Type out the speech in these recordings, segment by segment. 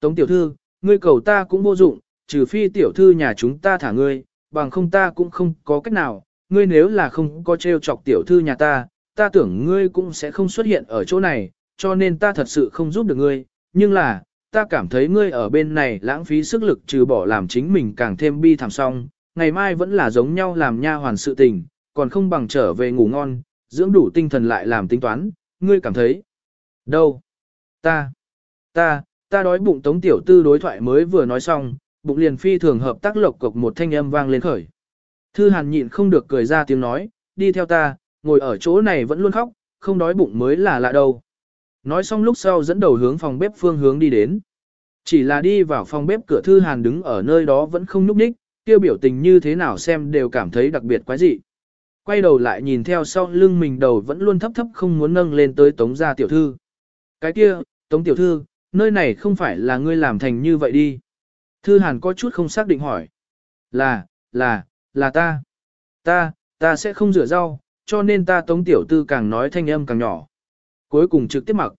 Tống tiểu thư, ngươi cầu ta cũng vô dụng, trừ phi tiểu thư nhà chúng ta thả ngươi, bằng không ta cũng không có cách nào, ngươi nếu là không có trêu chọc tiểu thư nhà ta, ta tưởng ngươi cũng sẽ không xuất hiện ở chỗ này, cho nên ta thật sự không giúp được ngươi, nhưng là, ta cảm thấy ngươi ở bên này lãng phí sức lực trừ bỏ làm chính mình càng thêm bi thảm song, ngày mai vẫn là giống nhau làm nha hoàn sự tình, còn không bằng trở về ngủ ngon, dưỡng đủ tinh thần lại làm tính toán, ngươi cảm thấy. Đâu? Ta, ta, ta đói bụng tống tiểu tư đối thoại mới vừa nói xong, bụng liền phi thường hợp tác lộc cộc một thanh âm vang lên khởi. Thư hàn nhịn không được cười ra tiếng nói, đi theo ta, ngồi ở chỗ này vẫn luôn khóc, không đói bụng mới là lạ đâu. Nói xong lúc sau dẫn đầu hướng phòng bếp phương hướng đi đến. Chỉ là đi vào phòng bếp cửa thư hàn đứng ở nơi đó vẫn không nhúc nhích, kêu biểu tình như thế nào xem đều cảm thấy đặc biệt quái dị. Quay đầu lại nhìn theo sau lưng mình đầu vẫn luôn thấp thấp không muốn nâng lên tới tống gia tiểu thư. Cái kia, tống tiểu thư, nơi này không phải là ngươi làm thành như vậy đi. Thư hàn có chút không xác định hỏi. Là, là, là ta. Ta, ta sẽ không rửa rau, cho nên ta tống tiểu tư càng nói thanh âm càng nhỏ. Cuối cùng trực tiếp mặc.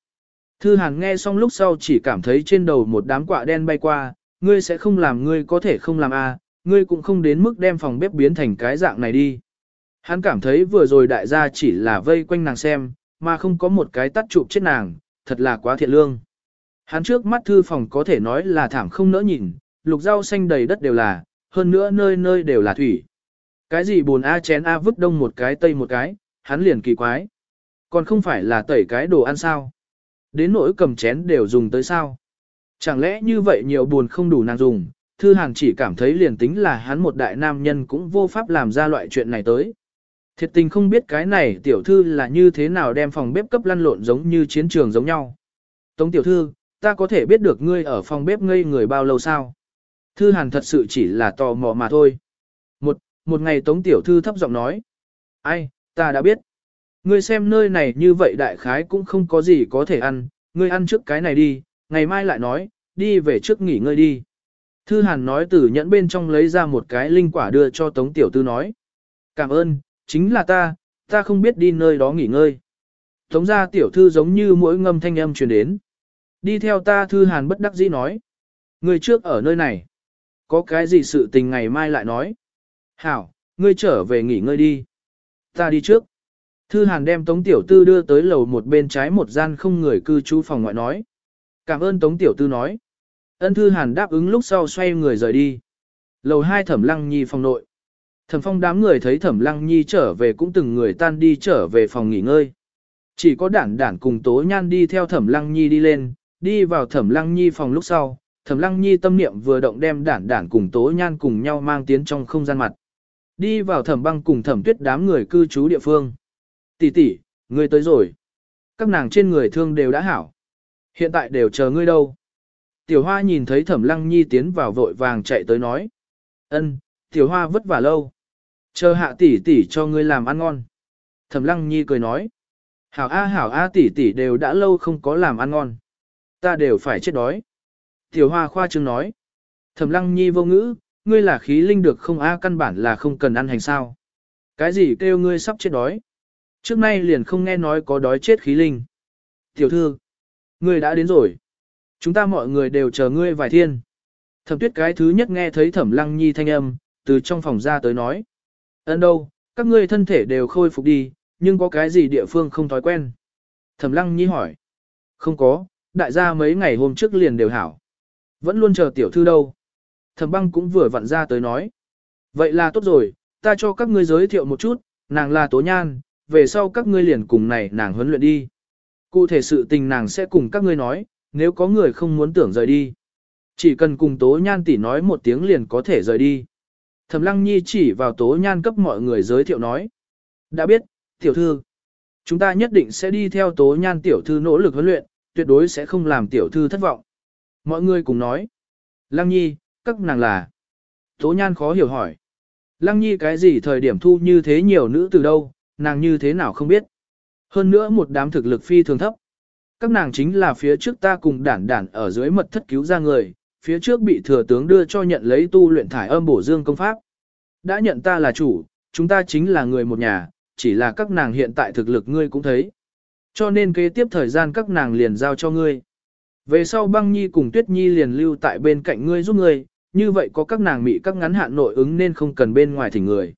Thư hàn nghe xong lúc sau chỉ cảm thấy trên đầu một đám quạ đen bay qua, ngươi sẽ không làm ngươi có thể không làm a, à, ngươi cũng không đến mức đem phòng bếp biến thành cái dạng này đi. Hắn cảm thấy vừa rồi đại gia chỉ là vây quanh nàng xem, mà không có một cái tắt chụp chết nàng, thật là quá thiện lương. Hắn trước mắt thư phòng có thể nói là thảm không nỡ nhìn, lục rau xanh đầy đất đều là, hơn nữa nơi nơi đều là thủy. Cái gì buồn A chén A vứt đông một cái tây một cái, hắn liền kỳ quái. Còn không phải là tẩy cái đồ ăn sao. Đến nỗi cầm chén đều dùng tới sao. Chẳng lẽ như vậy nhiều buồn không đủ nàng dùng, thư hàng chỉ cảm thấy liền tính là hắn một đại nam nhân cũng vô pháp làm ra loại chuyện này tới. Thiệt tình không biết cái này tiểu thư là như thế nào đem phòng bếp cấp lăn lộn giống như chiến trường giống nhau. Tống tiểu thư, ta có thể biết được ngươi ở phòng bếp ngây người bao lâu sao? Thư hàn thật sự chỉ là tò mò mà thôi. Một, một ngày tống tiểu thư thấp giọng nói. Ai, ta đã biết. Ngươi xem nơi này như vậy đại khái cũng không có gì có thể ăn, ngươi ăn trước cái này đi, ngày mai lại nói, đi về trước nghỉ ngơi đi. Thư hàn nói từ nhẫn bên trong lấy ra một cái linh quả đưa cho tống tiểu thư nói. Cảm ơn, chính là ta, ta không biết đi nơi đó nghỉ ngơi. Tống gia tiểu thư giống như mỗi ngâm thanh âm truyền đến. Đi theo ta thư hàn bất đắc dĩ nói. người trước ở nơi này. Có cái gì sự tình ngày mai lại nói. Hảo, ngươi trở về nghỉ ngơi đi. Ta đi trước. Thư hàn đem Tống Tiểu Tư đưa tới lầu một bên trái một gian không người cư trú phòng ngoại nói. Cảm ơn Tống Tiểu Tư nói. Ân Thư hàn đáp ứng lúc sau xoay người rời đi. Lầu hai thẩm lăng nhi phòng nội. Thẩm phong đám người thấy thẩm lăng nhi trở về cũng từng người tan đi trở về phòng nghỉ ngơi. Chỉ có đản đản cùng tố nhan đi theo thẩm lăng nhi đi lên, đi vào thẩm lăng nhi phòng lúc sau. Thẩm lăng nhi tâm niệm vừa động đem đản đản cùng tố nhan cùng nhau mang tiến trong không gian mặt. Đi vào thẩm băng cùng thẩm tuyết đám người cư trú địa phương. Tỷ tỷ, ngươi tới rồi. Các nàng trên người thương đều đã hảo. Hiện tại đều chờ ngươi đâu. Tiểu hoa nhìn thấy thẩm lăng nhi tiến vào vội vàng chạy tới nói. ân, tiểu hoa vất vả lâu. Chờ hạ tỷ tỷ cho ngươi làm ăn ngon. Thẩm lăng nhi cười nói. Hảo A hảo A tỷ tỷ đều đã lâu không có làm ăn ngon. Ta đều phải chết đói. Tiểu hoa khoa trương nói. Thẩm lăng nhi vô ngữ, ngươi là khí linh được không A căn bản là không cần ăn hành sao. Cái gì kêu ngươi sắp chết đói. Trước nay liền không nghe nói có đói chết khí linh. Tiểu thư, ngươi đã đến rồi. Chúng ta mọi người đều chờ ngươi vài thiên. Thẩm tuyết cái thứ nhất nghe thấy thẩm lăng nhi thanh âm, từ trong phòng ra tới nói. Ấn đâu, các ngươi thân thể đều khôi phục đi, nhưng có cái gì địa phương không thói quen? Thẩm lăng nhi hỏi. Không có, đại gia mấy ngày hôm trước liền đều hảo. Vẫn luôn chờ tiểu thư đâu. Thẩm băng cũng vừa vặn ra tới nói. Vậy là tốt rồi, ta cho các ngươi giới thiệu một chút, nàng là Tố Nhan, về sau các ngươi liền cùng này nàng huấn luyện đi. Cụ thể sự tình nàng sẽ cùng các ngươi nói, nếu có người không muốn tưởng rời đi. Chỉ cần cùng Tố Nhan tỷ nói một tiếng liền có thể rời đi. Thẩm Lăng Nhi chỉ vào Tố Nhan cấp mọi người giới thiệu nói. Đã biết, tiểu thư. Chúng ta nhất định sẽ đi theo Tố Nhan tiểu thư nỗ lực huấn luyện, tuyệt đối sẽ không làm tiểu thư thất vọng. Mọi người cùng nói. Lăng Nhi, các nàng là. Tố Nhan khó hiểu hỏi. Lăng Nhi cái gì thời điểm thu như thế nhiều nữ từ đâu, nàng như thế nào không biết. Hơn nữa một đám thực lực phi thường thấp. Các nàng chính là phía trước ta cùng đản đản ở dưới mật thất cứu ra người, phía trước bị thừa tướng đưa cho nhận lấy tu luyện thải âm bổ dương công pháp. Đã nhận ta là chủ, chúng ta chính là người một nhà, chỉ là các nàng hiện tại thực lực ngươi cũng thấy. Cho nên kế tiếp thời gian các nàng liền giao cho ngươi. Về sau băng nhi cùng tuyết nhi liền lưu tại bên cạnh ngươi giúp ngươi, như vậy có các nàng mị các ngắn hạn nội ứng nên không cần bên ngoài thỉnh người.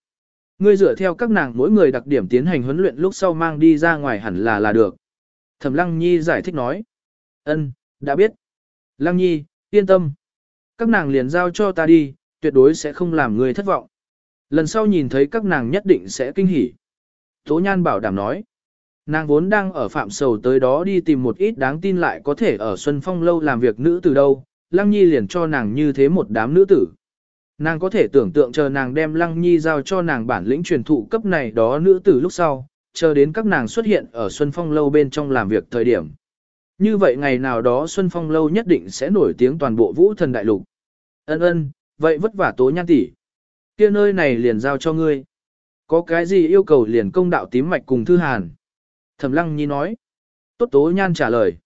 Ngươi dựa theo các nàng mỗi người đặc điểm tiến hành huấn luyện lúc sau mang đi ra ngoài hẳn là là được. Thẩm Lăng Nhi giải thích nói. Ân, đã biết. Lăng Nhi, yên tâm. Các nàng liền giao cho ta đi, tuyệt đối sẽ không làm người thất vọng. Lần sau nhìn thấy các nàng nhất định sẽ kinh hỉ. Tố Nhan bảo đảm nói. Nàng vốn đang ở phạm sầu tới đó đi tìm một ít đáng tin lại có thể ở Xuân Phong lâu làm việc nữ từ đâu, Lăng Nhi liền cho nàng như thế một đám nữ tử. Nàng có thể tưởng tượng chờ nàng đem Lăng Nhi giao cho nàng bản lĩnh truyền thụ cấp này đó nữ tử lúc sau, chờ đến các nàng xuất hiện ở Xuân Phong lâu bên trong làm việc thời điểm. Như vậy ngày nào đó Xuân Phong lâu nhất định sẽ nổi tiếng toàn bộ vũ thần đại lục. Ân ân, vậy vất vả tố nhan tỷ. Kia nơi này liền giao cho ngươi. Có cái gì yêu cầu liền công đạo tím mạch cùng thư hàn. Thẩm lăng nhi nói. Tốt tố nhan trả lời.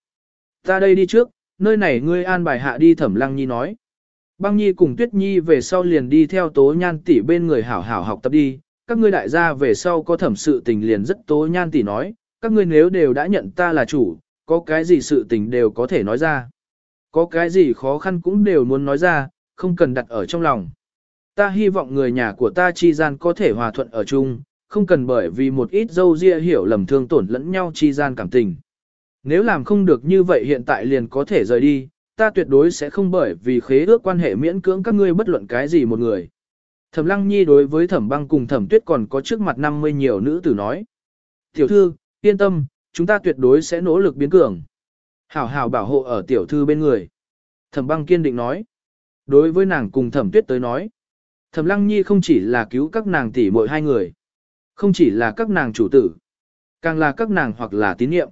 Ta đây đi trước, nơi này ngươi an bài hạ đi thẩm lăng nhi nói. Băng nhi cùng tuyết nhi về sau liền đi theo tố nhan tỷ bên người hảo hảo học tập đi. Các ngươi đại gia về sau có thẩm sự tình liền rất tố nhan tỷ nói. Các ngươi nếu đều đã nhận ta là chủ, có cái gì sự tình đều có thể nói ra. Có cái gì khó khăn cũng đều muốn nói ra, không cần đặt ở trong lòng. Ta hy vọng người nhà của ta chi gian có thể hòa thuận ở chung, không cần bởi vì một ít dâu ria hiểu lầm thương tổn lẫn nhau chi gian cảm tình. Nếu làm không được như vậy hiện tại liền có thể rời đi, ta tuyệt đối sẽ không bởi vì khế ước quan hệ miễn cưỡng các ngươi bất luận cái gì một người. Thẩm Lăng Nhi đối với Thẩm Băng cùng Thẩm Tuyết còn có trước mặt 50 nhiều nữ tử nói. Tiểu thư, yên tâm, chúng ta tuyệt đối sẽ nỗ lực biến cường. Hảo hảo bảo hộ ở tiểu thư bên người. Thẩm Băng kiên định nói. Đối với nàng cùng Thẩm Tuyết tới nói. Thẩm Lăng Nhi không chỉ là cứu các nàng tỷ muội hai người. Không chỉ là các nàng chủ tử, càng là các nàng hoặc là tín nhiệm.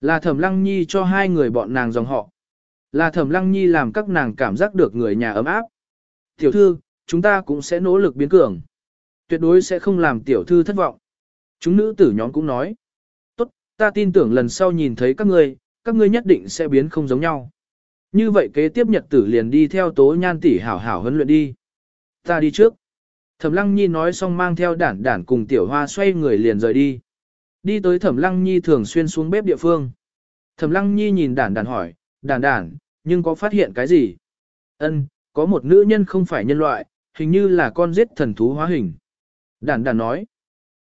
Là thẩm lăng nhi cho hai người bọn nàng dòng họ. Là thẩm lăng nhi làm các nàng cảm giác được người nhà ấm áp. Tiểu thư, chúng ta cũng sẽ nỗ lực biến cường. Tuyệt đối sẽ không làm tiểu thư thất vọng. Chúng nữ tử nhóm cũng nói. Tốt, ta tin tưởng lần sau nhìn thấy các ngươi, các ngươi nhất định sẽ biến không giống nhau. Như vậy kế tiếp nhật tử liền đi theo tố nhan tỷ hảo hảo huấn luyện đi. Ta đi trước. Thẩm Lăng Nhi nói xong mang theo đản đản cùng tiểu hoa xoay người liền rời đi. Đi tới Thẩm Lăng Nhi thường xuyên xuống bếp địa phương. Thẩm Lăng Nhi nhìn đản đản hỏi, đản đản, nhưng có phát hiện cái gì? Ân, có một nữ nhân không phải nhân loại, hình như là con giết thần thú hóa hình. Đản đản nói,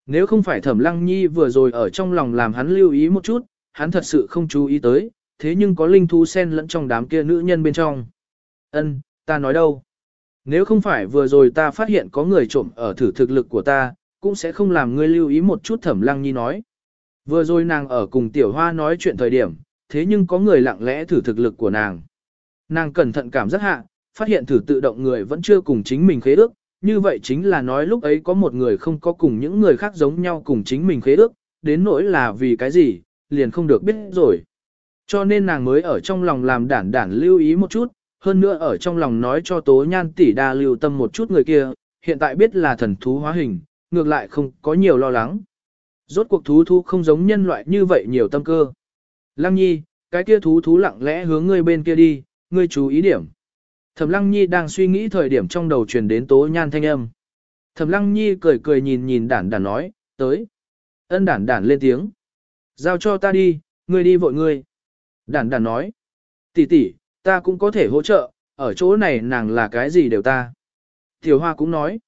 nếu không phải Thẩm Lăng Nhi vừa rồi ở trong lòng làm hắn lưu ý một chút, hắn thật sự không chú ý tới, thế nhưng có linh thú xen lẫn trong đám kia nữ nhân bên trong. Ân, ta nói đâu? Nếu không phải vừa rồi ta phát hiện có người trộm ở thử thực lực của ta, cũng sẽ không làm ngươi lưu ý một chút thẩm lăng nhi nói. Vừa rồi nàng ở cùng tiểu hoa nói chuyện thời điểm, thế nhưng có người lặng lẽ thử thực lực của nàng. Nàng cẩn thận cảm giác hạ, phát hiện thử tự động người vẫn chưa cùng chính mình khế ước, như vậy chính là nói lúc ấy có một người không có cùng những người khác giống nhau cùng chính mình khế ước, đến nỗi là vì cái gì, liền không được biết rồi. Cho nên nàng mới ở trong lòng làm đản đản lưu ý một chút, hơn nữa ở trong lòng nói cho tố nhan tỷ đa lưu tâm một chút người kia, hiện tại biết là thần thú hóa hình, ngược lại không có nhiều lo lắng. Rốt cuộc thú thú không giống nhân loại như vậy nhiều tâm cơ. Lăng nhi, cái kia thú thú lặng lẽ hướng ngươi bên kia đi, ngươi chú ý điểm. Thẩm Lăng Nhi đang suy nghĩ thời điểm trong đầu truyền đến tố nhan thanh âm. Thẩm Lăng Nhi cười cười nhìn nhìn đản đản nói, tới. Ân đản đản lên tiếng. Giao cho ta đi, ngươi đi vội ngươi. Đản đản nói. tỷ tỷ, ta cũng có thể hỗ trợ, ở chỗ này nàng là cái gì đều ta. Tiểu Hoa cũng nói,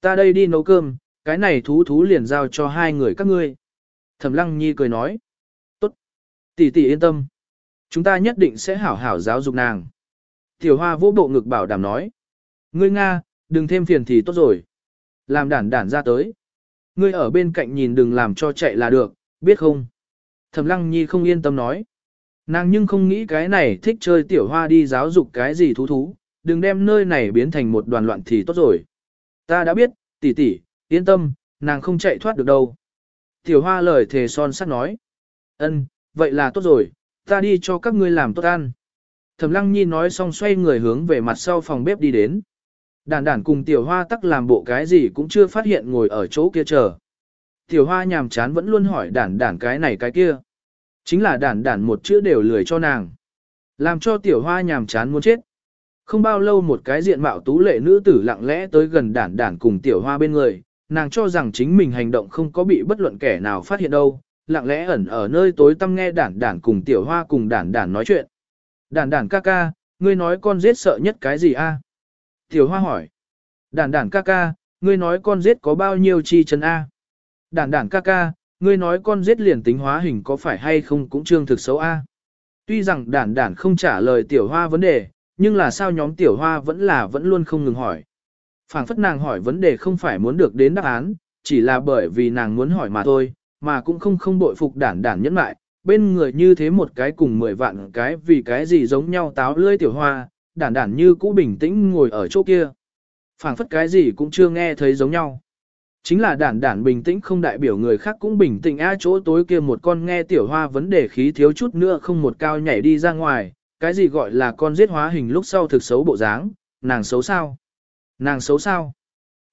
ta đây đi nấu cơm, cái này thú thú liền giao cho hai người các ngươi. Thẩm Lăng Nhi cười nói, tốt, tỷ tỷ yên tâm, chúng ta nhất định sẽ hảo hảo giáo dục nàng. Tiểu Hoa vô bộ ngực bảo đảm nói, ngươi Nga, đừng thêm phiền thì tốt rồi. Làm đản đản ra tới. Ngươi ở bên cạnh nhìn đừng làm cho chạy là được, biết không? Thẩm Lăng Nhi không yên tâm nói. Nàng nhưng không nghĩ cái này thích chơi tiểu hoa đi giáo dục cái gì thú thú, đừng đem nơi này biến thành một đoàn loạn thì tốt rồi. Ta đã biết, tỷ tỷ, yên tâm, nàng không chạy thoát được đâu. Tiểu hoa lời thề son sắt nói. Ân, vậy là tốt rồi, ta đi cho các ngươi làm tốt ăn. Thẩm lăng nhi nói xong xoay người hướng về mặt sau phòng bếp đi đến. Đản đản cùng tiểu hoa tắc làm bộ cái gì cũng chưa phát hiện ngồi ở chỗ kia chờ. Tiểu hoa nhàm chán vẫn luôn hỏi đản đản cái này cái kia. Chính là đản đản một chữ đều lười cho nàng. Làm cho tiểu hoa nhàm chán muốn chết. Không bao lâu một cái diện mạo tú lệ nữ tử lặng lẽ tới gần đản đản cùng tiểu hoa bên người, nàng cho rằng chính mình hành động không có bị bất luận kẻ nào phát hiện đâu, lặng lẽ ẩn ở nơi tối tăm nghe đản đản cùng tiểu hoa cùng đản đản nói chuyện. Đản đản ca ca, ngươi nói con giết sợ nhất cái gì a? Tiểu hoa hỏi. Đản đản ca ca, ngươi nói con giết có bao nhiêu chi chân a? Đản đản ca ca, ngươi nói con giết liền tính hóa hình có phải hay không cũng trương thực xấu a? Tuy rằng đản đản không trả lời tiểu hoa vấn đề, nhưng là sao nhóm tiểu hoa vẫn là vẫn luôn không ngừng hỏi. phảng phất nàng hỏi vấn đề không phải muốn được đến đáp án, chỉ là bởi vì nàng muốn hỏi mà thôi, mà cũng không không bội phục đản đản nhẫn lại. bên người như thế một cái cùng mười vạn cái vì cái gì giống nhau táo lưỡi tiểu hoa, đản đản như cũ bình tĩnh ngồi ở chỗ kia. phảng phất cái gì cũng chưa nghe thấy giống nhau. Chính là đản đản bình tĩnh không đại biểu người khác cũng bình tĩnh a chỗ tối kia một con nghe tiểu hoa vấn đề khí thiếu chút nữa không một cao nhảy đi ra ngoài, cái gì gọi là con giết hóa hình lúc sau thực xấu bộ dáng, nàng xấu sao? Nàng xấu sao?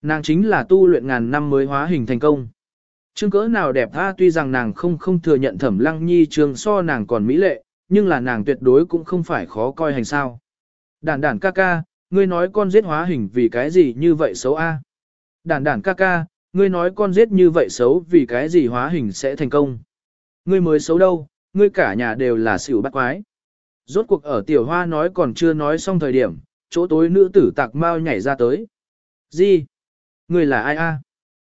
Nàng chính là tu luyện ngàn năm mới hóa hình thành công. Trương cỡ nào đẹp tha tuy rằng nàng không không thừa nhận thẩm lăng nhi trường so nàng còn mỹ lệ, nhưng là nàng tuyệt đối cũng không phải khó coi hành sao. Đản đản ca ca, ngươi nói con giết hóa hình vì cái gì như vậy xấu a? Đản đản ca ca, ngươi nói con giết như vậy xấu vì cái gì hóa hình sẽ thành công. Ngươi mới xấu đâu, ngươi cả nhà đều là xỉu bắt quái. Rốt cuộc ở tiểu hoa nói còn chưa nói xong thời điểm, chỗ tối nữ tử tạc mau nhảy ra tới. Gì? Ngươi là ai a?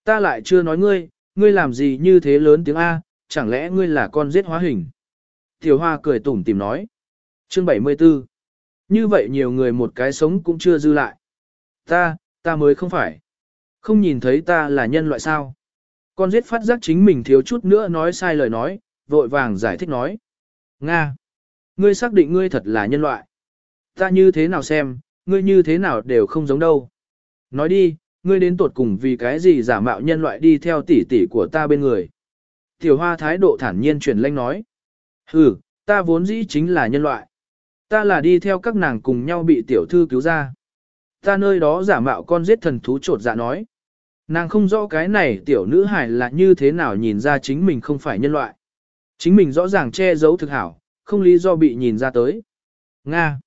Ta lại chưa nói ngươi, ngươi làm gì như thế lớn tiếng A, chẳng lẽ ngươi là con giết hóa hình? Tiểu hoa cười tủm tìm nói. Chương 74. Như vậy nhiều người một cái sống cũng chưa dư lại. Ta, ta mới không phải. Không nhìn thấy ta là nhân loại sao? Con giết phát giác chính mình thiếu chút nữa nói sai lời nói, vội vàng giải thích nói. Nga! Ngươi xác định ngươi thật là nhân loại. Ta như thế nào xem, ngươi như thế nào đều không giống đâu. Nói đi, ngươi đến tột cùng vì cái gì giả mạo nhân loại đi theo tỷ tỷ của ta bên người. Tiểu hoa thái độ thản nhiên chuyển lanh nói. Ừ, ta vốn dĩ chính là nhân loại. Ta là đi theo các nàng cùng nhau bị tiểu thư cứu ra. Ta nơi đó giả mạo con giết thần thú trột dạ nói. Nàng không rõ cái này tiểu nữ hải là như thế nào nhìn ra chính mình không phải nhân loại. Chính mình rõ ràng che giấu thực hảo, không lý do bị nhìn ra tới. Nga.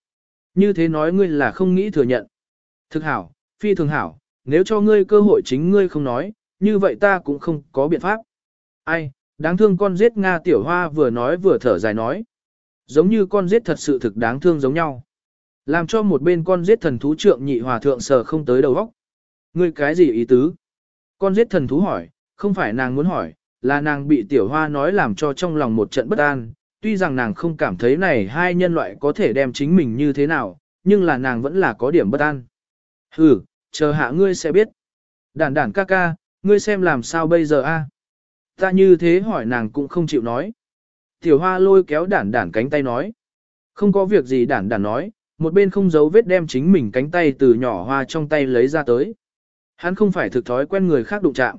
Như thế nói ngươi là không nghĩ thừa nhận. Thực hảo, phi thường hảo, nếu cho ngươi cơ hội chính ngươi không nói, như vậy ta cũng không có biện pháp. Ai, đáng thương con giết Nga tiểu hoa vừa nói vừa thở dài nói. Giống như con giết thật sự thực đáng thương giống nhau. Làm cho một bên con giết thần thú trượng nhị hòa thượng sờ không tới đầu óc. Ngươi cái gì ý tứ? Con giết thần thú hỏi, không phải nàng muốn hỏi, là nàng bị tiểu hoa nói làm cho trong lòng một trận bất an. Tuy rằng nàng không cảm thấy này hai nhân loại có thể đem chính mình như thế nào, nhưng là nàng vẫn là có điểm bất an. Hừ, chờ hạ ngươi sẽ biết. Đản đản ca ca, ngươi xem làm sao bây giờ a? À? Ta như thế hỏi nàng cũng không chịu nói. Tiểu hoa lôi kéo đản đản cánh tay nói. Không có việc gì đản đản nói, một bên không giấu vết đem chính mình cánh tay từ nhỏ hoa trong tay lấy ra tới. Hắn không phải thực thói quen người khác đụng chạm.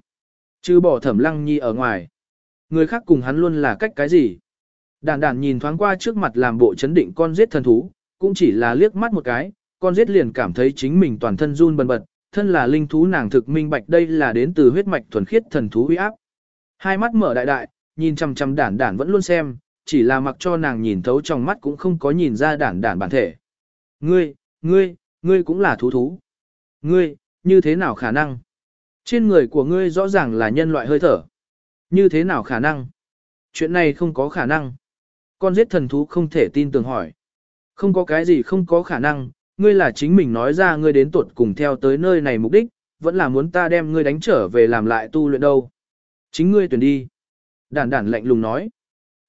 Chứ bỏ thẩm lăng nhi ở ngoài. Người khác cùng hắn luôn là cách cái gì. Đản đản nhìn thoáng qua trước mặt làm bộ chấn định con giết thần thú, cũng chỉ là liếc mắt một cái, con giết liền cảm thấy chính mình toàn thân run bần bật, thân là linh thú nàng thực minh bạch đây là đến từ huyết mạch thuần khiết thần thú uy áp. Hai mắt mở đại đại, nhìn chằm chằm đản đản vẫn luôn xem, chỉ là mặc cho nàng nhìn thấu trong mắt cũng không có nhìn ra đản đản bản thể. Ngươi, ngươi, ngươi cũng là thú thú. Ngươi, như thế nào khả năng? Trên người của ngươi rõ ràng là nhân loại hơi thở. Như thế nào khả năng? Chuyện này không có khả năng. Con giết thần thú không thể tin tưởng hỏi. Không có cái gì không có khả năng, ngươi là chính mình nói ra ngươi đến tuột cùng theo tới nơi này mục đích, vẫn là muốn ta đem ngươi đánh trở về làm lại tu luyện đâu. Chính ngươi tuyển đi. Đản đản lạnh lùng nói.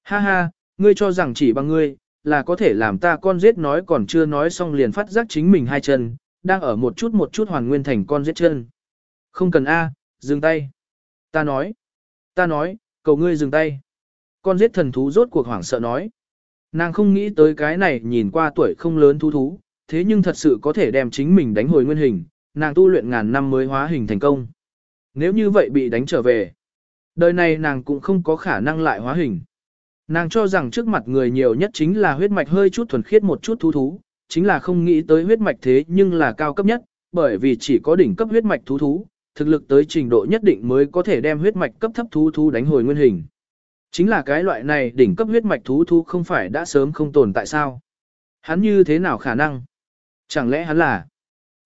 Ha ha, ngươi cho rằng chỉ bằng ngươi, là có thể làm ta con giết nói còn chưa nói xong liền phát giác chính mình hai chân, đang ở một chút một chút hoàn nguyên thành con giết chân. Không cần A, dừng tay. Ta nói. Ta nói, cầu ngươi dừng tay. Con giết thần thú rốt cuộc hoảng sợ nói. Nàng không nghĩ tới cái này nhìn qua tuổi không lớn thú thú, thế nhưng thật sự có thể đem chính mình đánh hồi nguyên hình, nàng tu luyện ngàn năm mới hóa hình thành công. Nếu như vậy bị đánh trở về, đời này nàng cũng không có khả năng lại hóa hình. Nàng cho rằng trước mặt người nhiều nhất chính là huyết mạch hơi chút thuần khiết một chút thú thú, chính là không nghĩ tới huyết mạch thế nhưng là cao cấp nhất, bởi vì chỉ có đỉnh cấp huyết mạch thú thú, thực lực tới trình độ nhất định mới có thể đem huyết mạch cấp thấp thú thú đánh hồi nguyên hình. Chính là cái loại này đỉnh cấp huyết mạch thú thú không phải đã sớm không tồn tại sao? Hắn như thế nào khả năng? Chẳng lẽ hắn là?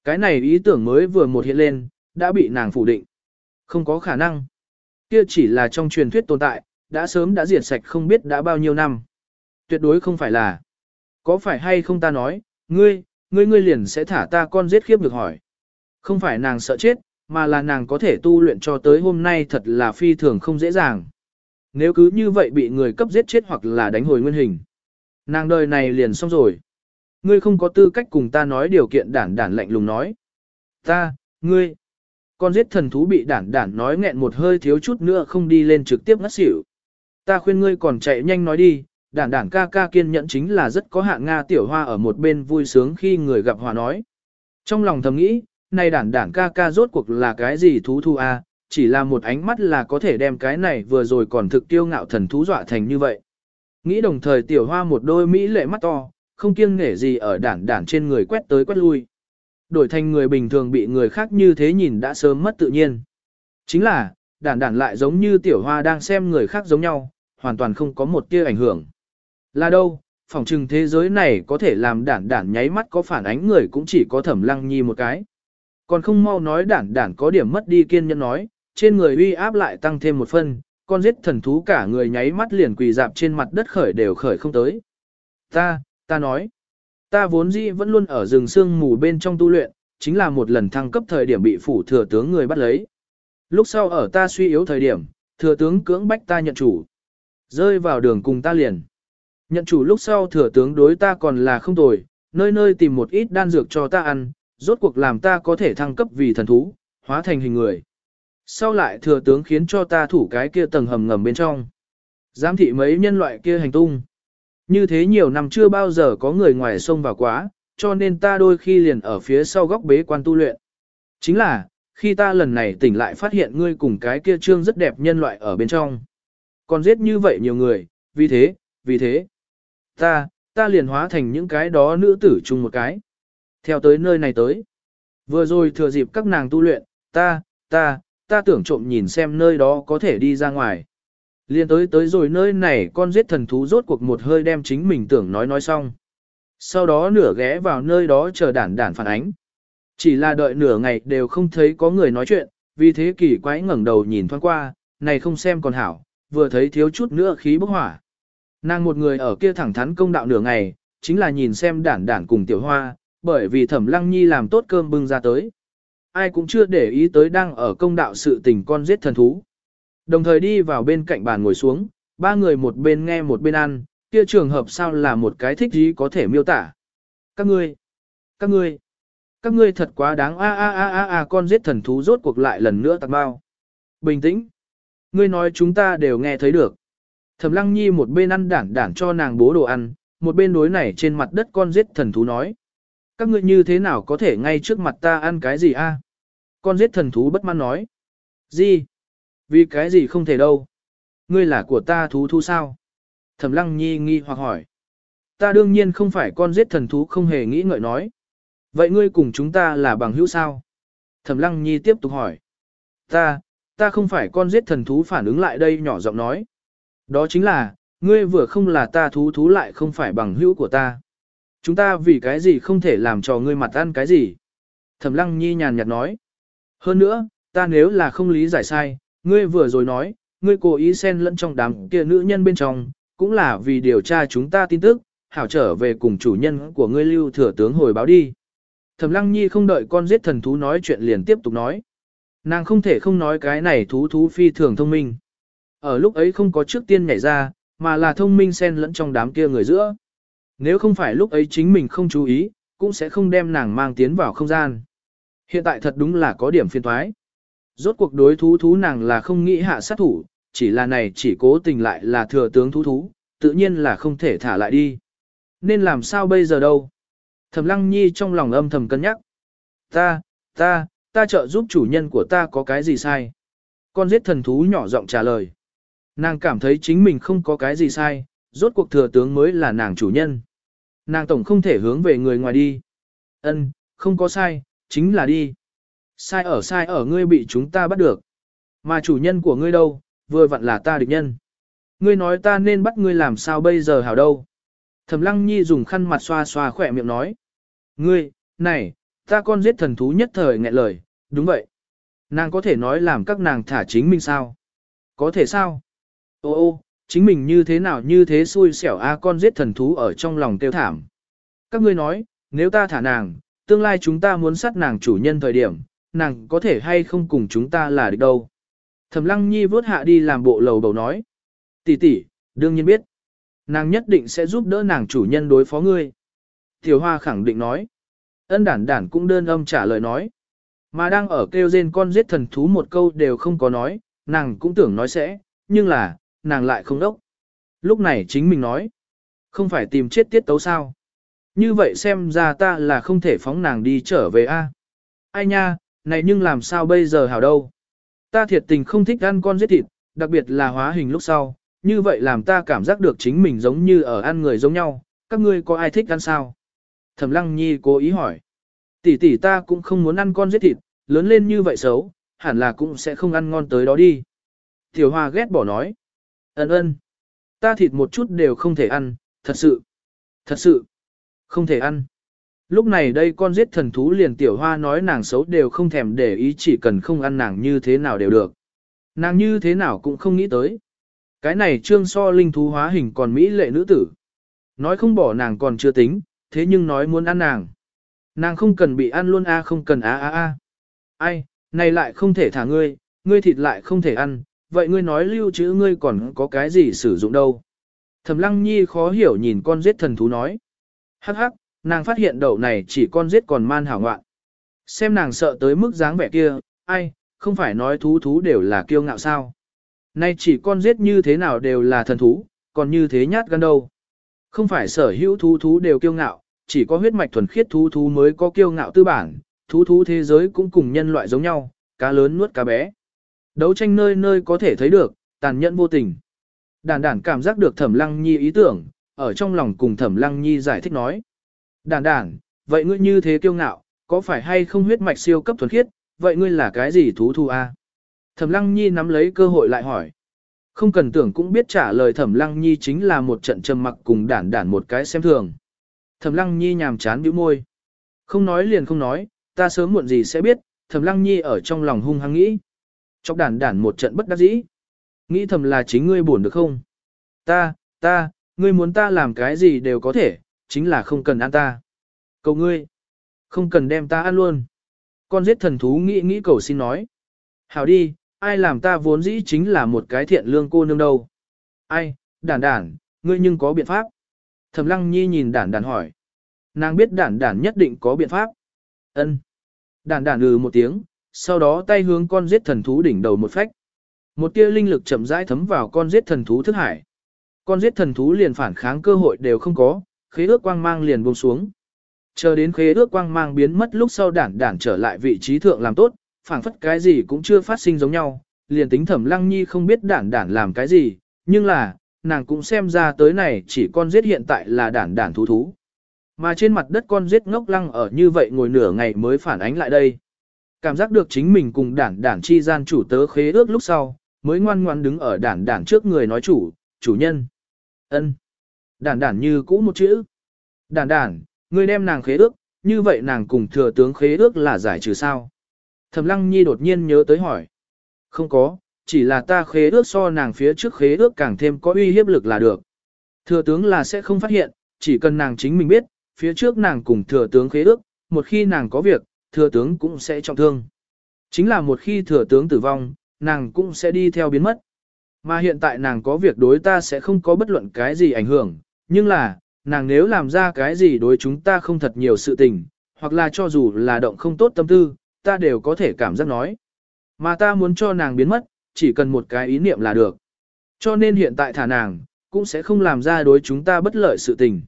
Cái này ý tưởng mới vừa một hiện lên, đã bị nàng phủ định. Không có khả năng. Kia chỉ là trong truyền thuyết tồn tại, đã sớm đã diệt sạch không biết đã bao nhiêu năm. Tuyệt đối không phải là. Có phải hay không ta nói, ngươi, ngươi ngươi liền sẽ thả ta con giết khiếp được hỏi. Không phải nàng sợ chết, mà là nàng có thể tu luyện cho tới hôm nay thật là phi thường không dễ dàng. Nếu cứ như vậy bị người cấp giết chết hoặc là đánh hồi nguyên hình. Nàng đời này liền xong rồi. Ngươi không có tư cách cùng ta nói điều kiện đản đản lạnh lùng nói. Ta, ngươi. Con giết thần thú bị đản đản nói nghẹn một hơi thiếu chút nữa không đi lên trực tiếp ngất xỉu. Ta khuyên ngươi còn chạy nhanh nói đi, đản đản ca ca kiên nhẫn chính là rất có hạng Nga tiểu hoa ở một bên vui sướng khi người gặp hòa nói. Trong lòng thầm nghĩ, này đản đản ca ca rốt cuộc là cái gì thú thu a? chỉ là một ánh mắt là có thể đem cái này vừa rồi còn thực tiêu ngạo thần thú dọa thành như vậy. Nghĩ đồng thời tiểu hoa một đôi mỹ lệ mắt to, không kiêng nể gì ở đản đản trên người quét tới quét lui. Đổi thành người bình thường bị người khác như thế nhìn đã sớm mất tự nhiên. Chính là, đản đản lại giống như tiểu hoa đang xem người khác giống nhau, hoàn toàn không có một tia ảnh hưởng. Là đâu, phỏng trừng thế giới này có thể làm đản đản nháy mắt có phản ánh người cũng chỉ có thẩm lăng nhi một cái. Còn không mau nói đản đản có điểm mất đi kiên nhẫn nói, trên người uy áp lại tăng thêm một phân, con giết thần thú cả người nháy mắt liền quỳ dạp trên mặt đất khởi đều khởi không tới. Ta, ta nói, ta vốn dĩ vẫn luôn ở rừng sương mù bên trong tu luyện, chính là một lần thăng cấp thời điểm bị phủ thừa tướng người bắt lấy. Lúc sau ở ta suy yếu thời điểm, thừa tướng cưỡng bách ta nhận chủ. Rơi vào đường cùng ta liền. Nhận chủ lúc sau thừa tướng đối ta còn là không tồi, nơi nơi tìm một ít đan dược cho ta ăn, rốt cuộc làm ta có thể thăng cấp vì thần thú, hóa thành hình người. Sau lại thừa tướng khiến cho ta thủ cái kia tầng hầm ngầm bên trong. Giám thị mấy nhân loại kia hành tung. Như thế nhiều năm chưa bao giờ có người ngoài sông vào quá, cho nên ta đôi khi liền ở phía sau góc bế quan tu luyện. Chính là, khi ta lần này tỉnh lại phát hiện ngươi cùng cái kia trương rất đẹp nhân loại ở bên trong. Còn giết như vậy nhiều người, vì thế, vì thế. Ta, ta liền hóa thành những cái đó nữ tử chung một cái. Theo tới nơi này tới. Vừa rồi thừa dịp các nàng tu luyện, ta, ta, ta tưởng trộm nhìn xem nơi đó có thể đi ra ngoài. Liên tới tới rồi nơi này con giết thần thú rốt cuộc một hơi đem chính mình tưởng nói nói xong. Sau đó nửa ghé vào nơi đó chờ đản đản phản ánh. Chỉ là đợi nửa ngày đều không thấy có người nói chuyện, vì thế kỳ quái ngẩng đầu nhìn thoáng qua, này không xem còn hảo, vừa thấy thiếu chút nữa khí bốc hỏa. Nàng một người ở kia thẳng thắn công đạo nửa ngày, chính là nhìn xem đản đản cùng tiểu hoa, bởi vì thẩm lăng nhi làm tốt cơm bưng ra tới. Ai cũng chưa để ý tới đang ở công đạo sự tình con giết thần thú. Đồng thời đi vào bên cạnh bàn ngồi xuống, ba người một bên nghe một bên ăn, kia trường hợp sao là một cái thích gì có thể miêu tả. Các ngươi, các ngươi, các ngươi thật quá đáng a a a a a con giết thần thú rốt cuộc lại lần nữa tạc bao. Bình tĩnh. Ngươi nói chúng ta đều nghe thấy được. Thẩm lăng nhi một bên ăn đản đản cho nàng bố đồ ăn, một bên đối này trên mặt đất con giết thần thú nói. Các ngươi như thế nào có thể ngay trước mặt ta ăn cái gì a? Con giết thần thú bất mãn nói. Gì? Vì cái gì không thể đâu? Ngươi là của ta thú thú sao? Thẩm lăng nhi nghi hoặc hỏi. Ta đương nhiên không phải con giết thần thú không hề nghĩ ngợi nói. Vậy ngươi cùng chúng ta là bằng hữu sao? Thẩm lăng nhi tiếp tục hỏi. Ta, ta không phải con giết thần thú phản ứng lại đây nhỏ giọng nói. Đó chính là, ngươi vừa không là ta thú thú lại không phải bằng hữu của ta. Chúng ta vì cái gì không thể làm cho ngươi mặt ăn cái gì? Thẩm lăng nhi nhàn nhạt nói. Hơn nữa, ta nếu là không lý giải sai, ngươi vừa rồi nói, ngươi cố ý xen lẫn trong đám kia nữ nhân bên trong, cũng là vì điều tra chúng ta tin tức, hảo trở về cùng chủ nhân của ngươi lưu thừa tướng hồi báo đi. Thẩm lăng nhi không đợi con giết thần thú nói chuyện liền tiếp tục nói. Nàng không thể không nói cái này thú thú phi thường thông minh. Ở lúc ấy không có trước tiên nhảy ra, mà là thông minh xen lẫn trong đám kia người giữa. Nếu không phải lúc ấy chính mình không chú ý, cũng sẽ không đem nàng mang tiến vào không gian. Hiện tại thật đúng là có điểm phiên thoái. Rốt cuộc đối thú thú nàng là không nghĩ hạ sát thủ, chỉ là này chỉ cố tình lại là thừa tướng thú thú, tự nhiên là không thể thả lại đi. Nên làm sao bây giờ đâu? Thẩm lăng nhi trong lòng âm thầm cân nhắc. Ta, ta, ta trợ giúp chủ nhân của ta có cái gì sai? Con giết thần thú nhỏ giọng trả lời. Nàng cảm thấy chính mình không có cái gì sai, rốt cuộc thừa tướng mới là nàng chủ nhân. Nàng tổng không thể hướng về người ngoài đi. Ân, không có sai, chính là đi. Sai ở sai ở ngươi bị chúng ta bắt được. Mà chủ nhân của ngươi đâu, vừa vặn là ta địch nhân. Ngươi nói ta nên bắt ngươi làm sao bây giờ hảo đâu. Thẩm lăng nhi dùng khăn mặt xoa xoa khỏe miệng nói. Ngươi, này, ta con giết thần thú nhất thời nghẹn lời, đúng vậy. Nàng có thể nói làm các nàng thả chính mình sao? Có thể sao? Ô ô, chính mình như thế nào như thế xui xẻo a con giết thần thú ở trong lòng tiêu thảm, các ngươi nói, nếu ta thả nàng, tương lai chúng ta muốn sát nàng chủ nhân thời điểm, nàng có thể hay không cùng chúng ta là được đâu. Thẩm lăng nhi vớt hạ đi làm bộ lầu bầu nói. Tỷ tỷ, đương nhiên biết. Nàng nhất định sẽ giúp đỡ nàng chủ nhân đối phó ngươi. Tiểu hoa khẳng định nói. Ân đản đản cũng đơn âm trả lời nói. Mà đang ở kêu rên con giết thần thú một câu đều không có nói, nàng cũng tưởng nói sẽ, nhưng là, nàng lại không đốc. Lúc này chính mình nói. Không phải tìm chết tiết tấu sao. Như vậy xem ra ta là không thể phóng nàng đi trở về a. Ai nha, này nhưng làm sao bây giờ hảo đâu. Ta thiệt tình không thích ăn con giết thịt, đặc biệt là hóa hình lúc sau, như vậy làm ta cảm giác được chính mình giống như ở ăn người giống nhau, các ngươi có ai thích ăn sao? Thẩm Lăng Nhi cố ý hỏi. Tỷ tỷ ta cũng không muốn ăn con giết thịt, lớn lên như vậy xấu, hẳn là cũng sẽ không ăn ngon tới đó đi. Tiểu Hoa ghét bỏ nói. Ấn ơn. Ta thịt một chút đều không thể ăn, thật sự. Thật sự. Không thể ăn. Lúc này đây con giết thần thú liền Tiểu Hoa nói nàng xấu đều không thèm để ý chỉ cần không ăn nàng như thế nào đều được. Nàng như thế nào cũng không nghĩ tới. Cái này trương so linh thú hóa hình còn mỹ lệ nữ tử. Nói không bỏ nàng còn chưa tính, thế nhưng nói muốn ăn nàng. Nàng không cần bị ăn luôn a không cần a a a. Ai, này lại không thể thả ngươi, ngươi thịt lại không thể ăn, vậy ngươi nói lưu trữ ngươi còn có cái gì sử dụng đâu. Thẩm lăng nhi khó hiểu nhìn con giết thần thú nói. Hắc hắc, nàng phát hiện đậu này chỉ con giết còn man hảo ngoạn. Xem nàng sợ tới mức dáng vẻ kia, ai, không phải nói thú thú đều là kiêu ngạo sao. Nay chỉ con giết như thế nào đều là thần thú, còn như thế nhát gan đâu. Không phải sở hữu thú thú đều kiêu ngạo, chỉ có huyết mạch thuần khiết thú thú mới có kiêu ngạo tư bản, thú thú thế giới cũng cùng nhân loại giống nhau, cá lớn nuốt cá bé. Đấu tranh nơi nơi có thể thấy được, tàn nhẫn vô tình. Đản đản cảm giác được thẩm lăng nhi ý tưởng, ở trong lòng cùng thẩm lăng nhi giải thích nói. Đản đản, vậy ngươi như thế kiêu ngạo, có phải hay không huyết mạch siêu cấp thuần khiết, vậy ngươi là cái gì thú thu a? Thẩm Lăng Nhi nắm lấy cơ hội lại hỏi. Không cần tưởng cũng biết trả lời Thẩm Lăng Nhi chính là một trận trầm mặc cùng đản đản một cái xem thường. Thẩm Lăng Nhi nhàm chán bĩu môi. Không nói liền không nói, ta sớm muộn gì sẽ biết, Thẩm Lăng Nhi ở trong lòng hung hăng nghĩ. Chọc đản đản một trận bất đắc dĩ. Nghĩ thầm là chính ngươi buồn được không? Ta, ta, ngươi muốn ta làm cái gì đều có thể, chính là không cần ăn ta. Cầu ngươi, không cần đem ta ăn luôn. Con giết thần thú nghĩ nghĩ cầu xin nói. Hảo đi, ai làm ta vốn dĩ chính là một cái thiện lương cô nương đâu. Ai, đản đản, ngươi nhưng có biện pháp. Thẩm lăng nhi nhìn đản đản hỏi. Nàng biết đản đản nhất định có biện pháp. Ân. Đản đản ừ một tiếng, sau đó tay hướng con giết thần thú đỉnh đầu một phách. Một tia linh lực chậm rãi thấm vào con giết thần thú thức hải. Con giết thần thú liền phản kháng cơ hội đều không có, khế ước quang mang liền buông xuống. Chờ đến khế ước quang mang biến mất lúc sau đản đản trở lại vị trí thượng làm tốt, phảng phất cái gì cũng chưa phát sinh giống nhau, liền tính thẩm lăng nhi không biết đản đản làm cái gì, nhưng là, nàng cũng xem ra tới này chỉ con giết hiện tại là đản đản thú thú. Mà trên mặt đất con giết ngốc lăng ở như vậy ngồi nửa ngày mới phản ánh lại đây. Cảm giác được chính mình cùng đản đản chi gian chủ tớ khế ước lúc sau, mới ngoan ngoan đứng ở đản đản trước người nói chủ, chủ nhân. ân Đản đản như cũ một chữ. Đản đản, ngươi đem nàng khế ước, như vậy nàng cùng thừa tướng khế ước là giải trừ sao? Thẩm Lăng Nhi đột nhiên nhớ tới hỏi. Không có, chỉ là ta khế ước so nàng phía trước khế ước càng thêm có uy hiếp lực là được. Thừa tướng là sẽ không phát hiện, chỉ cần nàng chính mình biết, phía trước nàng cùng thừa tướng khế ước, một khi nàng có việc, thừa tướng cũng sẽ trọng thương. Chính là một khi thừa tướng tử vong, nàng cũng sẽ đi theo biến mất. Mà hiện tại nàng có việc đối ta sẽ không có bất luận cái gì ảnh hưởng, nhưng là, nàng nếu làm ra cái gì đối chúng ta không thật nhiều sự tình, hoặc là cho dù là động không tốt tâm tư, ta đều có thể cảm giác nói. Mà ta muốn cho nàng biến mất, chỉ cần một cái ý niệm là được. Cho nên hiện tại thả nàng, cũng sẽ không làm ra đối chúng ta bất lợi sự tình.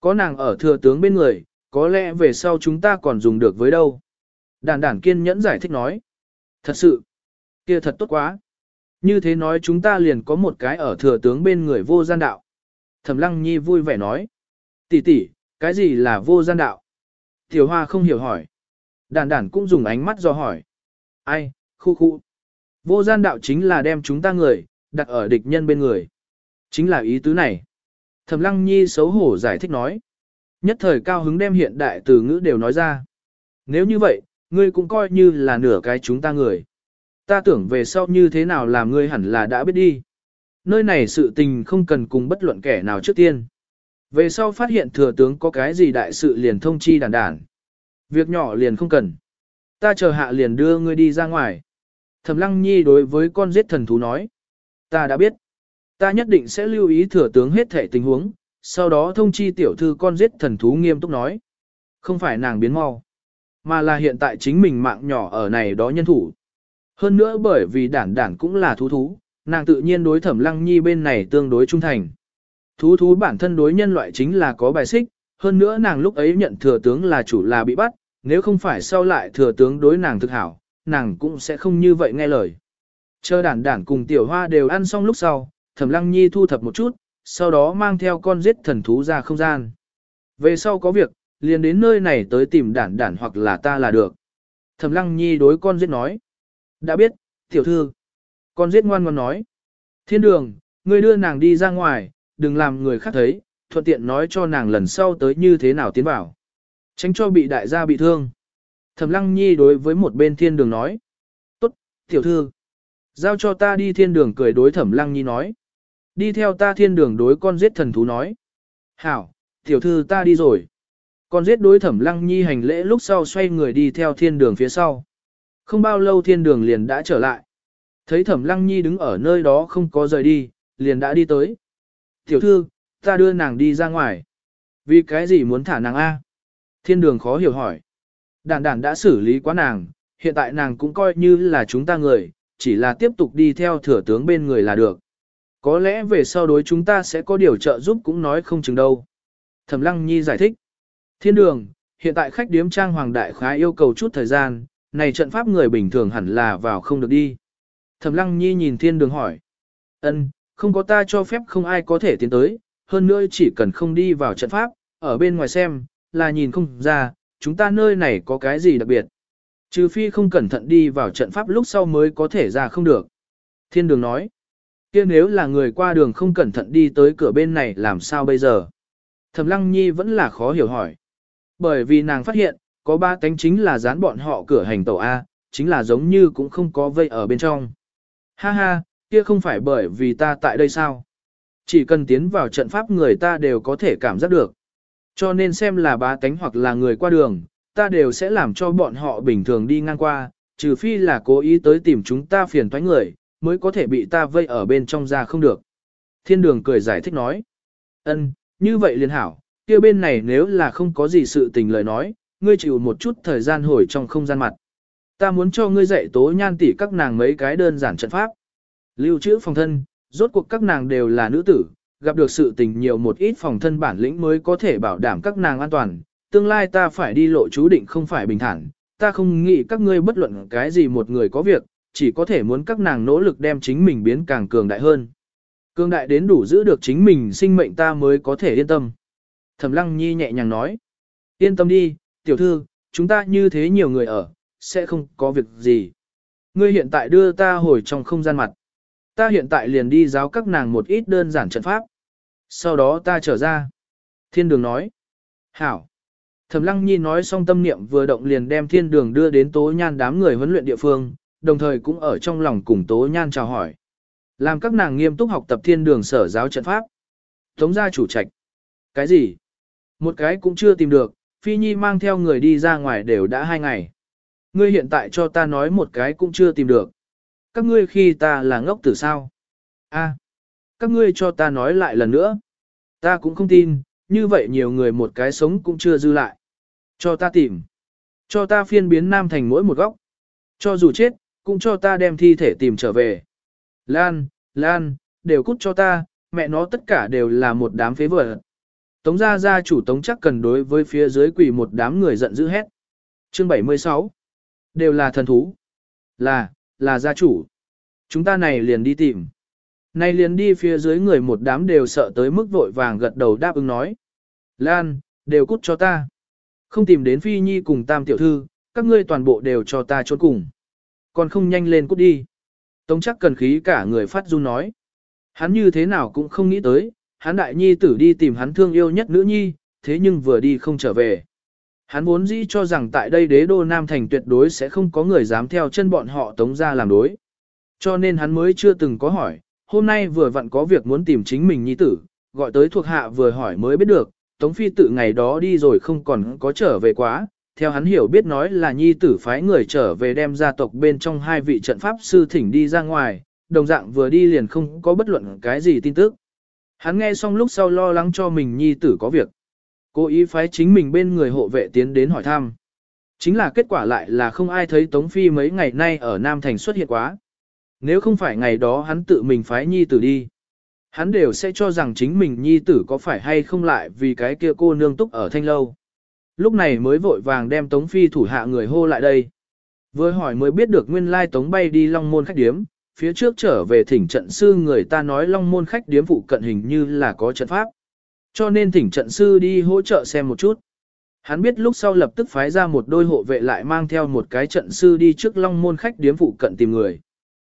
Có nàng ở thừa tướng bên người, có lẽ về sau chúng ta còn dùng được với đâu. Đàn đản kiên nhẫn giải thích nói. Thật sự, kia thật tốt quá. Như thế nói chúng ta liền có một cái ở thừa tướng bên người vô gian đạo. Thẩm lăng nhi vui vẻ nói. tỷ tỷ, cái gì là vô gian đạo? Tiểu hoa không hiểu hỏi. Đản đản cũng dùng ánh mắt do hỏi. Ai, khu khu. Vô gian đạo chính là đem chúng ta người, đặt ở địch nhân bên người. Chính là ý tứ này. Thẩm lăng nhi xấu hổ giải thích nói. Nhất thời cao hứng đem hiện đại từ ngữ đều nói ra. Nếu như vậy, ngươi cũng coi như là nửa cái chúng ta người. Ta tưởng về sau như thế nào làm ngươi hẳn là đã biết đi. Nơi này sự tình không cần cùng bất luận kẻ nào trước tiên. Về sau phát hiện thừa tướng có cái gì đại sự liền thông chi đàn đàn. Việc nhỏ liền không cần. Ta chờ hạ liền đưa ngươi đi ra ngoài. Thẩm lăng nhi đối với con giết thần thú nói. Ta đã biết. Ta nhất định sẽ lưu ý thừa tướng hết thể tình huống, sau đó thông chi tiểu thư con giết thần thú nghiêm túc nói. Không phải nàng biến mau, mà là hiện tại chính mình mạng nhỏ ở này đó nhân thủ. Hơn nữa bởi vì đản đản cũng là thú thú, nàng tự nhiên đối thẩm lăng nhi bên này tương đối trung thành. Thú thú bản thân đối nhân loại chính là có bài xích, hơn nữa nàng lúc ấy nhận thừa tướng là chủ là bị bắt, nếu không phải sau lại thừa tướng đối nàng thực hảo, nàng cũng sẽ không như vậy nghe lời. Chờ đản đản cùng tiểu hoa đều ăn xong lúc sau, thẩm lăng nhi thu thập một chút, sau đó mang theo con giết thần thú ra không gian. Về sau có việc, liền đến nơi này tới tìm đản đản hoặc là ta là được. Thẩm lăng nhi đối con giết nói. Đã biết, tiểu thư. Con giết ngoan ngoan nói. Thiên đường, ngươi đưa nàng đi ra ngoài, đừng làm người khác thấy, thuận tiện nói cho nàng lần sau tới như thế nào tiến vào. Tránh cho bị đại gia bị thương. Thẩm lăng nhi đối với một bên thiên đường nói. Tốt, tiểu thư. Giao cho ta đi thiên đường cười đối thẩm lăng nhi nói. Đi theo ta thiên đường đối con giết thần thú nói. Hảo, tiểu thư ta đi rồi. Con giết đối thẩm lăng nhi hành lễ lúc sau xoay người đi theo thiên đường phía sau. Không bao lâu thiên đường liền đã trở lại. Thấy thẩm lăng nhi đứng ở nơi đó không có rời đi, liền đã đi tới. Tiểu thư, ta đưa nàng đi ra ngoài. Vì cái gì muốn thả nàng A? Thiên đường khó hiểu hỏi. Đàn đàn đã xử lý quá nàng, hiện tại nàng cũng coi như là chúng ta người, chỉ là tiếp tục đi theo thừa tướng bên người là được. Có lẽ về sau đối chúng ta sẽ có điều trợ giúp cũng nói không chừng đâu. Thẩm Lăng Nhi giải thích. Thiên đường, hiện tại khách điếm trang hoàng đại khá yêu cầu chút thời gian, này trận pháp người bình thường hẳn là vào không được đi. Thẩm Lăng Nhi nhìn thiên đường hỏi. ân, không có ta cho phép không ai có thể tiến tới, hơn nữa chỉ cần không đi vào trận pháp, ở bên ngoài xem, là nhìn không ra, chúng ta nơi này có cái gì đặc biệt. Trừ phi không cẩn thận đi vào trận pháp lúc sau mới có thể ra không được. Thiên đường nói, kia nếu là người qua đường không cẩn thận đi tới cửa bên này làm sao bây giờ? Thẩm Lăng Nhi vẫn là khó hiểu hỏi. Bởi vì nàng phát hiện, có ba tánh chính là dán bọn họ cửa hành tàu A, chính là giống như cũng không có vây ở bên trong. Ha ha, kia không phải bởi vì ta tại đây sao? Chỉ cần tiến vào trận pháp người ta đều có thể cảm giác được. Cho nên xem là ba tánh hoặc là người qua đường, ta đều sẽ làm cho bọn họ bình thường đi ngang qua, trừ phi là cố ý tới tìm chúng ta phiền toái người, mới có thể bị ta vây ở bên trong ra không được. Thiên đường cười giải thích nói. ân, như vậy liền hảo, kia bên này nếu là không có gì sự tình lời nói, ngươi chịu một chút thời gian hồi trong không gian mặt. Ta muốn cho ngươi dạy tố nhan tỉ các nàng mấy cái đơn giản trận pháp. Lưu trữ phòng thân, rốt cuộc các nàng đều là nữ tử, gặp được sự tình nhiều một ít phòng thân bản lĩnh mới có thể bảo đảm các nàng an toàn. Tương lai ta phải đi lộ chú định không phải bình thản, ta không nghĩ các ngươi bất luận cái gì một người có việc, chỉ có thể muốn các nàng nỗ lực đem chính mình biến càng cường đại hơn. Cường đại đến đủ giữ được chính mình sinh mệnh ta mới có thể yên tâm. Thẩm Lăng Nhi nhẹ nhàng nói. Yên tâm đi, tiểu thư, chúng ta như thế nhiều người ở, sẽ không có việc gì. Ngươi hiện tại đưa ta hồi trong không gian mặt. Ta hiện tại liền đi giáo các nàng một ít đơn giản trận pháp. Sau đó ta trở ra. Thiên đường nói. Hảo. Thẩm Lăng Nhi nói xong tâm niệm vừa động liền đem thiên đường đưa đến tố nhan đám người huấn luyện địa phương, đồng thời cũng ở trong lòng cùng Tố Nhan chào hỏi. Làm các nàng nghiêm túc học tập thiên đường sở giáo trận pháp. Tống gia chủ trạch. Cái gì? Một cái cũng chưa tìm được, Phi Nhi mang theo người đi ra ngoài đều đã hai ngày. Ngươi hiện tại cho ta nói một cái cũng chưa tìm được. Các ngươi khi ta là ngốc tử sao? A, à, các ngươi cho ta nói lại lần nữa. Ta cũng không tin, như vậy nhiều người một cái sống cũng chưa dư lại. Cho ta tìm. Cho ta phiên biến nam thành mỗi một góc. Cho dù chết, cũng cho ta đem thi thể tìm trở về. Lan, Lan, đều cút cho ta, mẹ nó tất cả đều là một đám phế vật. Tống gia gia chủ tống chắc cần đối với phía dưới quỷ một đám người giận dữ hét. Chương 76 Đều là thần thú. Là, là gia chủ. Chúng ta này liền đi tìm. Này liền đi phía dưới người một đám đều sợ tới mức vội vàng gật đầu đáp ứng nói. Lan, đều cút cho ta. Không tìm đến Phi Nhi cùng Tam Tiểu Thư, các ngươi toàn bộ đều cho ta trốn cùng. Còn không nhanh lên cút đi. Tống chắc cần khí cả người phát run nói. Hắn như thế nào cũng không nghĩ tới, hắn đại nhi tử đi tìm hắn thương yêu nhất nữ nhi, thế nhưng vừa đi không trở về. Hắn vốn dĩ cho rằng tại đây đế đô Nam Thành tuyệt đối sẽ không có người dám theo chân bọn họ tống ra làm đối. Cho nên hắn mới chưa từng có hỏi, hôm nay vừa vặn có việc muốn tìm chính mình nhi tử, gọi tới thuộc hạ vừa hỏi mới biết được, Tống Phi tự ngày đó đi rồi không còn có trở về quá, theo hắn hiểu biết nói là nhi tử phái người trở về đem gia tộc bên trong hai vị trận pháp sư thỉnh đi ra ngoài, đồng dạng vừa đi liền không có bất luận cái gì tin tức. Hắn nghe xong lúc sau lo lắng cho mình nhi tử có việc. Cố ý phái chính mình bên người hộ vệ tiến đến hỏi thăm. Chính là kết quả lại là không ai thấy Tống Phi mấy ngày nay ở Nam Thành xuất hiện quá. Nếu không phải ngày đó hắn tự mình phái nhi tử đi. Hắn đều sẽ cho rằng chính mình nhi tử có phải hay không lại vì cái kia cô nương túc ở thanh lâu. Lúc này mới vội vàng đem Tống Phi thủ hạ người hô lại đây. Vừa hỏi mới biết được nguyên lai Tống bay đi Long Môn khách điếm, phía trước trở về thỉnh trận sư người ta nói Long Môn khách điếm phụ cận hình như là có trận pháp. Cho nên thỉnh trận sư đi hỗ trợ xem một chút. Hắn biết lúc sau lập tức phái ra một đôi hộ vệ lại mang theo một cái trận sư đi trước Long Môn khách điếm phụ cận tìm người.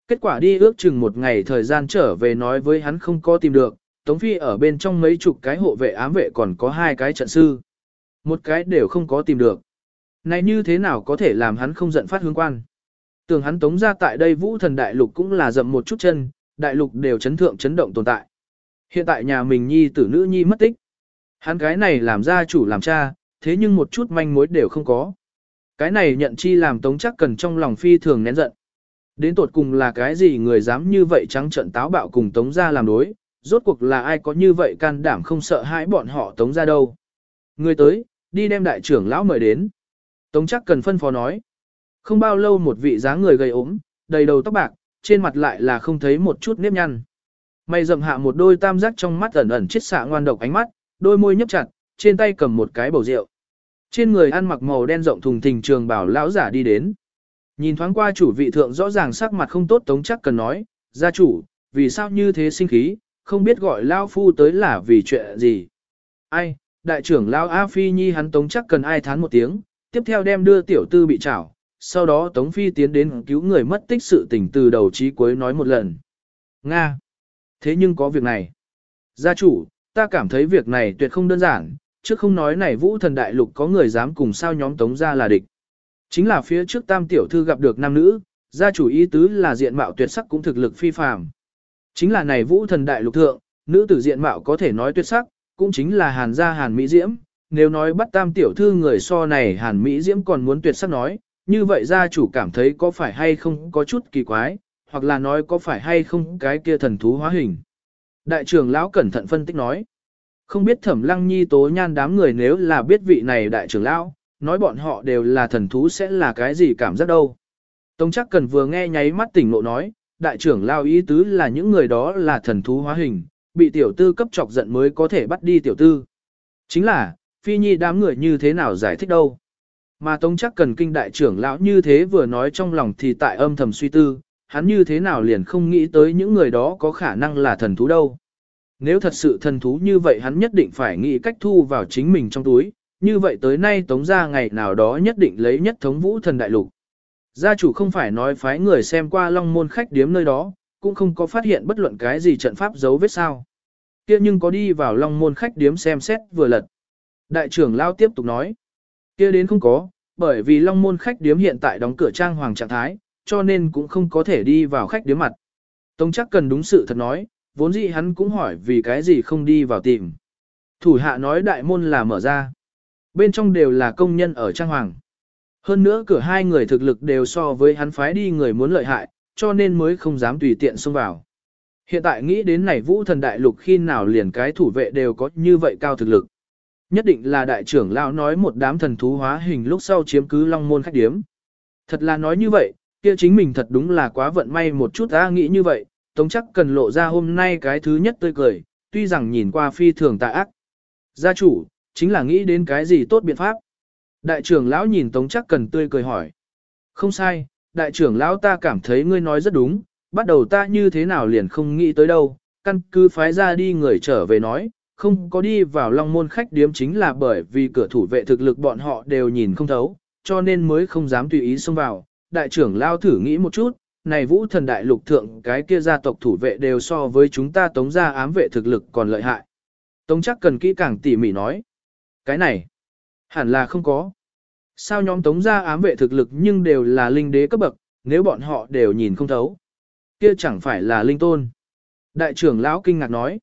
Kết quả đi ước chừng một ngày thời gian trở về nói với hắn không có tìm được, Tống Phi ở bên trong mấy chục cái hộ vệ ám vệ còn có hai cái trận sư. Một cái đều không có tìm được. Này như thế nào có thể làm hắn không giận phát hướng quan? Tưởng hắn tống ra tại đây vũ thần đại lục cũng là dậm một chút chân, đại lục đều chấn thượng chấn động tồn tại. Hiện tại nhà mình nhi tử nữ nhi mất tích. Hắn cái này làm gia chủ làm cha, thế nhưng một chút manh mối đều không có. Cái này nhận chi làm tống chắc cần trong lòng phi thường nén giận. Đến tột cùng là cái gì người dám như vậy trắng trận táo bạo cùng tống ra làm đối, rốt cuộc là ai có như vậy can đảm không sợ hãi bọn họ tống ra đâu. Người tới, đi đem đại trưởng lão mời đến. Tống chắc cần phân phó nói. Không bao lâu một vị dáng người gầy ốm, đầy đầu tóc bạc, trên mặt lại là không thấy một chút nếp nhăn. Mày rậm hạ một đôi tam giác trong mắt ẩn ẩn chết xạ ngoan độc ánh mắt, đôi môi nhấp chặt, trên tay cầm một cái bầu rượu. Trên người ăn mặc màu đen rộng thùng thình trường bảo lão giả đi đến. Nhìn thoáng qua chủ vị thượng rõ ràng sắc mặt không tốt tống chắc cần nói, gia chủ, vì sao như thế sinh khí, không biết gọi lao phu tới là vì chuyện gì. Ai, đại trưởng lao A Phi Nhi hắn tống chắc cần ai thán một tiếng, tiếp theo đem đưa tiểu tư bị trảo, sau đó tống phi tiến đến cứu người mất tích sự tình từ đầu chí cuối nói một lần. Nga! Thế nhưng có việc này. Gia chủ, ta cảm thấy việc này tuyệt không đơn giản, chứ không nói này vũ thần đại lục có người dám cùng sao nhóm tống ra là địch. Chính là phía trước tam tiểu thư gặp được nam nữ, gia chủ ý tứ là diện mạo tuyệt sắc cũng thực lực phi phàm. Chính là này vũ thần đại lục thượng, nữ tử diện mạo có thể nói tuyệt sắc, cũng chính là hàn gia hàn mỹ diễm. Nếu nói bắt tam tiểu thư người so này hàn mỹ diễm còn muốn tuyệt sắc nói, như vậy gia chủ cảm thấy có phải hay không có chút kỳ quái, hoặc là nói có phải hay không cái kia thần thú hóa hình. Đại trưởng lão cẩn thận phân tích nói, không biết thẩm lăng nhi tố nhan đám người nếu là biết vị này đại trưởng lão, nói bọn họ đều là thần thú sẽ là cái gì cảm giác đâu. Tông chắc cần vừa nghe nháy mắt tỉnh ngộ nói, đại trưởng lao ý tứ là những người đó là thần thú hóa hình, bị tiểu tư cấp chọc giận mới có thể bắt đi tiểu tư. Chính là, phi nhi đám người như thế nào giải thích đâu. Mà tông chắc cần kinh đại trưởng lão như thế vừa nói trong lòng thì tại âm thầm suy tư, hắn như thế nào liền không nghĩ tới những người đó có khả năng là thần thú đâu. Nếu thật sự thần thú như vậy hắn nhất định phải nghĩ cách thu vào chính mình trong túi, như vậy tới nay tống gia ngày nào đó nhất định lấy nhất thống vũ thần đại lục. Gia chủ không phải nói phái người xem qua long môn khách điếm nơi đó, cũng không có phát hiện bất luận cái gì trận pháp dấu vết sao. Kia nhưng có đi vào long môn khách điếm xem xét vừa lật. Đại trưởng lao tiếp tục nói. Kia đến không có, bởi vì long môn khách điếm hiện tại đóng cửa trang hoàng trạng thái, cho nên cũng không có thể đi vào khách điếm mặt. Tống chắc cần đúng sự thật nói, vốn dĩ hắn cũng hỏi vì cái gì không đi vào tìm. Thủ hạ nói đại môn là mở ra. Bên trong đều là công nhân ở trang hoàng. Hơn nữa cửa hai người thực lực đều so với hắn phái đi người muốn lợi hại, cho nên mới không dám tùy tiện xông vào. Hiện tại nghĩ đến này vũ thần đại lục khi nào liền cái thủ vệ đều có như vậy cao thực lực. Nhất định là đại trưởng lão nói một đám thần thú hóa hình lúc sau chiếm cứ long môn khách điếm. Thật là nói như vậy, kia chính mình thật đúng là quá vận may một chút ta nghĩ như vậy, tống chắc cần lộ ra hôm nay cái thứ nhất tươi cười, tuy rằng nhìn qua phi thường tà ác. Gia chủ, chính là nghĩ đến cái gì tốt biện pháp. Đại trưởng lão nhìn Tống chắc cần tươi cười hỏi. Không sai, đại trưởng lão ta cảm thấy ngươi nói rất đúng, bắt đầu ta như thế nào liền không nghĩ tới đâu, căn cứ phái ra đi người trở về nói, không có đi vào long môn khách điếm chính là bởi vì cửa thủ vệ thực lực bọn họ đều nhìn không thấu, cho nên mới không dám tùy ý xông vào. Đại trưởng lao thử nghĩ một chút, này vũ thần đại lục thượng cái kia gia tộc thủ vệ đều so với chúng ta tống gia ám vệ thực lực còn lợi hại. Tống chắc cần kỹ càng tỉ mỉ nói. Cái này, hẳn là không có. Sao nhóm tống gia ám vệ thực lực nhưng đều là linh đế cấp bậc, nếu bọn họ đều nhìn không thấu. Kia chẳng phải là linh tôn. Đại trưởng lão kinh ngạc nói.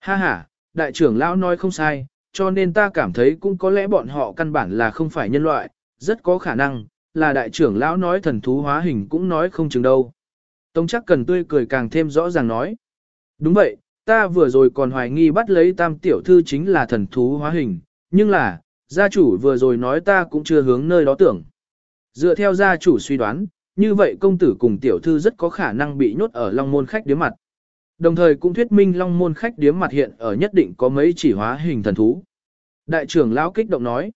Ha ha, đại trưởng lão nói không sai, cho nên ta cảm thấy cũng có lẽ bọn họ căn bản là không phải nhân loại, rất có khả năng, là đại trưởng lão nói thần thú hóa hình cũng nói không chừng đâu. Tống chắc cần tươi cười càng thêm rõ ràng nói. Đúng vậy, ta vừa rồi còn hoài nghi bắt lấy tam tiểu thư chính là thần thú hóa hình, nhưng là, gia chủ vừa rồi nói ta cũng chưa hướng nơi đó tưởng. Dựa theo gia chủ suy đoán, như vậy công tử cùng tiểu thư rất có khả năng bị nhốt ở long môn khách điếm mặt. Đồng thời cũng thuyết minh long môn khách điếm mặt hiện ở nhất định có mấy chỉ hóa hình thần thú. Đại trưởng lão kích động nói,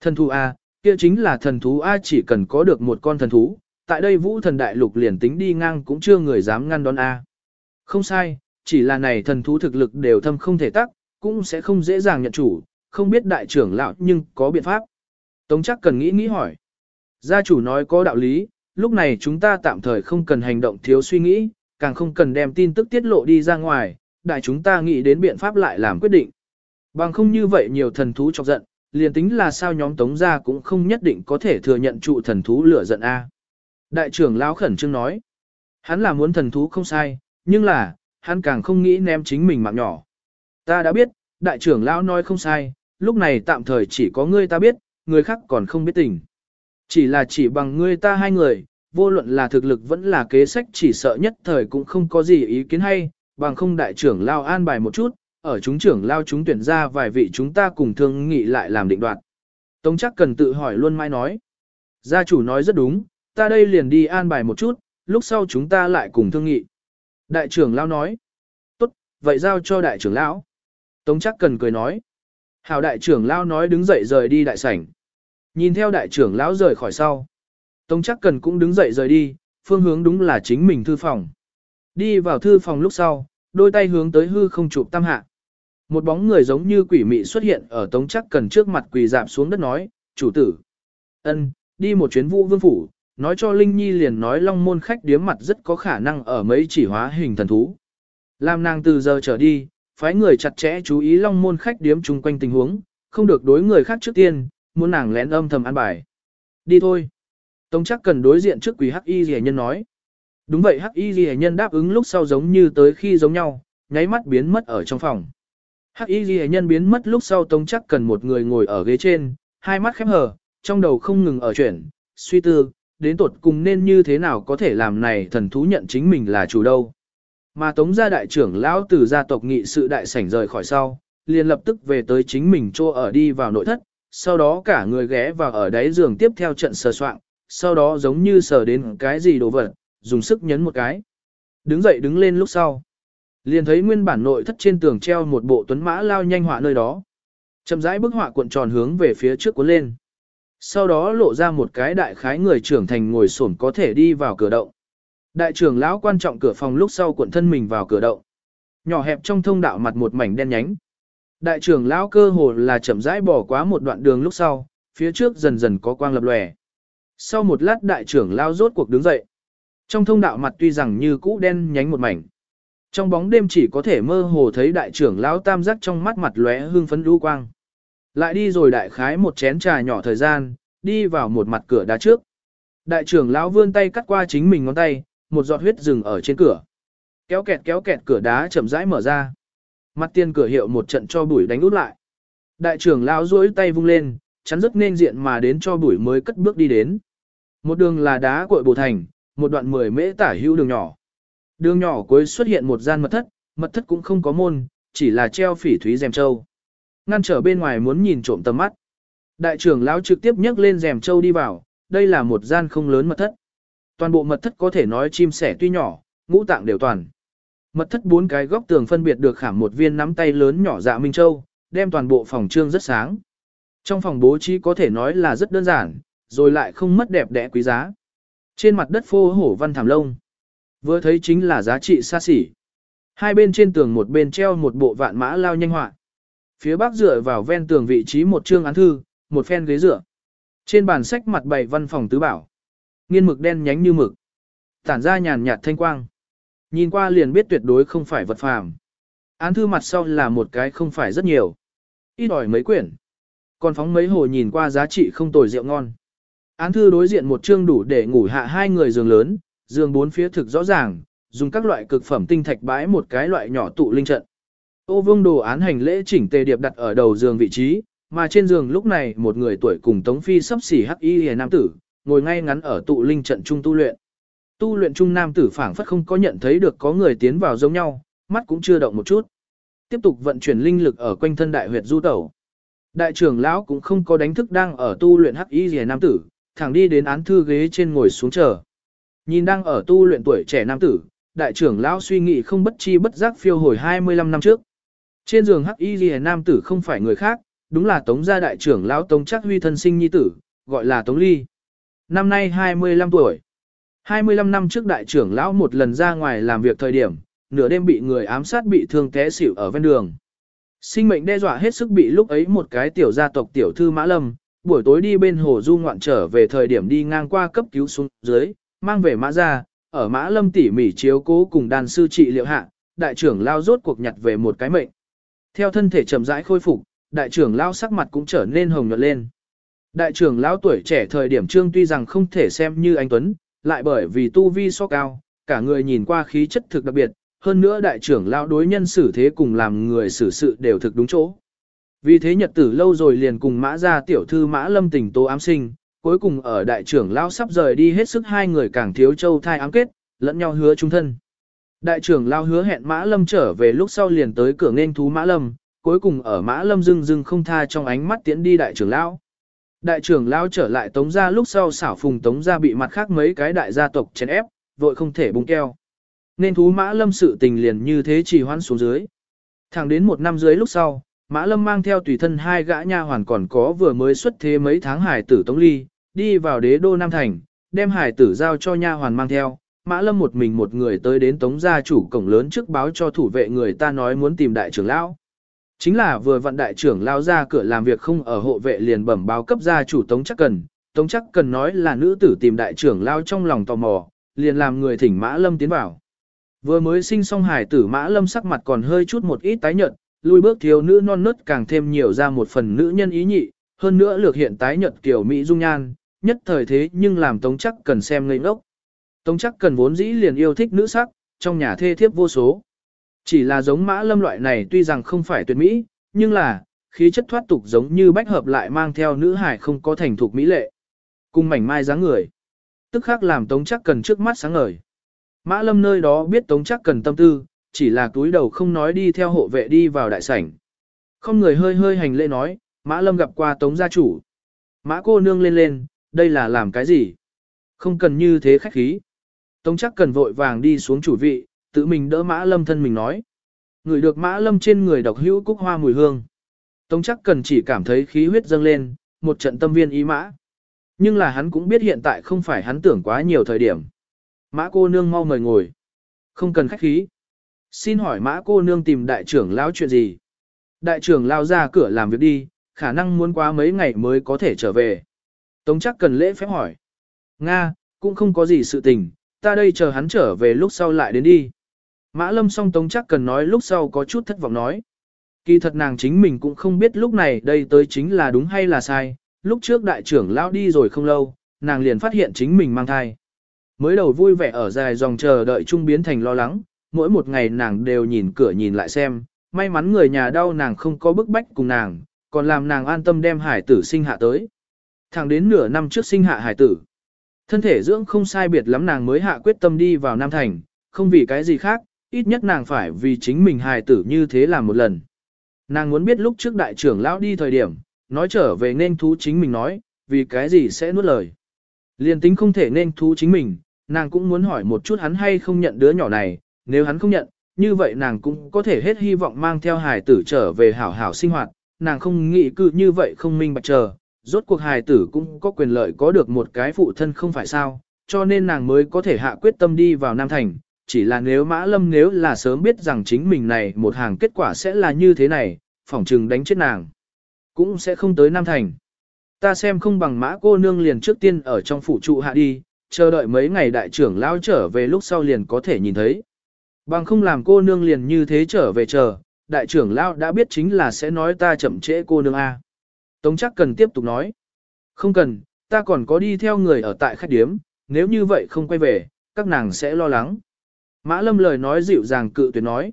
thần thú A, kia chính là thần thú A chỉ cần có được một con thần thú, tại đây vũ thần đại lục liền tính đi ngang cũng chưa người dám ngăn đón A. Không sai, chỉ là này thần thú thực lực đều thâm không thể tắc, cũng sẽ không dễ dàng nhận chủ, không biết đại trưởng lão nhưng có biện pháp. Tống chắc cần nghĩ nghĩ hỏi. Gia chủ nói có đạo lý, lúc này chúng ta tạm thời không cần hành động thiếu suy nghĩ, càng không cần đem tin tức tiết lộ đi ra ngoài, đại chúng ta nghĩ đến biện pháp lại làm quyết định. Bằng không như vậy nhiều thần thú chọc giận, liền tính là sao nhóm tống gia cũng không nhất định có thể thừa nhận trụ thần thú lửa giận A. Đại trưởng lão khẩn trương nói, hắn là muốn thần thú không sai, nhưng là, hắn càng không nghĩ ném chính mình mạng nhỏ. Ta đã biết, đại trưởng lão nói không sai, lúc này tạm thời chỉ có ngươi ta biết, người khác còn không biết tình. Chỉ là chỉ bằng ngươi ta hai người, vô luận là thực lực vẫn là kế sách chỉ sợ nhất thời cũng không có gì ý kiến hay, bằng không đại trưởng lao an bài một chút, ở chúng trưởng lao chúng tuyển ra vài vị chúng ta cùng thương nghị lại làm định đoạt. Tống chắc cần tự hỏi luôn mai nói. Gia chủ nói rất đúng, ta đây liền đi an bài một chút, lúc sau chúng ta lại cùng thương nghị. Đại trưởng lao nói. Tốt, vậy giao cho đại trưởng lão. Tống chắc cần cười nói. Hào đại trưởng lão nói đứng dậy rời đi đại sảnh. Nhìn theo đại trưởng lão rời khỏi sau. Tống chắc cần cũng đứng dậy rời đi, phương hướng đúng là chính mình thư phòng. Đi vào thư phòng lúc sau, đôi tay hướng tới hư không chụp tam hạ. Một bóng người giống như quỷ mị xuất hiện ở tống chắc cần trước mặt quỳ dạp xuống đất nói, chủ tử. ân đi một chuyến vũ vương phủ, nói cho Linh Nhi liền nói long môn khách điếm mặt rất có khả năng ở mấy chỉ hóa hình thần thú. Làm nàng từ giờ trở đi, phái người chặt chẽ chú ý long môn khách điếm chung quanh tình huống, không được đối người khác trước tiên, muốn nàng lén âm thầm ăn bài. Đi thôi. Tống chắc cần đối diện trước quỷ hắc y rẻ nhân nói. Đúng vậy hắc y rẻ nhân đáp ứng lúc sau giống như tới khi giống nhau, nháy mắt biến mất ở trong phòng. Hắc y rẻ nhân biến mất lúc sau tống chắc cần một người ngồi ở ghế trên, hai mắt khép hờ, trong đầu không ngừng ở chuyển, suy tư, đến tột cùng nên như thế nào có thể làm này thần thú nhận chính mình là chủ đâu. Mà tống gia đại trưởng lão từ gia tộc nghị sự đại sảnh rời khỏi sau, liền lập tức về tới chính mình chỗ ở đi vào nội thất, sau đó cả người ghé vào ở đáy giường tiếp theo trận sờ soạn, sau đó giống như sờ đến cái gì đồ vật, dùng sức nhấn một cái. Đứng dậy đứng lên lúc sau. Liền thấy nguyên bản nội thất trên tường treo một bộ tuấn mã lao nhanh họa nơi đó. Chậm rãi bức họa cuộn tròn hướng về phía trước cuốn lên. Sau đó lộ ra một cái đại khái người trưởng thành ngồi xổm có thể đi vào cửa động. Đại trưởng lão quan trọng cửa phòng lúc sau cuộn thân mình vào cửa động. Nhỏ hẹp trong thông đạo mặt một mảnh đen nhánh. Đại trưởng lão cơ hồ là chậm rãi bỏ qua một đoạn đường lúc sau, phía trước dần dần có quang lập lòe. Sau một lát đại trưởng lão rốt cuộc đứng dậy. Trong thông đạo mặt tuy rằng như cũ đen nhánh một mảnh. Trong bóng đêm chỉ có thể mơ hồ thấy đại trưởng lão tam giác trong mắt mặt lóe hương phấn đu quang. Lại đi rồi đại khái một chén trà nhỏ thời gian, đi vào một mặt cửa đá trước. Đại trưởng lão vươn tay cắt qua chính mình ngón tay, một giọt huyết dừng ở trên cửa. Kéo kẹt kéo kẹt cửa đá chậm rãi mở ra. Mặt tiên cửa hiệu một trận cho bụi đánh út lại. Đại trưởng lão duỗi tay vung lên, chắn rất nên diện mà đến cho bụi mới cất bước đi đến. Một đường là đá cội bổ thành, một đoạn mười mễ tả hữu đường nhỏ. Đường nhỏ cuối xuất hiện một gian mật thất, mật thất cũng không có môn, chỉ là treo phỉ thúy rèm châu. Ngăn trở bên ngoài muốn nhìn trộm tầm mắt. Đại trưởng lão trực tiếp nhấc lên rèm châu đi vào, đây là một gian không lớn mật thất. Toàn bộ mật thất có thể nói chim sẻ tuy nhỏ, ngũ tạng đều toàn. Mật thất bốn cái góc tường phân biệt được khảm một viên nắm tay lớn nhỏ dạ Minh Châu, đem toàn bộ phòng trương rất sáng. Trong phòng bố trí có thể nói là rất đơn giản, rồi lại không mất đẹp đẽ quý giá. Trên mặt đất phô hổ văn thảm lông. Vừa thấy chính là giá trị xa xỉ. Hai bên trên tường một bên treo một bộ vạn mã lao nhanh họa. Phía bắc dựa vào ven tường vị trí một chương án thư, một phen ghế dựa. Trên bàn sách mặt bày văn phòng tứ bảo. Nghiên mực đen nhánh như mực. Tản ra nhàn nhạt thanh quang. Nhìn qua liền biết tuyệt đối không phải vật phàm. Án thư mặt sau là một cái không phải rất nhiều. Ít ỏi mấy quyển. Còn phóng mấy hồ nhìn qua giá trị không tồi rượu ngon. Án thư đối diện một chương đủ để ngủ hạ hai người giường lớn, giường bốn phía thực rõ ràng, dùng các loại cực phẩm tinh thạch bãi một cái loại nhỏ tụ linh trận. Ô vương đồ án hành lễ chỉnh tề điệp đặt ở đầu giường vị trí, mà trên giường lúc này một người tuổi cùng Tống Phi sắp xỉ hắc y hề nam tử, ngồi ngay ngắn ở tụ linh trận trung tu luyện. Tu luyện trung nam tử phảng phất không có nhận thấy được có người tiến vào giống nhau, mắt cũng chưa động một chút. Tiếp tục vận chuyển linh lực ở quanh thân đại huyệt du tẩu. Đại trưởng lão cũng không có đánh thức đang ở tu luyện hắc y rìa nam tử, thẳng đi đến án thư ghế trên ngồi xuống chờ. Nhìn đang ở tu luyện tuổi trẻ nam tử, đại trưởng lão suy nghĩ không bất chi bất giác phiêu hồi 25 năm trước. Trên giường hắc y rìa nam tử không phải người khác, đúng là tống gia đại trưởng lão tống chắc huy thân sinh nhi tử, gọi là tống ly. Năm nay 25 tuổi. 25 năm trước đại trưởng lão một lần ra ngoài làm việc thời điểm, nửa đêm bị người ám sát bị thương té xỉu ở ven đường. Sinh mệnh đe dọa hết sức bị lúc ấy một cái tiểu gia tộc tiểu thư Mã Lâm, buổi tối đi bên hồ du ngoạn trở về thời điểm đi ngang qua cấp cứu xuống dưới, mang về Mã ra, ở Mã Lâm tỉ mỉ chiếu cố cùng đàn sư trị liệu hạ, đại trưởng lao rốt cuộc nhặt về một cái mệnh. Theo thân thể chậm rãi khôi phục, đại trưởng lao sắc mặt cũng trở nên hồng nhuận lên. Đại trưởng lão tuổi trẻ thời điểm trương tuy rằng không thể xem như anh Tuấn, lại bởi vì tu vi so cao, cả người nhìn qua khí chất thực đặc biệt, hơn nữa đại trưởng lão đối nhân xử thế cùng làm người xử sự đều thực đúng chỗ. Vì thế nhật tử lâu rồi liền cùng mã ra tiểu thư mã lâm tình tố ám sinh, cuối cùng ở đại trưởng lão sắp rời đi hết sức hai người càng thiếu châu thai ám kết, lẫn nhau hứa chung thân. Đại trưởng lão hứa hẹn mã lâm trở về lúc sau liền tới cửa nghênh thú mã lâm, cuối cùng ở mã lâm dưng dưng không tha trong ánh mắt tiễn đi đại trưởng lão. Đại trưởng lão trở lại tống gia lúc sau xảo phùng tống gia bị mặt khác mấy cái đại gia tộc chèn ép, vội không thể bung keo. Nên thú mã lâm sự tình liền như thế chỉ hoãn xuống dưới. Thẳng đến một năm dưới lúc sau, mã lâm mang theo tùy thân hai gã nha hoàn còn có vừa mới xuất thế mấy tháng hải tử tống ly, đi vào đế đô Nam Thành, đem hải tử giao cho nha hoàn mang theo. Mã lâm một mình một người tới đến tống gia chủ cổng lớn trước báo cho thủ vệ người ta nói muốn tìm đại trưởng lão. Chính là vừa vận đại trưởng lao ra cửa làm việc không ở hộ vệ liền bẩm báo cấp gia chủ Tống Chắc Cần. Tống Chắc Cần nói là nữ tử tìm đại trưởng lao trong lòng tò mò, liền làm người thỉnh Mã Lâm tiến vào. Vừa mới sinh xong hải tử Mã Lâm sắc mặt còn hơi chút một ít tái nhợt, lui bước thiếu nữ non nớt càng thêm nhiều ra một phần nữ nhân ý nhị, hơn nữa lược hiện tái nhợt kiểu Mỹ dung nhan, nhất thời thế nhưng làm Tống Chắc Cần xem ngây ngốc. Tống Chắc Cần vốn dĩ liền yêu thích nữ sắc, trong nhà thê thiếp vô số. Chỉ là giống mã lâm loại này tuy rằng không phải tuyệt mỹ, nhưng là, khí chất thoát tục giống như bách hợp lại mang theo nữ hải không có thành thục mỹ lệ. Cùng mảnh mai dáng người. Tức khác làm tống chắc cần trước mắt sáng ngời. Mã lâm nơi đó biết tống chắc cần tâm tư, chỉ là túi đầu không nói đi theo hộ vệ đi vào đại sảnh. Không người hơi hơi hành lễ nói, mã lâm gặp qua tống gia chủ. Mã cô nương lên lên, đây là làm cái gì? Không cần như thế khách khí. Tống chắc cần vội vàng đi xuống chủ vị, tự mình đỡ mã lâm thân mình nói. Người được mã lâm trên người độc hữu cúc hoa mùi hương. Tống chắc cần chỉ cảm thấy khí huyết dâng lên, một trận tâm viên ý mã. Nhưng là hắn cũng biết hiện tại không phải hắn tưởng quá nhiều thời điểm. Mã cô nương mau mời ngồi. Không cần khách khí. Xin hỏi mã cô nương tìm đại trưởng lao chuyện gì? Đại trưởng lao ra cửa làm việc đi, khả năng muốn qua mấy ngày mới có thể trở về. Tống chắc cần lễ phép hỏi. Nga, cũng không có gì sự tình, ta đây chờ hắn trở về lúc sau lại đến đi. Mã lâm song tống chắc cần nói lúc sau có chút thất vọng nói. Kỳ thật nàng chính mình cũng không biết lúc này đây tới chính là đúng hay là sai, lúc trước đại trưởng lão đi rồi không lâu, nàng liền phát hiện chính mình mang thai. Mới đầu vui vẻ ở dài dòng chờ đợi trung biến thành lo lắng, mỗi một ngày nàng đều nhìn cửa nhìn lại xem, may mắn người nhà đau nàng không có bức bách cùng nàng, còn làm nàng an tâm đem hải tử sinh hạ tới. Thẳng đến nửa năm trước sinh hạ hải tử. Thân thể dưỡng không sai biệt lắm nàng mới hạ quyết tâm đi vào Nam Thành, không vì cái gì khác, ít nhất nàng phải vì chính mình hài tử như thế làm một lần. Nàng muốn biết lúc trước đại trưởng lão đi thời điểm, nói trở về nên thú chính mình nói, vì cái gì sẽ nuốt lời. Liên tính không thể nên thú chính mình, nàng cũng muốn hỏi một chút hắn hay không nhận đứa nhỏ này, nếu hắn không nhận, như vậy nàng cũng có thể hết hy vọng mang theo hài tử trở về hảo hảo sinh hoạt, nàng không nghĩ cứ như vậy không minh bạch chờ, rốt cuộc hài tử cũng có quyền lợi có được một cái phụ thân không phải sao, cho nên nàng mới có thể hạ quyết tâm đi vào Nam Thành, chỉ là nếu Mã Lâm nếu là sớm biết rằng chính mình này một hàng kết quả sẽ là như thế này, phỏng trừng đánh chết nàng. Cũng sẽ không tới Nam Thành. Ta xem không bằng Mã cô nương liền trước tiên ở trong phủ trụ hạ đi, chờ đợi mấy ngày đại trưởng lao trở về lúc sau liền có thể nhìn thấy. Bằng không làm cô nương liền như thế trở về chờ, đại trưởng lao đã biết chính là sẽ nói ta chậm trễ cô nương A. Tống chắc cần tiếp tục nói. Không cần, ta còn có đi theo người ở tại khách điếm, nếu như vậy không quay về, các nàng sẽ lo lắng. Mã lâm lời nói dịu dàng cự tuyệt nói.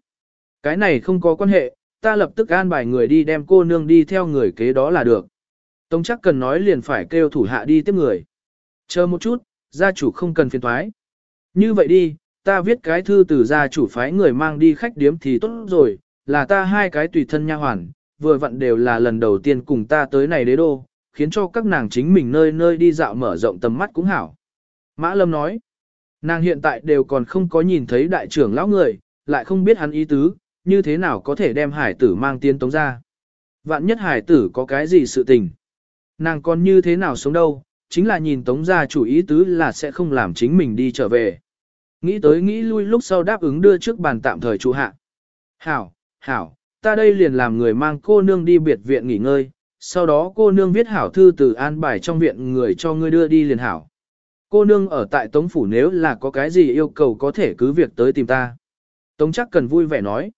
Cái này không có quan hệ, ta lập tức an bài người đi đem cô nương đi theo người kế đó là được. Tống chắc cần nói liền phải kêu thủ hạ đi tiếp người. Chờ một chút, gia chủ không cần phiền thoái. Như vậy đi, ta viết cái thư từ gia chủ phái người mang đi khách điếm thì tốt rồi, là ta hai cái tùy thân nha hoàn, vừa vặn đều là lần đầu tiên cùng ta tới này đế đô, khiến cho các nàng chính mình nơi nơi đi dạo mở rộng tầm mắt cũng hảo. Mã Lâm nói, nàng hiện tại đều còn không có nhìn thấy đại trưởng lão người, lại không biết hắn ý tứ, như thế nào có thể đem hải tử mang tiên tống ra. Vạn nhất hải tử có cái gì sự tình. Nàng còn như thế nào sống đâu, chính là nhìn tống ra chủ ý tứ là sẽ không làm chính mình đi trở về. Nghĩ tới nghĩ lui lúc sau đáp ứng đưa trước bàn tạm thời chủ hạ. Hảo, hảo, ta đây liền làm người mang cô nương đi biệt viện nghỉ ngơi, sau đó cô nương viết hảo thư từ an bài trong viện người cho ngươi đưa đi liền hảo. Cô nương ở tại Tống Phủ nếu là có cái gì yêu cầu có thể cứ việc tới tìm ta. Tống chắc cần vui vẻ nói.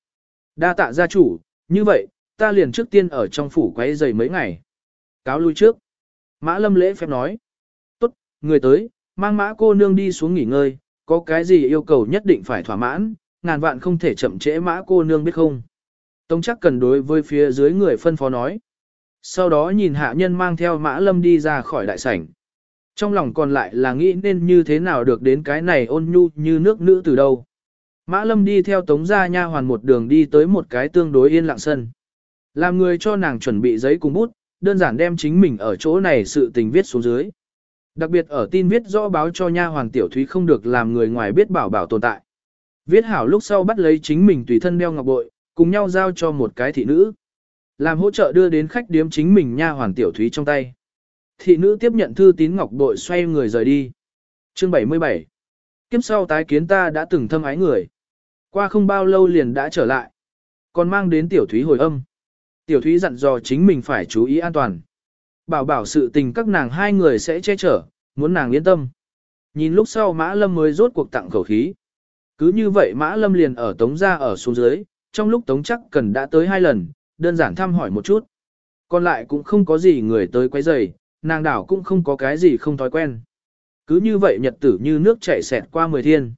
Đa tạ gia chủ, như vậy, ta liền trước tiên ở trong phủ quay giày mấy ngày. Cáo lui trước. Mã lâm lễ phép nói. Tốt, người tới, mang mã cô nương đi xuống nghỉ ngơi, có cái gì yêu cầu nhất định phải thỏa mãn, ngàn vạn không thể chậm trễ mã cô nương biết không. Tống chắc cần đối với phía dưới người phân phó nói. Sau đó nhìn hạ nhân mang theo mã lâm đi ra khỏi đại sảnh. Trong lòng còn lại là nghĩ nên như thế nào được đến cái này ôn nhu như nước nữ từ đâu. Mã lâm đi theo tống gia nha hoàn một đường đi tới một cái tương đối yên lặng sân. Làm người cho nàng chuẩn bị giấy cùng bút, đơn giản đem chính mình ở chỗ này sự tình viết xuống dưới. Đặc biệt ở tin viết rõ báo cho nha hoàn tiểu thúy không được làm người ngoài biết bảo bảo tồn tại. Viết hảo lúc sau bắt lấy chính mình tùy thân đeo ngọc bội, cùng nhau giao cho một cái thị nữ. Làm hỗ trợ đưa đến khách điếm chính mình nha hoàn tiểu thúy trong tay. Thị nữ tiếp nhận thư tín ngọc bội xoay người rời đi. Chương 77 Kiếp sau tái kiến ta đã từng thâm ái người. Qua không bao lâu liền đã trở lại. Còn mang đến tiểu thúy hồi âm. Tiểu thúy dặn dò chính mình phải chú ý an toàn. Bảo bảo sự tình các nàng hai người sẽ che chở, muốn nàng yên tâm. Nhìn lúc sau Mã Lâm mới rốt cuộc tặng khẩu khí. Cứ như vậy Mã Lâm liền ở Tống ra ở xuống dưới, trong lúc Tống chắc cần đã tới hai lần, đơn giản thăm hỏi một chút. Còn lại cũng không có gì người tới quấy rầy, nàng đảo cũng không có cái gì không thói quen. Cứ như vậy nhật tử như nước chảy xẹt qua mười thiên.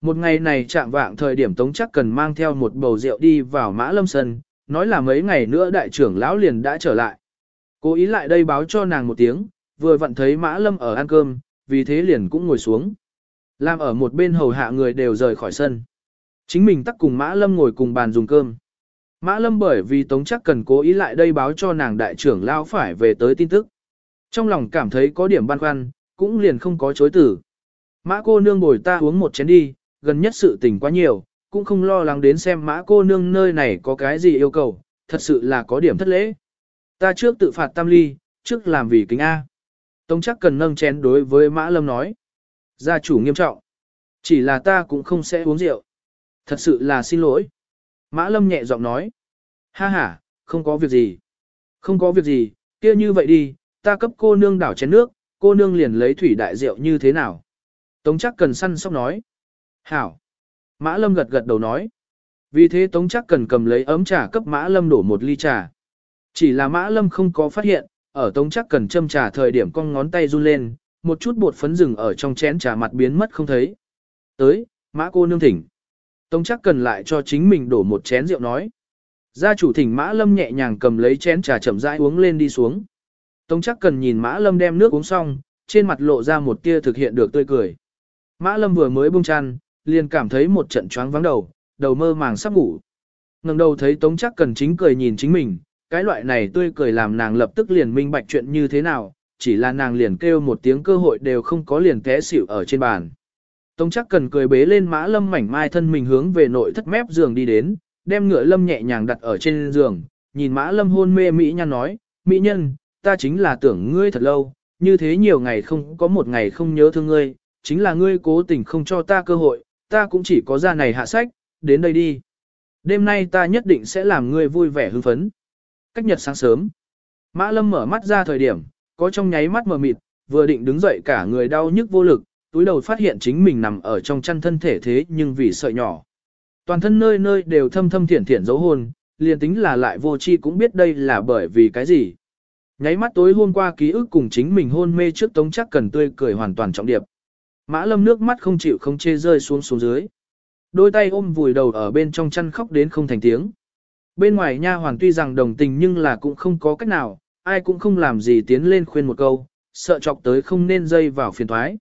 Một ngày này chạm vạng thời điểm Tống chắc cần mang theo một bầu rượu đi vào Mã Lâm Sân, nói là mấy ngày nữa đại trưởng lão liền đã trở lại. Cố ý lại đây báo cho nàng một tiếng, vừa vặn thấy Mã Lâm ở ăn cơm, vì thế liền cũng ngồi xuống. Làm ở một bên hầu hạ người đều rời khỏi sân. Chính mình tắc cùng Mã Lâm ngồi cùng bàn dùng cơm. Mã Lâm bởi vì Tống chắc cần cố ý lại đây báo cho nàng đại trưởng lão phải về tới tin tức. Trong lòng cảm thấy có điểm băn khoăn, cũng liền không có chối tử. Mã cô nương bồi ta uống một chén đi, gần nhất sự tình quá nhiều, cũng không lo lắng đến xem mã cô nương nơi này có cái gì yêu cầu, thật sự là có điểm thất lễ. Ta trước tự phạt tam ly, trước làm vì kính A. Tống chắc cần nâng chén đối với mã lâm nói. Gia chủ nghiêm trọng. Chỉ là ta cũng không sẽ uống rượu. Thật sự là xin lỗi. Mã lâm nhẹ giọng nói. Ha ha, không có việc gì. Không có việc gì, kia như vậy đi, ta cấp cô nương đảo chén nước, cô nương liền lấy thủy đại rượu như thế nào. Tống chắc cần săn sóc nói. Hảo. Mã Lâm gật gật đầu nói. Vì thế Tống chắc cần cầm lấy ấm trà cấp Mã Lâm đổ một ly trà. Chỉ là Mã Lâm không có phát hiện, ở Tống chắc cần châm trà thời điểm con ngón tay run lên, một chút bột phấn rừng ở trong chén trà mặt biến mất không thấy. Tới, Mã cô nương thỉnh. Tống chắc cần lại cho chính mình đổ một chén rượu nói. Gia chủ thỉnh Mã Lâm nhẹ nhàng cầm lấy chén trà chậm rãi uống lên đi xuống. Tống chắc cần nhìn Mã Lâm đem nước uống xong, trên mặt lộ ra một tia thực hiện được tươi cười. Mã Lâm vừa mới buông chăn, liền cảm thấy một trận choáng vắng đầu, đầu mơ màng sắp ngủ. ngẩng đầu thấy Tống chắc cần chính cười nhìn chính mình, cái loại này tươi cười làm nàng lập tức liền minh bạch chuyện như thế nào, chỉ là nàng liền kêu một tiếng cơ hội đều không có liền té xỉu ở trên bàn. Tống chắc cần cười bế lên mã lâm mảnh mai thân mình hướng về nội thất mép giường đi đến, đem ngựa lâm nhẹ nhàng đặt ở trên giường, nhìn mã lâm hôn mê mỹ nhân nói, mỹ nhân, ta chính là tưởng ngươi thật lâu, như thế nhiều ngày không có một ngày không nhớ thương ngươi, chính là ngươi cố tình không cho ta cơ hội, ta cũng chỉ có ra này hạ sách, đến đây đi. Đêm nay ta nhất định sẽ làm ngươi vui vẻ hưng phấn. Cách nhật sáng sớm, Mã Lâm mở mắt ra thời điểm, có trong nháy mắt mờ mịt, vừa định đứng dậy cả người đau nhức vô lực, túi đầu phát hiện chính mình nằm ở trong chăn thân thể thế nhưng vì sợi nhỏ. Toàn thân nơi nơi đều thâm thâm thiển thiển dấu hồn, liền tính là lại vô chi cũng biết đây là bởi vì cái gì. Nháy mắt tối hôm qua ký ức cùng chính mình hôn mê trước tống chắc cần tươi cười hoàn toàn trọng điệp. Mã lâm nước mắt không chịu không chê rơi xuống xuống dưới. Đôi tay ôm vùi đầu ở bên trong chăn khóc đến không thành tiếng. Bên ngoài nha hoàn tuy rằng đồng tình nhưng là cũng không có cách nào, ai cũng không làm gì tiến lên khuyên một câu, sợ chọc tới không nên dây vào phiền thoái.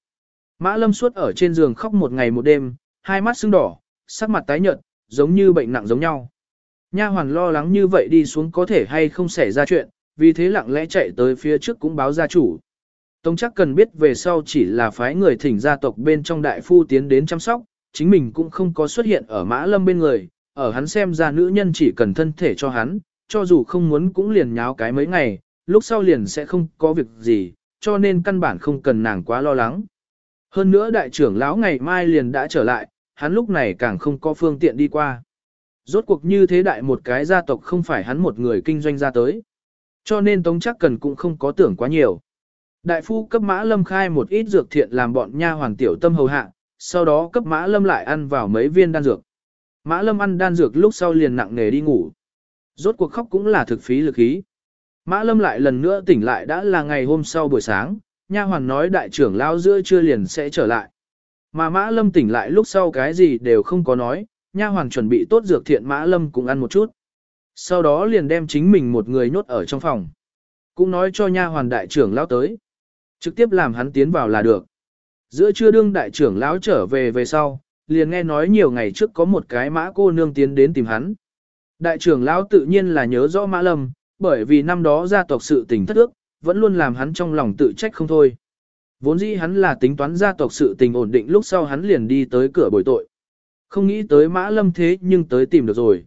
Mã Lâm suốt ở trên giường khóc một ngày một đêm, hai mắt sưng đỏ, sắc mặt tái nhợt, giống như bệnh nặng giống nhau. Nha hoàn lo lắng như vậy đi xuống có thể hay không xảy ra chuyện, vì thế lặng lẽ chạy tới phía trước cũng báo gia chủ. Tông chắc cần biết về sau chỉ là phái người thỉnh gia tộc bên trong đại phu tiến đến chăm sóc, chính mình cũng không có xuất hiện ở mã lâm bên người, ở hắn xem ra nữ nhân chỉ cần thân thể cho hắn, cho dù không muốn cũng liền nháo cái mấy ngày, lúc sau liền sẽ không có việc gì, cho nên căn bản không cần nàng quá lo lắng. Hơn nữa đại trưởng lão ngày mai liền đã trở lại, hắn lúc này càng không có phương tiện đi qua. Rốt cuộc như thế đại một cái gia tộc không phải hắn một người kinh doanh ra tới. Cho nên Tống chắc cần cũng không có tưởng quá nhiều. Đại phu cấp mã lâm khai một ít dược thiện làm bọn nha hoàng tiểu tâm hầu hạ, sau đó cấp mã lâm lại ăn vào mấy viên đan dược. Mã lâm ăn đan dược lúc sau liền nặng nề đi ngủ. Rốt cuộc khóc cũng là thực phí lực ý. Mã lâm lại lần nữa tỉnh lại đã là ngày hôm sau buổi sáng, nha hoàn nói đại trưởng lao giữa trưa liền sẽ trở lại. Mà mã lâm tỉnh lại lúc sau cái gì đều không có nói, nha hoàn chuẩn bị tốt dược thiện mã lâm cũng ăn một chút. Sau đó liền đem chính mình một người nhốt ở trong phòng. Cũng nói cho nha hoàn đại trưởng lão tới. Trực tiếp làm hắn tiến vào là được. Giữa trưa đương đại trưởng lão trở về về sau, liền nghe nói nhiều ngày trước có một cái mã cô nương tiến đến tìm hắn. Đại trưởng lão tự nhiên là nhớ rõ mã lâm, bởi vì năm đó gia tộc sự tình thất ước, vẫn luôn làm hắn trong lòng tự trách không thôi. Vốn dĩ hắn là tính toán gia tộc sự tình ổn định lúc sau hắn liền đi tới cửa bồi tội. Không nghĩ tới mã lâm thế nhưng tới tìm được rồi.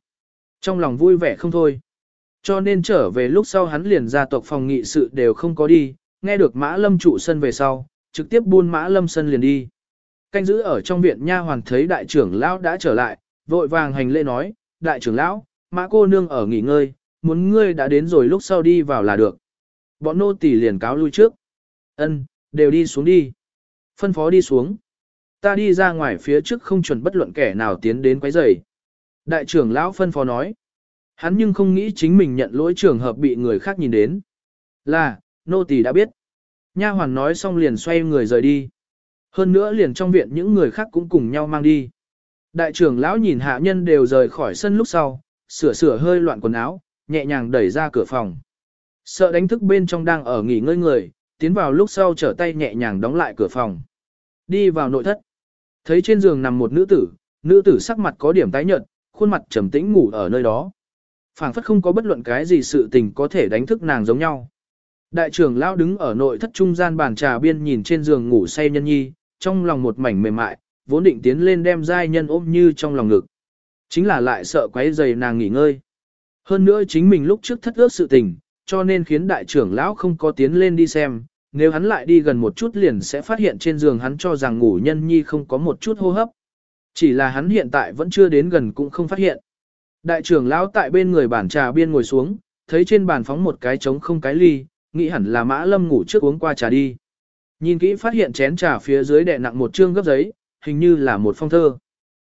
Trong lòng vui vẻ không thôi. Cho nên trở về lúc sau hắn liền ra tộc phòng nghị sự đều không có đi, nghe được mã lâm trụ sân về sau, trực tiếp buôn mã lâm sân liền đi. Canh giữ ở trong viện nha hoàn thấy đại trưởng lão đã trở lại, vội vàng hành lễ nói, đại trưởng lão, mã cô nương ở nghỉ ngơi, muốn ngươi đã đến rồi lúc sau đi vào là được. Bọn nô tỳ liền cáo lui trước. Ân, đều đi xuống đi. Phân phó đi xuống. Ta đi ra ngoài phía trước không chuẩn bất luận kẻ nào tiến đến quấy rầy. Đại trưởng lão phân phó nói. Hắn nhưng không nghĩ chính mình nhận lỗi trường hợp bị người khác nhìn đến. Là, nô tỳ đã biết. Nha hoàn nói xong liền xoay người rời đi. Hơn nữa liền trong viện những người khác cũng cùng nhau mang đi. Đại trưởng lão nhìn hạ nhân đều rời khỏi sân lúc sau, sửa sửa hơi loạn quần áo, nhẹ nhàng đẩy ra cửa phòng. Sợ đánh thức bên trong đang ở nghỉ ngơi người, tiến vào lúc sau trở tay nhẹ nhàng đóng lại cửa phòng. Đi vào nội thất. Thấy trên giường nằm một nữ tử, nữ tử sắc mặt có điểm tái nhợt, khuôn mặt trầm tĩnh ngủ ở nơi đó. phảng phất không có bất luận cái gì sự tình có thể đánh thức nàng giống nhau. Đại trưởng lão đứng ở nội thất trung gian bàn trà biên nhìn trên giường ngủ say nhân nhi, trong lòng một mảnh mềm mại, vốn định tiến lên đem giai nhân ôm như trong lòng ngực. Chính là lại sợ quấy giày nàng nghỉ ngơi. Hơn nữa chính mình lúc trước thất ước sự tình, cho nên khiến đại trưởng lão không có tiến lên đi xem, nếu hắn lại đi gần một chút liền sẽ phát hiện trên giường hắn cho rằng ngủ nhân nhi không có một chút hô hấp. Chỉ là hắn hiện tại vẫn chưa đến gần cũng không phát hiện. Đại trưởng lão tại bên người bản trà biên ngồi xuống, thấy trên bàn phóng một cái trống không cái ly, nghĩ hẳn là mã lâm ngủ trước uống qua trà đi. Nhìn kỹ phát hiện chén trà phía dưới đè nặng một chương gấp giấy, hình như là một phong thơ.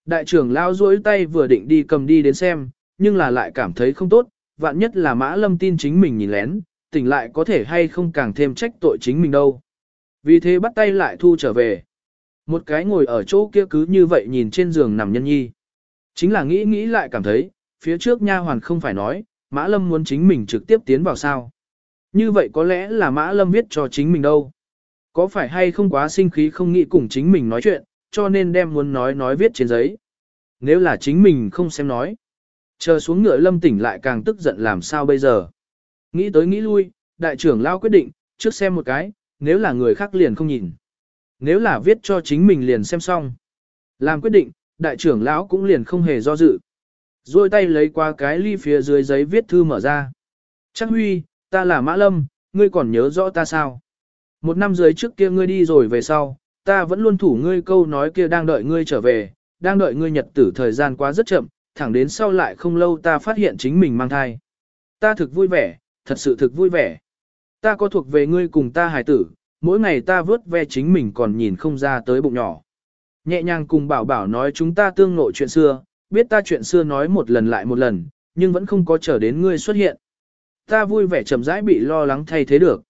Đại trưởng lão duỗi tay vừa định đi cầm đi đến xem, nhưng là lại cảm thấy không tốt, vạn nhất là mã lâm tin chính mình nhìn lén, tỉnh lại có thể hay không càng thêm trách tội chính mình đâu. Vì thế bắt tay lại thu trở về. Một cái ngồi ở chỗ kia cứ như vậy nhìn trên giường nằm nhân nhi. Chính là nghĩ nghĩ lại cảm thấy, phía trước nha hoàn không phải nói, Mã Lâm muốn chính mình trực tiếp tiến vào sao. Như vậy có lẽ là Mã Lâm viết cho chính mình đâu. Có phải hay không quá sinh khí không nghĩ cùng chính mình nói chuyện, cho nên đem muốn nói nói viết trên giấy. Nếu là chính mình không xem nói. Chờ xuống ngựa Lâm tỉnh lại càng tức giận làm sao bây giờ. Nghĩ tới nghĩ lui, đại trưởng lao quyết định, trước xem một cái, nếu là người khác liền không nhìn. Nếu là viết cho chính mình liền xem xong. Làm quyết định, đại trưởng lão cũng liền không hề do dự. Rồi tay lấy qua cái ly phía dưới giấy viết thư mở ra. Chắc huy, ta là Mã Lâm, ngươi còn nhớ rõ ta sao? Một năm dưới trước kia ngươi đi rồi về sau, ta vẫn luôn thủ ngươi câu nói kia đang đợi ngươi trở về, đang đợi ngươi nhật tử thời gian quá rất chậm, thẳng đến sau lại không lâu ta phát hiện chính mình mang thai. Ta thực vui vẻ, thật sự thực vui vẻ. Ta có thuộc về ngươi cùng ta hài tử, mỗi ngày ta vớt ve chính mình còn nhìn không ra tới bụng nhỏ. Nhẹ nhàng cùng bảo bảo nói chúng ta tương nội chuyện xưa, biết ta chuyện xưa nói một lần lại một lần, nhưng vẫn không có chờ đến ngươi xuất hiện. Ta vui vẻ chậm rãi bị lo lắng thay thế được.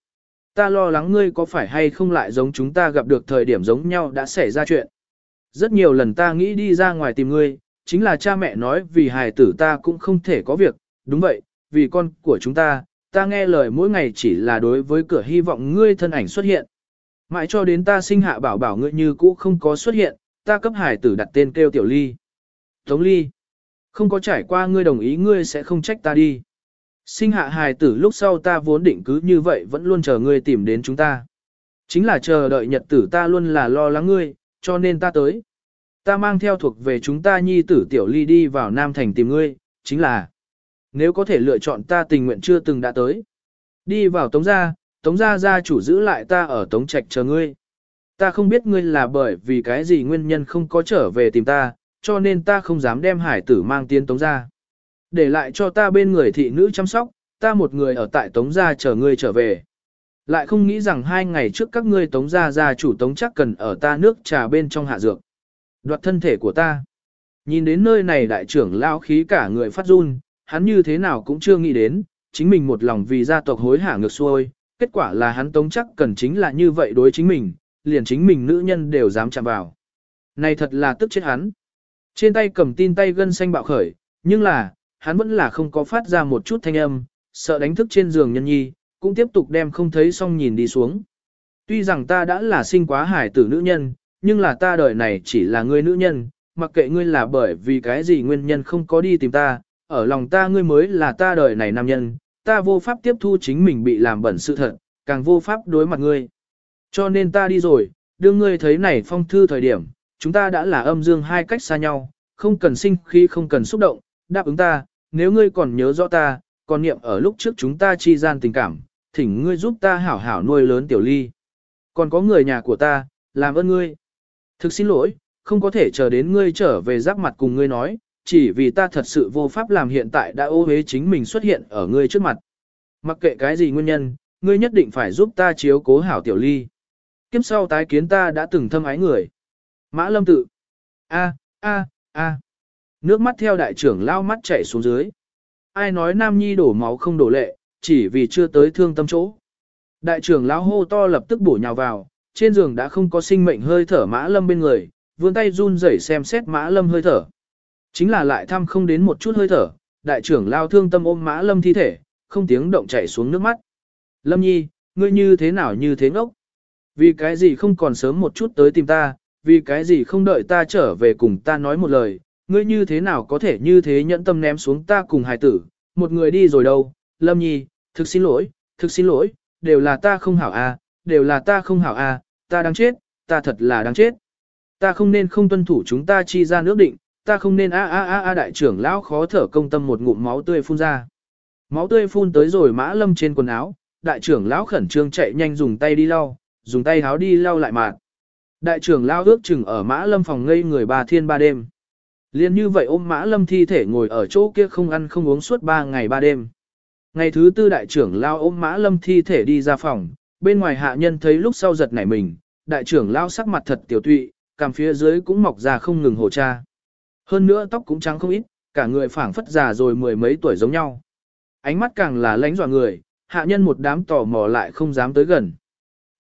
Ta lo lắng ngươi có phải hay không lại giống chúng ta gặp được thời điểm giống nhau đã xảy ra chuyện. Rất nhiều lần ta nghĩ đi ra ngoài tìm ngươi, chính là cha mẹ nói vì hài tử ta cũng không thể có việc, đúng vậy, vì con của chúng ta, ta nghe lời mỗi ngày chỉ là đối với cửa hy vọng ngươi thân ảnh xuất hiện. Mãi cho đến ta sinh hạ bảo bảo ngươi như cũ không có xuất hiện, ta cấp hải tử đặt tên kêu tiểu ly. Tống ly, không có trải qua ngươi đồng ý ngươi sẽ không trách ta đi. Sinh hạ hài tử lúc sau ta vốn định cứ như vậy vẫn luôn chờ ngươi tìm đến chúng ta. Chính là chờ đợi nhật tử ta luôn là lo lắng ngươi, cho nên ta tới. Ta mang theo thuộc về chúng ta nhi tử tiểu ly đi vào Nam Thành tìm ngươi, chính là nếu có thể lựa chọn ta tình nguyện chưa từng đã tới. Đi vào tống gia, tống gia gia chủ giữ lại ta ở tống trạch chờ ngươi. Ta không biết ngươi là bởi vì cái gì nguyên nhân không có trở về tìm ta, cho nên ta không dám đem hải tử mang tiến tống gia. Để lại cho ta bên người thị nữ chăm sóc, ta một người ở tại tống gia chờ ngươi trở về. Lại không nghĩ rằng hai ngày trước các ngươi tống gia gia chủ tống chắc cần ở ta nước trà bên trong hạ dược. Đoạt thân thể của ta. Nhìn đến nơi này đại trưởng lao khí cả người phát run, hắn như thế nào cũng chưa nghĩ đến, chính mình một lòng vì gia tộc hối hả ngược xuôi, kết quả là hắn tống chắc cần chính là như vậy đối chính mình, liền chính mình nữ nhân đều dám chạm vào. Này thật là tức chết hắn. Trên tay cầm tin tay gân xanh bạo khởi, nhưng là, hắn vẫn là không có phát ra một chút thanh âm, sợ đánh thức trên giường nhân nhi, cũng tiếp tục đem không thấy xong nhìn đi xuống. Tuy rằng ta đã là sinh quá hải tử nữ nhân, nhưng là ta đời này chỉ là ngươi nữ nhân, mặc kệ ngươi là bởi vì cái gì nguyên nhân không có đi tìm ta, ở lòng ta ngươi mới là ta đời này nam nhân, ta vô pháp tiếp thu chính mình bị làm bẩn sự thật, càng vô pháp đối mặt ngươi. Cho nên ta đi rồi, đưa ngươi thấy này phong thư thời điểm, chúng ta đã là âm dương hai cách xa nhau, không cần sinh khi không cần xúc động, đáp ứng ta, nếu ngươi còn nhớ rõ ta, còn niệm ở lúc trước chúng ta chi gian tình cảm, thỉnh ngươi giúp ta hảo hảo nuôi lớn tiểu ly. Còn có người nhà của ta, làm ơn ngươi. Thực xin lỗi, không có thể chờ đến ngươi trở về giáp mặt cùng ngươi nói, chỉ vì ta thật sự vô pháp làm hiện tại đã ô hế chính mình xuất hiện ở ngươi trước mặt. Mặc kệ cái gì nguyên nhân, ngươi nhất định phải giúp ta chiếu cố hảo tiểu ly. Kiếp sau tái kiến ta đã từng thâm ái người. Mã lâm tự. A, a, a. Nước mắt theo đại trưởng lao mắt chảy xuống dưới. Ai nói nam nhi đổ máu không đổ lệ, chỉ vì chưa tới thương tâm chỗ. Đại trưởng lão hô to lập tức bổ nhào vào, trên giường đã không có sinh mệnh hơi thở mã lâm bên người, vươn tay run rẩy xem xét mã lâm hơi thở. Chính là lại thăm không đến một chút hơi thở, đại trưởng lao thương tâm ôm mã lâm thi thể, không tiếng động chảy xuống nước mắt. Lâm nhi, ngươi như thế nào như thế ngốc? Vì cái gì không còn sớm một chút tới tìm ta, vì cái gì không đợi ta trở về cùng ta nói một lời, ngươi như thế nào có thể như thế nhẫn tâm ném xuống ta cùng hài tử, một người đi rồi đâu, Lâm nhi, thực xin lỗi, thực xin lỗi, đều là ta không hảo a, đều là ta không hảo a, ta đang chết, ta thật là đang chết. Ta không nên không tuân thủ chúng ta chi ra nước định, ta không nên a a a a đại trưởng lão khó thở công tâm một ngụm máu tươi phun ra. Máu tươi phun tới rồi mã lâm trên quần áo, đại trưởng lão khẩn trương chạy nhanh dùng tay đi lau, dùng tay háo đi lau lại mạt. Đại trưởng lão ước chừng ở mã lâm phòng ngây người ba thiên ba đêm. Liên như vậy ôm mã lâm thi thể ngồi ở chỗ kia không ăn không uống suốt ba ngày ba đêm. Ngày thứ tư đại trưởng lão ôm mã lâm thi thể đi ra phòng, bên ngoài hạ nhân thấy lúc sau giật nảy mình, đại trưởng lão sắc mặt thật tiểu tụy, cằm phía dưới cũng mọc ra không ngừng hồ cha. Hơn nữa tóc cũng trắng không ít, cả người phảng phất già rồi mười mấy tuổi giống nhau. Ánh mắt càng là lánh dọa người, hạ nhân một đám tò mò lại không dám tới gần.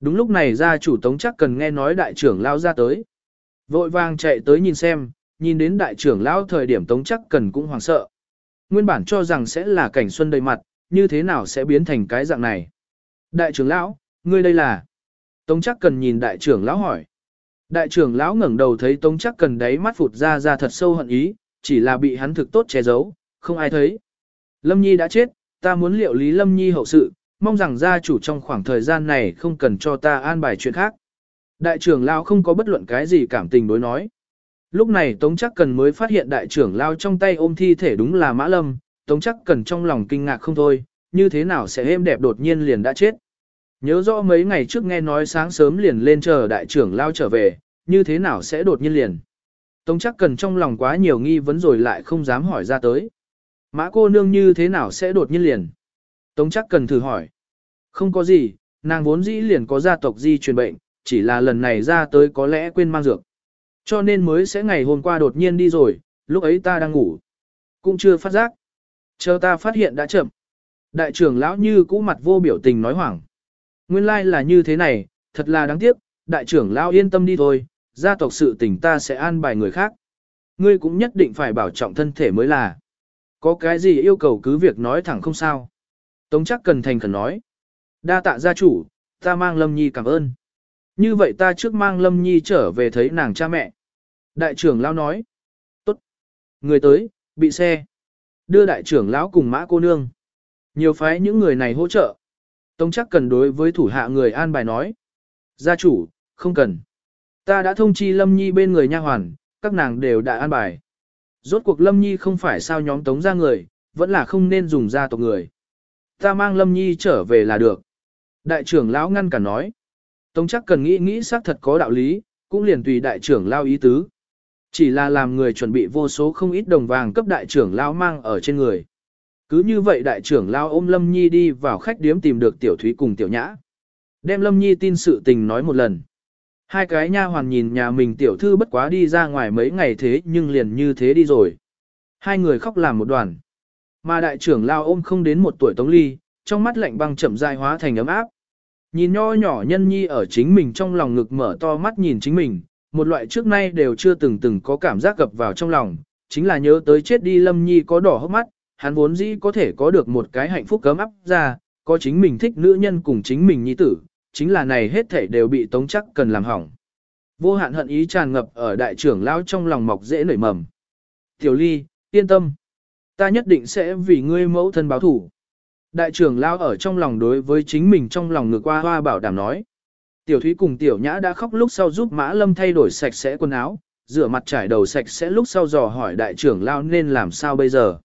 Đúng lúc này gia chủ tống chắc cần nghe nói đại trưởng lao ra tới. Vội vàng chạy tới nhìn xem, nhìn đến đại trưởng lão thời điểm tống chắc cần cũng hoảng sợ. Nguyên bản cho rằng sẽ là cảnh xuân đầy mặt, như thế nào sẽ biến thành cái dạng này. Đại trưởng lão, ngươi đây là... Tống chắc cần nhìn đại trưởng lão hỏi. Đại trưởng lão ngẩng đầu thấy Tống chắc cần đáy mắt phụt ra ra thật sâu hận ý, chỉ là bị hắn thực tốt che giấu, không ai thấy. Lâm Nhi đã chết, ta muốn liệu lý Lâm Nhi hậu sự, mong rằng gia chủ trong khoảng thời gian này không cần cho ta an bài chuyện khác. Đại trưởng lão không có bất luận cái gì cảm tình đối nói. Lúc này Tống chắc cần mới phát hiện đại trưởng lão trong tay ôm thi thể đúng là Mã Lâm, Tống chắc cần trong lòng kinh ngạc không thôi, như thế nào sẽ êm đẹp đột nhiên liền đã chết. Nhớ rõ mấy ngày trước nghe nói sáng sớm liền lên chờ đại trưởng lao trở về, như thế nào sẽ đột nhiên liền. Tống chắc cần trong lòng quá nhiều nghi vấn rồi lại không dám hỏi ra tới. Mã cô nương như thế nào sẽ đột nhiên liền. Tống chắc cần thử hỏi. Không có gì, nàng vốn dĩ liền có gia tộc di truyền bệnh, chỉ là lần này ra tới có lẽ quên mang dược. Cho nên mới sẽ ngày hôm qua đột nhiên đi rồi, lúc ấy ta đang ngủ. Cũng chưa phát giác. Chờ ta phát hiện đã chậm. Đại trưởng lão như cũ mặt vô biểu tình nói hoảng. Nguyên lai like là như thế này, thật là đáng tiếc, đại trưởng lão yên tâm đi thôi, gia tộc sự tình ta sẽ an bài người khác. Ngươi cũng nhất định phải bảo trọng thân thể mới là. Có cái gì yêu cầu cứ việc nói thẳng không sao. Tống chắc cần thành khẩn nói. Đa tạ gia chủ, ta mang Lâm Nhi cảm ơn. Như vậy ta trước mang Lâm Nhi trở về thấy nàng cha mẹ. Đại trưởng lão nói. Tốt. Người tới, bị xe. Đưa đại trưởng lão cùng mã cô nương. Nhiều phái những người này hỗ trợ. Tống chắc cần đối với thủ hạ người an bài nói. Gia chủ, không cần. Ta đã thông chi Lâm Nhi bên người nha hoàn, các nàng đều đã an bài. Rốt cuộc Lâm Nhi không phải sao nhóm tống ra người, vẫn là không nên dùng gia tộc người. Ta mang Lâm Nhi trở về là được. Đại trưởng lão ngăn cả nói. Tống chắc cần nghĩ nghĩ xác thật có đạo lý, cũng liền tùy đại trưởng lao ý tứ. Chỉ là làm người chuẩn bị vô số không ít đồng vàng cấp đại trưởng lão mang ở trên người. Cứ như vậy đại trưởng lao ôm Lâm Nhi đi vào khách điếm tìm được tiểu thúy cùng tiểu nhã. Đem Lâm Nhi tin sự tình nói một lần. Hai cái nha hoàn nhìn nhà mình tiểu thư bất quá đi ra ngoài mấy ngày thế nhưng liền như thế đi rồi. Hai người khóc làm một đoàn. Mà đại trưởng lao ôm không đến một tuổi tống ly, trong mắt lạnh băng chậm dài hóa thành ấm áp. Nhìn nho nhỏ nhân nhi ở chính mình trong lòng ngực mở to mắt nhìn chính mình, một loại trước nay đều chưa từng từng có cảm giác gập vào trong lòng, chính là nhớ tới chết đi lâm nhi có đỏ hốc mắt, hắn vốn dĩ có thể có được một cái hạnh phúc cấm áp ra, có chính mình thích nữ nhân cùng chính mình nhi tử, chính là này hết thể đều bị tống chắc cần làm hỏng. Vô hạn hận ý tràn ngập ở đại trưởng lão trong lòng mọc dễ nảy mầm. Tiểu ly, yên tâm. Ta nhất định sẽ vì ngươi mẫu thân báo thủ. Đại trưởng lão ở trong lòng đối với chính mình trong lòng ngược qua hoa bảo đảm nói. Tiểu thúy cùng tiểu nhã đã khóc lúc sau giúp mã lâm thay đổi sạch sẽ quần áo, rửa mặt trải đầu sạch sẽ lúc sau dò hỏi đại trưởng lão nên làm sao bây giờ.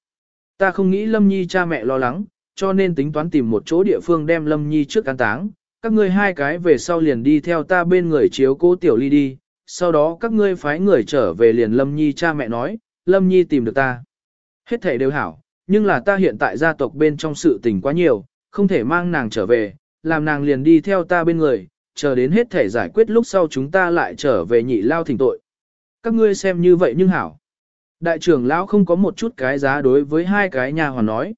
Ta không nghĩ lâm nhi cha mẹ lo lắng, cho nên tính toán tìm một chỗ địa phương đem lâm nhi trước an táng, các ngươi hai cái về sau liền đi theo ta bên người chiếu cố tiểu ly đi, sau đó các ngươi phái người trở về liền Lâm Nhi cha mẹ nói, Lâm Nhi tìm được ta. Hết thể đều hảo, nhưng là ta hiện tại gia tộc bên trong sự tình quá nhiều, không thể mang nàng trở về, làm nàng liền đi theo ta bên người, chờ đến hết thể giải quyết lúc sau chúng ta lại trở về nhị lao thỉnh tội. Các ngươi xem như vậy nhưng hảo. Đại trưởng lão không có một chút cái giá đối với hai cái nhà hoàn nói.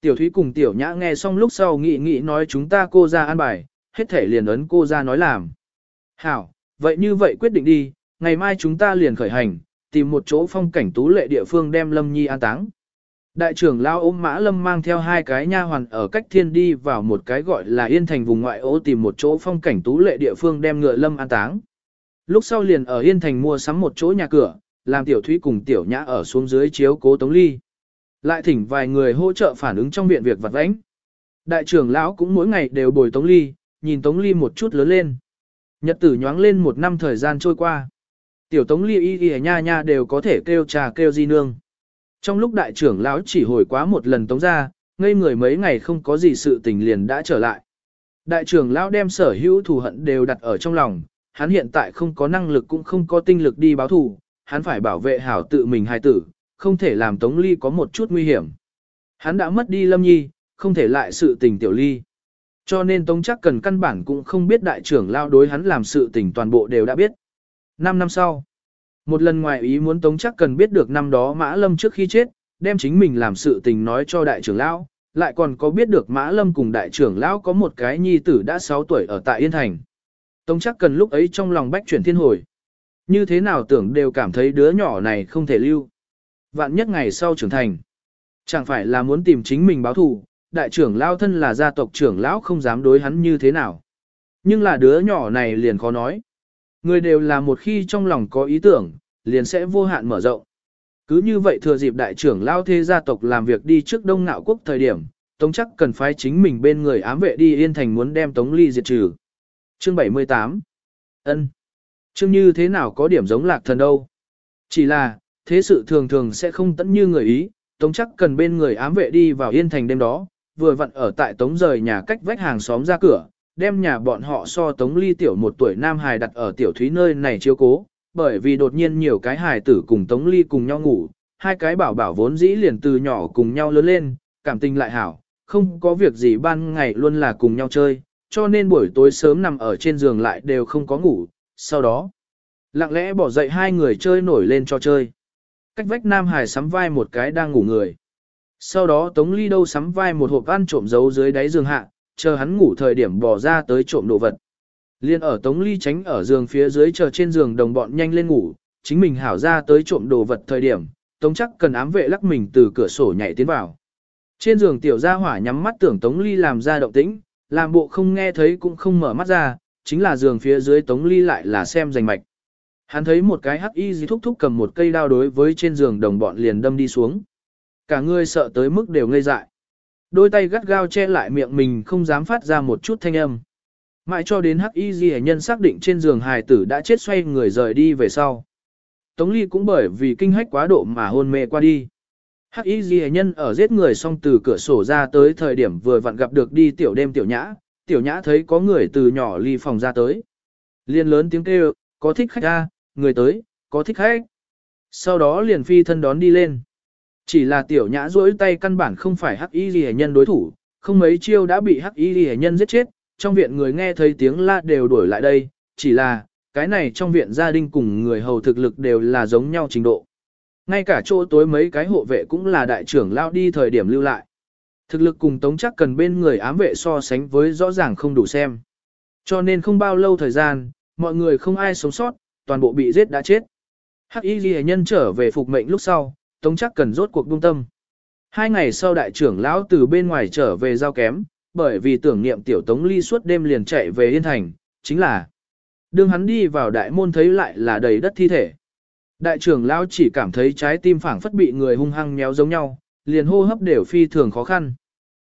Tiểu thúy cùng tiểu nhã nghe xong lúc sau nghị nghị nói chúng ta cô ra an bài, hết thể liền ấn cô ra nói làm. Hảo, vậy như vậy quyết định đi, ngày mai chúng ta liền khởi hành, tìm một chỗ phong cảnh tú lệ địa phương đem Lâm Nhi an táng. Đại trưởng lao ôm mã Lâm mang theo hai cái nha hoàn ở cách thiên đi vào một cái gọi là yên thành vùng ngoại ô tìm một chỗ phong cảnh tú lệ địa phương đem ngựa Lâm an táng. Lúc sau liền ở yên thành mua sắm một chỗ nhà cửa, làm tiểu thúy cùng tiểu nhã ở xuống dưới chiếu cố tống ly. Lại thỉnh vài người hỗ trợ phản ứng trong viện việc vặt vãnh. Đại trưởng lão cũng mỗi ngày đều bồi tống ly, nhìn Tống Ly một chút lớn lên. Nhật tử nhoáng lên một năm thời gian trôi qua. Tiểu Tống Ly y y nha nha đều có thể kêu trà kêu di nương. Trong lúc đại trưởng lão chỉ hồi quá một lần Tống ra, ngây người mấy ngày không có gì sự tình liền đã trở lại. Đại trưởng lão đem sở hữu thù hận đều đặt ở trong lòng, hắn hiện tại không có năng lực cũng không có tinh lực đi báo thù, hắn phải bảo vệ hảo tự mình hài tử, không thể làm Tống Ly có một chút nguy hiểm. Hắn đã mất đi Lâm Nhi, không thể lại sự tình tiểu Ly. Cho nên Tống chắc cần căn bản cũng không biết đại trưởng lao đối hắn làm sự tình toàn bộ đều đã biết. Năm năm sau, một lần ngoài ý muốn Tống chắc cần biết được năm đó Mã Lâm trước khi chết, đem chính mình làm sự tình nói cho đại trưởng lão, lại còn có biết được Mã Lâm cùng đại trưởng lão có một cái nhi tử đã 6 tuổi ở tại Yên Thành. Tống chắc cần lúc ấy trong lòng bách chuyển thiên hồi. Như thế nào tưởng đều cảm thấy đứa nhỏ này không thể lưu. Vạn nhất ngày sau trưởng thành. Chẳng phải là muốn tìm chính mình báo thù, đại trưởng lao thân là gia tộc trưởng lão không dám đối hắn như thế nào. Nhưng là đứa nhỏ này liền khó nói. Người đều là một khi trong lòng có ý tưởng, liền sẽ vô hạn mở rộng. Cứ như vậy thừa dịp đại trưởng lao thế gia tộc làm việc đi trước đông ngạo quốc thời điểm, Tống chắc cần phái chính mình bên người ám vệ đi yên thành muốn đem Tống Ly diệt trừ. Chương 78 ân Chương như thế nào có điểm giống lạc thần đâu. Chỉ là, thế sự thường thường sẽ không tẫn như người ý, Tống chắc cần bên người ám vệ đi vào yên thành đêm đó, vừa vặn ở tại Tống rời nhà cách vách hàng xóm ra cửa, đem nhà bọn họ so Tống ly tiểu một tuổi nam hài đặt ở tiểu thúy nơi này chiếu cố, bởi vì đột nhiên nhiều cái hài tử cùng Tống ly cùng nhau ngủ, hai cái bảo bảo vốn dĩ liền từ nhỏ cùng nhau lớn lên, cảm tình lại hảo, không có việc gì ban ngày luôn là cùng nhau chơi, cho nên buổi tối sớm nằm ở trên giường lại đều không có ngủ, sau đó, lặng lẽ bỏ dậy hai người chơi nổi lên cho chơi. Cách vách Nam Hải sắm vai một cái đang ngủ người. Sau đó Tống Ly đâu sắm vai một hộp ăn trộm giấu dưới đáy giường hạ, chờ hắn ngủ thời điểm bỏ ra tới trộm đồ vật. Liên ở Tống Ly tránh ở giường phía dưới chờ trên giường đồng bọn nhanh lên ngủ, chính mình hảo ra tới trộm đồ vật thời điểm, Tống chắc cần ám vệ lắc mình từ cửa sổ nhảy tiến vào. Trên giường tiểu gia hỏa nhắm mắt tưởng Tống Ly làm ra động tĩnh, làm bộ không nghe thấy cũng không mở mắt ra, chính là giường phía dưới Tống Ly lại là xem rành mạch. Hắn thấy một cái hắc y dì thúc thúc cầm một cây đao đối với trên giường đồng bọn liền đâm đi xuống. Cả người sợ tới mức đều ngây dại. Đôi tay gắt gao che lại miệng mình không dám phát ra một chút thanh âm. Mãi cho đến hắc y dì nhân xác định trên giường hài tử đã chết xoay người rời đi về sau. Tống Ly cũng bởi vì kinh hách quá độ mà hôn mê qua đi. Hắc y ghi nhân ở giết người xong từ cửa sổ ra tới thời điểm vừa vặn gặp được đi tiểu đêm tiểu nhã, tiểu nhã thấy có người từ nhỏ ly phòng ra tới. Liên lớn tiếng kêu, có thích khách ra, người tới, có thích khách. Sau đó liền phi thân đón đi lên. Chỉ là tiểu nhã duỗi tay căn bản không phải hắc y ghi nhân đối thủ, không mấy chiêu đã bị hắc y ghi nhân giết chết, trong viện người nghe thấy tiếng la đều đuổi lại đây, chỉ là, cái này trong viện gia đình cùng người hầu thực lực đều là giống nhau trình độ. Ngay cả chỗ tối mấy cái hộ vệ cũng là đại trưởng lao đi thời điểm lưu lại. Thực lực cùng tống chắc cần bên người ám vệ so sánh với rõ ràng không đủ xem. Cho nên không bao lâu thời gian, mọi người không ai sống sót, toàn bộ bị giết đã chết. Hắc y ghi nhân trở về phục mệnh lúc sau, tống chắc cần rốt cuộc buông tâm. Hai ngày sau đại trưởng lão từ bên ngoài trở về giao kém, bởi vì tưởng niệm tiểu tống ly suốt đêm liền chạy về Yên Thành, chính là đương hắn đi vào đại môn thấy lại là đầy đất thi thể. Đại trưởng lão chỉ cảm thấy trái tim phảng phất bị người hung hăng méo giống nhau, liền hô hấp đều phi thường khó khăn.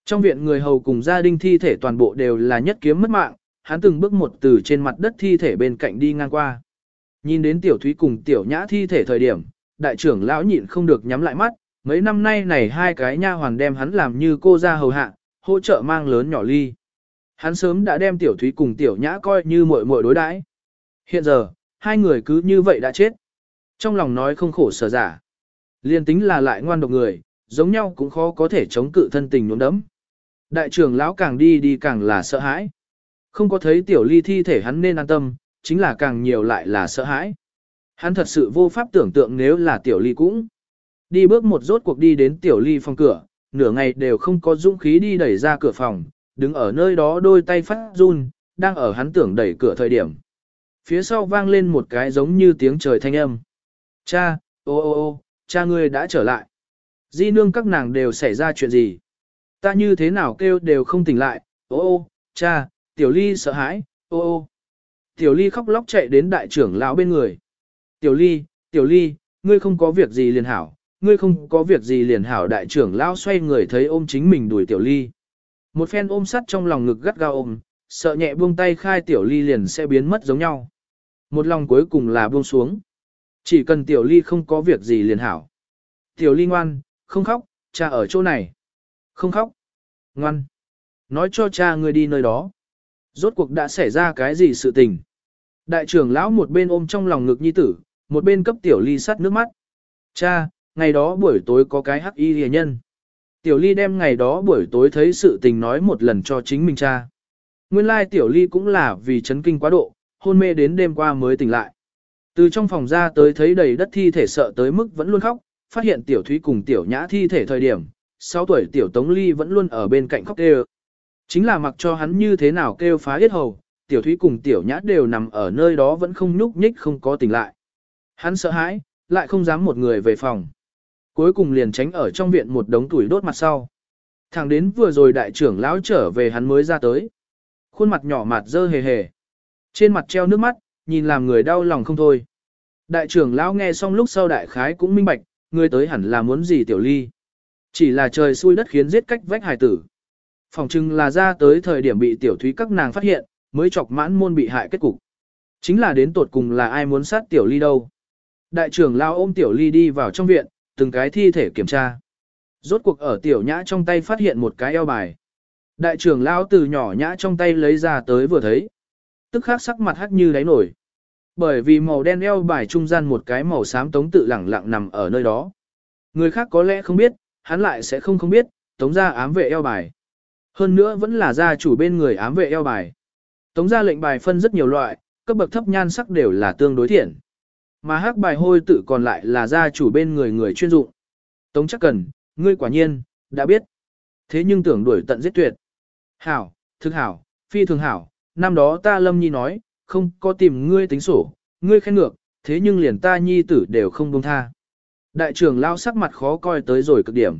Trong viện người hầu cùng gia đình thi thể toàn bộ đều là nhất kiếm mất mạng, hắn từng bước một từ trên mặt đất thi thể bên cạnh đi ngang qua. Nhìn đến tiểu thúy cùng tiểu nhã thi thể thời điểm, đại trưởng lão nhịn không được nhắm lại mắt, mấy năm nay này hai cái nha hoàn đem hắn làm như cô ra hầu hạ, hỗ trợ mang lớn nhỏ ly. Hắn sớm đã đem tiểu thúy cùng tiểu nhã coi như muội muội đối đãi. Hiện giờ, hai người cứ như vậy đã chết. Trong lòng nói không khổ sở giả. Liên tính là lại ngoan độc người, giống nhau cũng khó có thể chống cự thân tình nhuốm đấm. Đại trưởng lão càng đi đi càng là sợ hãi. Không có thấy tiểu ly thi thể hắn nên an tâm, chính là càng nhiều lại là sợ hãi. Hắn thật sự vô pháp tưởng tượng nếu là tiểu ly cũng. Đi bước một rốt cuộc đi đến tiểu ly phòng cửa, nửa ngày đều không có dũng khí đi đẩy ra cửa phòng, đứng ở nơi đó đôi tay phát run, đang ở hắn tưởng đẩy cửa thời điểm. Phía sau vang lên một cái giống như tiếng trời thanh âm. Cha, ô ô ô, cha ngươi đã trở lại. Di nương các nàng đều xảy ra chuyện gì? Ta như thế nào kêu đều không tỉnh lại, ô ô, cha, tiểu ly sợ hãi, ô ô. Tiểu ly khóc lóc chạy đến đại trưởng lão bên người. Tiểu ly, tiểu ly, ngươi không có việc gì liền hảo, ngươi không có việc gì liền hảo đại trưởng lão xoay người thấy ôm chính mình đuổi tiểu ly. Một phen ôm sắt trong lòng ngực gắt gao ôm, sợ nhẹ buông tay khai tiểu ly liền sẽ biến mất giống nhau. Một lòng cuối cùng là buông xuống. Chỉ cần tiểu ly không có việc gì liền hảo. Tiểu ly ngoan, không khóc, cha ở chỗ này. Không khóc. Ngoan. Nói cho cha ngươi đi nơi đó. Rốt cuộc đã xảy ra cái gì sự tình. Đại trưởng lão một bên ôm trong lòng ngực nhi tử, một bên cấp tiểu ly sắt nước mắt. Cha, ngày đó buổi tối có cái hắc y hề nhân. Tiểu ly đem ngày đó buổi tối thấy sự tình nói một lần cho chính mình cha. Nguyên lai tiểu ly cũng là vì chấn kinh quá độ, hôn mê đến đêm qua mới tỉnh lại. Từ trong phòng ra tới thấy đầy đất thi thể sợ tới mức vẫn luôn khóc, phát hiện tiểu thúy cùng tiểu nhã thi thể thời điểm, 6 tuổi tiểu tống ly vẫn luôn ở bên cạnh khóc kêu. Chính là mặc cho hắn như thế nào kêu phá hết hầu, tiểu thúy cùng tiểu nhã đều nằm ở nơi đó vẫn không nhúc nhích không có tỉnh lại. Hắn sợ hãi, lại không dám một người về phòng. Cuối cùng liền tránh ở trong viện một đống tuổi đốt mặt sau. thằng đến vừa rồi đại trưởng lão trở về hắn mới ra tới. Khuôn mặt nhỏ mặt dơ hề hề. Trên mặt treo nước mắt, nhìn làm người đau lòng không thôi. Đại trưởng lão nghe xong lúc sau đại khái cũng minh bạch, người tới hẳn là muốn gì tiểu ly. Chỉ là trời xui đất khiến giết cách vách hài tử. Phòng chừng là ra tới thời điểm bị tiểu thúy các nàng phát hiện, mới chọc mãn môn bị hại kết cục. Chính là đến tột cùng là ai muốn sát tiểu ly đâu. Đại trưởng lao ôm tiểu ly đi vào trong viện, từng cái thi thể kiểm tra. Rốt cuộc ở tiểu nhã trong tay phát hiện một cái eo bài. Đại trưởng lao từ nhỏ nhã trong tay lấy ra tới vừa thấy tức khắc sắc mặt hắc như đáy nổi. Bởi vì màu đen eo bài trung gian một cái màu xám tống tự lẳng lặng nằm ở nơi đó. Người khác có lẽ không biết, hắn lại sẽ không không biết, tống ra ám vệ eo bài. Hơn nữa vẫn là gia chủ bên người ám vệ eo bài. Tống ra lệnh bài phân rất nhiều loại, cấp bậc thấp nhan sắc đều là tương đối thiện. Mà hắc bài hôi tự còn lại là gia chủ bên người người chuyên dụng. Tống chắc cần, ngươi quả nhiên, đã biết. Thế nhưng tưởng đuổi tận giết tuyệt. Hảo, thực hảo, phi thường hảo, năm đó ta lâm nhi nói, không có tìm ngươi tính sổ, ngươi khen ngược, thế nhưng liền ta nhi tử đều không buông tha. Đại trưởng lão sắc mặt khó coi tới rồi cực điểm.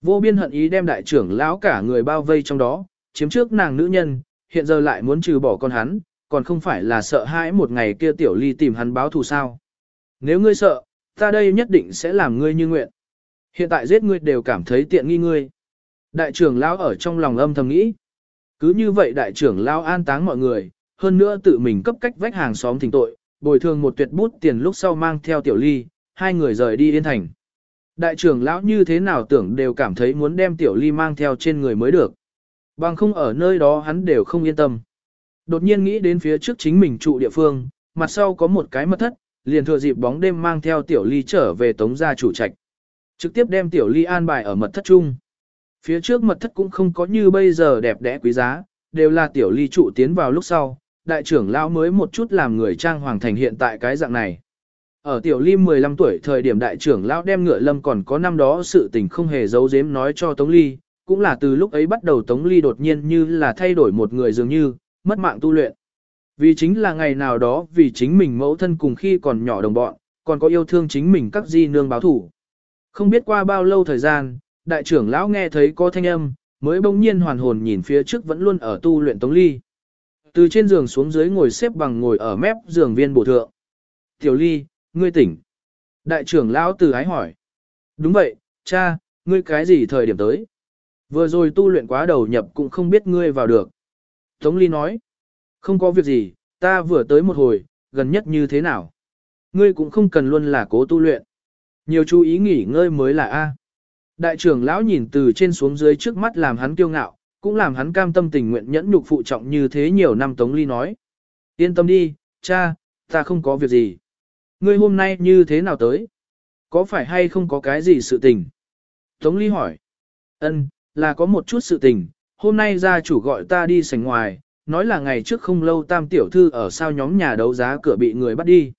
Vô biên hận ý đem đại trưởng lão cả người bao vây trong đó, chiếm trước nàng nữ nhân, hiện giờ lại muốn trừ bỏ con hắn, còn không phải là sợ hãi một ngày kia tiểu ly tìm hắn báo thù sao. Nếu ngươi sợ, ta đây nhất định sẽ làm ngươi như nguyện. Hiện tại giết ngươi đều cảm thấy tiện nghi ngươi. Đại trưởng lão ở trong lòng âm thầm nghĩ. Cứ như vậy đại trưởng lão an táng mọi người, hơn nữa tự mình cấp cách vách hàng xóm thỉnh tội, bồi thường một tuyệt bút tiền lúc sau mang theo tiểu ly, hai người rời đi yên thành. Đại trưởng lão như thế nào tưởng đều cảm thấy muốn đem tiểu ly mang theo trên người mới được. Bằng không ở nơi đó hắn đều không yên tâm. Đột nhiên nghĩ đến phía trước chính mình trụ địa phương, mặt sau có một cái mật thất, liền thừa dịp bóng đêm mang theo tiểu ly trở về tống gia chủ trạch. Trực tiếp đem tiểu ly an bài ở mật thất chung. Phía trước mật thất cũng không có như bây giờ đẹp đẽ quý giá, đều là tiểu ly trụ tiến vào lúc sau, đại trưởng lão mới một chút làm người trang hoàng thành hiện tại cái dạng này. Ở tiểu ly 15 tuổi thời điểm đại trưởng lão đem ngựa lâm còn có năm đó sự tình không hề giấu giếm nói cho Tống Ly, cũng là từ lúc ấy bắt đầu Tống Ly đột nhiên như là thay đổi một người dường như, mất mạng tu luyện. Vì chính là ngày nào đó vì chính mình mẫu thân cùng khi còn nhỏ đồng bọn, còn có yêu thương chính mình các di nương báo thủ. Không biết qua bao lâu thời gian, đại trưởng lão nghe thấy có thanh âm, mới bỗng nhiên hoàn hồn nhìn phía trước vẫn luôn ở tu luyện Tống Ly. Từ trên giường xuống dưới ngồi xếp bằng ngồi ở mép giường viên bổ thượng. Tiểu Ly, ngươi tỉnh. Đại trưởng lão từ ái hỏi. Đúng vậy, cha, ngươi cái gì thời điểm tới? Vừa rồi tu luyện quá đầu nhập cũng không biết ngươi vào được. Tống Ly nói. Không có việc gì, ta vừa tới một hồi, gần nhất như thế nào? Ngươi cũng không cần luôn là cố tu luyện. Nhiều chú ý nghỉ ngơi mới là A. Đại trưởng lão nhìn từ trên xuống dưới trước mắt làm hắn kiêu ngạo, cũng làm hắn cam tâm tình nguyện nhẫn nhục phụ trọng như thế nhiều năm Tống Ly nói. Yên tâm đi, cha, ta không có việc gì. Ngươi hôm nay như thế nào tới? Có phải hay không có cái gì sự tình? Tống Ly hỏi. Ân, là có một chút sự tình. Hôm nay gia chủ gọi ta đi sảnh ngoài, nói là ngày trước không lâu tam tiểu thư ở sao nhóm nhà đấu giá cửa bị người bắt đi.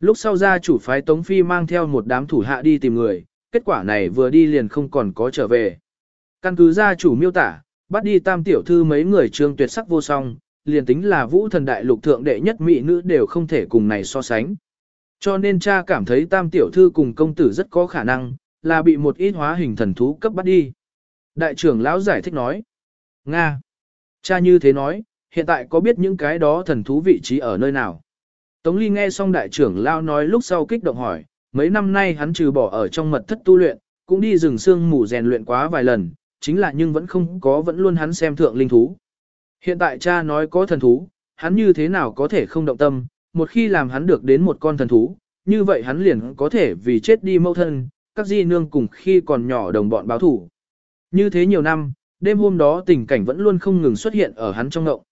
Lúc sau gia chủ phái Tống Phi mang theo một đám thủ hạ đi tìm người, kết quả này vừa đi liền không còn có trở về. Căn cứ gia chủ miêu tả, bắt đi tam tiểu thư mấy người trương tuyệt sắc vô song, liền tính là vũ thần đại lục thượng đệ nhất mỹ nữ đều không thể cùng này so sánh. Cho nên cha cảm thấy tam tiểu thư cùng công tử rất có khả năng, là bị một ít hóa hình thần thú cấp bắt đi. Đại trưởng lão giải thích nói. Nga. Cha như thế nói, hiện tại có biết những cái đó thần thú vị trí ở nơi nào? Tống Ly nghe xong đại trưởng lão nói lúc sau kích động hỏi, mấy năm nay hắn trừ bỏ ở trong mật thất tu luyện, cũng đi rừng sương mù rèn luyện quá vài lần, chính là nhưng vẫn không có vẫn luôn hắn xem thượng linh thú. Hiện tại cha nói có thần thú, hắn như thế nào có thể không động tâm, một khi làm hắn được đến một con thần thú, như vậy hắn liền có thể vì chết đi mâu thân, các di nương cùng khi còn nhỏ đồng bọn báo thủ. Như thế nhiều năm, đêm hôm đó tình cảnh vẫn luôn không ngừng xuất hiện ở hắn trong ngộng.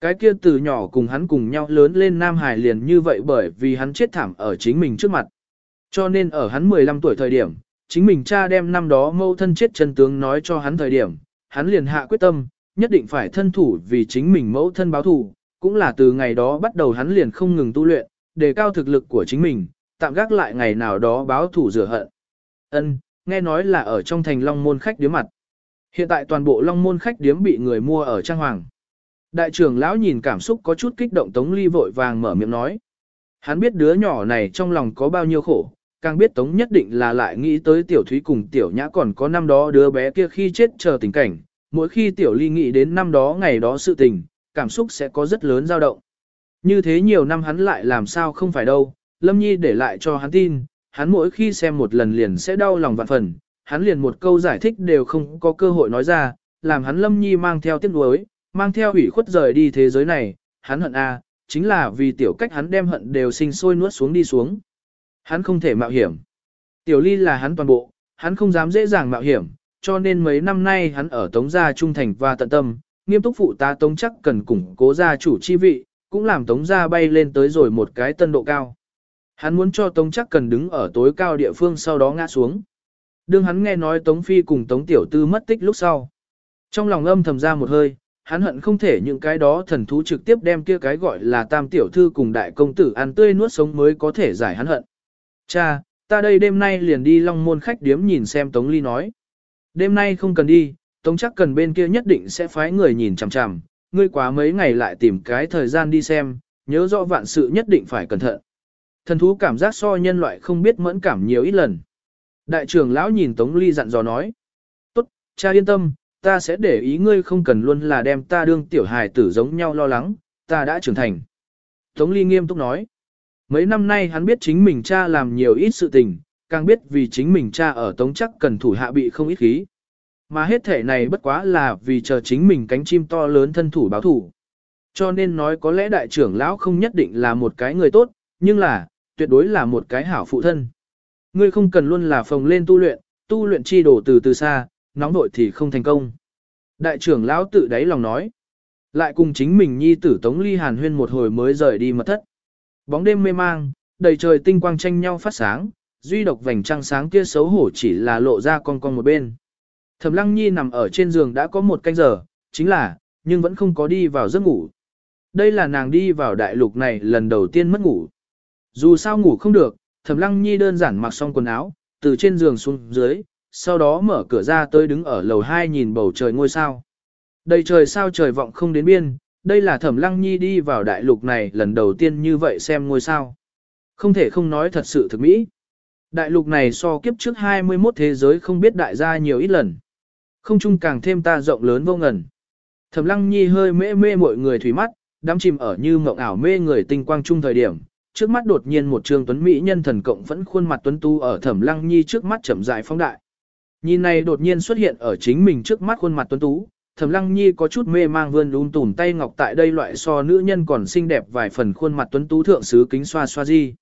Cái kia từ nhỏ cùng hắn cùng nhau lớn lên Nam Hải liền như vậy bởi vì hắn chết thảm ở chính mình trước mặt. Cho nên ở hắn 15 tuổi thời điểm, chính mình cha đem năm đó mâu thân chết chân tướng nói cho hắn thời điểm, hắn liền hạ quyết tâm, nhất định phải thân thủ vì chính mình mẫu thân báo thù, cũng là từ ngày đó bắt đầu hắn liền không ngừng tu luyện, đề cao thực lực của chính mình, tạm gác lại ngày nào đó báo thù rửa hận. Ân, nghe nói là ở trong thành Long Môn khách điếm mặt. Hiện tại toàn bộ Long Môn khách điếm bị người mua ở Trang Hoàng. Đại trưởng lão nhìn cảm xúc có chút kích động Tống Ly vội vàng mở miệng nói. Hắn biết đứa nhỏ này trong lòng có bao nhiêu khổ, càng biết Tống nhất định là lại nghĩ tới Tiểu Thúy cùng Tiểu Nhã còn có năm đó đứa bé kia khi chết chờ tình cảnh. Mỗi khi Tiểu Ly nghĩ đến năm đó ngày đó sự tình, cảm xúc sẽ có rất lớn dao động. Như thế nhiều năm hắn lại làm sao không phải đâu, Lâm Nhi để lại cho hắn tin, hắn mỗi khi xem một lần liền sẽ đau lòng vạn phần, hắn liền một câu giải thích đều không có cơ hội nói ra, làm hắn Lâm Nhi mang theo tiếc nuối, mang theo ủy khuất rời đi thế giới này, hắn hận a, chính là vì tiểu cách hắn đem hận đều sinh sôi nuốt xuống đi xuống. Hắn không thể mạo hiểm. Tiểu Ly là hắn toàn bộ, hắn không dám dễ dàng mạo hiểm, cho nên mấy năm nay hắn ở Tống gia trung thành và tận tâm, nghiêm túc phụ tá Tống chắc cần củng cố gia chủ chi vị, cũng làm Tống gia bay lên tới rồi một cái tân độ cao. Hắn muốn cho Tống chắc cần đứng ở tối cao địa phương sau đó ngã xuống. Đương hắn nghe nói Tống Phi cùng Tống Tiểu Tư mất tích lúc sau. Trong lòng âm thầm ra một hơi, hắn hận không thể những cái đó thần thú trực tiếp đem kia cái gọi là tam tiểu thư cùng đại công tử ăn tươi nuốt sống mới có thể giải hắn hận. Cha, ta đây đêm nay liền đi long môn khách điếm nhìn xem Tống Ly nói. Đêm nay không cần đi, Tống chắc cần bên kia nhất định sẽ phái người nhìn chằm chằm, ngươi quá mấy ngày lại tìm cái thời gian đi xem, nhớ rõ vạn sự nhất định phải cẩn thận. Thần thú cảm giác so nhân loại không biết mẫn cảm nhiều ít lần. Đại trưởng lão nhìn Tống Ly dặn dò nói. Tốt, cha yên tâm, ta sẽ để ý ngươi không cần luôn là đem ta đương tiểu hài tử giống nhau lo lắng, ta đã trưởng thành. Tống Ly nghiêm túc nói. Mấy năm nay hắn biết chính mình cha làm nhiều ít sự tình, càng biết vì chính mình cha ở Tống chắc cần thủ hạ bị không ít khí. Mà hết thể này bất quá là vì chờ chính mình cánh chim to lớn thân thủ báo thủ. Cho nên nói có lẽ đại trưởng lão không nhất định là một cái người tốt, nhưng là, tuyệt đối là một cái hảo phụ thân. Ngươi không cần luôn là phồng lên tu luyện, tu luyện chi đổ từ từ xa, nóng nội thì không thành công. Đại trưởng lão tự đáy lòng nói. Lại cùng chính mình nhi tử Tống Ly Hàn huyên một hồi mới rời đi mật thất. Bóng đêm mê mang, đầy trời tinh quang tranh nhau phát sáng, duy độc vành trăng sáng kia xấu hổ chỉ là lộ ra con con một bên. Thẩm Lăng Nhi nằm ở trên giường đã có một canh giờ, chính là, nhưng vẫn không có đi vào giấc ngủ. Đây là nàng đi vào đại lục này lần đầu tiên mất ngủ. Dù sao ngủ không được, Thẩm Lăng Nhi đơn giản mặc xong quần áo, từ trên giường xuống dưới, sau đó mở cửa ra tới đứng ở lầu 2 nhìn bầu trời ngôi sao. Đầy trời sao trời vọng không đến biên, đây là Thẩm Lăng Nhi đi vào đại lục này lần đầu tiên như vậy xem ngôi sao. Không thể không nói thật sự thực mỹ. Đại lục này so kiếp trước 21 thế giới không biết đại gia nhiều ít lần. Không chung càng thêm ta rộng lớn vô ngần. Thẩm Lăng Nhi hơi mê mê mọi người thủy mắt, đắm chìm ở như mộng ảo mê người tinh quang chung thời điểm, trước mắt đột nhiên một trương tuấn mỹ nhân thần cộng vẫn khuôn mặt tuấn tu ở Thẩm Lăng Nhi trước mắt chậm rãi phóng đại. Nhìn này đột nhiên xuất hiện ở chính mình trước mắt khuôn mặt tuấn tú, Thẩm Lăng Nhi có chút mê mang vươn lún tùm tay ngọc tại đây loại so nữ nhân còn xinh đẹp vài phần khuôn mặt tuấn tú thượng sứ kính xoa xoa gì.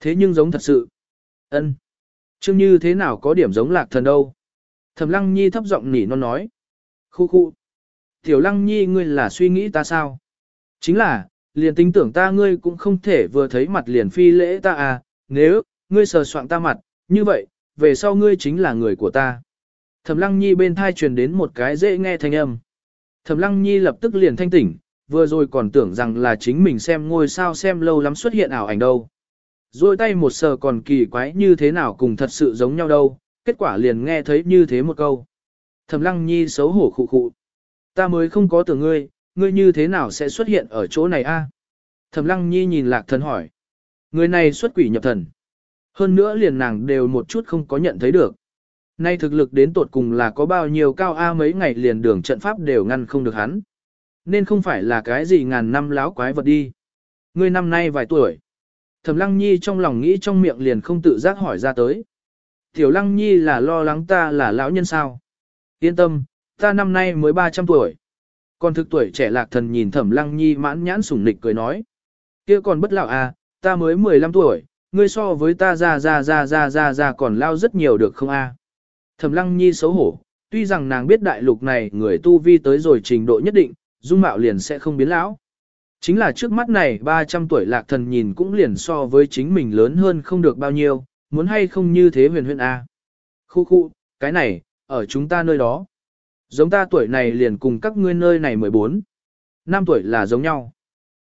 Thế nhưng giống thật sự. Ân. Trương như thế nào có điểm giống lạc thần đâu. Thẩm Lăng Nhi thấp giọng nỉ non nói. Khu khu. Tiểu Lăng Nhi ngươi là suy nghĩ ta sao? Chính là, liền tính tưởng ta ngươi cũng không thể vừa thấy mặt liền phi lễ ta à, nếu, ngươi sờ soạn ta mặt, như vậy, về sau ngươi chính là người của ta. Thẩm Lăng Nhi bên thai truyền đến một cái dễ nghe thanh âm. Thẩm Lăng Nhi lập tức liền thanh tỉnh, vừa rồi còn tưởng rằng là chính mình xem ngôi sao xem lâu lắm xuất hiện ảo ảnh đâu. Rồi tay một sờ còn kỳ quái như thế nào cùng thật sự giống nhau đâu, kết quả liền nghe thấy như thế một câu. Thẩm Lăng Nhi xấu hổ khụ khụ. Ta mới không có tưởng ngươi, ngươi như thế nào sẽ xuất hiện ở chỗ này a? Thẩm Lăng Nhi nhìn Lạc Thần hỏi. Người này xuất quỷ nhập thần. Hơn nữa liền nàng đều một chút không có nhận thấy được. Nay thực lực đến tột cùng là có bao nhiêu cao A mấy ngày liền đường trận pháp đều ngăn không được hắn. Nên không phải là cái gì ngàn năm láo quái vật đi. Ngươi năm nay vài tuổi. Thẩm Lăng Nhi trong lòng nghĩ trong miệng liền không tự giác hỏi ra tới. Tiểu Lăng Nhi là lo lắng ta là lão nhân sao? Yên tâm, ta năm nay mới 300 tuổi. Còn thực tuổi trẻ lạc thần nhìn Thẩm Lăng Nhi mãn nhãn sủng nịch cười nói. kia còn bất lão à, ta mới 15 tuổi, ngươi so với ta ra ra ra ra ra ra còn lao rất nhiều được không a? Thẩm Lăng Nhi xấu hổ, tuy rằng nàng biết đại lục này người tu vi tới rồi trình độ nhất định, dung mạo liền sẽ không biến lão. Chính là trước mắt này 300 tuổi lạc thần nhìn cũng liền so với chính mình lớn hơn không được bao nhiêu, muốn hay không như thế huyền huyền A. Khu khu, cái này, ở chúng ta nơi đó. Giống ta tuổi này liền cùng các ngươi nơi này 14. Năm tuổi là giống nhau.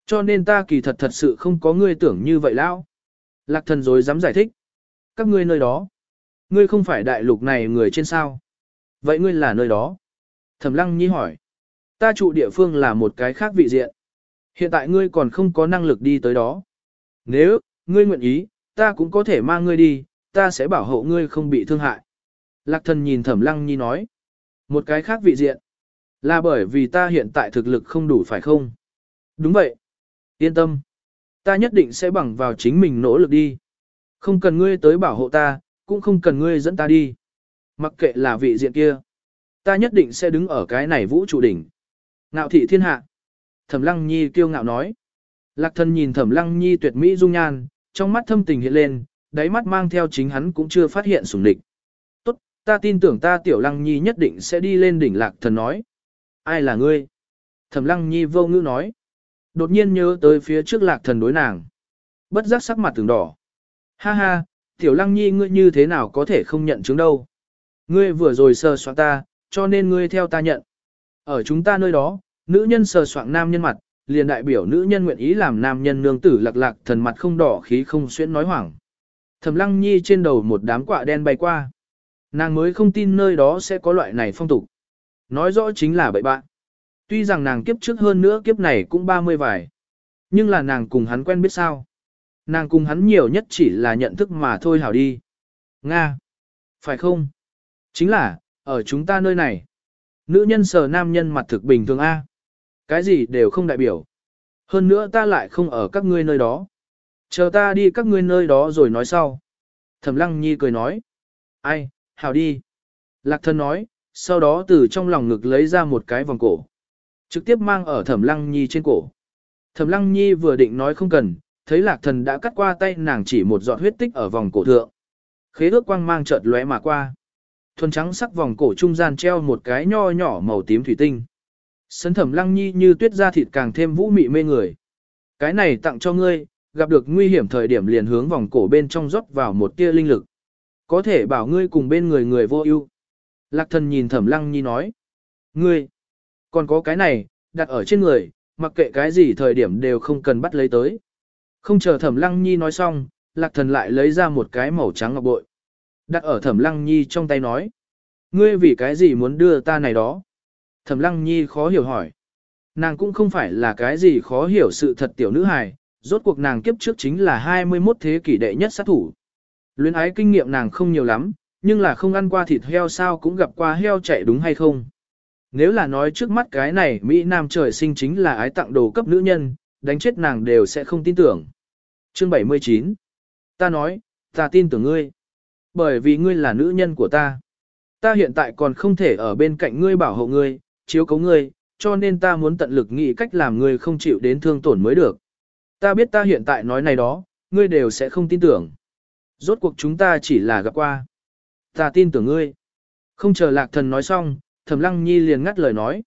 Cho nên ta kỳ thật thật sự không có ngươi tưởng như vậy lão. Lạc thần rồi dám giải thích. Các ngươi nơi đó. Ngươi không phải đại lục này người trên sao. Vậy ngươi là nơi đó. Thẩm lăng nhi hỏi. Ta trụ địa phương là một cái khác vị diện. Hiện tại ngươi còn không có năng lực đi tới đó. Nếu, ngươi nguyện ý, ta cũng có thể mang ngươi đi, ta sẽ bảo hộ ngươi không bị thương hại. Lạc thần nhìn thẩm lăng nhi nói. Một cái khác vị diện. Là bởi vì ta hiện tại thực lực không đủ phải không? Đúng vậy. Yên tâm. Ta nhất định sẽ bằng vào chính mình nỗ lực đi. Không cần ngươi tới bảo hộ ta, cũng không cần ngươi dẫn ta đi. Mặc kệ là vị diện kia. Ta nhất định sẽ đứng ở cái này vũ trụ đỉnh. Ngạo thị thiên hạ. Thẩm lăng nhi kiêu ngạo nói. Lạc thân nhìn thẩm lăng nhi tuyệt mỹ dung nhan, trong mắt thâm tình hiện lên, đáy mắt mang theo chính hắn cũng chưa phát hiện sủng địch. Tốt, ta tin tưởng ta tiểu lăng nhi nhất định sẽ đi lên đỉnh lạc thần nói. Ai là ngươi? Thẩm lăng nhi vô ngữ nói. Đột nhiên nhớ tới phía trước lạc thần đối nàng. Bất giác sắc mặt từng đỏ. Ha ha, tiểu lăng nhi ngươi như thế nào có thể không nhận chứng đâu. Ngươi vừa rồi sờ soạn ta, cho nên ngươi theo ta nhận. Ở chúng ta nơi đó, nữ nhân sờ soạn nam nhân mặt, liền đại biểu nữ nhân nguyện ý làm nam nhân nương tử lạc lạc thần mặt không đỏ khí không xuyễn nói hoảng. Thẩm lăng nhi trên đầu một đám quạ đen bay qua. Nàng mới không tin nơi đó sẽ có loại này phong tục. Nói rõ chính là bậy bạn. Tuy rằng nàng kiếp trước hơn nữa kiếp này cũng 30 vài. Nhưng là nàng cùng hắn quen biết sao. Nàng cùng hắn nhiều nhất chỉ là nhận thức mà thôi hảo đi. Nga. Phải không? Chính là, ở chúng ta nơi này. Nữ nhân sờ nam nhân mặt thực bình thường A. Cái gì đều không đại biểu. Hơn nữa ta lại không ở các ngươi nơi đó. Chờ ta đi các ngươi nơi đó rồi nói sau. Thẩm lăng nhi cười nói. Ai, hảo đi. Lạc thân nói, sau đó từ trong lòng ngực lấy ra một cái vòng cổ. Trực tiếp mang ở thẩm lăng nhi trên cổ. Thẩm lăng nhi vừa định nói không cần, thấy lạc thần đã cắt qua tay nàng chỉ một giọt huyết tích ở vòng cổ thượng. Khế ước quang mang chợt lóe mà qua. Thuần trắng sắc vòng cổ trung gian treo một cái nho nhỏ màu tím thủy tinh. Sấn thẩm lăng nhi như tuyết da thịt càng thêm vũ mị mê người. Cái này tặng cho ngươi, gặp được nguy hiểm thời điểm liền hướng vòng cổ bên trong rót vào một tia linh lực. Có thể bảo ngươi cùng bên người người vô ưu. Lạc thần nhìn thẩm lăng nhi nói. Ngươi, còn có cái này, đặt ở trên người, mặc kệ cái gì thời điểm đều không cần bắt lấy tới. Không chờ thẩm lăng nhi nói xong, lạc thần lại lấy ra một cái màu trắng ngọc bội. Đặt ở thẩm lăng nhi trong tay nói. Ngươi vì cái gì muốn đưa ta này đó? Thẩm lăng nhi khó hiểu hỏi. Nàng cũng không phải là cái gì khó hiểu sự thật tiểu nữ hài, rốt cuộc nàng kiếp trước chính là 21 thế kỷ đệ nhất sát thủ. Luyến ái kinh nghiệm nàng không nhiều lắm, nhưng là không ăn qua thịt heo sao cũng gặp qua heo chạy đúng hay không. Nếu là nói trước mắt cái này Mỹ Nam trời sinh chính là ái tặng đồ cấp nữ nhân, đánh chết nàng đều sẽ không tin tưởng. Chương 79 Ta nói, ta tin tưởng ngươi. Bởi vì ngươi là nữ nhân của ta. Ta hiện tại còn không thể ở bên cạnh ngươi bảo hộ ngươi, chiếu cấu ngươi, cho nên ta muốn tận lực nghĩ cách làm ngươi không chịu đến thương tổn mới được. Ta biết ta hiện tại nói này đó, ngươi đều sẽ không tin tưởng. Rốt cuộc chúng ta chỉ là gặp qua. Ta tin tưởng ngươi. Không chờ lạc thần nói xong, thẩm lăng nhi liền ngắt lời nói.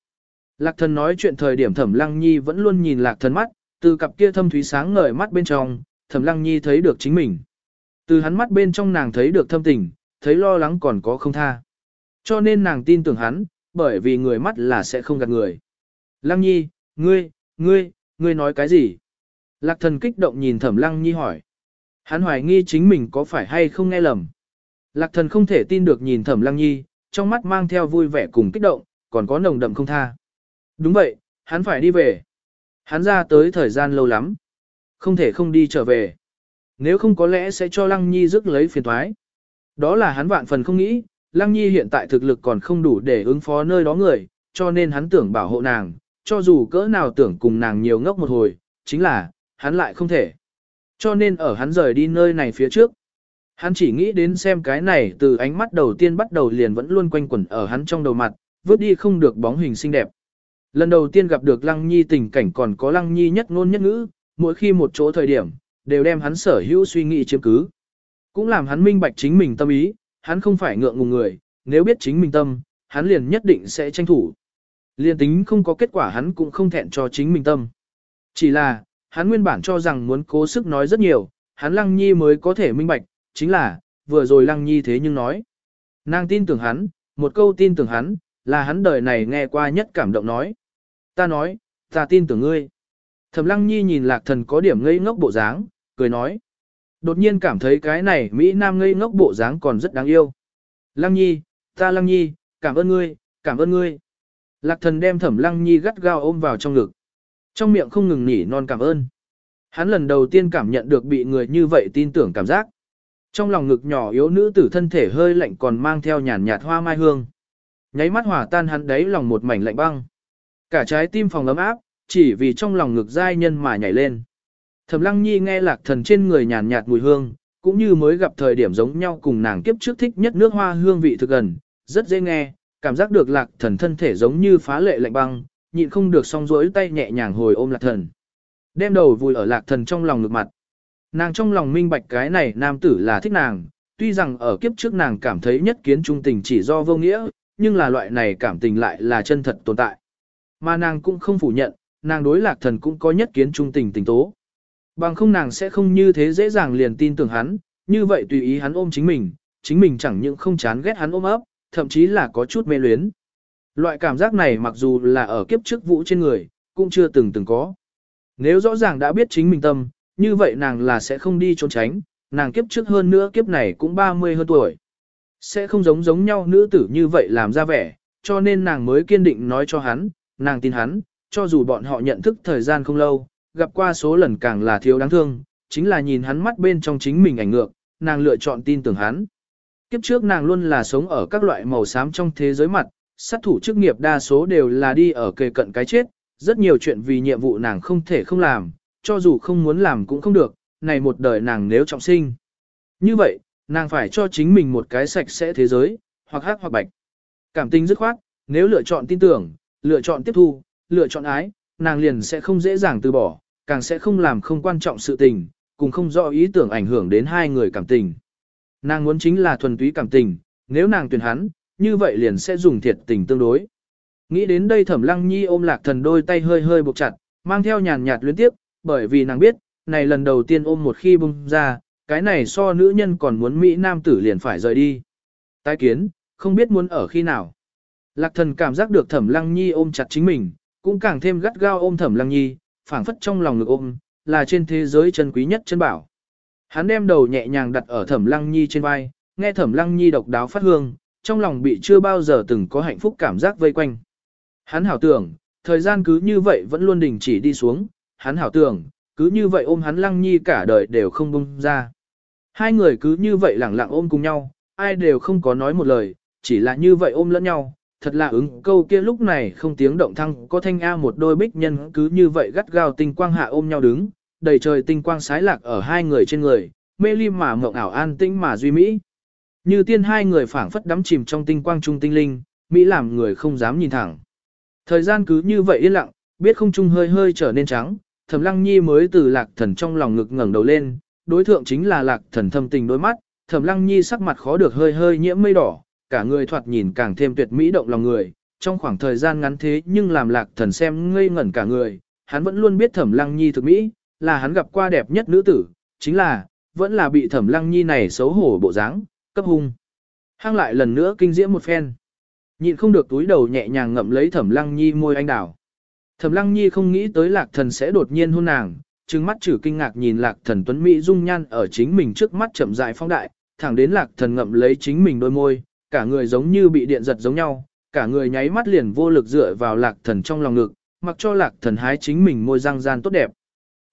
Lạc thần nói chuyện thời điểm thẩm lăng nhi vẫn luôn nhìn lạc thần mắt, từ cặp kia thâm thúy sáng ngời mắt bên trong, thẩm lăng nhi thấy được chính mình. Từ hắn mắt bên trong nàng thấy được thâm tình, thấy lo lắng còn có không tha. Cho nên nàng tin tưởng hắn, bởi vì người mắt là sẽ không gạt người. Lăng nhi, ngươi, ngươi, ngươi nói cái gì? Lạc thần kích động nhìn thẩm lăng nhi hỏi. Hắn hoài nghi chính mình có phải hay không nghe lầm. Lạc thần không thể tin được nhìn thẩm lăng nhi, trong mắt mang theo vui vẻ cùng kích động, còn có nồng đậm không tha. Đúng vậy, hắn phải đi về. Hắn ra tới thời gian lâu lắm. Không thể không đi trở về. Nếu không có lẽ sẽ cho Lăng Nhi rước lấy phiền thoái. Đó là hắn vạn phần không nghĩ, Lăng Nhi hiện tại thực lực còn không đủ để ứng phó nơi đó người, cho nên hắn tưởng bảo hộ nàng, cho dù cỡ nào tưởng cùng nàng nhiều ngốc một hồi, chính là, hắn lại không thể. Cho nên ở hắn rời đi nơi này phía trước, hắn chỉ nghĩ đến xem cái này từ ánh mắt đầu tiên bắt đầu liền vẫn luôn quanh quẩn ở hắn trong đầu mặt, vứt đi không được bóng hình xinh đẹp. Lần đầu tiên gặp được Lăng Nhi tình cảnh còn có Lăng Nhi nhất ngôn nhất ngữ, mỗi khi một chỗ thời điểm, đều đem hắn sở hữu suy nghĩ chiếm cứ. Cũng làm hắn minh bạch chính mình tâm ý, hắn không phải ngượng ngùng người, nếu biết chính mình tâm, hắn liền nhất định sẽ tranh thủ. Liên tính không có kết quả hắn cũng không thẹn cho chính mình tâm. Chỉ là, hắn nguyên bản cho rằng muốn cố sức nói rất nhiều, hắn Lăng Nhi mới có thể minh bạch, chính là, vừa rồi Lăng Nhi thế nhưng nói. Nàng tin tưởng hắn, một câu tin tưởng hắn, là hắn đời này nghe qua nhất cảm động nói. Ta nói, ta tin tưởng ngươi. Thẩm Lăng Nhi nhìn Lạc Thần có điểm ngây ngốc bộ dáng, cười nói. Đột nhiên cảm thấy cái này Mỹ Nam ngây ngốc bộ dáng còn rất đáng yêu. Lăng Nhi, ta Lăng Nhi, cảm ơn ngươi, cảm ơn ngươi. Lạc Thần đem Thẩm Lăng Nhi gắt gao ôm vào trong ngực. Trong miệng không ngừng nỉ non cảm ơn. Hắn lần đầu tiên cảm nhận được bị người như vậy tin tưởng cảm giác. Trong lòng ngực nhỏ yếu nữ tử thân thể hơi lạnh còn mang theo nhàn nhạt hoa mai hương. Nháy mắt hòa tan hắn đấy lòng một mảnh lạnh băng. Cả trái tim phòng ấm áp, chỉ vì trong lòng ngực giai nhân mà nhảy lên. Thẩm Lăng Nhi nghe lạc thần trên người nhàn nhạt mùi hương, cũng như mới gặp thời điểm giống nhau cùng nàng kiếp trước thích nhất nước hoa hương vị thực gần, rất dễ nghe, cảm giác được lạc thần thân thể giống như phá lệ lạnh băng, nhịn không được song rỗi tay nhẹ nhàng hồi ôm lạc thần. Đem đầu vùi ở lạc thần trong lòng ngực mặt. Nàng trong lòng minh bạch cái này nam tử là thích nàng, tuy rằng ở kiếp trước nàng cảm thấy nhất kiến trung tình chỉ do vô nghĩa, nhưng là loại này cảm tình lại là chân thật tồn tại. Mà nàng cũng không phủ nhận, nàng đối lạc thần cũng có nhất kiến trung tình tình tố. Bằng không nàng sẽ không như thế dễ dàng liền tin tưởng hắn, như vậy tùy ý hắn ôm chính mình, chính mình chẳng những không chán ghét hắn ôm ấp, thậm chí là có chút mê luyến. Loại cảm giác này mặc dù là ở kiếp trước vũ trên người, cũng chưa từng từng có. Nếu rõ ràng đã biết chính mình tâm, như vậy nàng là sẽ không đi trốn tránh, nàng kiếp trước hơn nữa kiếp này cũng 30 hơn tuổi. Sẽ không giống giống nhau nữ tử như vậy làm ra vẻ, cho nên nàng mới kiên định nói cho hắn, nàng tin hắn, cho dù bọn họ nhận thức thời gian không lâu, gặp qua số lần càng là thiếu đáng thương, chính là nhìn hắn mắt bên trong chính mình ảnh ngược, nàng lựa chọn tin tưởng hắn. Kiếp trước nàng luôn là sống ở các loại màu xám trong thế giới mặt, sát thủ chức nghiệp đa số đều là đi ở kề cận cái chết, rất nhiều chuyện vì nhiệm vụ nàng không thể không làm, cho dù không muốn làm cũng không được, này một đời nàng nếu trọng sinh. Như vậy, nàng phải cho chính mình một cái sạch sẽ thế giới, hoặc hắc hoặc bạch. Cảm tình dứt khoát, nếu lựa chọn tin tưởng, lựa chọn tiếp thu, lựa chọn ái, nàng liền sẽ không dễ dàng từ bỏ, càng sẽ không làm không quan trọng sự tình, cùng không rõ ý tưởng ảnh hưởng đến hai người cảm tình. Nàng muốn chính là thuần túy cảm tình, nếu nàng tuyển hắn, như vậy liền sẽ dùng thiệt tình tương đối. Nghĩ đến đây thẩm lăng nhi ôm lạc thần đôi tay hơi hơi buộc chặt, mang theo nhàn nhạt luyến tiếp, bởi vì nàng biết, này lần đầu tiên ôm một khi bung ra, cái này so nữ nhân còn muốn Mỹ nam tử liền phải rời đi. Tái kiến, không biết muốn ở khi nào. Lạc thần cảm giác được thẩm lăng nhi ôm chặt chính mình, cũng càng thêm gắt gao ôm thẩm lăng nhi, phảng phất trong lòng ngực ôm, là trên thế giới chân quý nhất chân bảo. Hắn đem đầu nhẹ nhàng đặt ở thẩm lăng nhi trên vai, nghe thẩm lăng nhi độc đáo phát hương, trong lòng bị chưa bao giờ từng có hạnh phúc cảm giác vây quanh. Hắn hảo tưởng, thời gian cứ như vậy vẫn luôn đình chỉ đi xuống, hắn hảo tưởng, cứ như vậy ôm hắn lăng nhi cả đời đều không bông ra. Hai người cứ như vậy lẳng lặng ôm cùng nhau, ai đều không có nói một lời, chỉ là như vậy ôm lẫn nhau, thật là ứng câu kia lúc này không tiếng động thăng có thanh A một đôi bích nhân cứ như vậy gắt gao tinh quang hạ ôm nhau đứng, đầy trời tinh quang sái lạc ở hai người trên người, mê ly mà mộng ảo an tinh mà duy mỹ. Như tiên hai người phảng phất đắm chìm trong tinh quang trung tinh linh, Mỹ làm người không dám nhìn thẳng. Thời gian cứ như vậy yên lặng, biết không trung hơi hơi trở nên trắng, thẩm lăng nhi mới từ lạc thần trong lòng ngực ngẩng đầu lên, đối thượng chính là lạc thần thâm tình đôi mắt, thẩm lăng nhi sắc mặt khó được hơi hơi nhiễm mây đỏ, cả người thoạt nhìn càng thêm tuyệt mỹ động lòng người, trong khoảng thời gian ngắn thế nhưng làm lạc thần xem ngây ngẩn cả người, hắn vẫn luôn biết thẩm lăng nhi thực mỹ, là hắn gặp qua đẹp nhất nữ tử, chính là, vẫn là bị thẩm lăng nhi này xấu hổ bộ dáng, cấp hung. Hang lại lần nữa kinh diễm một phen. Nhịn không được túi đầu nhẹ nhàng ngậm lấy thẩm lăng nhi môi anh đào. Thẩm lăng nhi không nghĩ tới lạc thần sẽ đột nhiên hôn nàng, trừng mắt chử kinh ngạc nhìn lạc thần tuấn mỹ dung nhan ở chính mình trước mắt chậm rãi phong đại, thẳng đến lạc thần ngậm lấy chính mình đôi môi, cả người giống như bị điện giật giống nhau, cả người nháy mắt liền vô lực dựa vào lạc thần trong lòng ngực, mặc cho lạc thần hái chính mình môi răng gian tốt đẹp.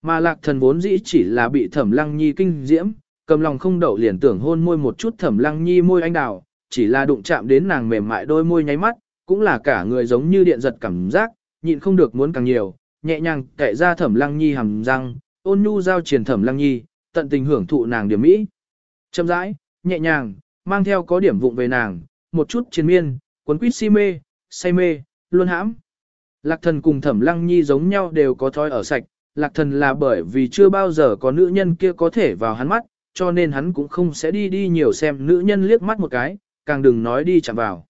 Mà lạc thần vốn dĩ chỉ là bị thẩm lăng nhi kinh diễm, cầm lòng không đậu liền tưởng hôn môi một chút thẩm lăng nhi môi anh đào, chỉ là đụng chạm đến nàng mềm mại đôi môi nháy mắt, cũng là cả người giống như điện giật cảm giác, nhịn không được muốn càng nhiều, nhẹ nhàng kệ ra thẩm lăng nhi hầm răng, ôn nhu giao truyền thẩm lăng nhi, tận tình hưởng thụ nàng điểm mỹ. Chậm rãi, nhẹ nhàng, mang theo có điểm vụng về nàng, một chút chiến miên, cuốn quýt si mê, say mê, luôn hãm. Lạc thần cùng thẩm lăng nhi giống nhau đều có thói ở sạch, lạc thần là bởi vì chưa bao giờ có nữ nhân kia có thể vào hắn mắt, cho nên hắn cũng không sẽ đi đi nhiều xem nữ nhân liếc mắt một cái, càng đừng nói đi chạm vào.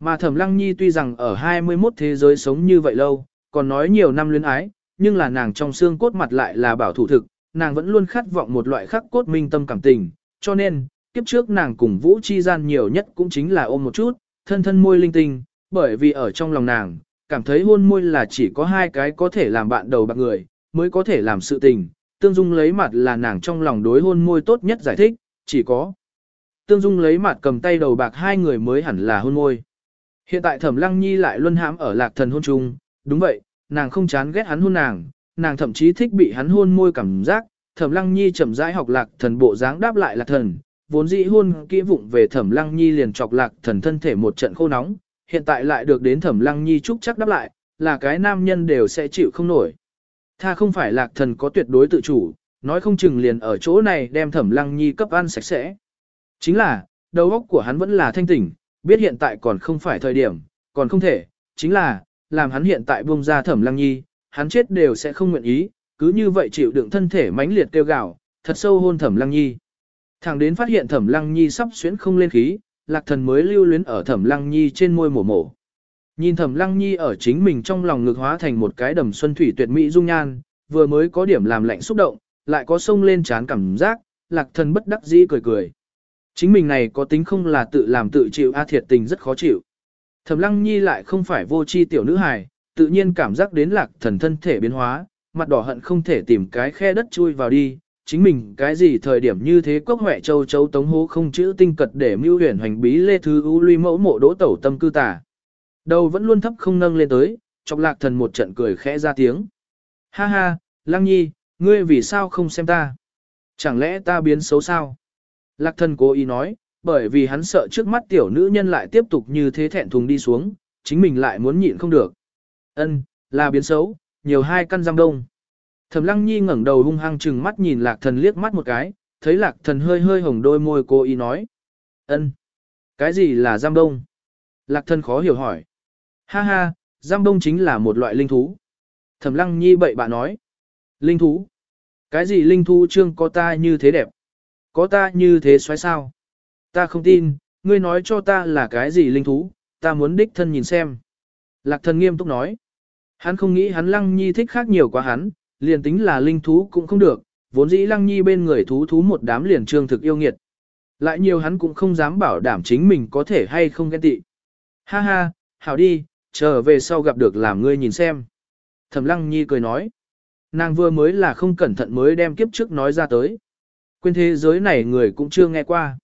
Mà thẩm lăng nhi tuy rằng ở 21 thế giới sống như vậy lâu, còn nói nhiều năm luyến ái, nhưng là nàng trong xương cốt mặt lại là bảo thủ thực, nàng vẫn luôn khát vọng một loại khắc cốt minh tâm cảm tình, cho nên, kiếp trước nàng cùng Vũ Chi gian nhiều nhất cũng chính là ôm một chút, thân thân môi linh tinh, bởi vì ở trong lòng nàng, cảm thấy hôn môi là chỉ có hai cái có thể làm bạn đầu bạc người, mới có thể làm sự tình, tương dung lấy mặt là nàng trong lòng đối hôn môi tốt nhất giải thích, chỉ có. Tương dung lấy mặt cầm tay đầu bạc hai người mới hẳn là hôn môi. Hiện tại thẩm lăng nhi lại luân hãm ở lạc thần hôn chung, đúng vậy, nàng không chán ghét hắn hôn nàng, nàng thậm chí thích bị hắn hôn môi cảm giác, thẩm lăng nhi chậm rãi học lạc thần bộ dáng đáp lại lạc thần, vốn dĩ hôn kỹ vụng về thẩm lăng nhi liền chọc lạc thần thân thể một trận khô nóng, hiện tại lại được đến thẩm lăng nhi chúc chắc đáp lại, là cái nam nhân đều sẽ chịu không nổi. Tha không phải lạc thần có tuyệt đối tự chủ, nói không chừng liền ở chỗ này đem thẩm lăng nhi cấp ăn sạch sẽ. Chính là, đầu óc của hắn vẫn là thanh tỉnh, biết hiện tại còn không phải thời điểm, còn không thể, chính là, làm hắn hiện tại buông ra thẩm lăng nhi, hắn chết đều sẽ không nguyện ý, cứ như vậy chịu đựng thân thể mãnh liệt kêu gào, thật sâu hôn thẩm lăng nhi. Thẳng đến phát hiện thẩm lăng nhi sắp xuyến không lên khí, lạc thần mới lưu luyến ở thẩm lăng nhi trên môi mổ mổ. Nhìn thẩm lăng nhi ở chính mình trong lòng ngực hóa thành một cái đầm xuân thủy tuyệt mỹ dung nhan, vừa mới có điểm làm lạnh xúc động, lại có sông lên chán cảm giác, lạc thần bất đắc dĩ cười cười. Chính mình này có tính không là tự làm tự chịu a thiệt tình rất khó chịu. Thẩm lăng nhi lại không phải vô chi tiểu nữ hài, tự nhiên cảm giác đến lạc thần thân thể biến hóa, mặt đỏ hận không thể tìm cái khe đất chui vào đi, chính mình cái gì thời điểm như thế quốc huệ châu châu tống hố không chữ tinh cật để mưu huyền hoành bí lê thứ ưu luy mẫu mộ đỗ tẩu tâm cư tả Đầu vẫn luôn thấp không nâng lên tới, chọc lạc thần một trận cười khẽ ra tiếng. Ha ha, lăng nhi, ngươi vì sao không xem ta? Chẳng lẽ ta biến xấu sao? Lạc thần cố ý nói, bởi vì hắn sợ trước mắt tiểu nữ nhân lại tiếp tục như thế thẹn thùng đi xuống, chính mình lại muốn nhịn không được. Ân, là biến xấu, nhiều hai căn giam đông. Thẩm Lăng Nhi ngẩng đầu hung hăng chừng mắt nhìn Lạc Thần liếc mắt một cái, thấy Lạc Thần hơi hơi hồng đôi môi cô ý nói. Ân, cái gì là giam đông? Lạc Thần khó hiểu hỏi. Ha ha, giam đông chính là một loại linh thú. Thẩm Lăng Nhi bậy bạ nói. Linh thú? Cái gì linh thú trương có ta như thế đẹp? Có ta như thế xoáy sao? Ta không tin, ngươi nói cho ta là cái gì linh thú, ta muốn đích thân nhìn xem. Lạc thần nghiêm túc nói. Hắn không nghĩ hắn lăng nhi thích khác nhiều quá hắn, liền tính là linh thú cũng không được, vốn dĩ lăng nhi bên người thú thú một đám liền trương thực yêu nghiệt. Lại nhiều hắn cũng không dám bảo đảm chính mình có thể hay không ghen tị. Ha ha, hảo đi, chờ về sau gặp được làm ngươi nhìn xem. Thẩm lăng nhi cười nói. Nàng vừa mới là không cẩn thận mới đem kiếp trước nói ra tới. Quên thế giới này người cũng chưa nghe qua.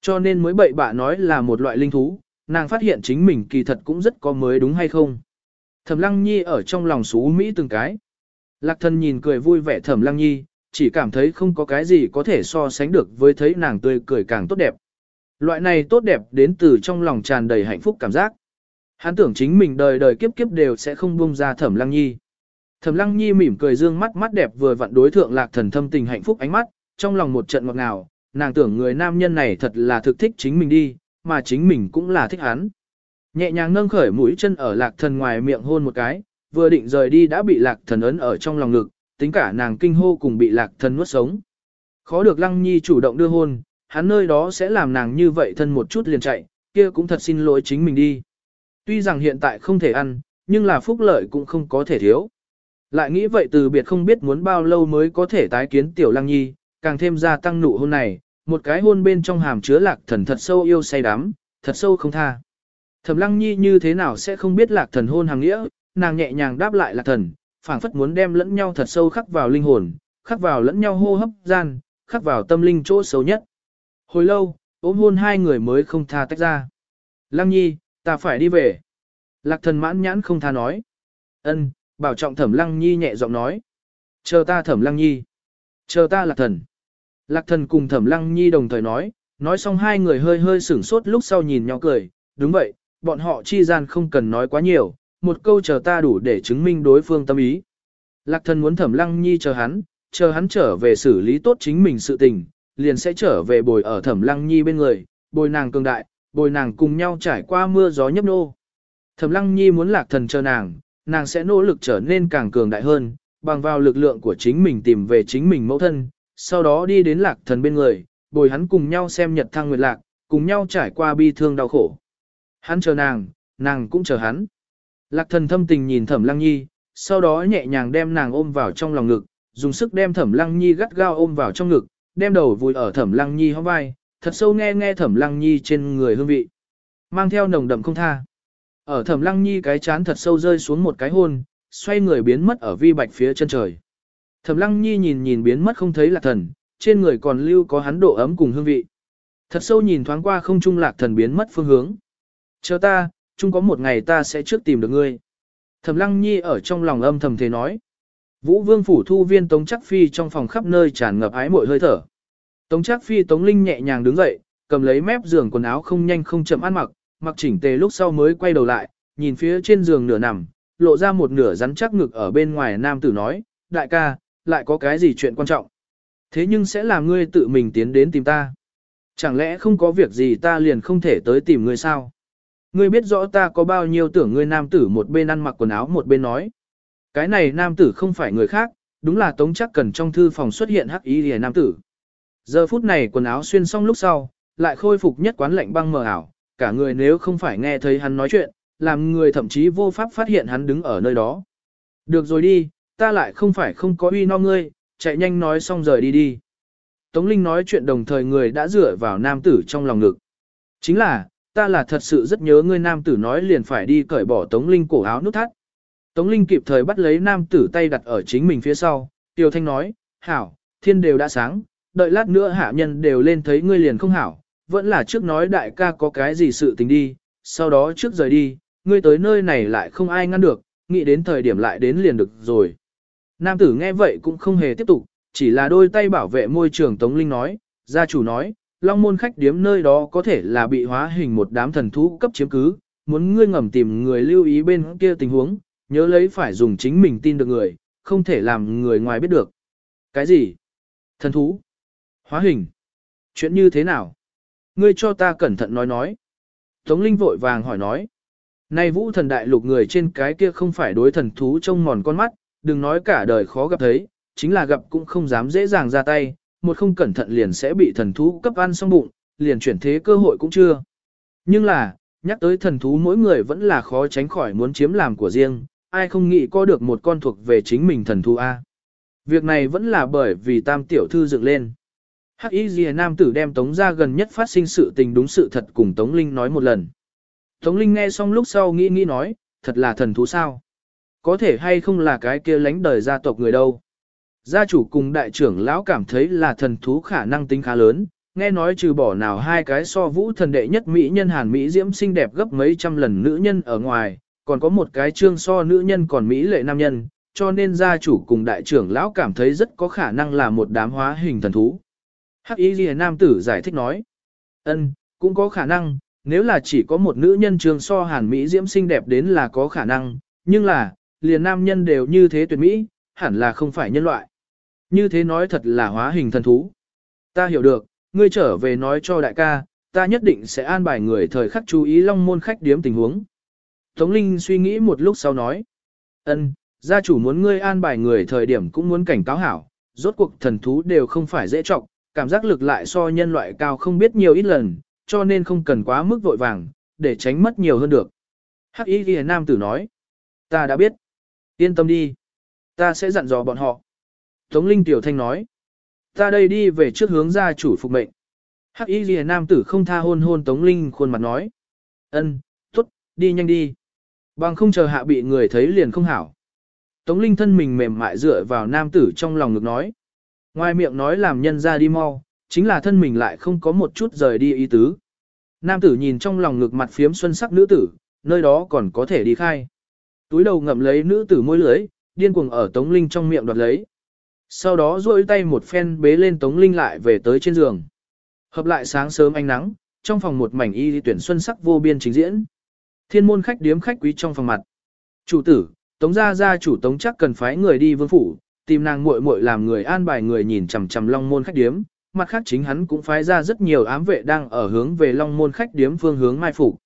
Cho nên mới bậy bạ nói là một loại linh thú, nàng phát hiện chính mình kỳ thật cũng rất có mới đúng hay không. Thẩm lăng nhi ở trong lòng xú Mỹ từng cái. Lạc Thần nhìn cười vui vẻ thẩm lăng nhi, chỉ cảm thấy không có cái gì có thể so sánh được với thấy nàng tươi cười càng tốt đẹp. Loại này tốt đẹp đến từ trong lòng tràn đầy hạnh phúc cảm giác. Hắn tưởng chính mình đời đời kiếp kiếp đều sẽ không buông ra thẩm lăng nhi. Thẩm lăng nhi mỉm cười dương mắt mắt đẹp vừa vặn đối thượng lạc thần thâm tình hạnh phúc ánh mắt, trong lòng một trận ngọt ngào, nàng tưởng người nam nhân này thật là thực thích chính mình đi, mà chính mình cũng là thích hắn. Nhẹ nhàng nâng khởi mũi chân ở lạc thần ngoài miệng hôn một cái, vừa định rời đi đã bị lạc thần ấn ở trong lòng ngực, tính cả nàng kinh hô cùng bị lạc thần nuốt sống. Khó được lăng nhi chủ động đưa hôn, hắn nơi đó sẽ làm nàng như vậy thân một chút liền chạy, kia cũng thật xin lỗi chính mình đi. Tuy rằng hiện tại không thể ăn, nhưng là phúc lợi cũng không có thể thiếu. Lại nghĩ vậy từ biệt không biết muốn bao lâu mới có thể tái kiến tiểu lăng nhi, càng thêm gia tăng nụ hôn này, một cái hôn bên trong hàm chứa lạc thần thật sâu yêu say đắm, thật sâu không tha. Thẩm lăng nhi như thế nào sẽ không biết lạc thần hôn hàng nghĩa, nàng nhẹ nhàng đáp lại lạc thần, phảng phất muốn đem lẫn nhau thật sâu khắc vào linh hồn, khắc vào lẫn nhau hô hấp gian, khắc vào tâm linh chỗ xấu nhất. Hồi lâu, ôm hôn hai người mới không tha tách ra. Lăng nhi, ta phải đi về. Lạc thần mãn nhãn không tha nói. ân bảo trọng thẩm lăng nhi nhẹ giọng nói. Chờ ta thẩm lăng nhi. Chờ ta lạc thần. Lạc thần cùng thẩm lăng nhi đồng thời nói, nói xong hai người hơi hơi sửng sốt lúc sau nhìn nhau cười, đúng vậy, bọn họ chi gian không cần nói quá nhiều, một câu chờ ta đủ để chứng minh đối phương tâm ý. Lạc thần muốn thẩm lăng nhi chờ hắn, chờ hắn trở về xử lý tốt chính mình sự tình, liền sẽ trở về bồi ở thẩm lăng nhi bên người, bồi nàng cường đại, bồi nàng cùng nhau trải qua mưa gió nhấp nô. Thẩm lăng nhi muốn lạc thần chờ nàng, nàng sẽ nỗ lực trở nên càng cường đại hơn, bằng vào lực lượng của chính mình tìm về chính mình mẫu thân, sau đó đi đến lạc thần bên người, bồi hắn cùng nhau xem nhật thăng nguyệt lạc, cùng nhau trải qua bi thương đau khổ. Hắn chờ nàng, nàng cũng chờ hắn. Lạc thần thâm tình nhìn thẩm lăng nhi, sau đó nhẹ nhàng đem nàng ôm vào trong lòng ngực, dùng sức đem thẩm lăng nhi gắt gao ôm vào trong ngực, đem đầu vùi ở thẩm lăng nhi hông vai, thật sâu nghe nghe thẩm lăng nhi trên người hương vị. Mang theo nồng đậm không tha. Ở thẩm lăng nhi cái chán thật sâu rơi xuống một cái hôn, xoay người biến mất ở vi bạch phía chân trời. Thẩm lăng nhi nhìn nhìn biến mất không thấy lạc thần, trên người còn lưu có hắn độ ấm cùng hương vị. Thật sâu nhìn thoáng qua không trung lạc thần biến mất phương hướng. Chờ ta, chung có một ngày ta sẽ trước tìm được ngươi. Thẩm lăng nhi ở trong lòng âm thầm thế nói. Vũ vương phủ thu viên tống Trác phi trong phòng khắp nơi tràn ngập ái muội hơi thở. Tống Trác phi tống linh nhẹ nhàng đứng dậy, cầm lấy mép giường quần áo không nhanh không chậm ăn mặc, mặc chỉnh tề lúc sau mới quay đầu lại, nhìn phía trên giường nửa nằm, lộ ra một nửa rắn chắc ngực ở bên ngoài nam tử nói, đại ca, lại có cái gì chuyện quan trọng. Thế nhưng sẽ làm ngươi tự mình tiến đến tìm ta. Chẳng lẽ không có việc gì ta liền không thể tới tìm ngươi sao? Ngươi biết rõ ta có bao nhiêu tưởng ngươi nam tử một bên ăn mặc quần áo một bên nói. Cái này nam tử không phải người khác, đúng là tống chắc cần trong thư phòng xuất hiện hắc ý lìa nam tử. Giờ phút này quần áo xuyên xong lúc sau, lại khôi phục nhất quán lạnh băng mờ ảo, cả người nếu không phải nghe thấy hắn nói chuyện, làm người thậm chí vô pháp phát hiện hắn đứng ở nơi đó. Được rồi đi, ta lại không phải không có uy no ngươi, chạy nhanh nói xong rời đi đi. Tống Linh nói chuyện đồng thời người đã dựa vào nam tử trong lòng ngực. Chính là, ta là thật sự rất nhớ ngươi nam tử nói liền phải đi cởi bỏ Tống Linh cổ áo nút thắt. Tống Linh kịp thời bắt lấy nam tử tay đặt ở chính mình phía sau, Tiêu Thanh nói, hảo, thiên đều đã sáng, đợi lát nữa hạ nhân đều lên thấy ngươi liền không hảo, vẫn là trước nói đại ca có cái gì sự tình đi, sau đó trước rời đi, ngươi tới nơi này lại không ai ngăn được, nghĩ đến thời điểm lại đến liền được rồi. Nam tử nghe vậy cũng không hề tiếp tục, chỉ là đôi tay bảo vệ môi trường Tống Linh nói, gia chủ nói, long môn khách điếm nơi đó có thể là bị hóa hình một đám thần thú cấp chiếm cứ, muốn ngươi ngầm tìm người lưu ý bên kia tình huống, nhớ lấy phải dùng chính mình tin được người, không thể làm người ngoài biết được. Cái gì? Thần thú? Hóa hình? Chuyện như thế nào? Ngươi cho ta cẩn thận nói nói. Tống Linh vội vàng hỏi nói. Này vũ thần đại lục người trên cái kia không phải đối thần thú trông mòn con mắt, đừng nói cả đời khó gặp thấy, chính là gặp cũng không dám dễ dàng ra tay, một không cẩn thận liền sẽ bị thần thú cấp ăn xong bụng, liền chuyển thế cơ hội cũng chưa. Nhưng là, nhắc tới thần thú mỗi người vẫn là khó tránh khỏi muốn chiếm làm của riêng, ai không nghĩ có được một con thuộc về chính mình thần thú A. Việc này vẫn là bởi vì tam tiểu thư dựng lên. Hắc Y Ghi Nam tử đem Tống ra gần nhất phát sinh sự tình đúng sự thật cùng Tống Linh nói một lần. Tống Linh nghe xong lúc sau nghĩ nghĩ nói, thật là thần thú sao? Có thể hay không là cái kia lánh đời gia tộc người đâu? Gia chủ cùng đại trưởng lão cảm thấy là thần thú khả năng tính khá lớn, nghe nói trừ bỏ nào hai cái so vũ thần đệ nhất Mỹ nhân Hàn Mỹ diễm xinh đẹp gấp mấy trăm lần nữ nhân ở ngoài, còn có một cái trương so nữ nhân còn Mỹ lệ nam nhân, cho nên gia chủ cùng đại trưởng lão cảm thấy rất có khả năng là một đám hóa hình thần thú. Hắc Y Ghi Nam tử giải thích nói, ân, cũng có khả năng, nếu là chỉ có một nữ nhân trương so Hàn Mỹ diễm xinh đẹp đến là có khả năng, nhưng là, liền nam nhân đều như thế tuyệt Mỹ, hẳn là không phải nhân loại. Như thế nói thật là hóa hình thần thú. Ta hiểu được, ngươi trở về nói cho đại ca, ta nhất định sẽ an bài người thời khắc chú ý long môn khách điếm tình huống. Tống Linh suy nghĩ một lúc sau nói. ân, gia chủ muốn ngươi an bài người thời điểm cũng muốn cảnh cáo hảo, rốt cuộc thần thú đều không phải dễ trọng, cảm giác lực lại so nhân loại cao không biết nhiều ít lần, cho nên không cần quá mức vội vàng, để tránh mất nhiều hơn được. Hắc Y Ghi Nam tử nói. Ta đã biết. Yên tâm đi. Ta sẽ dặn dò bọn họ. Tống Linh Tiểu Thanh nói. Ta đây đi về trước hướng gia chủ phục mệnh. Hắc Y Lìa Nam tử không tha hôn hôn Tống Linh khuôn mặt nói. Ân, tốt, đi nhanh đi. Bằng không chờ hạ bị người thấy liền không hảo. Tống Linh thân mình mềm mại dựa vào nam tử trong lòng ngực nói. Ngoài miệng nói làm nhân ra đi mau, chính là thân mình lại không có một chút rời đi ý tứ. Nam tử nhìn trong lòng ngực mặt phiếm xuân sắc nữ tử, nơi đó còn có thể đi khai. Túi đầu ngậm lấy nữ tử môi lưới, điên cuồng ở Tống Linh trong miệng đoạt lấy. Sau đó duỗi tay một phen bế lên Tống Linh lại về tới trên giường. Hợp lại sáng sớm ánh nắng, trong phòng một mảnh y tuyển xuân sắc vô biên trình diễn. Thiên môn khách điếm khách quý trong phòng mặt. Chủ tử, Tống gia gia chủ Tống chắc cần phái người đi vương phủ, tìm nàng muội muội làm người an bài người nhìn chằm chằm Long môn khách điếm, mặt khác chính hắn cũng phái ra rất nhiều ám vệ đang ở hướng về Long môn khách điếm phương hướng mai phục.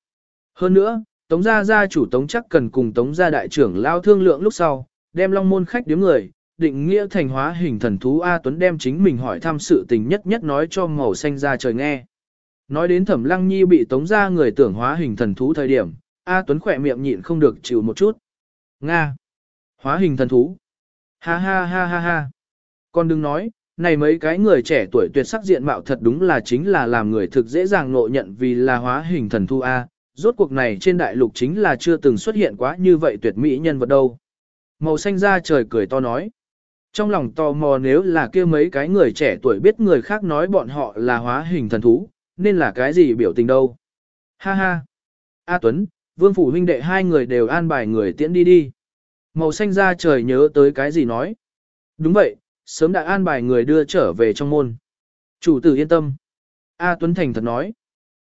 Hơn nữa, Tống gia gia chủ Tống chắc cần cùng Tống gia đại trưởng lao thương lượng lúc sau, đem Long môn khách điếm người, định nghĩa thành hóa hình thần thú A Tuấn đem chính mình hỏi thăm sự tình nhất nhất nói cho màu xanh ra trời nghe. Nói đến Thẩm Lăng Nhi bị Tống ra người tưởng hóa hình thần thú thời điểm, A Tuấn khỏe miệng nhịn không được chịu một chút. Nga. Hóa hình thần thú. Ha ha ha ha ha. Con đừng nói, này mấy cái người trẻ tuổi tuyệt sắc diện mạo thật đúng là chính là làm người thực dễ dàng ngộ nhận vì là hóa hình thần thú A. Rốt cuộc này trên đại lục chính là chưa từng xuất hiện quá như vậy tuyệt mỹ nhân vật đâu. Màu xanh ra trời cười to nói. Trong lòng tò mò nếu là kia mấy cái người trẻ tuổi biết người khác nói bọn họ là hóa hình thần thú, nên là cái gì biểu tình đâu. Ha ha. A Tuấn, Vương Phủ huynh đệ hai người đều an bài người tiễn đi đi. Màu xanh ra trời nhớ tới cái gì nói. Đúng vậy, sớm đã an bài người đưa trở về trong môn. Chủ tử yên tâm. A Tuấn Thành thật nói.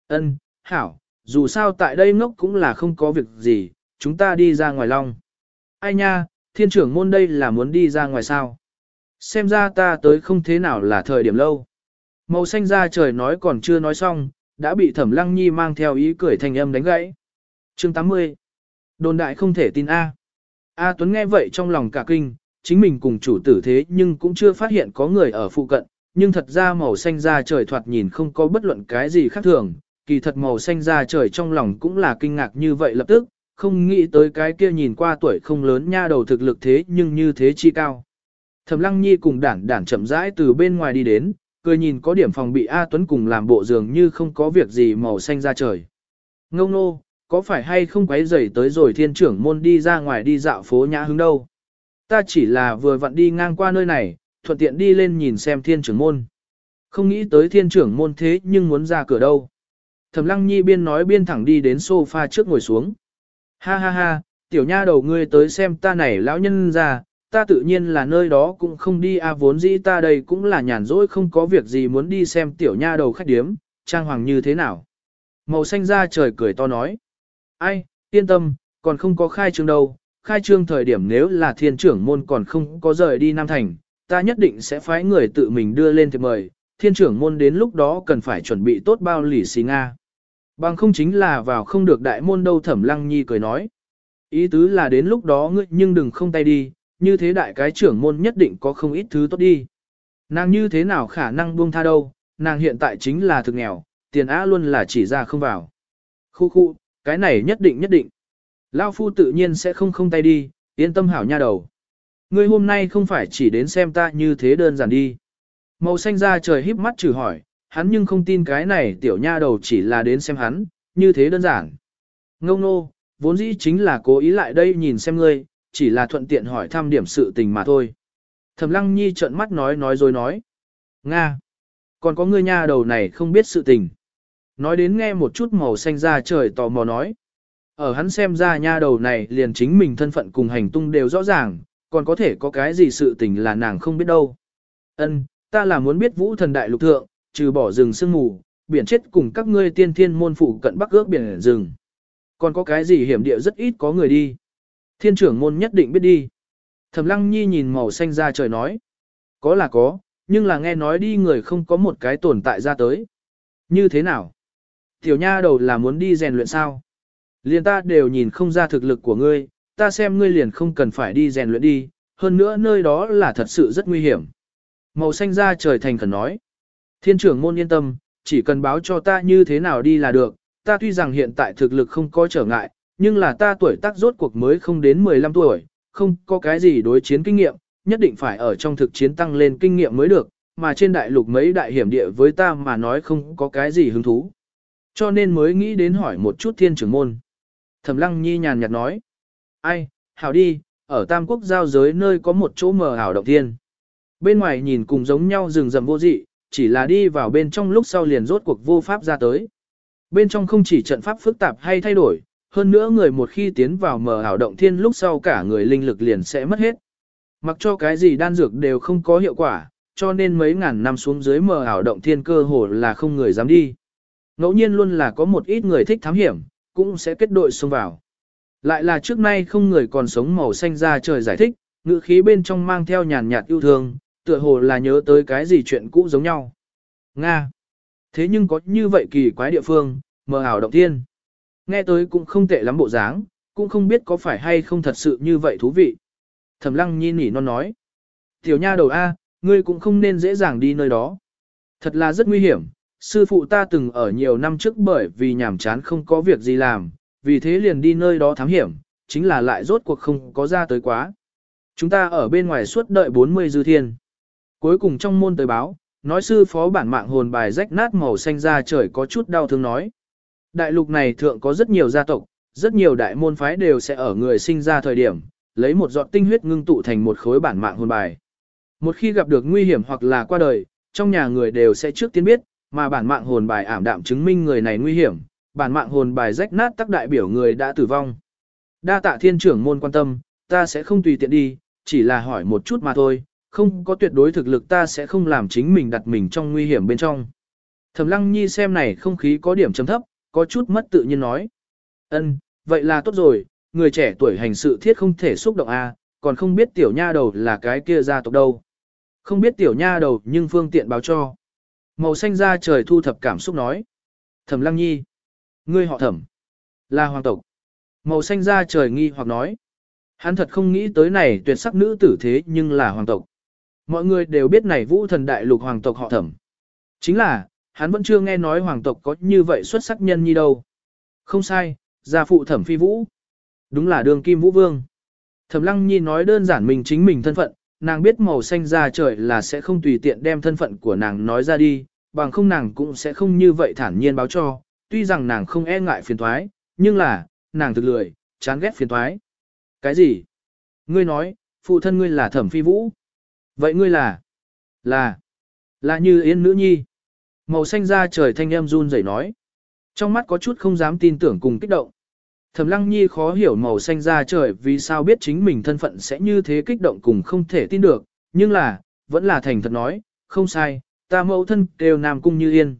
Ân, hảo, dù sao tại đây ngốc cũng là không có việc gì, chúng ta đi ra ngoài long. Ai nha, thiên trưởng môn đây là muốn đi ra ngoài sao. Xem ra ta tới không thế nào là thời điểm lâu. Màu xanh ra trời nói còn chưa nói xong, đã bị thẩm lăng nhi mang theo ý cười thành âm đánh gãy. Chương 80 Đồn đại không thể tin A. A Tuấn nghe vậy trong lòng cả kinh, chính mình cùng chủ tử thế nhưng cũng chưa phát hiện có người ở phụ cận, nhưng thật ra màu xanh da trời thoạt nhìn không có bất luận cái gì khác thường, kỳ thật màu xanh da trời trong lòng cũng là kinh ngạc như vậy lập tức, không nghĩ tới cái kia nhìn qua tuổi không lớn nha đầu thực lực thế nhưng như thế chi cao. Thẩm Lăng Nhi cùng đản đản chậm rãi từ bên ngoài đi đến, cười nhìn có điểm phòng bị A Tuấn cùng làm bộ dường như không có việc gì màu xanh ra trời. Ngông nô, có phải hay không quấy rầy tới rồi thiên trưởng môn đi ra ngoài đi dạo phố nhã hứng đâu. Ta chỉ là vừa vặn đi ngang qua nơi này, thuận tiện đi lên nhìn xem thiên trưởng môn. Không nghĩ tới thiên trưởng môn thế nhưng muốn ra cửa đâu. Thẩm lăng nhi biên nói biên thẳng đi đến sofa trước ngồi xuống. Ha ha ha, tiểu nha đầu ngươi tới xem ta này lão nhân ra, ta tự nhiên là nơi đó cũng không đi a vốn dĩ ta đây cũng là nhàn rỗi không có việc gì muốn đi xem tiểu nha đầu khách điếm, trang hoàng như thế nào. Màu xanh ra trời cười to nói. Ai, yên tâm, còn không có khai trương đâu, khai trương thời điểm nếu là thiên trưởng môn còn không có rời đi Nam Thành, ta nhất định sẽ phái người tự mình đưa lên thiệp mời, thiên trưởng môn đến lúc đó cần phải chuẩn bị tốt bao lì xì Nga. Bằng không chính là vào không được đại môn đâu thẩm lăng nhi cười nói. Ý tứ là đến lúc đó ngươi nhưng đừng không tay đi, như thế đại cái trưởng môn nhất định có không ít thứ tốt đi. Nàng như thế nào khả năng buông tha đâu, nàng hiện tại chính là thực nghèo, tiền á luôn là chỉ ra không vào. Khu khu, cái này nhất định nhất định. Lao phu tự nhiên sẽ không không tay đi, yên tâm hảo nha đầu. Ngươi hôm nay không phải chỉ đến xem ta như thế đơn giản đi. Màu xanh ra trời híp mắt trừ hỏi, hắn nhưng không tin cái này tiểu nha đầu chỉ là đến xem hắn, như thế đơn giản. Ngông nô, vốn dĩ chính là cố ý lại đây nhìn xem ngươi, chỉ là thuận tiện hỏi thăm điểm sự tình mà thôi. Thẩm lăng nhi trợn mắt nói nói rồi nói. Nga! Còn có ngươi nha đầu này không biết sự tình. Nói đến nghe một chút màu xanh ra trời tò mò nói. Ở hắn xem ra nha đầu này liền chính mình thân phận cùng hành tung đều rõ ràng, còn có thể có cái gì sự tình là nàng không biết đâu. Ân, ta là muốn biết vũ thần đại lục thượng, trừ bỏ rừng sương mù, biển chết cùng các ngươi tiên thiên môn phụ cận bắc ước biển rừng. Còn có cái gì hiểm địa rất ít có người đi. Thiên trưởng môn nhất định biết đi. Thẩm lăng nhi nhìn màu xanh ra trời nói. Có là có, nhưng là nghe nói đi người không có một cái tồn tại ra tới. Như thế nào? Tiểu nha đầu là muốn đi rèn luyện sao? Liền ta đều nhìn không ra thực lực của ngươi, ta xem ngươi liền không cần phải đi rèn luyện đi, hơn nữa nơi đó là thật sự rất nguy hiểm. Màu xanh ra trời thành khẩn nói. Thiên trưởng môn yên tâm, chỉ cần báo cho ta như thế nào đi là được, ta tuy rằng hiện tại thực lực không có trở ngại, nhưng là ta tuổi tác rốt cuộc mới không đến 15 tuổi, không có cái gì đối chiến kinh nghiệm, nhất định phải ở trong thực chiến tăng lên kinh nghiệm mới được, mà trên đại lục mấy đại hiểm địa với ta mà nói không có cái gì hứng thú. Cho nên mới nghĩ đến hỏi một chút thiên trưởng môn. Thẩm lăng nhi nhàn nhạt nói. Ai, hảo đi, ở Tam Quốc giao giới nơi có một chỗ mờ hảo động thiên. Bên ngoài nhìn cùng giống nhau rừng rầm vô dị, chỉ là đi vào bên trong lúc sau liền rốt cuộc vô pháp ra tới. Bên trong không chỉ trận pháp phức tạp hay thay đổi, hơn nữa người một khi tiến vào mờ ảo động thiên lúc sau cả người linh lực liền sẽ mất hết. Mặc cho cái gì đan dược đều không có hiệu quả, cho nên mấy ngàn năm xuống dưới mờ ảo động thiên cơ hồ là không người dám đi. Ngẫu nhiên luôn là có một ít người thích thám hiểm, cũng sẽ kết đội xông vào. Lại là trước nay không người còn sống màu xanh ra trời giải thích, ngữ khí bên trong mang theo nhàn nhạt yêu thương, tựa hồ là nhớ tới cái gì chuyện cũ giống nhau. Nga. Thế nhưng có như vậy kỳ quái địa phương, mờ ảo động thiên. Nghe tới cũng không tệ lắm bộ dáng, cũng không biết có phải hay không thật sự như vậy thú vị. Thẩm lăng nhi nỉ non nói. Tiểu nha đầu A, ngươi cũng không nên dễ dàng đi nơi đó. Thật là rất nguy hiểm, sư phụ ta từng ở nhiều năm trước bởi vì nhàm chán không có việc gì làm, vì thế liền đi nơi đó thám hiểm, chính là lại rốt cuộc không có ra tới quá. Chúng ta ở bên ngoài suốt đợi 40 dư thiên. Cuối cùng trong môn tới báo, nói sư phó bản mạng hồn bài rách nát màu xanh ra trời có chút đau thương nói. Đại lục này thượng có rất nhiều gia tộc, rất nhiều đại môn phái đều sẽ ở người sinh ra thời điểm, lấy một giọt tinh huyết ngưng tụ thành một khối bản mạng hồn bài. Một khi gặp được nguy hiểm hoặc là qua đời, trong nhà người đều sẽ trước tiên biết, mà bản mạng hồn bài ảm đạm chứng minh người này nguy hiểm, bản mạng hồn bài rách nát tác đại biểu người đã tử vong. Đa tạ thiên trưởng môn quan tâm, ta sẽ không tùy tiện đi, chỉ là hỏi một chút mà thôi, không có tuyệt đối thực lực ta sẽ không làm chính mình đặt mình trong nguy hiểm bên trong. Thẩm lăng nhi xem này không khí có điểm chấm thấp, có chút mất tự nhiên nói. ân vậy là tốt rồi, người trẻ tuổi hành sự thiết không thể xúc động a, còn không biết tiểu nha đầu là cái kia gia tộc đâu. Không biết tiểu nha đầu nhưng phương tiện báo cho. Màu xanh da trời thu thập cảm xúc nói. Thẩm lăng nhi. Ngươi họ thẩm. Là hoàng tộc. Màu xanh da trời nghi hoặc nói. Hắn thật không nghĩ tới này tuyệt sắc nữ tử thế nhưng là hoàng tộc. Mọi người đều biết này vũ thần đại lục hoàng tộc họ thẩm. Chính là, hắn vẫn chưa nghe nói hoàng tộc có như vậy xuất sắc nhân như đâu. Không sai, gia phụ thẩm phi vũ. Đúng là đường kim vũ vương. Thẩm lăng nhi nói đơn giản mình chính mình thân phận, nàng biết màu xanh ra trời là sẽ không tùy tiện đem thân phận của nàng nói ra đi, bằng không nàng cũng sẽ không như vậy thản nhiên báo cho, tuy rằng nàng không e ngại phiền thoái, nhưng là, nàng thực lười, chán ghét phiền thoái. Cái gì? Ngươi nói, phụ thân ngươi là thẩm phi vũ. Vậy ngươi là? Là? Là như yên nữ nhi. Màu xanh da trời thanh em run rẩy nói. Trong mắt có chút không dám tin tưởng cùng kích động. Thẩm Lăng Nhi khó hiểu màu xanh ra trời vì sao biết chính mình thân phận sẽ như thế kích động cùng không thể tin được, nhưng là, vẫn là thành thật nói, không sai, ta mẫu thân đều Nam Cung Như Yên.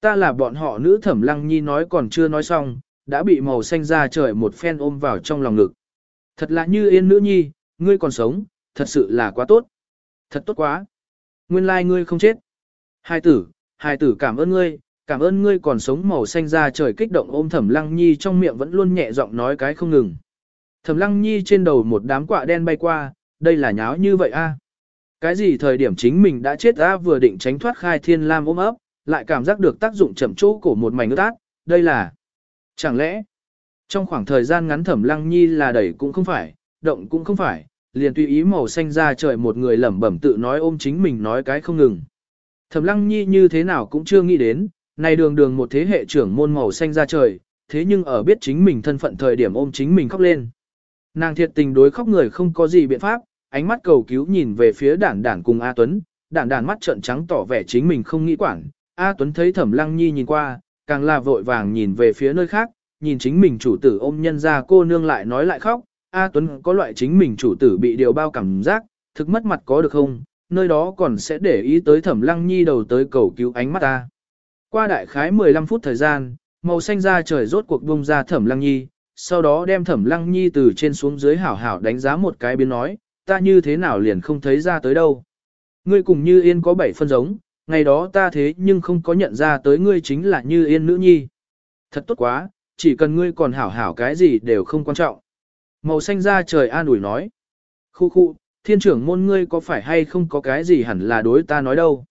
Ta là bọn họ nữ Thẩm Lăng Nhi nói còn chưa nói xong, đã bị màu xanh ra trời một phen ôm vào trong lòng ngực. Thật là Như Yên nữ nhi, ngươi còn sống, thật sự là quá tốt. Thật tốt quá. Nguyên lai like ngươi không chết. Hai tử, hai tử cảm ơn ngươi, cảm ơn ngươi còn sống màu xanh ra trời kích động ôm thẩm lăng nhi trong miệng vẫn luôn nhẹ giọng nói cái không ngừng. Thẩm lăng nhi trên đầu một đám quạ đen bay qua, đây là nháo như vậy a? Cái gì thời điểm chính mình đã chết a vừa định tránh thoát khai thiên lam ôm ấp, lại cảm giác được tác dụng chậm chỗ cổ một mảnh ướt át, đây là... Chẳng lẽ, trong khoảng thời gian ngắn thẩm lăng nhi là đẩy cũng không phải, động cũng không phải, liền tùy ý màu xanh ra trời một người lẩm bẩm tự nói ôm chính mình nói cái không ngừng. Thẩm lăng nhi như thế nào cũng chưa nghĩ đến, này đường đường một thế hệ trưởng môn màu xanh ra trời, thế nhưng ở biết chính mình thân phận thời điểm ôm chính mình khóc lên. Nàng thiệt tình đối khóc người không có gì biện pháp, ánh mắt cầu cứu nhìn về phía đản đản cùng A Tuấn, đản đản mắt trợn trắng tỏ vẻ chính mình không nghĩ quản. A Tuấn thấy thẩm lăng nhi nhìn qua, càng là vội vàng nhìn về phía nơi khác, nhìn chính mình chủ tử ôm nhân ra cô nương lại nói lại khóc. A Tuấn có loại chính mình chủ tử bị điều bao cảm giác, thực mất mặt có được không, nơi đó còn sẽ để ý tới thẩm lăng nhi đầu tới cầu cứu ánh mắt ta. Qua đại khái 15 phút thời gian, màu xanh ra trời rốt cuộc bung ra thẩm lăng nhi, sau đó đem thẩm lăng nhi từ trên xuống dưới hảo hảo đánh giá một cái biến nói, ta như thế nào liền không thấy ra tới đâu. Ngươi cùng như yên có bảy phân giống, ngày đó ta thế nhưng không có nhận ra tới ngươi chính là như yên nữ nhi. Thật tốt quá, chỉ cần ngươi còn hảo hảo cái gì đều không quan trọng. Màu xanh ra trời an ủi nói. Khu khu, thiên trưởng môn ngươi có phải hay không có cái gì hẳn là đối ta nói đâu.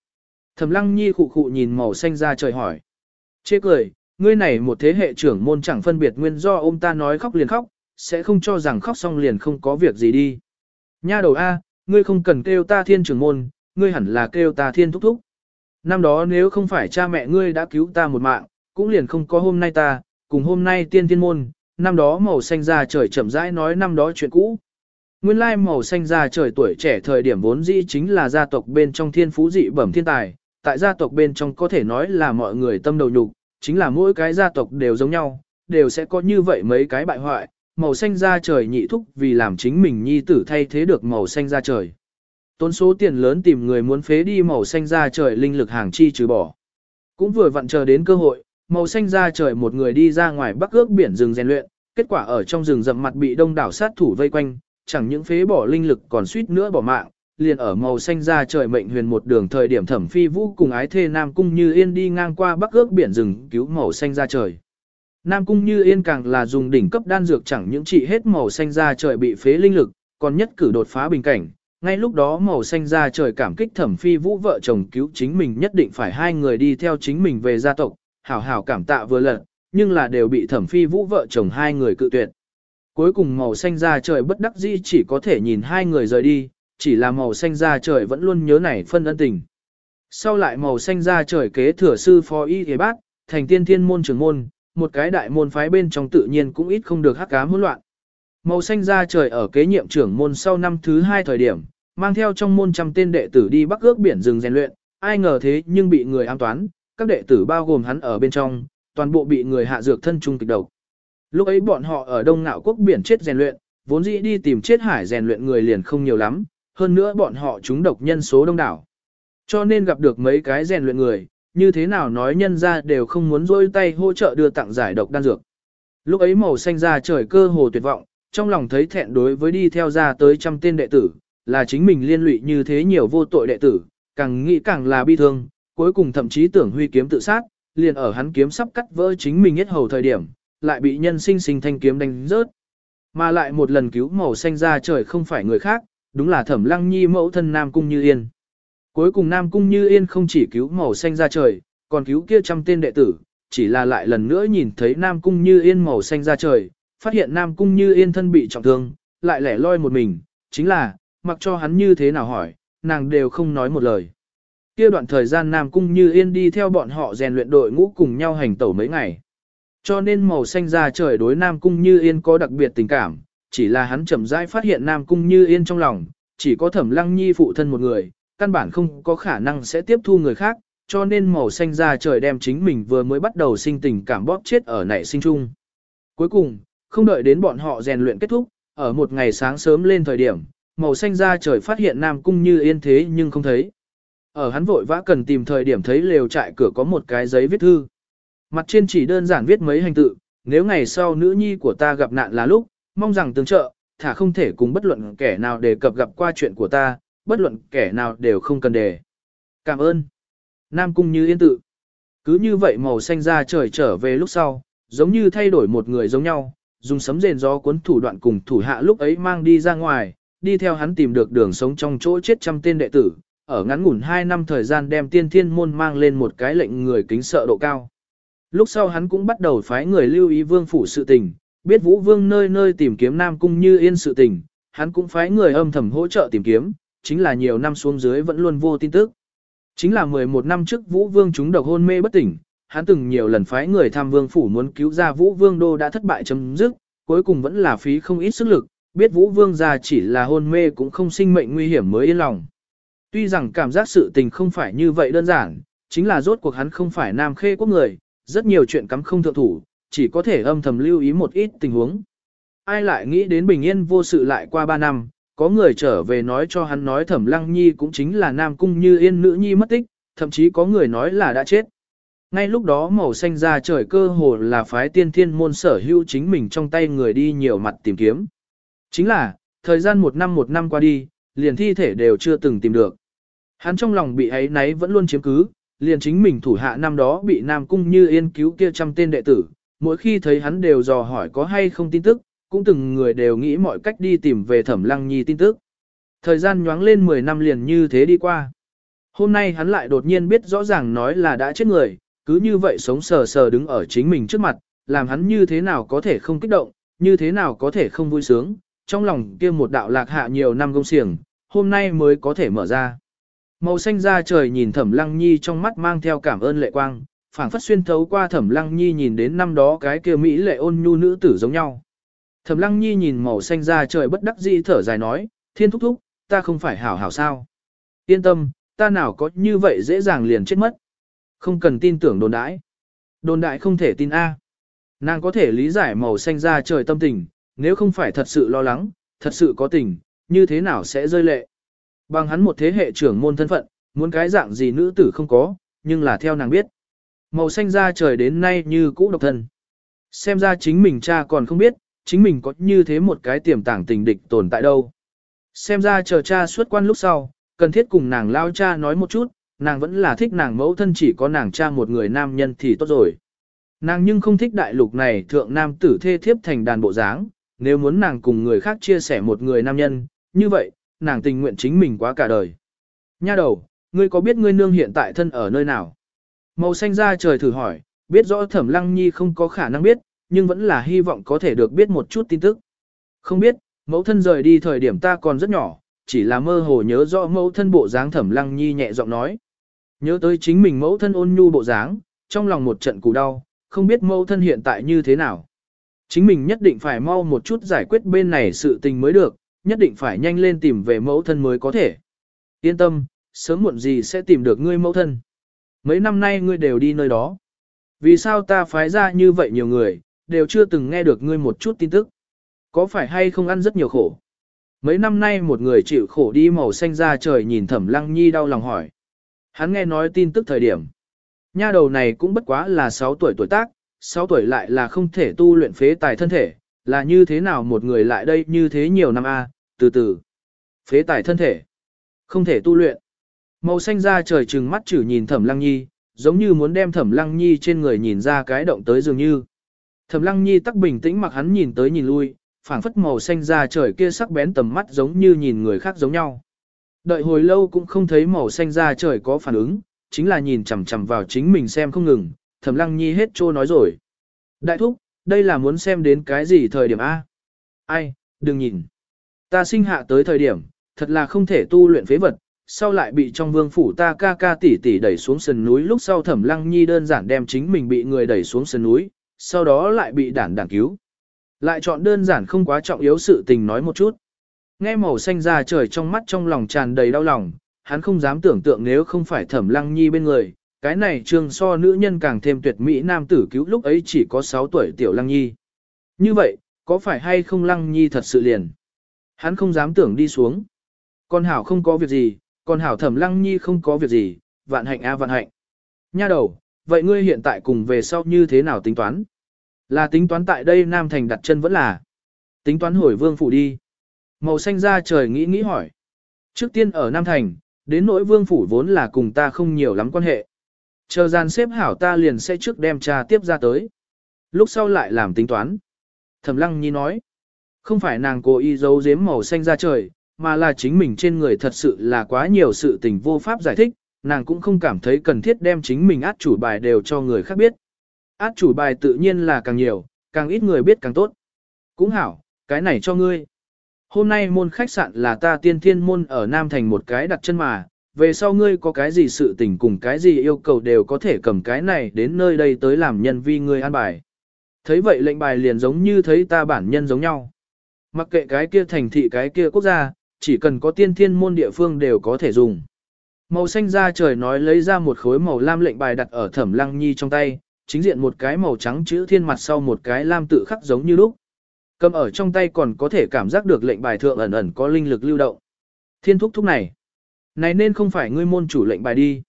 Thẩm lăng nhi khụ khụ nhìn màu xanh ra trời hỏi. Chê cười, ngươi này một thế hệ trưởng môn chẳng phân biệt nguyên do ôm ta nói khóc liền khóc, sẽ không cho rằng khóc xong liền không có việc gì đi. Nha đầu A, ngươi không cần kêu ta thiên trưởng môn, ngươi hẳn là kêu ta thiên thúc thúc. Năm đó nếu không phải cha mẹ ngươi đã cứu ta một mạng, cũng liền không có hôm nay ta, cùng hôm nay tiên thiên môn, năm đó màu xanh ra trời chậm rãi nói năm đó chuyện cũ. Nguyên lai màu xanh ra trời tuổi trẻ thời điểm vốn dĩ chính là gia tộc bên trong thiên phú dị bẩm thiên tài, tại gia tộc bên trong có thể nói là mọi người tâm đầu nhục, chính là mỗi cái gia tộc đều giống nhau, đều sẽ có như vậy mấy cái bại hoại, màu xanh da trời nhị thúc vì làm chính mình nhi tử thay thế được màu xanh da trời. Tốn số tiền lớn tìm người muốn phế đi màu xanh da trời linh lực hàng chi trừ bỏ. Cũng vừa vặn chờ đến cơ hội, màu xanh da trời một người đi ra ngoài bắc ước biển rừng rèn luyện, kết quả ở trong rừng rậm mặt bị đông đảo sát thủ vây quanh, chẳng những phế bỏ linh lực còn suýt nữa bỏ mạng, liền ở màu xanh ra trời mệnh huyền một đường thời điểm thẩm phi vũ cùng ái thê Nam Cung Như Yên đi ngang qua bắc ước biển rừng cứu màu xanh ra trời. Nam Cung Như Yên càng là dùng đỉnh cấp đan dược chẳng những trị hết màu xanh ra trời bị phế linh lực, còn nhất cử đột phá bình cảnh. Ngay lúc đó màu xanh ra trời cảm kích thẩm phi vũ vợ chồng cứu chính mình nhất định phải hai người đi theo chính mình về gia tộc, hảo hảo cảm tạ vừa lần nhưng là đều bị thẩm phi vũ vợ chồng hai người cự tuyệt. Cuối cùng màu xanh ra trời bất đắc dĩ chỉ có thể nhìn hai người rời đi, chỉ là màu xanh da trời vẫn luôn nhớ này phân ân tình. Sau lại màu xanh da trời kế thừa sư phó y thế bác, thành tiên thiên môn trưởng môn, một cái đại môn phái bên trong tự nhiên cũng ít không được hắc ám hỗn loạn. Màu xanh da trời ở kế nhiệm trưởng môn sau năm thứ hai thời điểm, mang theo trong môn trăm tên đệ tử đi bắc ước biển rừng rèn luyện, ai ngờ thế nhưng bị người an toán, các đệ tử bao gồm hắn ở bên trong, toàn bộ bị người hạ dược thân trung kịch độc. Lúc ấy bọn họ ở đông ngạo quốc biển chết rèn luyện, vốn dĩ đi tìm chết hải rèn luyện người liền không nhiều lắm, hơn nữa bọn họ chúng độc nhân số đông đảo. Cho nên gặp được mấy cái rèn luyện người, như thế nào nói nhân ra đều không muốn rôi tay hỗ trợ đưa tặng giải độc đan dược. Lúc ấy màu xanh ra trời cơ hồ tuyệt vọng, trong lòng thấy thẹn đối với đi theo ra tới trăm tên đệ tử, là chính mình liên lụy như thế nhiều vô tội đệ tử, càng nghĩ càng là bi thương, cuối cùng thậm chí tưởng huy kiếm tự sát, liền ở hắn kiếm sắp cắt vỡ chính mình hết hầu thời điểm, lại bị nhân sinh sinh thanh kiếm đánh rớt. Mà lại một lần cứu màu xanh ra trời không phải người khác, đúng là thẩm lăng nhi mẫu thân Nam Cung Như Yên. Cuối cùng Nam Cung Như Yên không chỉ cứu màu xanh ra trời, còn cứu kia trăm tên đệ tử, chỉ là lại lần nữa nhìn thấy Nam Cung Như Yên màu xanh ra trời, phát hiện Nam Cung Như Yên thân bị trọng thương, lại lẻ loi một mình, chính là, mặc cho hắn như thế nào hỏi, nàng đều không nói một lời. Kia đoạn thời gian Nam Cung Như Yên đi theo bọn họ rèn luyện đội ngũ cùng nhau hành tẩu mấy ngày. Cho nên màu xanh da trời đối Nam Cung Như Yên có đặc biệt tình cảm, chỉ là hắn chậm rãi phát hiện Nam Cung Như Yên trong lòng, chỉ có Thẩm Lăng Nhi phụ thân một người, căn bản không có khả năng sẽ tiếp thu người khác, cho nên màu xanh da trời đem chính mình vừa mới bắt đầu sinh tình cảm bóp chết ở nảy sinh chung. Cuối cùng, không đợi đến bọn họ rèn luyện kết thúc, ở một ngày sáng sớm lên thời điểm, màu xanh da trời phát hiện Nam Cung Như Yên thế nhưng không thấy. Ở hắn vội vã cần tìm thời điểm thấy lều trại cửa có một cái giấy viết thư. Mặt trên chỉ đơn giản viết mấy hành tự, nếu ngày sau nữ nhi của ta gặp nạn là lúc, mong rằng tương trợ, thả không thể cùng bất luận kẻ nào đề cập gặp qua chuyện của ta, bất luận kẻ nào đều không cần đề. Cảm ơn. Nam Cung Như Yên tự. Cứ như vậy màu xanh ra trời trở về lúc sau, giống như thay đổi một người giống nhau, dùng sấm rền gió cuốn thủ đoạn cùng thủ hạ lúc ấy mang đi ra ngoài, đi theo hắn tìm được đường sống trong chỗ chết trăm tên đệ tử, ở ngắn ngủn 2 năm thời gian đem tiên thiên môn mang lên một cái lệnh người kính sợ độ cao. Lúc sau hắn cũng bắt đầu phái người lưu ý vương phủ sự tình, biết vũ vương nơi nơi tìm kiếm nam cung như yên sự tình, hắn cũng phái người âm thầm hỗ trợ tìm kiếm, chính là nhiều năm xuống dưới vẫn luôn vô tin tức. Chính là 11 năm trước vũ vương chúng độc hôn mê bất tỉnh, hắn từng nhiều lần phái người tham vương phủ muốn cứu ra vũ vương đô đã thất bại chấm dứt, cuối cùng vẫn là phí không ít sức lực, biết vũ vương già chỉ là hôn mê cũng không sinh mệnh nguy hiểm mới yên lòng. Tuy rằng cảm giác sự tình không phải như vậy đơn giản, chính là rốt cuộc hắn không phải nam khê quốc người, rất nhiều chuyện cắm không thượng thủ, chỉ có thể âm thầm lưu ý một ít tình huống. Ai lại nghĩ đến bình yên vô sự lại qua 3 năm, có người trở về nói cho hắn nói thẩm lăng nhi cũng chính là nam cung như yên nữ nhi mất tích, thậm chí có người nói là đã chết. Ngay lúc đó màu xanh ra trời cơ hồ là phái tiên thiên môn sở hữu chính mình trong tay người đi nhiều mặt tìm kiếm. Chính là, thời gian một năm một năm qua đi, liền thi thể đều chưa từng tìm được. Hắn trong lòng bị ấy náy vẫn luôn chiếm cứ, liền chính mình thủ hạ năm đó bị Nam Cung như yên cứu kia trăm tên đệ tử, mỗi khi thấy hắn đều dò hỏi có hay không tin tức, cũng từng người đều nghĩ mọi cách đi tìm về thẩm lăng nhi tin tức. Thời gian nhoáng lên 10 năm liền như thế đi qua. Hôm nay hắn lại đột nhiên biết rõ ràng nói là đã chết người, cứ như vậy sống sờ sờ đứng ở chính mình trước mặt, làm hắn như thế nào có thể không kích động, như thế nào có thể không vui sướng, trong lòng kia một đạo lạc hạ nhiều năm công xiềng, hôm nay mới có thể mở ra. Màu xanh da trời nhìn thẩm lăng nhi trong mắt mang theo cảm ơn lệ quang, phảng phất xuyên thấu qua thẩm lăng nhi nhìn đến năm đó cái kia Mỹ lệ ôn nhu nữ tử giống nhau. Thẩm lăng nhi nhìn màu xanh da trời bất đắc dĩ thở dài nói, thiên thúc thúc, ta không phải hảo hảo sao. Yên tâm, ta nào có như vậy dễ dàng liền chết mất. Không cần tin tưởng đồn đãi. Đồn đại không thể tin A. Nàng có thể lý giải màu xanh da trời tâm tình, nếu không phải thật sự lo lắng, thật sự có tình, như thế nào sẽ rơi lệ. Bằng hắn một thế hệ trưởng môn thân phận, muốn cái dạng gì nữ tử không có, nhưng là theo nàng biết. Màu xanh da trời đến nay như cũ độc thân. Xem ra chính mình cha còn không biết, chính mình có như thế một cái tiềm tàng tình địch tồn tại đâu. Xem ra chờ cha xuất quan lúc sau, cần thiết cùng nàng lao cha nói một chút, nàng vẫn là thích nàng mẫu thân chỉ có nàng cha một người nam nhân thì tốt rồi. Nàng nhưng không thích đại lục này thượng nam tử thê thiếp thành đàn bộ dáng, nếu muốn nàng cùng người khác chia sẻ một người nam nhân, như vậy, nàng tình nguyện chính mình quá cả đời. Nha đầu, ngươi có biết ngươi nương hiện tại thân ở nơi nào? Màu xanh ra trời thử hỏi, biết rõ thẩm lăng nhi không có khả năng biết, nhưng vẫn là hy vọng có thể được biết một chút tin tức. Không biết, mẫu thân rời đi thời điểm ta còn rất nhỏ, chỉ là mơ hồ nhớ rõ mẫu thân bộ dáng thẩm lăng nhi nhẹ giọng nói. Nhớ tới chính mình mẫu thân ôn nhu bộ dáng, trong lòng một trận cú đau, không biết mẫu thân hiện tại như thế nào. Chính mình nhất định phải mau một chút giải quyết bên này sự tình mới được, nhất định phải nhanh lên tìm về mẫu thân mới có thể. Yên tâm, sớm muộn gì sẽ tìm được ngươi mẫu thân. Mấy năm nay ngươi đều đi nơi đó. Vì sao ta phái ra như vậy nhiều người, đều chưa từng nghe được ngươi một chút tin tức. Có phải hay không ăn rất nhiều khổ? Mấy năm nay một người chịu khổ đi màu xanh ra trời nhìn thẩm lăng nhi đau lòng hỏi. Hắn nghe nói tin tức thời điểm. Nha đầu này cũng bất quá là 6 tuổi tuổi tác, 6 tuổi lại là không thể tu luyện phế tài thân thể, là như thế nào một người lại đây như thế nhiều năm a từ từ. Phế tài thân thể, không thể tu luyện. Màu xanh ra trời trừng mắt chử nhìn thẩm lăng nhi, giống như muốn đem thẩm lăng nhi trên người nhìn ra cái động tới dường như. Thẩm lăng nhi tắc bình tĩnh mặc hắn nhìn tới nhìn lui, phảng phất màu xanh ra trời kia sắc bén tầm mắt giống như nhìn người khác giống nhau. Đợi hồi lâu cũng không thấy màu xanh ra trời có phản ứng, chính là nhìn chằm chằm vào chính mình xem không ngừng, thẩm lăng nhi hết trô nói rồi. Đại thúc, đây là muốn xem đến cái gì thời điểm A? Ai, đừng nhìn. Ta sinh hạ tới thời điểm, thật là không thể tu luyện phế vật, sau lại bị trong vương phủ ta ca ca tỷ tỷ đẩy xuống sườn núi lúc sau thẩm lăng nhi đơn giản đem chính mình bị người đẩy xuống sườn núi, sau đó lại bị đản đản cứu. Lại chọn đơn giản không quá trọng yếu sự tình nói một chút. Nghe màu xanh ra trời trong mắt trong lòng tràn đầy đau lòng, hắn không dám tưởng tượng nếu không phải thẩm lăng nhi bên người, cái này trương so nữ nhân càng thêm tuyệt mỹ nam tử cứu lúc ấy chỉ có 6 tuổi tiểu lăng nhi. Như vậy, có phải hay không lăng nhi thật sự liền. Hắn không dám tưởng đi xuống. Con hảo không có việc gì, con hảo thẩm lăng nhi không có việc gì, vạn hạnh a vạn hạnh. Nha đầu, vậy ngươi hiện tại cùng về sau như thế nào tính toán? Là tính toán tại đây Nam Thành đặt chân vẫn là. Tính toán hồi vương phủ đi. Màu xanh ra trời nghĩ nghĩ hỏi. Trước tiên ở Nam Thành, đến nỗi vương phủ vốn là cùng ta không nhiều lắm quan hệ. Chờ gian xếp hảo ta liền sẽ trước đem trà tiếp ra tới. Lúc sau lại làm tính toán. Thẩm lăng nhi nói. Không phải nàng cố ý giấu giếm màu xanh ra trời, mà là chính mình trên người thật sự là quá nhiều sự tình vô pháp giải thích, nàng cũng không cảm thấy cần thiết đem chính mình át chủ bài đều cho người khác biết. Át chủ bài tự nhiên là càng nhiều, càng ít người biết càng tốt. Cũng hảo, cái này cho ngươi. Hôm nay môn khách sạn là ta tiên thiên môn ở Nam Thành một cái đặt chân mà, về sau ngươi có cái gì sự tình cùng cái gì yêu cầu đều có thể cầm cái này đến nơi đây tới làm nhân vi ngươi an bài. Thấy vậy lệnh bài liền giống như thấy ta bản nhân giống nhau. Mặc kệ cái kia thành thị cái kia quốc gia, chỉ cần có tiên thiên môn địa phương đều có thể dùng. Màu xanh da trời nói lấy ra một khối màu lam lệnh bài đặt ở thẩm lăng nhi trong tay, chính diện một cái màu trắng chữ thiên mặt sau một cái lam tự khắc giống như lúc. Cầm ở trong tay còn có thể cảm giác được lệnh bài thượng ẩn ẩn có linh lực lưu động. Thiên thúc thúc này. Này nên không phải ngươi môn chủ lệnh bài đi.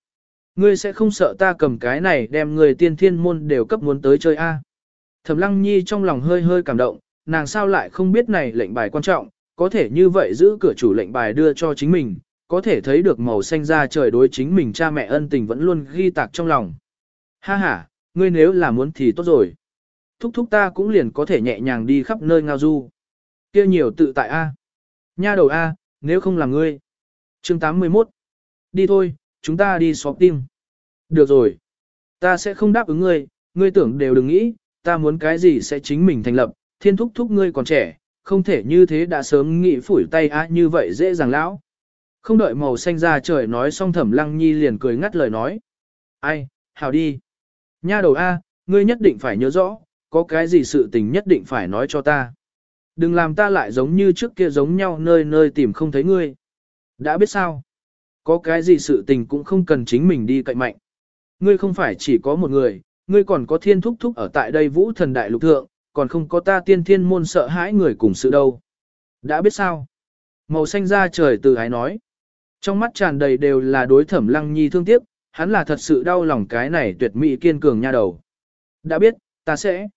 Ngươi sẽ không sợ ta cầm cái này đem người tiên thiên môn đều cấp muốn tới chơi A. Thẩm lăng nhi trong lòng hơi hơi cảm động, nàng sao lại không biết này lệnh bài quan trọng, có thể như vậy giữ cửa chủ lệnh bài đưa cho chính mình, có thể thấy được màu xanh ra trời đối chính mình cha mẹ ân tình vẫn luôn ghi tạc trong lòng. Ha ha, ngươi nếu là muốn thì tốt rồi. Thúc thúc ta cũng liền có thể nhẹ nhàng đi khắp nơi ngao du. kia nhiều tự tại A. Nha đầu A, nếu không là ngươi chương 81. Đi thôi, chúng ta đi xóp tim. Được rồi. Ta sẽ không đáp ứng ngươi, ngươi tưởng đều đừng nghĩ, ta muốn cái gì sẽ chính mình thành lập, thiên thúc thúc ngươi còn trẻ, không thể như thế đã sớm nghĩ phủi tay á như vậy dễ dàng lão. Không đợi màu xanh ra trời nói xong thẩm lăng nhi liền cười ngắt lời nói. Ai, hào đi. Nha đầu A, ngươi nhất định phải nhớ rõ, có cái gì sự tình nhất định phải nói cho ta. Đừng làm ta lại giống như trước kia giống nhau nơi nơi tìm không thấy ngươi. Đã biết sao? Có cái gì sự tình cũng không cần chính mình đi cậy mạnh. Ngươi không phải chỉ có một người, ngươi còn có thiên thúc thúc ở tại đây vũ thần đại lục thượng, còn không có ta tiên thiên môn sợ hãi người cùng sự đâu. Đã biết sao? Màu xanh ra trời từ ái nói. Trong mắt tràn đầy đều là đối thẩm lăng nhi thương tiếc, hắn là thật sự đau lòng cái này tuyệt mỹ kiên cường nha đầu. Đã biết, ta sẽ.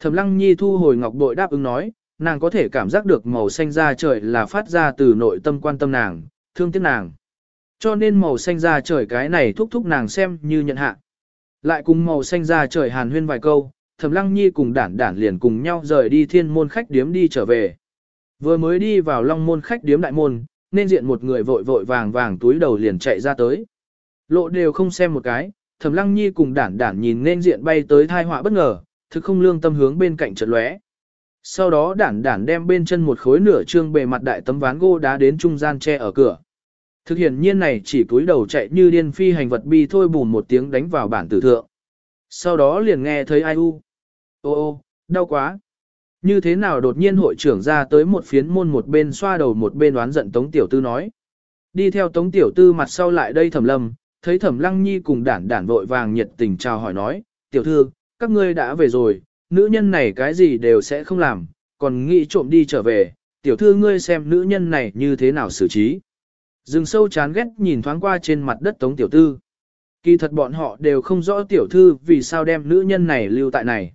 Thẩm lăng nhi thu hồi ngọc bội đáp ứng nói, nàng có thể cảm giác được màu xanh da trời là phát ra từ nội tâm quan tâm nàng, thương tiếc nàng. Cho nên màu xanh da trời cái này thúc thúc nàng xem như nhận hạ. Lại cùng màu xanh da trời hàn huyên vài câu, Thẩm Lăng Nhi cùng đản đản liền cùng nhau rời đi thiên môn khách điếm đi trở về. Vừa mới đi vào long môn khách điếm đại môn, nên diện một người vội vội vàng vàng túi đầu liền chạy ra tới. Lộ đều không xem một cái, Thẩm Lăng Nhi cùng đản đản nhìn nên diện bay tới thai họa bất ngờ, thực không lương tâm hướng bên cạnh chợt lóe. Sau đó đản đản đem bên chân một khối nửa trương bề mặt đại tấm ván gỗ đá đến trung gian che ở cửa. Thực hiện nhiên này chỉ cúi đầu chạy như điên phi hành vật bi thôi bùn một tiếng đánh vào bản tử thượng. Sau đó liền nghe thấy ai u. Ô ô, đau quá. Như thế nào đột nhiên hội trưởng ra tới một phiến môn một bên xoa đầu một bên đoán giận Tống Tiểu Tư nói. Đi theo Tống Tiểu Tư mặt sau lại đây thẩm lâm, thấy thẩm lăng nhi cùng đản đản vội vàng nhiệt tình chào hỏi nói, tiểu thư, các ngươi đã về rồi, nữ nhân này cái gì đều sẽ không làm, còn nghĩ trộm đi trở về, tiểu thư ngươi xem nữ nhân này như thế nào xử trí. Dừng sâu chán ghét nhìn thoáng qua trên mặt đất Tống Tiểu Tư. Kỳ thật bọn họ đều không rõ tiểu thư vì sao đem nữ nhân này lưu tại này.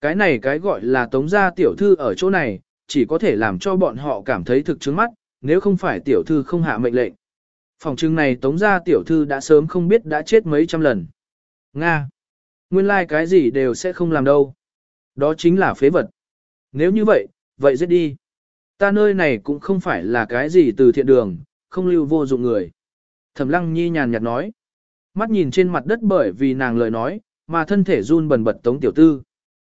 Cái này cái gọi là tống gia tiểu thư ở chỗ này, chỉ có thể làm cho bọn họ cảm thấy thực chứng mắt, nếu không phải tiểu thư không hạ mệnh lệnh. Phòng trưng này tống gia tiểu thư đã sớm không biết đã chết mấy trăm lần. Nga! Nguyên lai like cái gì đều sẽ không làm đâu. Đó chính là phế vật. Nếu như vậy, vậy giết đi. Ta nơi này cũng không phải là cái gì từ thiện đường, không lưu vô dụng người. Thẩm lăng nhi nhàn nhạt nói. Mắt nhìn trên mặt đất bởi vì nàng lời nói, mà thân thể run bần bật tống tiểu tư.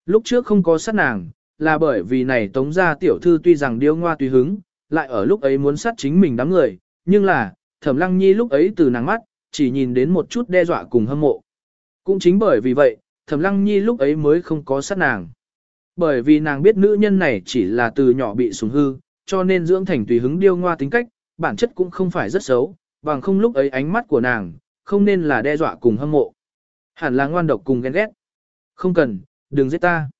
Lúc trước không có sát nàng, là bởi vì này tống gia tiểu thư tuy rằng điêu ngoa tùy hứng, lại ở lúc ấy muốn sát chính mình đám người, nhưng là, thẩm lăng nhi lúc ấy từ nàng mắt, chỉ nhìn đến một chút đe dọa cùng hâm mộ. Cũng chính bởi vì vậy, thẩm lăng nhi lúc ấy mới không có sát nàng. Bởi vì nàng biết nữ nhân này chỉ là từ nhỏ bị sủng hư, cho nên dưỡng thành tùy hứng điêu ngoa tính cách, bản chất cũng không phải rất xấu, bằng không lúc ấy ánh mắt của nàng, không nên là đe dọa cùng hâm mộ. Hẳn là ngoan độc cùng ghen ghét. Không cần, đừng giết ta.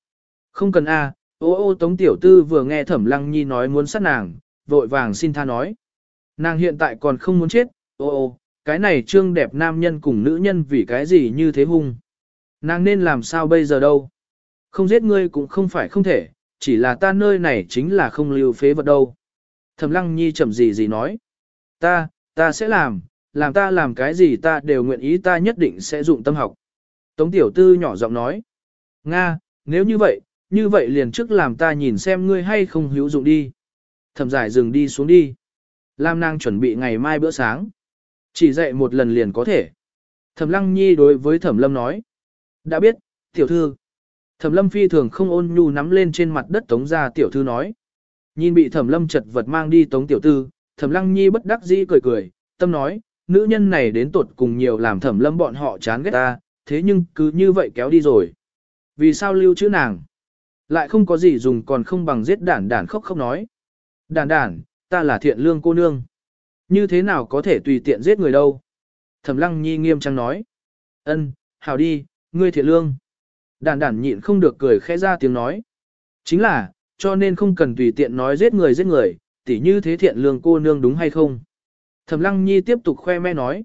Không cần a, Ô ô Tống Tiểu Tư vừa nghe Thẩm Lăng Nhi nói muốn sát nàng, vội vàng xin tha nói. Nàng hiện tại còn không muốn chết, ô ô, cái này trương đẹp nam nhân cùng nữ nhân vì cái gì như thế hung. Nàng nên làm sao bây giờ đâu. Không giết ngươi cũng không phải không thể, chỉ là ta nơi này chính là không lưu phế vật đâu. Thẩm Lăng Nhi chậm gì gì nói. Ta, ta sẽ làm, làm ta làm cái gì ta đều nguyện ý ta nhất định sẽ dụng tâm học. Tống Tiểu Tư nhỏ giọng nói. Nga, nếu như vậy, như vậy liền trước làm ta nhìn xem ngươi hay không hữu dụng đi. Thẩm giải dừng đi xuống đi. Lam nàng chuẩn bị ngày mai bữa sáng. Chỉ dạy một lần liền có thể. Thẩm lăng nhi đối với thẩm lâm nói. Đã biết, tiểu thư. Thẩm lâm phi thường không ôn nhu nắm lên trên mặt đất tống ra tiểu thư nói. Nhìn bị thẩm lâm chật vật mang đi tống tiểu tư thẩm lăng nhi bất đắc dĩ cười cười, tâm nói, nữ nhân này đến tột cùng nhiều làm thẩm lâm bọn họ chán ghét ta, thế nhưng cứ như vậy kéo đi rồi. Vì sao lưu chữ nàng? Lại không có gì dùng còn không bằng giết đản đản khóc khóc nói. Đản đản, ta là thiện lương cô nương. Như thế nào có thể tùy tiện giết người đâu? Thẩm lăng nhi nghiêm trang nói. Ân, hảo đi, ngươi thiện lương. Đản đản nhịn không được cười khẽ ra tiếng nói. Chính là, cho nên không cần tùy tiện nói giết người giết người, tỉ như thế thiện lương cô nương đúng hay không? Thẩm lăng nhi tiếp tục khoe me nói.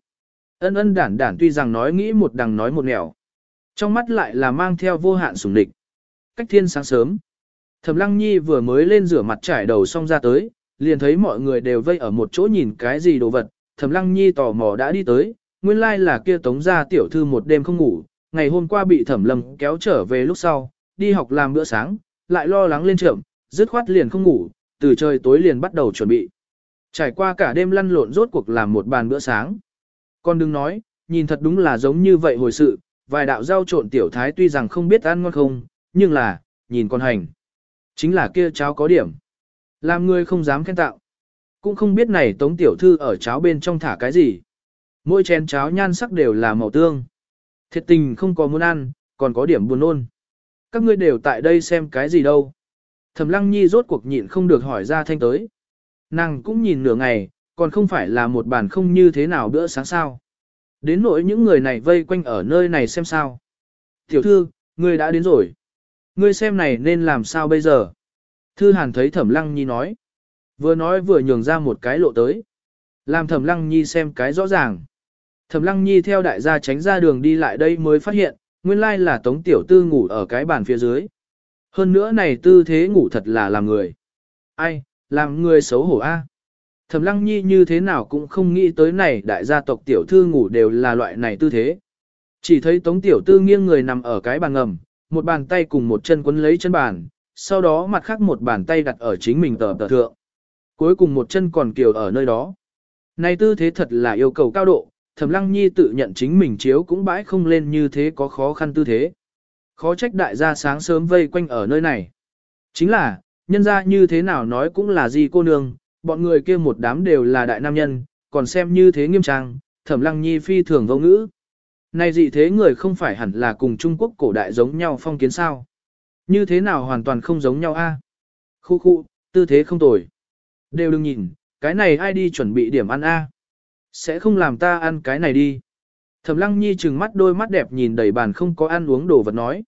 Ân ân đản đản tuy rằng nói nghĩ một đằng nói một nẻo. Trong mắt lại là mang theo vô hạn sủng địch. Cách thiên sáng sớm. Thẩm lăng nhi vừa mới lên rửa mặt trải đầu xong ra tới, liền thấy mọi người đều vây ở một chỗ nhìn cái gì đồ vật. Thẩm lăng nhi tò mò đã đi tới, nguyên lai là kia tống gia tiểu thư một đêm không ngủ, ngày hôm qua bị thẩm lâm kéo trở về lúc sau, đi học làm bữa sáng, lại lo lắng lên trộm, dứt khoát liền không ngủ, từ trời tối liền bắt đầu chuẩn bị. Trải qua cả đêm lăn lộn rốt cuộc làm một bàn bữa sáng. Con đừng nói, nhìn thật đúng là giống như vậy hồi sự, vài đạo rau trộn tiểu thái tuy rằng không biết ăn ngon không, nhưng là, nhìn con hành. Chính là kia cháo có điểm. Làm người không dám khen tạo. Cũng không biết này tống tiểu thư ở cháo bên trong thả cái gì. Mỗi chén cháo nhan sắc đều là màu tương. Thiệt tình không có muốn ăn, còn có điểm buồn nôn. Các ngươi đều tại đây xem cái gì đâu. Thẩm lăng nhi rốt cuộc nhịn không được hỏi ra thanh tới. Nàng cũng nhìn nửa ngày, còn không phải là một bản không như thế nào bữa sáng sao. Đến nỗi những người này vây quanh ở nơi này xem sao. Tiểu thư, ngươi đã đến rồi. Ngươi xem này nên làm sao bây giờ? Thư Hàn thấy Thẩm Lăng Nhi nói. Vừa nói vừa nhường ra một cái lộ tới. Làm Thẩm Lăng Nhi xem cái rõ ràng. Thẩm Lăng Nhi theo đại gia tránh ra đường đi lại đây mới phát hiện, nguyên lai là Tống Tiểu Tư ngủ ở cái bàn phía dưới. Hơn nữa này tư thế ngủ thật là làm người. Ai, làm người xấu hổ a. Thẩm Lăng Nhi như thế nào cũng không nghĩ tới này đại gia tộc tiểu thư ngủ đều là loại này tư thế. Chỉ thấy Tống Tiểu Tư nghiêng người nằm ở cái bàn ngầm, một bàn tay cùng một chân quấn lấy chân bàn, sau đó mặt khác một bàn tay đặt ở chính mình tờ tờ thượng. Cuối cùng một chân còn kiều ở nơi đó. Này tư thế thật là yêu cầu cao độ, Thẩm Lăng Nhi tự nhận chính mình chiếu cũng bãi không lên như thế có khó khăn tư thế. Khó trách đại gia sáng sớm vây quanh ở nơi này. Chính là, nhân gia như thế nào nói cũng là gì cô nương, bọn người kia một đám đều là đại nam nhân, còn xem như thế nghiêm trang, Thẩm Lăng Nhi phi thường vô ngữ. Này dị thế người không phải hẳn là cùng Trung Quốc cổ đại giống nhau phong kiến sao? Như thế nào hoàn toàn không giống nhau a? À? Khu khu, tư thế không tồi. Đều đừng nhìn, cái này ai đi chuẩn bị điểm ăn a? Sẽ không làm ta ăn cái này đi. Thẩm Lăng Nhi trừng mắt đôi mắt đẹp nhìn đầy bàn không có ăn uống đồ vật nói.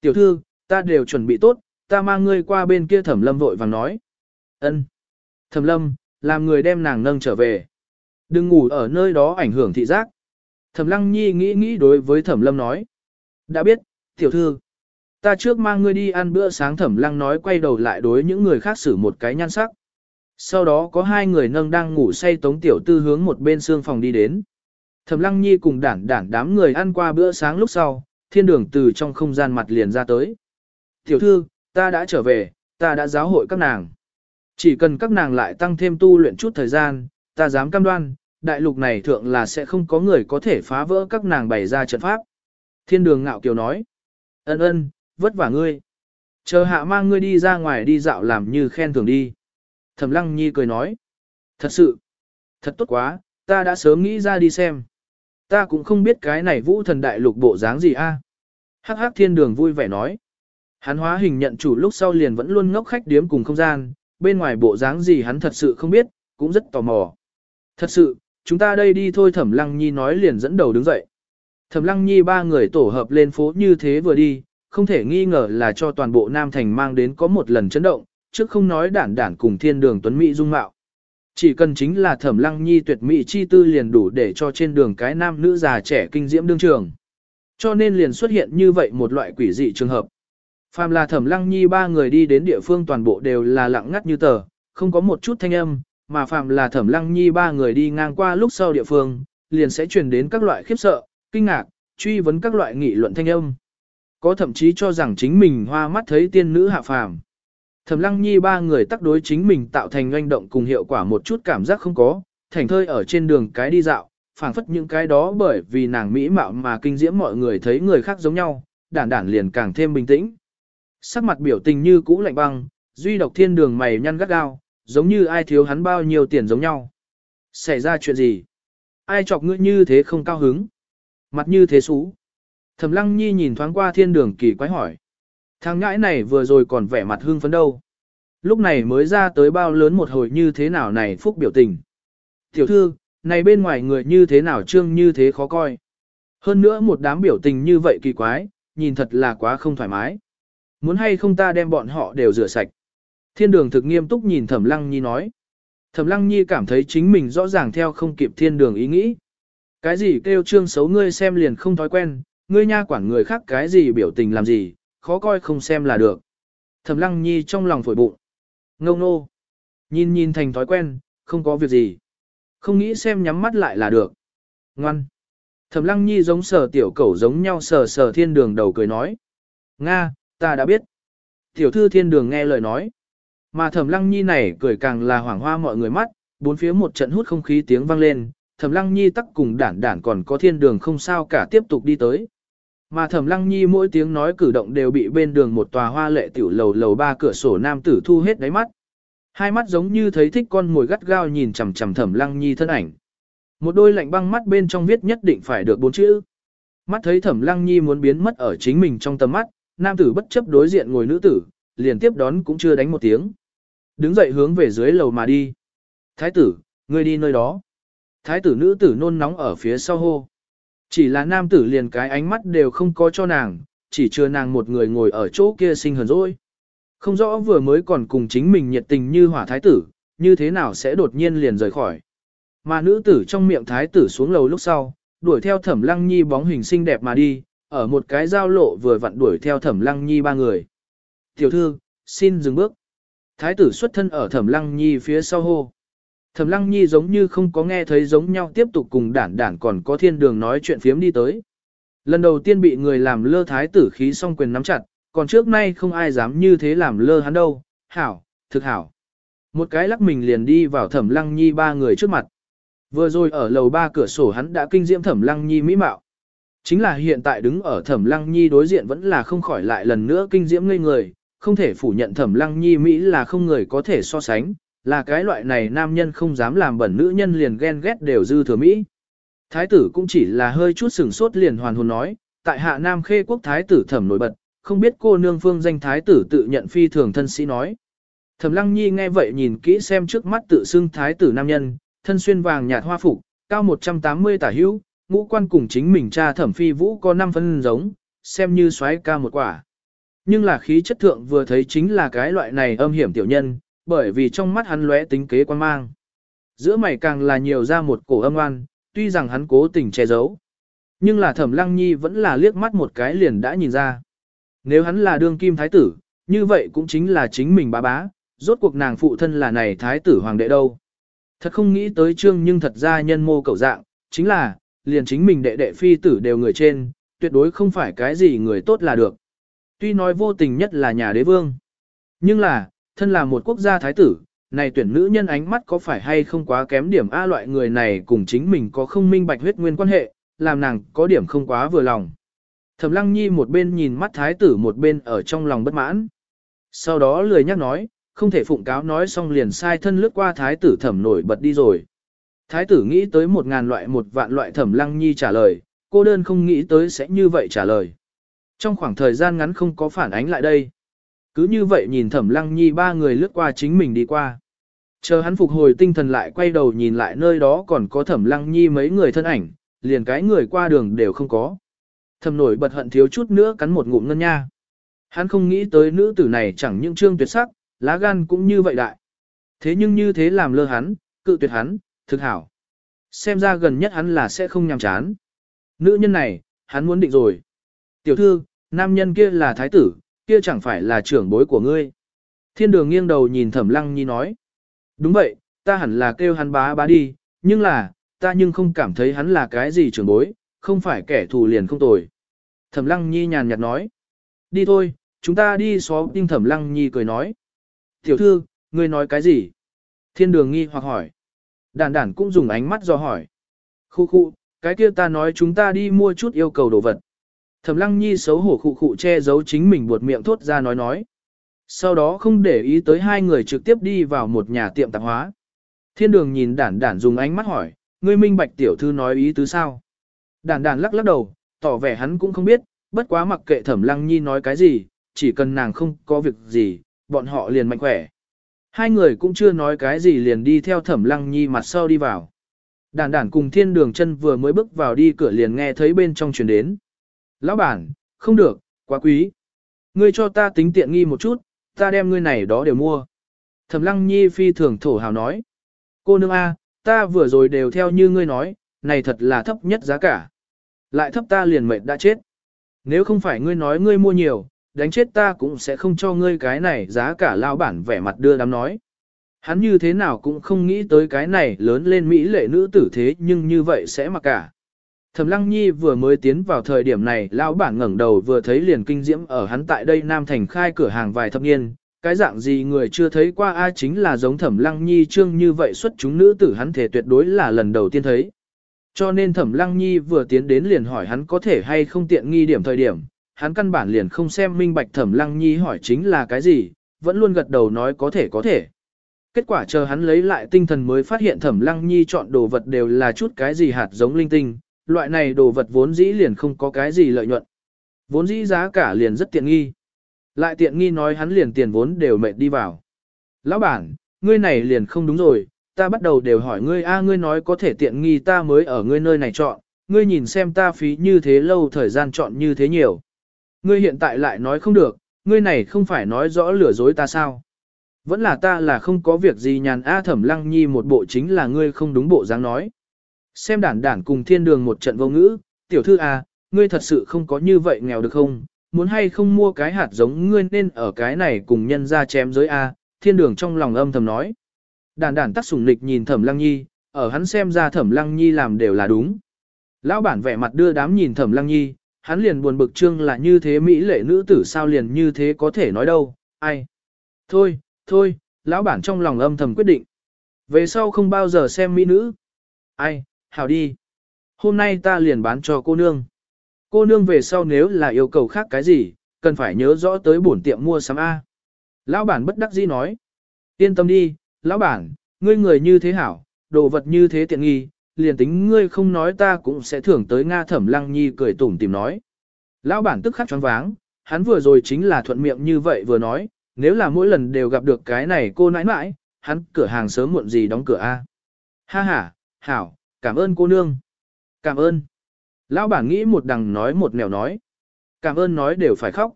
Tiểu thư, ta đều chuẩn bị tốt, ta mang ngươi qua bên kia Thẩm Lâm vội vàng nói. Ân. Thẩm Lâm, làm người đem nàng nâng trở về. Đừng ngủ ở nơi đó ảnh hưởng thị giác. Thẩm Lăng Nhi nghĩ nghĩ đối với Thẩm Lâm nói. Đã biết, tiểu thư. Ta trước mang ngươi đi ăn bữa sáng Thẩm Lăng nói quay đầu lại đối những người khác xử một cái nhan sắc. Sau đó có hai người nâng đang ngủ say tống tiểu tư hướng một bên xương phòng đi đến. Thẩm Lăng Nhi cùng đản đản đám người ăn qua bữa sáng lúc sau, thiên đường từ trong không gian mặt liền ra tới. Tiểu thư, ta đã trở về, ta đã giáo hội các nàng. Chỉ cần các nàng lại tăng thêm tu luyện chút thời gian, ta dám cam đoan, đại lục này thượng là sẽ không có người có thể phá vỡ các nàng bày ra trận pháp. Thiên đường ngạo kiều nói. Ân ân, vất vả ngươi. Chờ hạ mang ngươi đi ra ngoài đi dạo làm như khen thưởng đi. Thẩm lăng nhi cười nói. Thật sự, thật tốt quá, ta đã sớm nghĩ ra đi xem. Ta cũng không biết cái này vũ thần đại lục bộ dáng gì a. Hắc hắc thiên đường vui vẻ nói. Hắn hóa hình nhận chủ lúc sau liền vẫn luôn ngốc khách điếm cùng không gian, bên ngoài bộ dáng gì hắn thật sự không biết, cũng rất tò mò. Thật sự, chúng ta đây đi thôi Thẩm Lăng Nhi nói liền dẫn đầu đứng dậy. Thẩm Lăng Nhi ba người tổ hợp lên phố như thế vừa đi, không thể nghi ngờ là cho toàn bộ Nam Thành mang đến có một lần chấn động, trước không nói đản đản cùng thiên đường tuấn Mỹ dung mạo. Chỉ cần chính là thẩm lăng nhi tuyệt mỹ chi tư liền đủ để cho trên đường cái nam nữ già trẻ kinh diễm đương trường. Cho nên liền xuất hiện như vậy một loại quỷ dị trường hợp. Phàm là thẩm lăng nhi ba người đi đến địa phương toàn bộ đều là lặng ngắt như tờ, không có một chút thanh âm, mà phàm là thẩm lăng nhi ba người đi ngang qua lúc sau địa phương, liền sẽ truyền đến các loại khiếp sợ, kinh ngạc, truy vấn các loại nghị luận thanh âm. Có thậm chí cho rằng chính mình hoa mắt thấy tiên nữ hạ phàm. Thẩm lăng nhi ba người tác đối chính mình tạo thành doanh động cùng hiệu quả một chút cảm giác không có, thành thơi ở trên đường cái đi dạo, phảng phất những cái đó bởi vì nàng mỹ mạo mà kinh diễm mọi người thấy người khác giống nhau, đản đản liền càng thêm bình tĩnh. Sắc mặt biểu tình như cũ lạnh băng, duy độc thiên đường mày nhăn gắt gao, giống như ai thiếu hắn bao nhiêu tiền giống nhau. Xảy ra chuyện gì? Ai chọc ngươi như thế không cao hứng? Mặt như thế xú. Thẩm lăng nhi nhìn thoáng qua thiên đường kỳ quái hỏi. Thằng ngãi này vừa rồi còn vẻ mặt hưng phấn đâu. Lúc này mới ra tới bao lớn một hồi như thế nào này phúc biểu tình. Tiểu thư, này bên ngoài người như thế nào trương như thế khó coi. Hơn nữa một đám biểu tình như vậy kỳ quái, nhìn thật là quá không thoải mái. Muốn hay không ta đem bọn họ đều rửa sạch. Thiên đường thực nghiêm túc nhìn Thẩm Lăng Nhi nói. Thẩm Lăng Nhi cảm thấy chính mình rõ ràng theo không kịp thiên đường ý nghĩ. Cái gì kêu trương xấu ngươi xem liền không thói quen, ngươi nha quản người khác cái gì biểu tình làm gì, khó coi không xem là được. Thẩm Lăng Nhi trong lòng phổi bụng. Ngông nô. Nhìn nhìn thành thói quen, không có việc gì. Không nghĩ xem nhắm mắt lại là được. Ngoan. Thẩm Lăng Nhi giống sờ tiểu cẩu giống nhau sờ sờ thiên đường đầu cười nói. Nga, ta đã biết. Tiểu thư thiên đường nghe lời nói. Mà thẩm lăng nhi này cười càng là hoảng hoa mọi người mắt, bốn phía một trận hút không khí tiếng vang lên, thẩm lăng nhi tắc cùng đản đản còn có thiên đường không sao cả tiếp tục đi tới. Mà thẩm lăng nhi mỗi tiếng nói cử động đều bị bên đường một tòa hoa lệ tiểu lầu lầu ba cửa sổ nam tử thu hết đáy mắt. Hai mắt giống như thấy thích con mồi gắt gao nhìn chằm chằm thẩm lăng nhi thân ảnh. Một đôi lạnh băng mắt bên trong viết nhất định phải được bốn chữ. Mắt thấy thẩm lăng nhi muốn biến mất ở chính mình trong tầm mắt, nam tử bất chấp đối diện ngồi nữ tử, liền tiếp đón cũng chưa đánh một tiếng. Đứng dậy hướng về dưới lầu mà đi. Thái tử, ngươi đi nơi đó. Thái tử nữ tử nôn nóng ở phía sau hô. Chỉ là nam tử liền cái ánh mắt đều không có cho nàng, chỉ chưa nàng một người ngồi ở chỗ kia sinh hờn dỗi. Không rõ vừa mới còn cùng chính mình nhiệt tình như hỏa thái tử, như thế nào sẽ đột nhiên liền rời khỏi. Mà nữ tử trong miệng thái tử xuống lầu lúc sau, đuổi theo thẩm lăng nhi bóng hình xinh đẹp mà đi, ở một cái giao lộ vừa vặn đuổi theo thẩm lăng nhi ba người. Tiểu thư, xin dừng bước. Thái tử xuất thân ở thẩm lăng nhi phía sau hô. Thẩm lăng nhi giống như không có nghe thấy giống nhau tiếp tục cùng đản đản còn có thiên đường nói chuyện phiếm đi tới. Lần đầu tiên bị người làm lơ thái tử khí song quyền nắm chặt, còn trước nay không ai dám như thế làm lơ hắn đâu. Hảo, thực hảo. Một cái lắc mình liền đi vào thẩm lăng nhi ba người trước mặt. Vừa rồi ở lầu ba cửa sổ hắn đã kinh diễm thẩm lăng nhi mỹ mạo. Chính là hiện tại đứng ở thẩm lăng nhi đối diện vẫn là không khỏi lại lần nữa kinh diễm ngây người, không thể phủ nhận thẩm lăng nhi Mỹ là không người có thể so sánh, là cái loại này nam nhân không dám làm bẩn nữ nhân liền ghen ghét đều dư thừa Mỹ. Thái tử cũng chỉ là hơi chút sừng sốt liền hoàn hồn nói, tại hạ nam khê quốc thái tử thẩm nổi bật, không biết cô nương phương danh thái tử tự nhận phi thường thân sĩ nói. Thẩm lăng nhi nghe vậy nhìn kỹ xem trước mắt tự xưng thái tử nam nhân, thân xuyên vàng nhạt hoa phục, cao 180 tả hữu, ngũ quan cùng chính mình cha thẩm phi vũ có 5 phân giống, xem như xoáy ca một quả. Nhưng là khí chất thượng vừa thấy chính là cái loại này âm hiểm tiểu nhân, bởi vì trong mắt hắn lóe tính kế quan mang. Giữa mày càng là nhiều ra một cổ âm oan, tuy rằng hắn cố tình che giấu. Nhưng là thẩm lăng nhi vẫn là liếc mắt một cái liền đã nhìn ra. Nếu hắn là đương kim thái tử, như vậy cũng chính là chính mình bá bá, rốt cuộc nàng phụ thân là này thái tử hoàng đệ đâu. Thật không nghĩ tới trương nhưng thật ra nhân mô cầu dạng, chính là, liền chính mình đệ đệ phi tử đều người trên, tuyệt đối không phải cái gì người tốt là được. Tuy nói vô tình nhất là nhà đế vương. Nhưng là, thân là một quốc gia thái tử, này tuyển nữ nhân ánh mắt có phải hay không quá kém điểm A loại người này cùng chính mình có không minh bạch huyết nguyên quan hệ, làm nàng có điểm không quá vừa lòng. Thẩm lăng nhi một bên nhìn mắt thái tử một bên ở trong lòng bất mãn. Sau đó lười nhắc nói, không thể phụng cáo nói xong liền sai thân lướt qua thái tử thẩm nổi bật đi rồi. Thái tử nghĩ tới một ngàn loại một vạn loại thẩm lăng nhi trả lời, cô đơn không nghĩ tới sẽ như vậy trả lời. Trong khoảng thời gian ngắn không có phản ánh lại đây. Cứ như vậy nhìn thẩm lăng nhi ba người lướt qua chính mình đi qua. Chờ hắn phục hồi tinh thần lại quay đầu nhìn lại nơi đó còn có thẩm lăng nhi mấy người thân ảnh, liền cái người qua đường đều không có. Thẩm nổi bật hận thiếu chút nữa cắn một ngụm ngân nha. Hắn không nghĩ tới nữ tử này chẳng những trương tuyệt sắc, lá gan cũng như vậy đại. Thế nhưng như thế làm lơ hắn, cự tuyệt hắn, thực hảo. Xem ra gần nhất hắn là sẽ không nhàm chán. Nữ nhân này, hắn muốn định rồi. Tiểu thư, nam nhân kia là thái tử, kia chẳng phải là trưởng bối của ngươi. Thiên đường nghiêng đầu nhìn thẩm lăng nhi nói. Đúng vậy, ta hẳn là kêu hắn bá bá đi, nhưng là, ta nhưng không cảm thấy hắn là cái gì trưởng bối, không phải kẻ thù liền không tồi. Thẩm lăng nhi nhàn nhạt nói. Đi thôi, chúng ta đi xó tinh thẩm lăng nhi cười nói. Tiểu thư, ngươi nói cái gì? Thiên đường nghi hoặc hỏi. Đản đản cũng dùng ánh mắt do hỏi. Khu khu, cái kia ta nói chúng ta đi mua chút yêu cầu đồ vật. Thẩm lăng nhi xấu hổ khụ khụ che giấu chính mình buột miệng thốt ra nói nói. Sau đó không để ý tới hai người trực tiếp đi vào một nhà tiệm tạp hóa. Thiên đường nhìn đản đản dùng ánh mắt hỏi, ngươi minh bạch tiểu thư nói ý tứ sao? Đản đản lắc lắc đầu, tỏ vẻ hắn cũng không biết, bất quá mặc kệ thẩm lăng nhi nói cái gì, chỉ cần nàng không có việc gì, bọn họ liền mạnh khỏe. Hai người cũng chưa nói cái gì liền đi theo thẩm lăng nhi mặt sau đi vào. Đản đản cùng thiên đường chân vừa mới bước vào đi cửa liền nghe thấy bên trong truyền đến. Lão bản, không được, quá quý. Ngươi cho ta tính tiện nghi một chút, ta đem ngươi này đó đều mua. Thẩm lăng nhi phi thường thổ hào nói. Cô nương A, ta vừa rồi đều theo như ngươi nói, này thật là thấp nhất giá cả. Lại thấp ta liền mệt đã chết. Nếu không phải ngươi nói ngươi mua nhiều, đánh chết ta cũng sẽ không cho ngươi cái này giá cả lao bản vẻ mặt đưa đám nói. Hắn như thế nào cũng không nghĩ tới cái này lớn lên Mỹ lệ nữ tử thế nhưng như vậy sẽ mặc cả. Thẩm Lăng Nhi vừa mới tiến vào thời điểm này, lão bản ngẩng đầu vừa thấy liền kinh diễm ở hắn tại đây Nam Thành khai cửa hàng vài thập niên, cái dạng gì người chưa thấy qua ai chính là giống Thẩm Lăng Nhi trương như vậy xuất chúng nữ tử hắn thể tuyệt đối là lần đầu tiên thấy. Cho nên Thẩm Lăng Nhi vừa tiến đến liền hỏi hắn có thể hay không tiện nghi điểm thời điểm, hắn căn bản liền không xem minh bạch Thẩm Lăng Nhi hỏi chính là cái gì, vẫn luôn gật đầu nói có thể có thể. Kết quả chờ hắn lấy lại tinh thần mới phát hiện Thẩm Lăng Nhi chọn đồ vật đều là chút cái gì hạt giống linh tinh, loại này đồ vật vốn dĩ liền không có cái gì lợi nhuận. Vốn dĩ giá cả liền rất tiện nghi. Lại tiện nghi nói hắn liền tiền vốn đều mệt đi vào. Lão bản, ngươi này liền không đúng rồi, ta bắt đầu đều hỏi ngươi a ngươi nói có thể tiện nghi ta mới ở ngươi nơi này chọn, ngươi nhìn xem ta phí như thế lâu thời gian chọn như thế nhiều. Ngươi hiện tại lại nói không được, ngươi này không phải nói rõ lừa dối ta sao. Vẫn là ta là không có việc gì nhàn A thẩm lăng nhi một bộ chính là ngươi không đúng bộ dáng nói. Xem đản đản cùng thiên đường một trận vô ngữ, tiểu thư A, ngươi thật sự không có như vậy nghèo được không, muốn hay không mua cái hạt giống ngươi nên ở cái này cùng nhân ra chém giới A, thiên đường trong lòng âm thầm nói. Đản đản tắc sủng nịch nhìn thẩm lăng nhi, ở hắn xem ra thẩm lăng nhi làm đều là đúng. Lão bản vẻ mặt đưa đám nhìn thẩm lăng nhi, hắn liền buồn bực trương là như thế mỹ lệ nữ tử sao liền như thế có thể nói đâu, ai. Thôi, thôi, lão bản trong lòng âm thầm quyết định. Về sau không bao giờ xem mỹ nữ. Ai, hảo đi. Hôm nay ta liền bán cho cô nương. Cô nương về sau nếu là yêu cầu khác cái gì, cần phải nhớ rõ tới bổn tiệm mua sắm A. Lão bản bất đắc dĩ nói. Yên tâm đi, lão bản, ngươi người như thế hảo, đồ vật như thế tiện nghi, liền tính ngươi không nói ta cũng sẽ thưởng tới Nga thẩm lăng nhi cười tủm tìm nói. Lão bản tức khắc choáng váng, hắn vừa rồi chính là thuận miệng như vậy vừa nói, nếu là mỗi lần đều gặp được cái này cô nãi nãi, hắn cửa hàng sớm muộn gì đóng cửa a. Ha ha, hảo, cảm ơn cô nương. Cảm ơn. Lão bản nghĩ một đằng nói một nẻo nói. Cảm ơn nói đều phải khóc.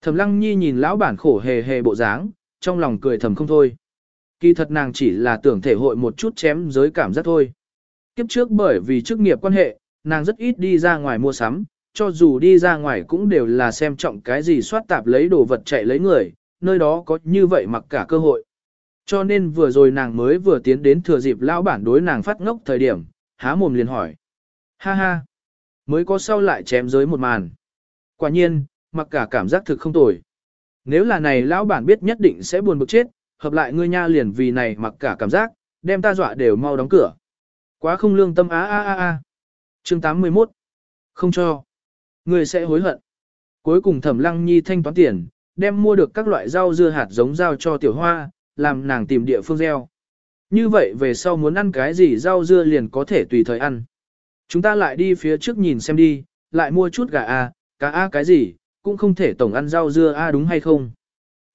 Thẩm lăng nhi nhìn lão bản khổ hề hề bộ dáng, trong lòng cười thầm không thôi. Kỳ thật nàng chỉ là tưởng thể hội một chút chém giới cảm giác thôi. Kiếp trước bởi vì chức nghiệp quan hệ, nàng rất ít đi ra ngoài mua sắm, cho dù đi ra ngoài cũng đều là xem trọng cái gì soát tạp lấy đồ vật chạy lấy người, nơi đó có như vậy mặc cả cơ hội. Cho nên vừa rồi nàng mới vừa tiến đến thừa dịp lão bản đối nàng phát ngốc thời điểm, há mồm liền hỏi. Ha ha, mới có sau lại chém giới một màn. Quả nhiên, mặc cả cảm giác thực không tồi. Nếu là này lão bản biết nhất định sẽ buồn bực chết, hợp lại ngươi nha liền vì này mặc cả cảm giác, đem ta dọa đều mau đóng cửa. Quá không lương tâm á á á á. Chương 81. Không cho. Ngươi sẽ hối hận. Cuối cùng Thẩm Lăng Nhi thanh toán tiền, đem mua được các loại rau dưa hạt giống giao cho Tiểu Hoa, làm nàng tìm địa phương gieo. Như vậy về sau muốn ăn cái gì rau dưa liền có thể tùy thời ăn. Chúng ta lại đi phía trước nhìn xem đi, lại mua chút gà a, cá a cái gì, cũng không thể tổng ăn rau dưa a đúng hay không.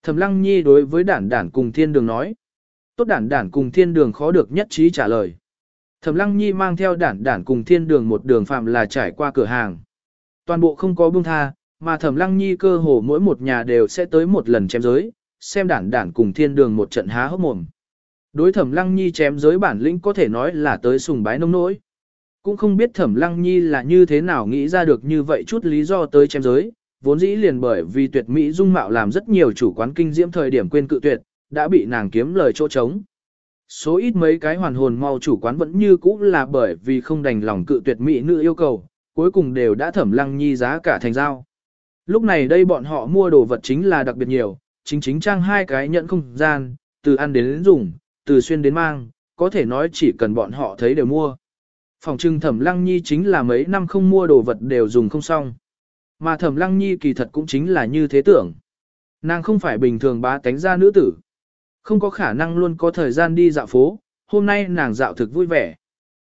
Thẩm Lăng Nhi đối với đản đản cùng thiên đường nói. Tốt đản đản cùng thiên đường khó được nhất trí trả lời. Thẩm Lăng Nhi mang theo đản đản cùng thiên đường một đường phạm là trải qua cửa hàng. Toàn bộ không có buông tha, mà Thẩm Lăng Nhi cơ hồ mỗi một nhà đều sẽ tới một lần chém giới, xem đản đản cùng thiên đường một trận há hốc mồm. Đối Thẩm Lăng Nhi chém giới bản lĩnh có thể nói là tới sùng bái nông nỗi. Cũng không biết Thẩm Lăng Nhi là như thế nào nghĩ ra được như vậy chút lý do tới chém giới, vốn dĩ liền bởi vì tuyệt mỹ dung mạo làm rất nhiều chủ quán kinh diễm thời điểm quên cự tuyệt, đã bị nàng kiếm lời chỗ trống. Số ít mấy cái hoàn hồn mau chủ quán vẫn như cũ là bởi vì không đành lòng cự tuyệt mỹ nữ yêu cầu, cuối cùng đều đã thẩm lăng nhi giá cả thành giao. Lúc này đây bọn họ mua đồ vật chính là đặc biệt nhiều, chính chính trang hai cái nhận không gian, từ ăn đến dùng, từ xuyên đến mang, có thể nói chỉ cần bọn họ thấy đều mua. Phòng trưng thẩm lăng nhi chính là mấy năm không mua đồ vật đều dùng không xong. Mà thẩm lăng nhi kỳ thật cũng chính là như thế tưởng. Nàng không phải bình thường bá tánh ra nữ tử. Không có khả năng luôn có thời gian đi dạo phố, hôm nay nàng dạo thực vui vẻ.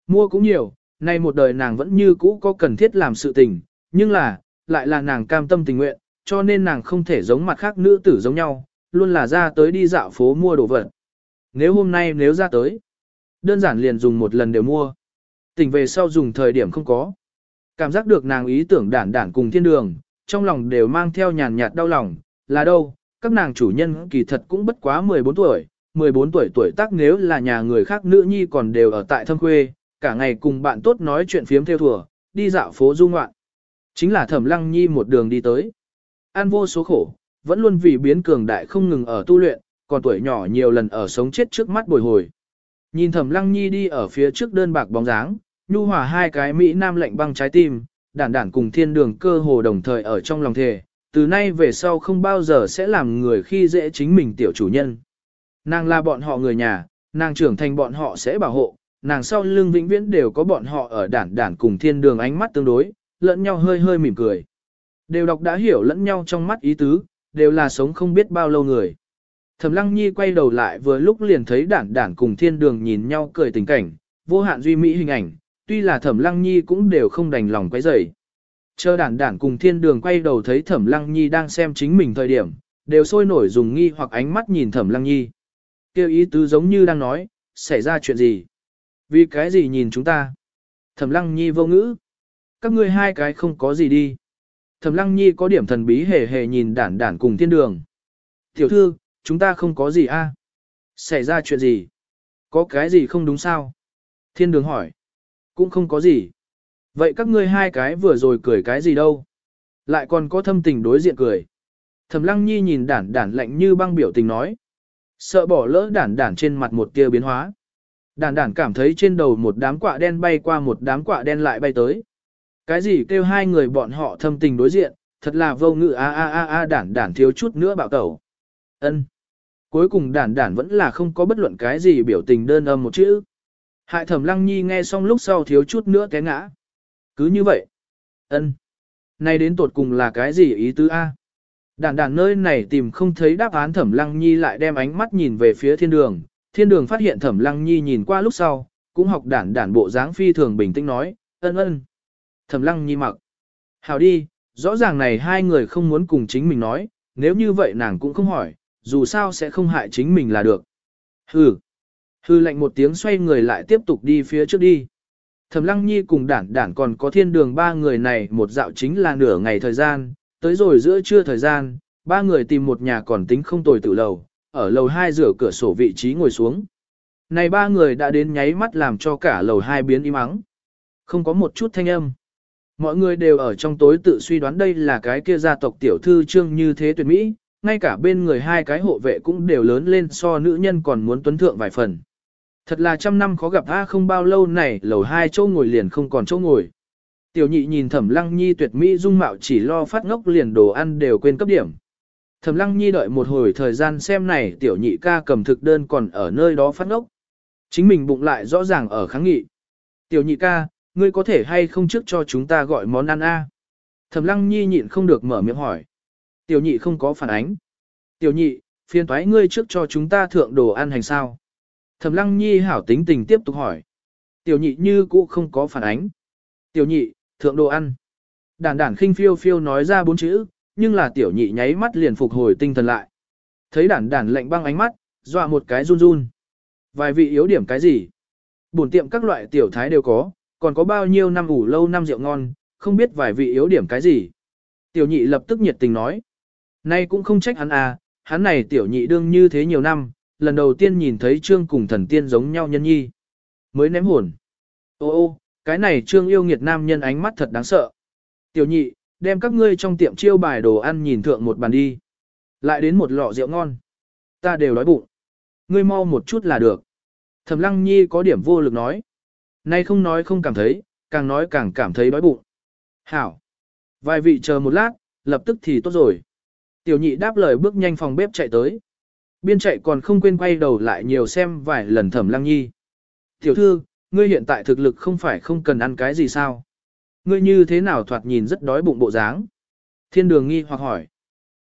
Mua cũng nhiều, nay một đời nàng vẫn như cũ có cần thiết làm sự tình, nhưng là, lại là nàng cam tâm tình nguyện, cho nên nàng không thể giống mặt khác nữ tử giống nhau, luôn là ra tới đi dạo phố mua đồ vật. Nếu hôm nay nếu ra tới, đơn giản liền dùng một lần đều mua. Tỉnh về sau dùng thời điểm không có. Cảm giác được nàng ý tưởng đản đản cùng thiên đường, trong lòng đều mang theo nhàn nhạt đau lòng, là đâu, các nàng chủ nhân kỳ thật cũng bất quá 14 tuổi, 14 tuổi tuổi tác nếu là nhà người khác nữ nhi còn đều ở tại thâm quê, cả ngày cùng bạn tốt nói chuyện phiếm theo thùa, đi dạo phố du ngoạn. Chính là thẩm lăng nhi một đường đi tới. An vô số khổ, vẫn luôn vì biến cường đại không ngừng ở tu luyện, còn tuổi nhỏ nhiều lần ở sống chết trước mắt bồi hồi. Nhìn thẩm lăng nhi đi ở phía trước đơn bạc bóng dáng, nhu hòa hai cái Mỹ Nam lạnh băng trái tim, đản đản cùng thiên đường cơ hồ đồng thời ở trong lòng thề, từ nay về sau không bao giờ sẽ làm người khi dễ chính mình tiểu chủ nhân. Nàng là bọn họ người nhà, nàng trưởng thành bọn họ sẽ bảo hộ, nàng sau lưng vĩnh viễn đều có bọn họ ở đản đản cùng thiên đường ánh mắt tương đối, lẫn nhau hơi hơi mỉm cười. Đều đọc đã hiểu lẫn nhau trong mắt ý tứ, đều là sống không biết bao lâu người. Thẩm Lăng Nhi quay đầu lại vừa lúc liền thấy đản đản cùng thiên đường nhìn nhau cười tình cảnh, vô hạn duy mỹ hình ảnh, tuy là Thẩm Lăng Nhi cũng đều không đành lòng quấy rầy. Chờ đản đản cùng thiên đường quay đầu thấy Thẩm Lăng Nhi đang xem chính mình thời điểm, đều sôi nổi dùng nghi hoặc ánh mắt nhìn Thẩm Lăng Nhi. Kêu ý tứ giống như đang nói, xảy ra chuyện gì? Vì cái gì nhìn chúng ta? Thẩm Lăng Nhi vô ngữ. Các ngươi hai cái không có gì đi. Thẩm Lăng Nhi có điểm thần bí hề hề nhìn đản đản cùng thiên đường. Tiểu thư, chúng ta không có gì a? À? Xảy ra chuyện gì? Có cái gì không đúng sao? Thiên đường hỏi. Cũng không có gì. Vậy các ngươi hai cái vừa rồi cười cái gì đâu? Lại còn có thâm tình đối diện cười. Thẩm Lăng Nhi nhìn đản đản lạnh như băng biểu tình nói. Sợ bỏ lỡ đản đản trên mặt một tia biến hóa. Đản đản cảm thấy trên đầu một đám quạ đen bay qua một đám quạ đen lại bay tới. Cái gì kêu hai người bọn họ thâm tình đối diện, thật là vô ngự a a a a đản đản thiếu chút nữa bạo tẩu. Ân. Cuối cùng đản đản vẫn là không có bất luận cái gì biểu tình đơn âm một chữ. Hại thẩm lăng nhi nghe xong lúc sau thiếu chút nữa té ngã. Cứ như vậy. ân, Này đến tột cùng là cái gì ý tứ A? Đản đản nơi này tìm không thấy đáp án thẩm lăng nhi lại đem ánh mắt nhìn về phía thiên đường. Thiên đường phát hiện thẩm lăng nhi nhìn qua lúc sau, cũng học đản đản bộ dáng phi thường bình tĩnh nói, ân ân. Thẩm lăng nhi mặc. Hào đi, rõ ràng này hai người không muốn cùng chính mình nói, nếu như vậy nàng cũng không hỏi, dù sao sẽ không hại chính mình là được. Hừ. Hừ lạnh một tiếng xoay người lại tiếp tục đi phía trước đi. Thẩm Lăng Nhi cùng đản đản còn có thiên đường ba người này một dạo chính là nửa ngày thời gian, tới rồi giữa trưa thời gian, ba người tìm một nhà còn tính không tồi tử lầu, ở lầu hai rửa cửa sổ vị trí ngồi xuống. Này ba người đã đến nháy mắt làm cho cả lầu hai biến im ắng. Không có một chút thanh âm. Mọi người đều ở trong tối tự suy đoán đây là cái kia gia tộc tiểu thư trương như thế tuyệt mỹ, ngay cả bên người hai cái hộ vệ cũng đều lớn lên so nữ nhân còn muốn tuấn thượng vài phần. Thật là trăm năm khó gặp A không bao lâu này lầu hai chỗ ngồi liền không còn chỗ ngồi. Tiểu nhị nhìn thẩm lăng nhi tuyệt mỹ dung mạo chỉ lo phát ngốc liền đồ ăn đều quên cấp điểm. Thẩm lăng nhi đợi một hồi thời gian xem này tiểu nhị ca cầm thực đơn còn ở nơi đó phát ngốc. Chính mình bụng lại rõ ràng ở kháng nghị. Tiểu nhị ca, ngươi có thể hay không trước cho chúng ta gọi món ăn A. Thẩm lăng nhi nhịn không được mở miệng hỏi. Tiểu nhị không có phản ánh. Tiểu nhị, phiền thoái ngươi trước cho chúng ta thượng đồ ăn hành sao. Thẩm lăng nhi hảo tính tình tiếp tục hỏi. Tiểu nhị như cũ không có phản ánh. Tiểu nhị, thượng đồ ăn. Đản đản khinh phiêu phiêu nói ra bốn chữ, nhưng là tiểu nhị nháy mắt liền phục hồi tinh thần lại. Thấy đản đản lạnh băng ánh mắt, dọa một cái run run. Vài vị yếu điểm cái gì? Bổn tiệm các loại tiểu thái đều có, còn có bao nhiêu năm ủ lâu năm rượu ngon, không biết vài vị yếu điểm cái gì. Tiểu nhị lập tức nhiệt tình nói. Nay cũng không trách hắn à, hắn này tiểu nhị đương như thế nhiều năm, lần đầu tiên nhìn thấy trương cùng thần tiên giống nhau nhân nhi. Mới ném hồn. Ô ô, cái này trương yêu nghiệt nam nhân ánh mắt thật đáng sợ. Tiểu nhị, đem các ngươi trong tiệm chiêu bài đồ ăn nhìn thượng một bàn đi. Lại đến một lọ rượu ngon. Ta đều đói bụng. Ngươi mau một chút là được. Thẩm lăng nhi có điểm vô lực nói. Nay không nói không cảm thấy, càng nói càng cảm thấy đói bụng. Hảo. Vài vị chờ một lát, lập tức thì tốt rồi. Tiểu nhị đáp lời bước nhanh phòng bếp chạy tới. Biên chạy còn không quên quay đầu lại nhiều xem vài lần thẩm lăng nhi. Tiểu thư, ngươi hiện tại thực lực không phải không cần ăn cái gì sao? Ngươi như thế nào thoạt nhìn rất đói bụng bộ dáng? Thiên đường nghi hoặc hỏi.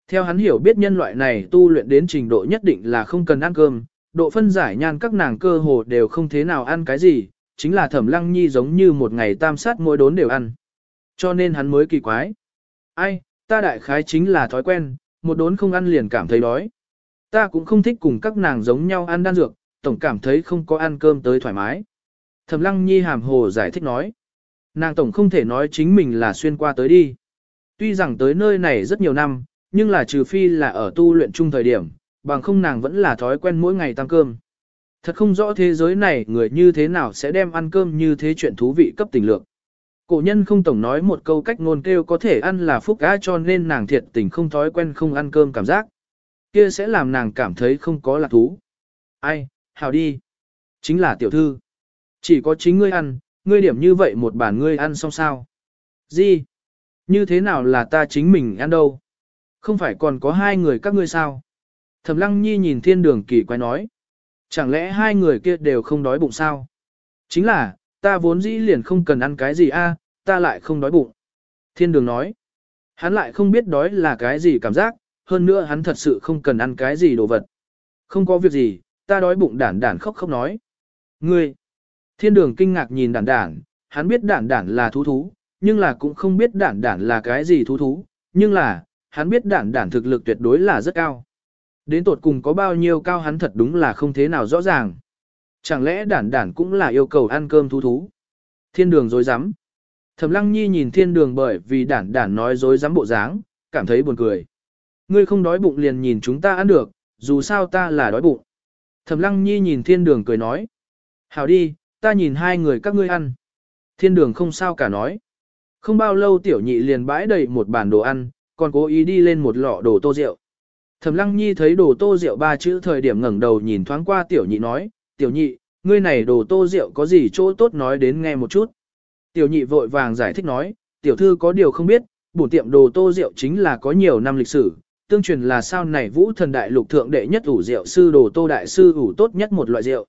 Theo hắn hiểu biết nhân loại này tu luyện đến trình độ nhất định là không cần ăn cơm, độ phân giải nhan các nàng cơ hồ đều không thế nào ăn cái gì, chính là thẩm lăng nhi giống như một ngày tam sát mỗi đốn đều ăn. Cho nên hắn mới kỳ quái. Ai, ta đại khái chính là thói quen, một đốn không ăn liền cảm thấy đói. Ta cũng không thích cùng các nàng giống nhau ăn đan dược, tổng cảm thấy không có ăn cơm tới thoải mái. Thẩm lăng nhi hàm hồ giải thích nói. Nàng tổng không thể nói chính mình là xuyên qua tới đi. Tuy rằng tới nơi này rất nhiều năm, nhưng là trừ phi là ở tu luyện chung thời điểm, bằng không nàng vẫn là thói quen mỗi ngày tăng cơm. Thật không rõ thế giới này người như thế nào sẽ đem ăn cơm như thế chuyện thú vị cấp tình lượng. Cổ nhân không tổng nói một câu cách ngôn kêu có thể ăn là phúc á cho nên nàng thiệt tình không thói quen không ăn cơm cảm giác. Kia sẽ làm nàng cảm thấy không có lạc thú. Ai, hào đi. Chính là tiểu thư. Chỉ có chính ngươi ăn, ngươi điểm như vậy một bản ngươi ăn xong sao. Gì? Như thế nào là ta chính mình ăn đâu? Không phải còn có hai người các ngươi sao? Thẩm lăng nhi nhìn thiên đường kỳ quái nói. Chẳng lẽ hai người kia đều không đói bụng sao? Chính là, ta vốn dĩ liền không cần ăn cái gì a, ta lại không đói bụng. Thiên đường nói. Hắn lại không biết đói là cái gì cảm giác, hơn nữa hắn thật sự không cần ăn cái gì đồ vật. Không có việc gì, ta đói bụng đản đản khóc khóc nói. Ngươi! Thiên đường kinh ngạc nhìn đản đản, hắn biết đản đản là thú thú, nhưng là cũng không biết đản đản là cái gì thú thú, nhưng là, hắn biết đản đản thực lực tuyệt đối là rất cao. Đến tột cùng có bao nhiêu cao hắn thật đúng là không thế nào rõ ràng. Chẳng lẽ đản đản cũng là yêu cầu ăn cơm thú thú? Thiên đường dối rắm Thẩm lăng nhi nhìn thiên đường bởi vì đản đản nói dối rắm bộ dáng, cảm thấy buồn cười. Ngươi không đói bụng liền nhìn chúng ta ăn được, dù sao ta là đói bụng. Thẩm lăng nhi nhìn thiên đường cười nói. Hảo đi, ta nhìn hai người các ngươi ăn. Thiên đường không sao cả nói. Không bao lâu tiểu nhị liền bãi đầy một bàn đồ ăn, còn cố ý đi lên một lọ đồ tô rượu. Thẩm lăng nhi thấy đồ tô rượu ba chữ thời điểm ngẩng đầu nhìn thoáng qua tiểu nhị nói, tiểu nhị, ngươi này đồ tô rượu có gì chỗ tốt nói đến nghe một chút. Tiểu nhị vội vàng giải thích nói, tiểu thư có điều không biết, bổn tiệm đồ tô rượu chính là có nhiều năm lịch sử, tương truyền là sao này vũ thần đại lục thượng đệ nhất ủ rượu sư đồ tô đại sư ủ tốt nhất một loại rượu.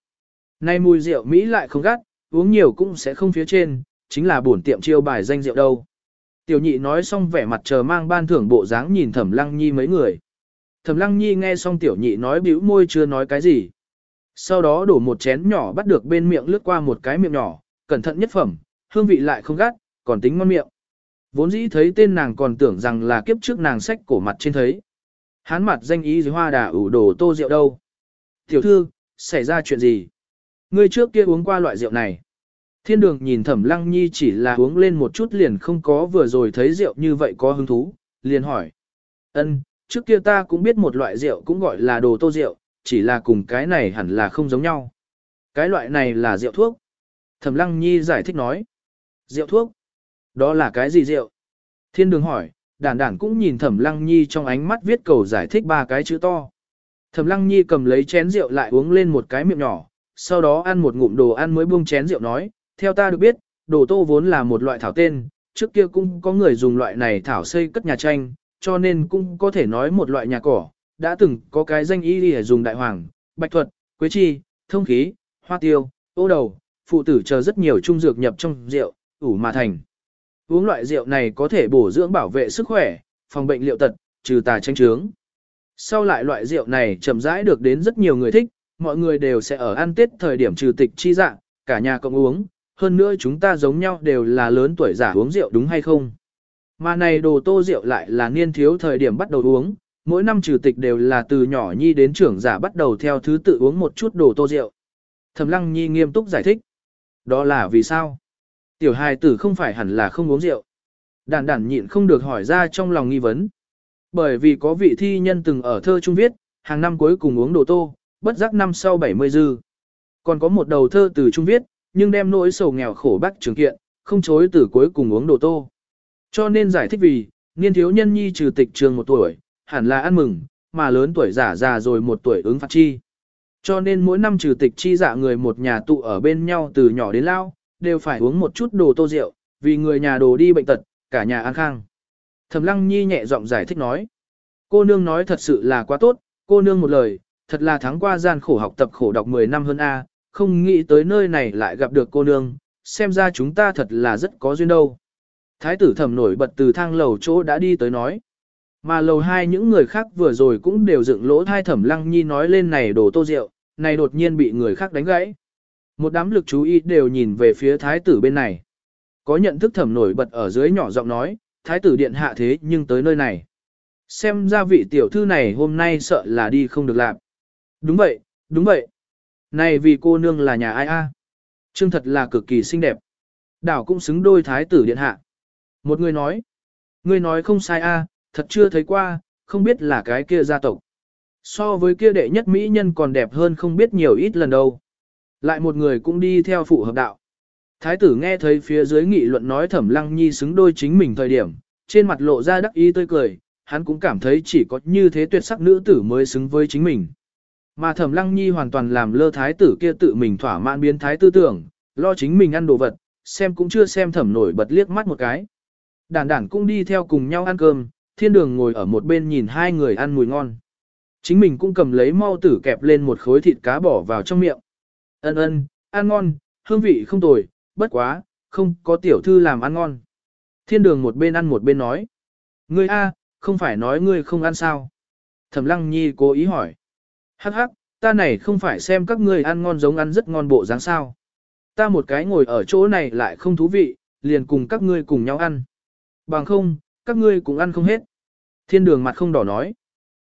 Nay mùi rượu Mỹ lại không gắt, uống nhiều cũng sẽ không phía trên, chính là bổn tiệm chiêu bài danh rượu đâu. Tiểu nhị nói xong vẻ mặt chờ mang ban thưởng bộ dáng nhìn thẩm lăng nhi mấy người. Thẩm lăng nhi nghe xong tiểu nhị nói bĩu môi chưa nói cái gì. Sau đó đổ một chén nhỏ bắt được bên miệng lướt qua một cái miệng nhỏ, cẩn thận nhất phẩm, hương vị lại không gắt, còn tính ngon miệng. Vốn dĩ thấy tên nàng còn tưởng rằng là kiếp trước nàng sách cổ mặt trên thấy. Hán mặt danh ý dưới hoa đà ủ đồ tô rượu đâu. Tiểu thư, xảy ra chuyện gì? Ngươi trước kia uống qua loại rượu này. Thiên đường nhìn thẩm lăng nhi chỉ là uống lên một chút liền không có vừa rồi thấy rượu như vậy có hứng thú, liền hỏi. ân trước kia ta cũng biết một loại rượu cũng gọi là đồ tô rượu, chỉ là cùng cái này hẳn là không giống nhau. Cái loại này là rượu thuốc. Thẩm lăng nhi giải thích nói. Rượu thuốc? Đó là cái gì rượu? Thiên đường hỏi, đản đản cũng nhìn thẩm lăng nhi trong ánh mắt viết cầu giải thích ba cái chữ to. Thẩm lăng nhi cầm lấy chén rượu lại uống lên một cái miệng nhỏ, sau đó ăn một ngụm đồ ăn mới buông chén rượu nói, theo ta được biết, đồ tô vốn là một loại thảo tên, trước kia cũng có người dùng loại này thảo xây cất nhà tranh, cho nên cũng có thể nói một loại nhà cỏ, đã từng có cái danh y để dùng đại hoàng, bạch thuật, quế chi, thông khí, hoa tiêu, ô đầu, phụ tử chờ rất nhiều trung dược nhập trong rượu, ủ mà thành. Uống loại rượu này có thể bổ dưỡng bảo vệ sức khỏe, phòng bệnh liệu tật, trừ tà tranh trướng. Sau lại loại rượu này chậm rãi được đến rất nhiều người thích, mọi người đều sẽ ở ăn tết thời điểm trừ tịch chi dạng, cả nhà cộng uống, hơn nữa chúng ta giống nhau đều là lớn tuổi giả uống rượu đúng hay không. Mà này đồ tô rượu lại là niên thiếu thời điểm bắt đầu uống, mỗi năm trừ tịch đều là từ nhỏ nhi đến trưởng giả bắt đầu theo thứ tự uống một chút đồ tô rượu. Thẩm lăng nhi nghiêm túc giải thích. Đó là vì sao? Tiểu hài tử không phải hẳn là không uống rượu. Đản đản nhịn không được hỏi ra trong lòng nghi vấn. Bởi vì có vị thi nhân từng ở thơ trung viết, hàng năm cuối cùng uống đồ tô, bất giác năm sau 70 dư. Còn có một đầu thơ từ trung viết, nhưng đem nỗi sầu nghèo khổ bác trường kiện, không chối từ cuối cùng uống đồ tô. Cho nên giải thích vì, niên thiếu nhân nhi trừ tịch trường một tuổi, hẳn là ăn mừng, mà lớn tuổi giả già rồi một tuổi ứng phạt chi. Cho nên mỗi năm trừ tịch chi dạ người một nhà tụ ở bên nhau từ nhỏ đến lao, đều phải uống một chút đồ tô rượu, vì người nhà đồ đi bệnh tật, cả nhà an khang. Thẩm lăng nhi nhẹ giọng giải thích nói. Cô nương nói thật sự là quá tốt, cô nương một lời, thật là tháng qua gian khổ học tập khổ đọc 10 năm hơn A, không nghĩ tới nơi này lại gặp được cô nương, xem ra chúng ta thật là rất có duyên đâu. Thái tử thẩm nổi bật từ thang lầu chỗ đã đi tới nói. Mà lầu hai những người khác vừa rồi cũng đều dựng lỗ thai thẩm lăng nhi nói lên này đồ tô rượu, này đột nhiên bị người khác đánh gãy. Một đám lực chú ý đều nhìn về phía thái tử bên này. Có nhận thức thẩm nổi bật ở dưới nhỏ giọng nói, thái tử điện hạ thế nhưng tới nơi này. Xem ra vị tiểu thư này hôm nay sợ là đi không được làm. Đúng vậy, đúng vậy. Này vì cô nương là nhà ai a? Trương thật là cực kỳ xinh đẹp. Đảo cũng xứng đôi thái tử điện hạ. Một người nói, người nói không sai a, thật chưa thấy qua, không biết là cái kia gia tộc. So với kia đệ nhất mỹ nhân còn đẹp hơn không biết nhiều ít lần đâu. Lại một người cũng đi theo phụ hợp đạo. Thái tử nghe thấy phía dưới nghị luận nói thẩm lăng nhi xứng đôi chính mình thời điểm, trên mặt lộ ra đắc ý tươi cười, hắn cũng cảm thấy chỉ có như thế tuyệt sắc nữ tử mới xứng với chính mình. Mà thẩm lăng nhi hoàn toàn làm lơ thái tử kia tự mình thỏa mãn biến thái tư tưởng, lo chính mình ăn đồ vật, xem cũng chưa xem thẩm nổi bật liếc mắt một cái. Đản đản cũng đi theo cùng nhau ăn cơm, thiên đường ngồi ở một bên nhìn hai người ăn mùi ngon. Chính mình cũng cầm lấy mau tử kẹp lên một khối thịt cá bỏ vào trong miệng. Ân ân, ăn ngon, hương vị không tồi, bất quá, không có tiểu thư làm ăn ngon. Thiên đường một bên ăn một bên nói. Ngươi a, không phải nói ngươi không ăn sao? Thẩm lăng nhi cố ý hỏi. Hắc hắc, ta này không phải xem các ngươi ăn ngon giống ăn rất ngon bộ dáng sao. Ta một cái ngồi ở chỗ này lại không thú vị, liền cùng các ngươi cùng nhau ăn. Bằng không, các ngươi cũng ăn không hết. Thiên đường mặt không đỏ nói.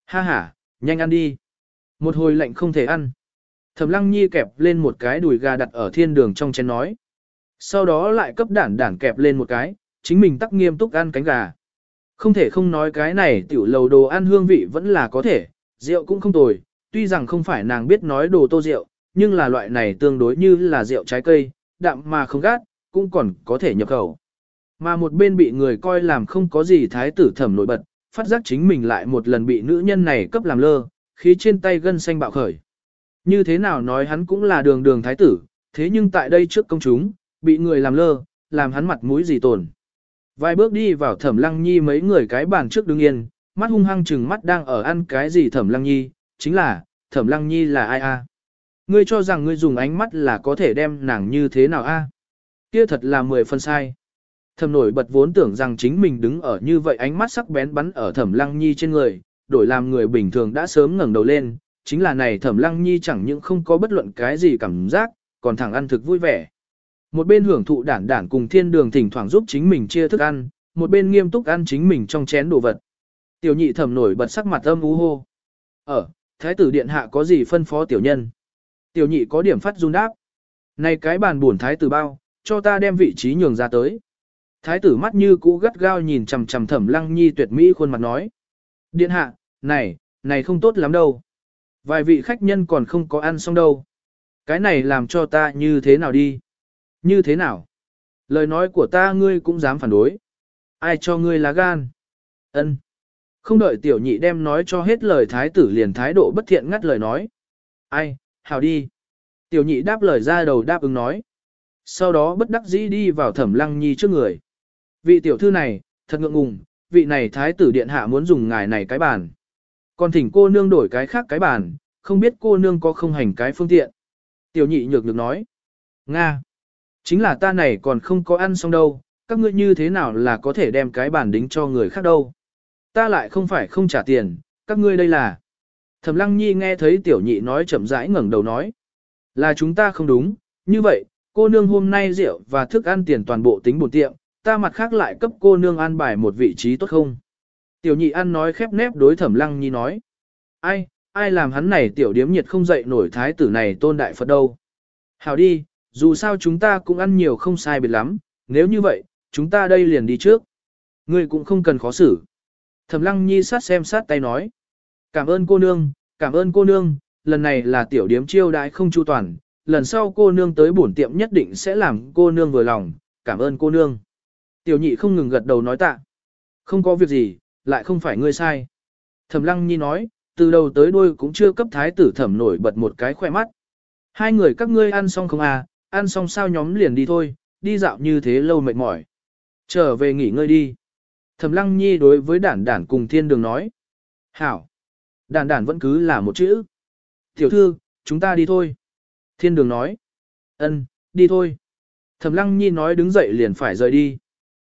Ha ha, nhanh ăn đi. Một hồi lạnh không thể ăn. Thẩm lăng nhi kẹp lên một cái đùi gà đặt ở thiên đường trong chén nói. Sau đó lại cấp đản đản kẹp lên một cái, chính mình tắc nghiêm túc ăn cánh gà. Không thể không nói cái này tiểu lầu đồ ăn hương vị vẫn là có thể, rượu cũng không tồi, tuy rằng không phải nàng biết nói đồ tô rượu, nhưng là loại này tương đối như là rượu trái cây, đạm mà không gắt, cũng còn có thể nhập khẩu. Mà một bên bị người coi làm không có gì thái tử thẩm nổi bật, phát giác chính mình lại một lần bị nữ nhân này cấp làm lơ, khí trên tay gân xanh bạo khởi. Như thế nào nói hắn cũng là đường đường thái tử, thế nhưng tại đây trước công chúng, bị người làm lơ, làm hắn mặt mũi gì tổn? Vài bước đi vào thẩm lăng nhi mấy người cái bàn trước đứng yên, mắt hung hăng chừng mắt đang ở ăn cái gì thẩm lăng nhi, chính là, thẩm lăng nhi là ai a? Ngươi cho rằng ngươi dùng ánh mắt là có thể đem nàng như thế nào a? Kia thật là mười phần sai. Thẩm nổi bật vốn tưởng rằng chính mình đứng ở như vậy ánh mắt sắc bén bắn ở thẩm lăng nhi trên người, đổi làm người bình thường đã sớm ngẩng đầu lên, chính là này thẩm lăng nhi chẳng những không có bất luận cái gì cảm giác, còn thẳng ăn thực vui vẻ. Một bên hưởng thụ đản đản cùng thiên đường thỉnh thoảng giúp chính mình chia thức ăn, một bên nghiêm túc ăn chính mình trong chén đồ vật. Tiểu nhị thẩm nổi bật sắc mặt âm ú hô. Ở, thái tử điện hạ có gì phân phó tiểu nhân? Tiểu nhị có điểm phát run đáp. Này cái bàn buồn thái tử bao, cho ta đem vị trí nhường ra tới. Thái tử mắt như cũ gắt gao nhìn chằm chằm thẩm lăng nhi tuyệt mỹ khuôn mặt nói. Điện hạ, này, này không tốt lắm đâu. Vài vị khách nhân còn không có ăn xong đâu. Cái này làm cho ta như thế nào đi? Như thế nào? Lời nói của ta ngươi cũng dám phản đối. Ai cho ngươi lá gan? Ân. Không đợi tiểu nhị đem nói cho hết lời thái tử liền thái độ bất thiện ngắt lời nói. Ai, hào đi. Tiểu nhị đáp lời ra đầu đáp ứng nói. Sau đó bất đắc dĩ đi vào thẩm lăng nhi trước người. Vị tiểu thư này, thật ngượng ngùng, vị này thái tử điện hạ muốn dùng ngài này cái bàn. Còn thỉnh cô nương đổi cái khác cái bàn, không biết cô nương có không hành cái phương tiện. Tiểu nhị nhược được nói. Nga. Chính là ta này còn không có ăn xong đâu, các ngươi như thế nào là có thể đem cái bàn đính cho người khác đâu. Ta lại không phải không trả tiền, các ngươi đây là. Thẩm lăng nhi nghe thấy tiểu nhị nói chậm rãi ngẩng đầu nói. Là chúng ta không đúng, như vậy, cô nương hôm nay rượu và thức ăn tiền toàn bộ tính bổn tiệm, ta mặt khác lại cấp cô nương an bài một vị trí tốt không? Tiểu nhị ăn nói khép nép đối thẩm lăng nhi nói. Ai, ai làm hắn này tiểu điếm nhiệt không dậy nổi thái tử này tôn đại Phật đâu? Hảo đi, dù sao chúng ta cũng ăn nhiều không sai biệt lắm, nếu như vậy, chúng ta đây liền đi trước. Ngươi cũng không cần khó xử. Thẩm lăng nhi sát xem sát tay nói. Cảm ơn cô nương, cảm ơn cô nương, lần này là tiểu điếm chiêu đãi không chu toàn, lần sau cô nương tới bổn tiệm nhất định sẽ làm cô nương vừa lòng, cảm ơn cô nương. Tiểu nhị không ngừng gật đầu nói tạ. Không có việc gì, lại không phải ngươi sai. Thẩm lăng nhi nói, từ đầu tới đuôi cũng chưa cấp thái tử thẩm nổi bật một cái khoe mắt. Hai người các ngươi ăn xong không à, ăn xong sao nhóm liền đi thôi, đi dạo như thế lâu mệt mỏi. Trở về nghỉ ngơi đi. Thẩm lăng nhi đối với đản đản cùng thiên đường nói. Hảo. Đản đản vẫn cứ là một chữ. Tiểu thư, chúng ta đi thôi. Thiên đường nói. Ân, đi thôi. Thẩm lăng nhi nói đứng dậy liền phải rời đi.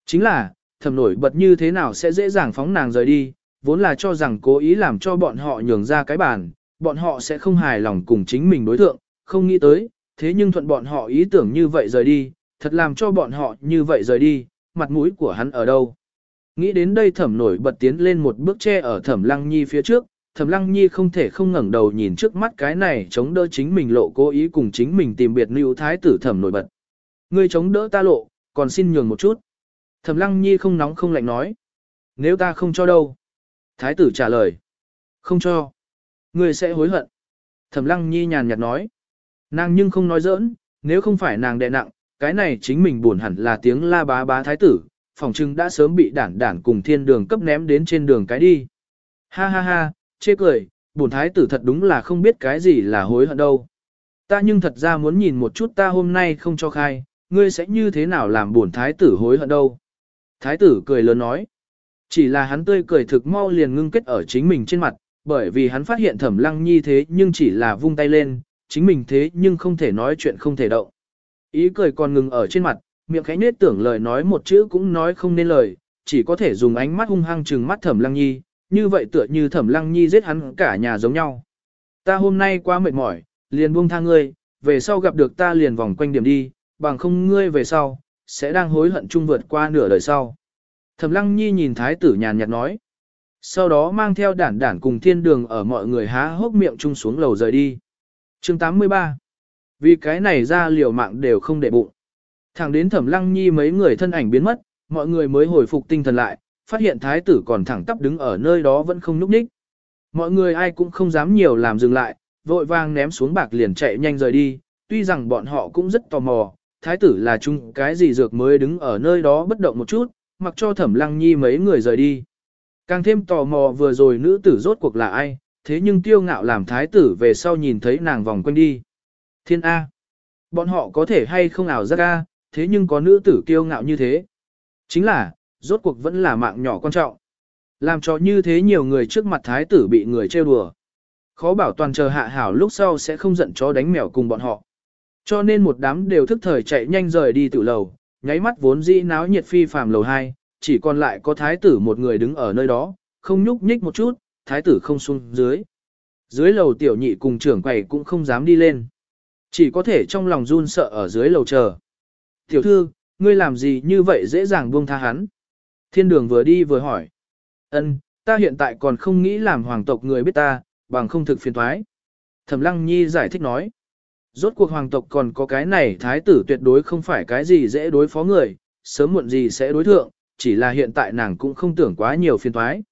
Chính là, thầm nổi bật như thế nào sẽ dễ dàng phóng nàng rời đi, vốn là cho rằng cố ý làm cho bọn họ nhường ra cái bàn, bọn họ sẽ không hài lòng cùng chính mình đối tượng không nghĩ tới, thế nhưng thuận bọn họ ý tưởng như vậy rời đi, thật làm cho bọn họ như vậy rời đi, mặt mũi của hắn ở đâu. Nghĩ đến đây thẩm nổi bật tiến lên một bước che ở thẩm lăng nhi phía trước, thẩm lăng nhi không thể không ngẩng đầu nhìn trước mắt cái này chống đỡ chính mình lộ cố ý cùng chính mình tìm biệt lưu thái tử thẩm nổi bật. Ngươi chống đỡ ta lộ, còn xin nhường một chút. Thẩm lăng nhi không nóng không lạnh nói. Nếu ta không cho đâu? Thái tử trả lời. Không cho. Ngươi sẽ hối hận. Thẩm lăng nhi nhàn nhạt nói. Nàng nhưng không nói giỡn, nếu không phải nàng đè nặng, cái này chính mình buồn hẳn là tiếng la bá bá thái tử, phòng trưng đã sớm bị đản đản cùng thiên đường cấp ném đến trên đường cái đi. Ha ha ha, chê cười, buồn thái tử thật đúng là không biết cái gì là hối hận đâu. Ta nhưng thật ra muốn nhìn một chút ta hôm nay không cho khai, ngươi sẽ như thế nào làm buồn thái tử hối hận đâu. Thái tử cười lớn nói. Chỉ là hắn tươi cười thực mau liền ngưng kết ở chính mình trên mặt, bởi vì hắn phát hiện thẩm lăng nhi thế nhưng chỉ là vung tay lên, chính mình thế nhưng không thể nói chuyện không thể động. Ý cười còn ngừng ở trên mặt, miệng khẽ nết tưởng lời nói một chữ cũng nói không nên lời, chỉ có thể dùng ánh mắt hung hăng trừng mắt thẩm lăng nhi, như vậy tựa như thẩm lăng nhi giết hắn cả nhà giống nhau. Ta hôm nay quá mệt mỏi, liền buông tha ngươi, về sau gặp được ta liền vòng quanh điểm đi, bằng không ngươi về sau, sẽ đang hối hận chung vượt qua nửa đời sau. Thẩm lăng nhi nhìn thái tử nhàn nhạt nói. Sau đó mang theo đản đản cùng thiên đường ở mọi người há hốc miệng chung xuống lầu rời đi. chương 83 Vì cái này ra liều mạng đều không để bụng. Thẳng đến thẩm lăng nhi mấy người thân ảnh biến mất, mọi người mới hồi phục tinh thần lại, phát hiện thái tử còn thẳng tắp đứng ở nơi đó vẫn không núp ních. Mọi người ai cũng không dám nhiều làm dừng lại, vội vang ném xuống bạc liền chạy nhanh rời đi, tuy rằng bọn họ cũng rất tò mò, thái tử là chung cái gì dược mới đứng ở nơi đó bất động một chút, mặc cho thẩm lăng nhi mấy người rời đi. Càng thêm tò mò vừa rồi nữ tử rốt cuộc là ai, thế nhưng tiêu ngạo làm thái tử về sau nhìn thấy nàng vòng quanh đi. Thiên A. Bọn họ có thể hay không ảo giác A, thế nhưng có nữ tử kiêu ngạo như thế. Chính là, rốt cuộc vẫn là mạng nhỏ quan trọng. Làm cho như thế nhiều người trước mặt thái tử bị người trêu đùa. Khó bảo toàn chờ hạ hảo lúc sau sẽ không giận chó đánh mèo cùng bọn họ. Cho nên một đám đều thức thời chạy nhanh rời đi tự lầu, nháy mắt vốn dĩ náo nhiệt phi phàm lầu 2, chỉ còn lại có thái tử một người đứng ở nơi đó, không nhúc nhích một chút, thái tử không xuống dưới. Dưới lầu tiểu nhị cùng trưởng quầy cũng không dám đi lên. Chỉ có thể trong lòng run sợ ở dưới lầu chờ. Tiểu thư, ngươi làm gì như vậy dễ dàng buông tha hắn? Thiên đường vừa đi vừa hỏi. Ân, ta hiện tại còn không nghĩ làm hoàng tộc người biết ta, bằng không thực phiền thoái. Thẩm lăng nhi giải thích nói. Rốt cuộc hoàng tộc còn có cái này thái tử tuyệt đối không phải cái gì dễ đối phó người, sớm muộn gì sẽ đối thượng, chỉ là hiện tại nàng cũng không tưởng quá nhiều phiền thoái.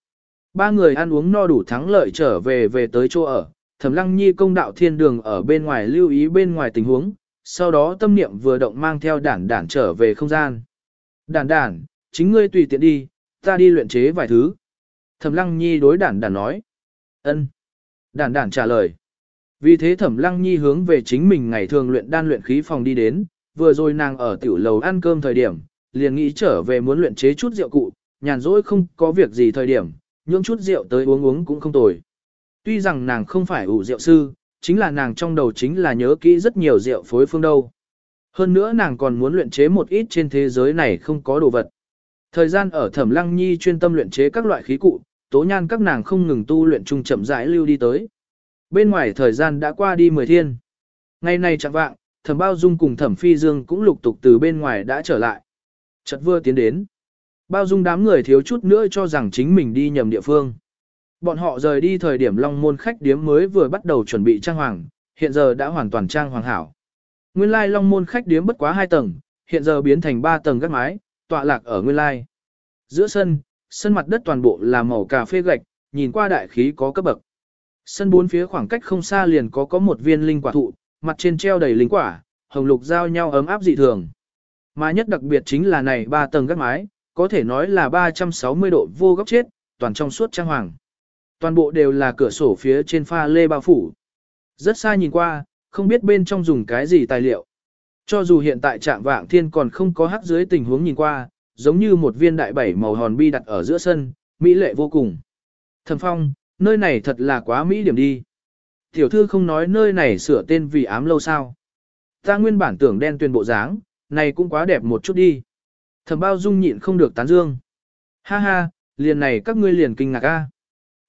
Ba người ăn uống no đủ thắng lợi trở về về tới chỗ ở, Thẩm Lăng Nhi công đạo thiên đường ở bên ngoài lưu ý bên ngoài tình huống, sau đó tâm niệm vừa động mang theo đản đản trở về không gian. Đản đản, chính ngươi tùy tiện đi, ta đi luyện chế vài thứ. Thẩm Lăng Nhi đối đản đản nói. Ân. Đản đản trả lời. Vì thế Thẩm Lăng Nhi hướng về chính mình ngày thường luyện đan luyện khí phòng đi đến, vừa rồi nàng ở tiểu lầu ăn cơm thời điểm, liền nghĩ trở về muốn luyện chế chút rượu cụ, nhàn rỗi không có việc gì thời điểm, nhưỡng chút rượu tới uống uống cũng không tồi. Tuy rằng nàng không phải ủ rượu sư, chính là nàng trong đầu chính là nhớ kỹ rất nhiều rượu phối phương đâu. Hơn nữa nàng còn muốn luyện chế một ít trên thế giới này không có đồ vật. Thời gian ở Thẩm Lăng Nhi chuyên tâm luyện chế các loại khí cụ, tố nhan các nàng không ngừng tu luyện trung chậm rãi lưu đi tới. Bên ngoài thời gian đã qua đi mười thiên. Ngày nay chẳng vạng, Thẩm Bao Dung cùng Thẩm Phi Dương cũng lục tục từ bên ngoài đã trở lại. Chợt vừa tiến đến. Bao Dung đám người thiếu chút nữa cho rằng chính mình đi nhầm địa phương. Bọn họ rời đi thời điểm Long Môn khách điếm mới vừa bắt đầu chuẩn bị trang hoàng, hiện giờ đã hoàn toàn trang hoàng hảo. Nguyên lai Long Môn khách điếm bất quá 2 tầng, hiện giờ biến thành 3 tầng gác mái, tọa lạc ở Nguyên lai. Giữa sân, sân mặt đất toàn bộ là màu cà phê gạch, nhìn qua đại khí có cấp bậc. Sân bốn phía khoảng cách không xa liền có có một viên linh quả thụ, mặt trên treo đầy linh quả, hồng lục giao nhau ấm áp dị thường. Mà nhất đặc biệt chính là này ba tầng gác mái, có thể nói là 360 độ vô góc chết, toàn trong suốt trang hoàng. Toàn bộ đều là cửa sổ phía trên pha lê bao phủ. Rất xa nhìn qua, không biết bên trong dùng cái gì tài liệu. Cho dù hiện tại trạng vạng thiên còn không có hắc dưới tình huống nhìn qua, giống như một viên đại bảy màu hòn bi đặt ở giữa sân, mỹ lệ vô cùng. Thẩm phong, nơi này thật là quá mỹ điểm đi. Tiểu thư không nói nơi này sửa tên vì ám lâu sao. Ta nguyên bản tưởng đen tuyên bộ dáng, này cũng quá đẹp một chút đi. Thẩm bao dung nhịn không được tán dương. Ha ha, liền này các ngươi liền kinh ngạc a.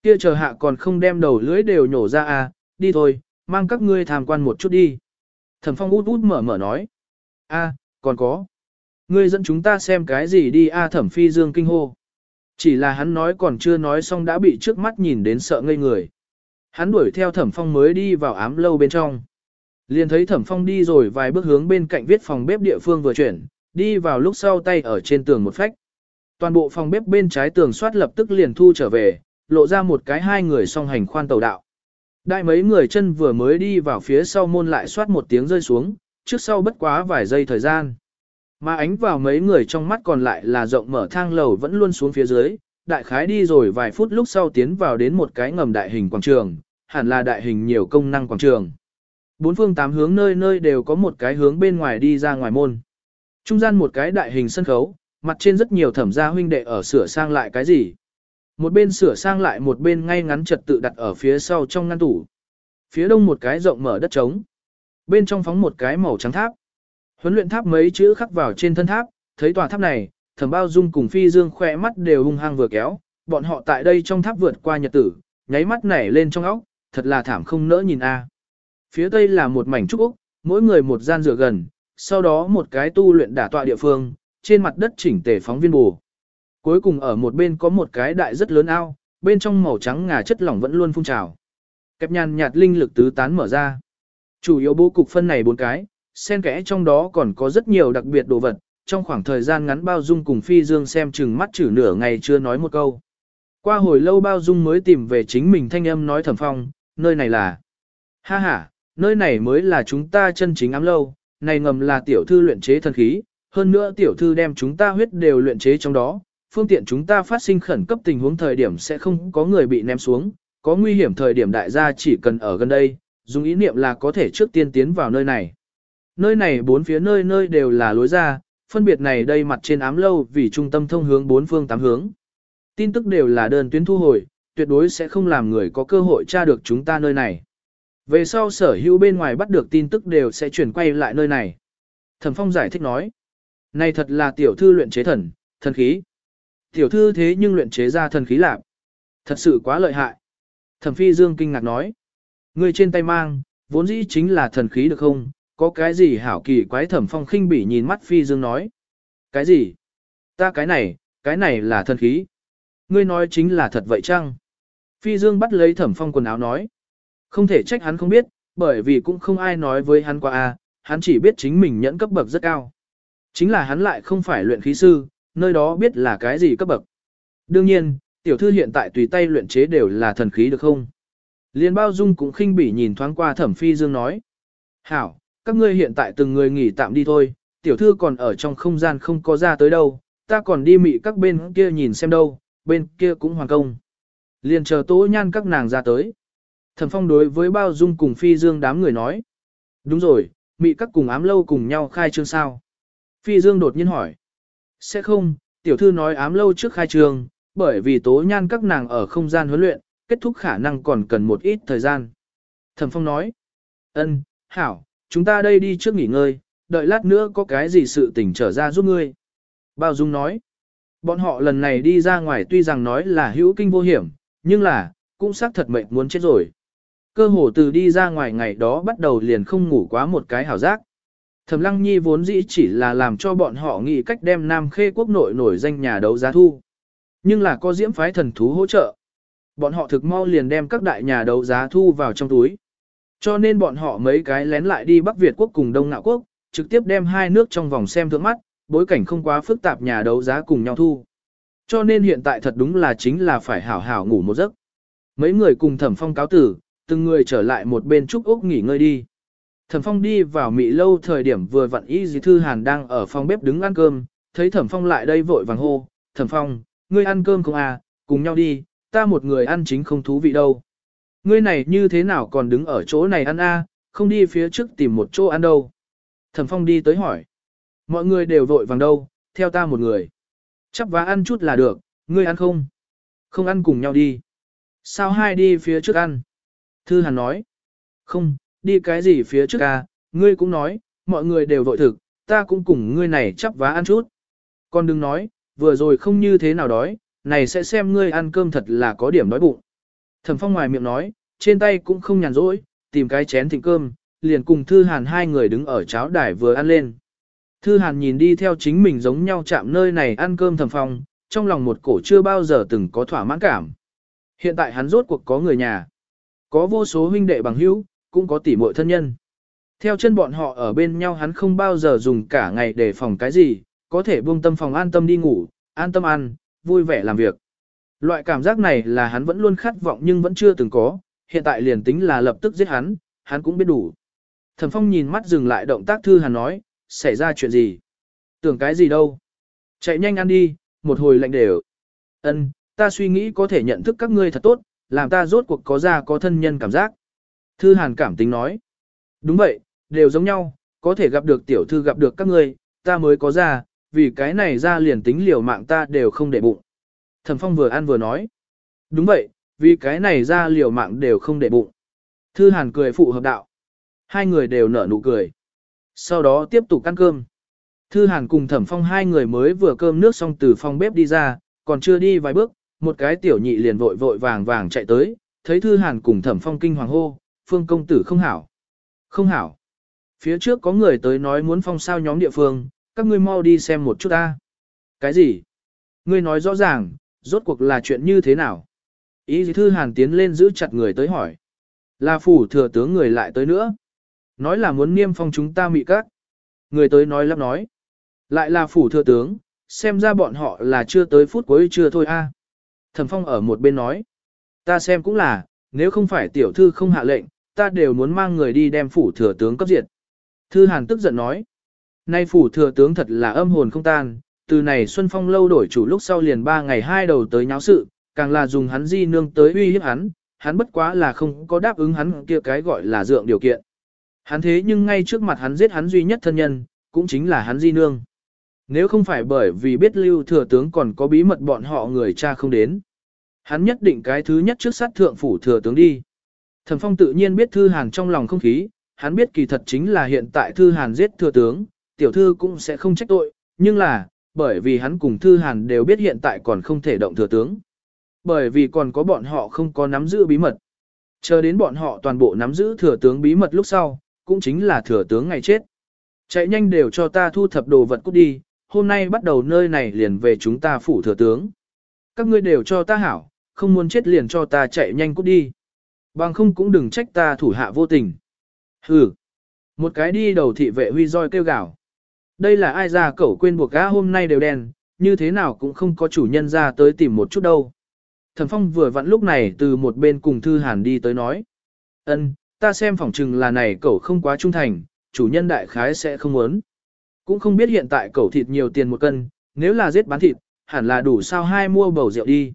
Kia chờ hạ còn không đem đầu lưới đều nhổ ra a, đi thôi, mang các ngươi tham quan một chút đi. Thẩm phong út út mở mở nói. a, còn có. Ngươi dẫn chúng ta xem cái gì đi a thẩm phi dương kinh hô. Chỉ là hắn nói còn chưa nói xong đã bị trước mắt nhìn đến sợ ngây người. Hắn đuổi theo thẩm phong mới đi vào ám lâu bên trong. Liền thấy thẩm phong đi rồi vài bước hướng bên cạnh viết phòng bếp địa phương vừa chuyển, đi vào lúc sau tay ở trên tường một phách. Toàn bộ phòng bếp bên trái tường soát lập tức liền thu trở về, lộ ra một cái hai người song hành khoan tàu đạo. Đại mấy người chân vừa mới đi vào phía sau môn lại soát một tiếng rơi xuống, trước sau bất quá vài giây thời gian. Mà ánh vào mấy người trong mắt còn lại là rộng mở thang lầu vẫn luôn xuống phía dưới, đại khái đi rồi vài phút lúc sau tiến vào đến một cái ngầm đại hình quảng trường, hẳn là đại hình nhiều công năng quảng trường. Bốn phương tám hướng nơi nơi đều có một cái hướng bên ngoài đi ra ngoài môn. Trung gian một cái đại hình sân khấu, mặt trên rất nhiều thẩm gia huynh đệ ở sửa sang lại cái gì. Một bên sửa sang lại một bên ngay ngắn trật tự đặt ở phía sau trong ngăn tủ. Phía đông một cái rộng mở đất trống. Bên trong phóng một cái màu trắng tháp. Huấn luyện tháp mấy chữ khắc vào trên thân tháp, thấy tòa tháp này, thẩm bao dung cùng phi dương khỏe mắt đều hung hăng vừa kéo, bọn họ tại đây trong tháp vượt qua nhật tử, nháy mắt nảy lên trong óc, thật là thảm không nỡ nhìn a. À. Phía tây là một mảnh trúc úc, mỗi người một gian rửa gần, sau đó một cái tu luyện đả tọa địa phương, trên mặt đất chỉnh tề phóng viên bù. Cuối cùng ở một bên có một cái đại rất lớn ao, bên trong màu trắng ngà chất lỏng vẫn luôn phun trào. Kẹp nhàn nhạt linh lực tứ tán mở ra. Chủ yếu bố cục phân này bốn cái, xen kẽ trong đó còn có rất nhiều đặc biệt đồ vật, trong khoảng thời gian ngắn bao dung cùng phi dương xem chừng mắt chữ nửa ngày chưa nói một câu. Qua hồi lâu bao dung mới tìm về chính mình thanh âm nói thẩm phong, nơi này là. Ha ha, nơi này mới là chúng ta chân chính ám lâu, này ngầm là tiểu thư luyện chế thần khí, hơn nữa tiểu thư đem chúng ta huyết đều luyện chế trong đó, phương tiện chúng ta phát sinh khẩn cấp tình huống thời điểm sẽ không có người bị ném xuống, có nguy hiểm thời điểm đại gia chỉ cần ở gần đây, dùng ý niệm là có thể trước tiên tiến vào nơi này. Nơi này bốn phía nơi nơi đều là lối ra, phân biệt này đây mặt trên ám lâu vì trung tâm thông hướng bốn phương tám hướng. Tin tức đều là đơn tuyến thu hồi, tuyệt đối sẽ không làm người có cơ hội tra được chúng ta nơi này. Về sau sở hữu bên ngoài bắt được tin tức đều sẽ chuyển quay lại nơi này. Thẩm Phong giải thích nói. Này thật là tiểu thư luyện chế thần, thần khí. Tiểu thư thế nhưng luyện chế ra thần khí lạc. Thật sự quá lợi hại. Thẩm Phi Dương kinh ngạc nói. Người trên tay mang, vốn dĩ chính là thần khí được không? Có cái gì hảo kỳ quái Thẩm Phong khinh bỉ nhìn mắt Phi Dương nói. Cái gì? Ta cái này, cái này là thần khí. Ngươi nói chính là thật vậy chăng? Phi Dương bắt lấy Thẩm Phong quần áo nói. Không thể trách hắn không biết, bởi vì cũng không ai nói với hắn qua a, à, hắn chỉ biết chính mình nhẫn cấp bậc rất cao. Chính là hắn lại không phải luyện khí sư, nơi đó biết là cái gì cấp bậc. Đương nhiên, tiểu thư hiện tại tùy tay luyện chế đều là thần khí được không? Liên bao dung cũng khinh bỉ nhìn thoáng qua thẩm phi dương nói. Hảo, các ngươi hiện tại từng người nghỉ tạm đi thôi, tiểu thư còn ở trong không gian không có ra tới đâu, ta còn đi mị các bên kia nhìn xem đâu, bên kia cũng hoàn công. Liền chờ tố nhan các nàng ra tới. Thẩm phong đối với bao dung cùng phi dương đám người nói. Đúng rồi, mị các cùng ám lâu cùng nhau khai trương sao. Phi dương đột nhiên hỏi. Sẽ không, tiểu thư nói ám lâu trước khai trương, bởi vì tố nhan các nàng ở không gian huấn luyện, kết thúc khả năng còn cần một ít thời gian. Thẩm phong nói. ân, hảo, chúng ta đây đi trước nghỉ ngơi, đợi lát nữa có cái gì sự tình trở ra giúp ngươi. Bao dung nói. Bọn họ lần này đi ra ngoài tuy rằng nói là hữu kinh vô hiểm, nhưng là, cũng xác thật mệnh muốn chết rồi. Cơ hồ từ đi ra ngoài ngày đó bắt đầu liền không ngủ quá một cái hảo giác. Thẩm Lăng Nhi vốn dĩ chỉ là làm cho bọn họ nghĩ cách đem Nam Khê quốc nội nổi danh nhà đấu giá thu. Nhưng là có diễm phái thần thú hỗ trợ. Bọn họ thực mau liền đem các đại nhà đấu giá thu vào trong túi. Cho nên bọn họ mấy cái lén lại đi Bắc Việt quốc cùng Đông Nạo quốc, trực tiếp đem hai nước trong vòng xem thượng mắt, bối cảnh không quá phức tạp nhà đấu giá cùng nhau thu. Cho nên hiện tại thật đúng là chính là phải hảo hảo ngủ một giấc. Mấy người cùng thẩm phong cáo tử, từng người trở lại một bên trúc úc nghỉ ngơi đi. Thẩm phong đi vào mị lâu thời điểm vừa vặn y dì thư hàn đang ở phòng bếp đứng ăn cơm, thấy thẩm phong lại đây vội vàng hô, thẩm phong, ngươi ăn cơm không à, cùng nhau đi, ta một người ăn chính không thú vị đâu. Ngươi này như thế nào còn đứng ở chỗ này ăn a, à, không đi phía trước tìm một chỗ ăn đâu. Thẩm phong đi tới hỏi. Mọi người đều vội vàng đâu, theo ta một người. Chắp vá ăn chút là được, ngươi ăn không? Không ăn cùng nhau đi. Sao hai đi phía trước ăn? Thư Hàn nói. Không, đi cái gì phía trước à, ngươi cũng nói, mọi người đều vội thực, ta cũng cùng ngươi này chắp vá ăn chút. Còn đừng nói, vừa rồi không như thế nào đói, này sẽ xem ngươi ăn cơm thật là có điểm đói bụng. Thẩm phong ngoài miệng nói, trên tay cũng không nhàn rỗi, tìm cái chén thịnh cơm, liền cùng Thư Hàn hai người đứng ở cháo đài vừa ăn lên. Thư Hàn nhìn đi theo chính mình giống nhau chạm nơi này ăn cơm thẩm phong, trong lòng một cổ chưa bao giờ từng có thỏa mãn cảm. Hiện tại hắn rốt cuộc có người nhà. Có vô số huynh đệ bằng hữu, cũng có tỷ muội thân nhân. Theo chân bọn họ ở bên nhau hắn không bao giờ dùng cả ngày để phòng cái gì, có thể buông tâm phòng an tâm đi ngủ, an tâm ăn, vui vẻ làm việc. Loại cảm giác này là hắn vẫn luôn khát vọng nhưng vẫn chưa từng có, hiện tại liền tính là lập tức giết hắn, hắn cũng biết đủ. Thẩm Phong nhìn mắt dừng lại động tác thư hắn nói, xảy ra chuyện gì? Tưởng cái gì đâu? Chạy nhanh ăn đi, một hồi lạnh đều. Ân, ta suy nghĩ có thể nhận thức các ngươi thật tốt, làm ta rốt cuộc có ra có thân nhân cảm giác. Thư Hàn cảm tính nói. Đúng vậy, đều giống nhau, có thể gặp được tiểu thư gặp được các ngươi, ta mới có ra, vì cái này ra liền tính liều mạng ta đều không để bụng. Thẩm Phong vừa ăn vừa nói. Đúng vậy, vì cái này ra liều mạng đều không để bụng. Thư Hàn cười phụ hợp đạo. Hai người đều nở nụ cười. Sau đó tiếp tục ăn cơm. Thư Hàn cùng Thẩm Phong hai người mới vừa cơm nước xong từ phòng bếp đi ra, còn chưa đi vài bước, một cái tiểu nhị liền vội vội vàng vàng chạy tới, thấy Thư Hàn cùng Thẩm Phong kinh hoàng hô, Phương công tử không hảo. Không hảo. Phía trước có người tới nói muốn phong sao nhóm địa phương, các ngươi mau đi xem một chút ta. Cái gì? Ngươi nói rõ ràng, rốt cuộc là chuyện như thế nào? Ý thư hàn tiến lên giữ chặt người tới hỏi. Là phủ thừa tướng người lại tới nữa. Nói là muốn niêm phong chúng ta mị các. Người tới nói lắp nói. Lại là phủ thừa tướng, xem ra bọn họ là chưa tới phút cuối chưa thôi a. Thẩm phong ở một bên nói. Ta xem cũng là, nếu không phải tiểu thư không hạ lệnh, ta đều muốn mang người đi đem phủ thừa tướng cấp diệt. Thư Hàn tức giận nói. Nay phủ thừa tướng thật là âm hồn không tan, từ này Xuân Phong lâu đổi chủ lúc sau liền ba ngày hai đầu tới nháo sự, càng là dùng hắn di nương tới uy hiếp hắn, hắn bất quá là không có đáp ứng hắn kia cái gọi là dượng điều kiện. Hắn thế nhưng ngay trước mặt hắn giết hắn duy nhất thân nhân, cũng chính là hắn di nương. Nếu không phải bởi vì biết lưu thừa tướng còn có bí mật bọn họ người cha không đến. Hắn nhất định cái thứ nhất trước sát thượng phủ thừa tướng đi. Thẩm Phong tự nhiên biết Thư Hàn trong lòng không khí, hắn biết kỳ thật chính là hiện tại Thư Hàn giết thừa tướng, tiểu thư cũng sẽ không trách tội, nhưng là, bởi vì hắn cùng Thư Hàn đều biết hiện tại còn không thể động thừa tướng. Bởi vì còn có bọn họ không có nắm giữ bí mật. Chờ đến bọn họ toàn bộ nắm giữ thừa tướng bí mật lúc sau, cũng chính là thừa tướng ngày chết. Chạy nhanh đều cho ta thu thập đồ vật cút đi, hôm nay bắt đầu nơi này liền về chúng ta phủ thừa tướng. Các ngươi đều cho ta hảo, không muốn chết liền cho ta chạy nhanh cút đi. Bằng không cũng đừng trách ta thủ hạ vô tình. Hừ. Một cái đi đầu thị vệ huy roi kêu gào. Đây là ai ra cẩu quên buộc gã hôm nay đều đen, như thế nào cũng không có chủ nhân ra tới tìm một chút đâu. Thẩm Phong vừa vặn lúc này từ một bên cùng Thư Hàn đi tới nói. ân, ta xem phỏng chừng là này cẩu không quá trung thành, chủ nhân đại khái sẽ không muốn. Cũng không biết hiện tại cẩu thịt nhiều tiền một cân, nếu là giết bán thịt, hẳn là đủ sao hai mua bầu rượu đi.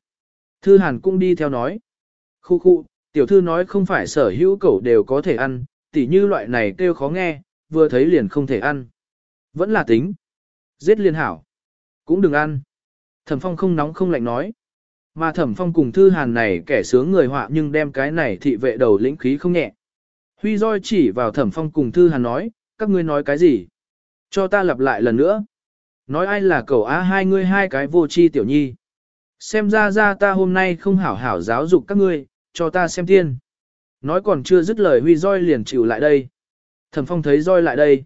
Thư Hàn cũng đi theo nói. Khu khu, tiểu thư nói không phải sở hữu cẩu đều có thể ăn, tỉ như loại này kêu khó nghe, vừa thấy liền không thể ăn. Vẫn là tính. Giết liên hảo. Cũng đừng ăn. Thẩm Phong không nóng không lạnh nói. Mà Thẩm Phong cùng Thư Hàn này kẻ sướng người họa nhưng đem cái này thị vệ đầu lĩnh khí không nhẹ. Huy roi chỉ vào Thẩm Phong cùng Thư Hàn nói, các ngươi nói cái gì? Cho ta lặp lại lần nữa. Nói ai là cậu á hai ngươi hai cái vô chi tiểu nhi. Xem ra ra ta hôm nay không hảo hảo giáo dục các ngươi, cho ta xem tiên. Nói còn chưa dứt lời huy roi liền chịu lại đây. Thẩm phong thấy roi lại đây.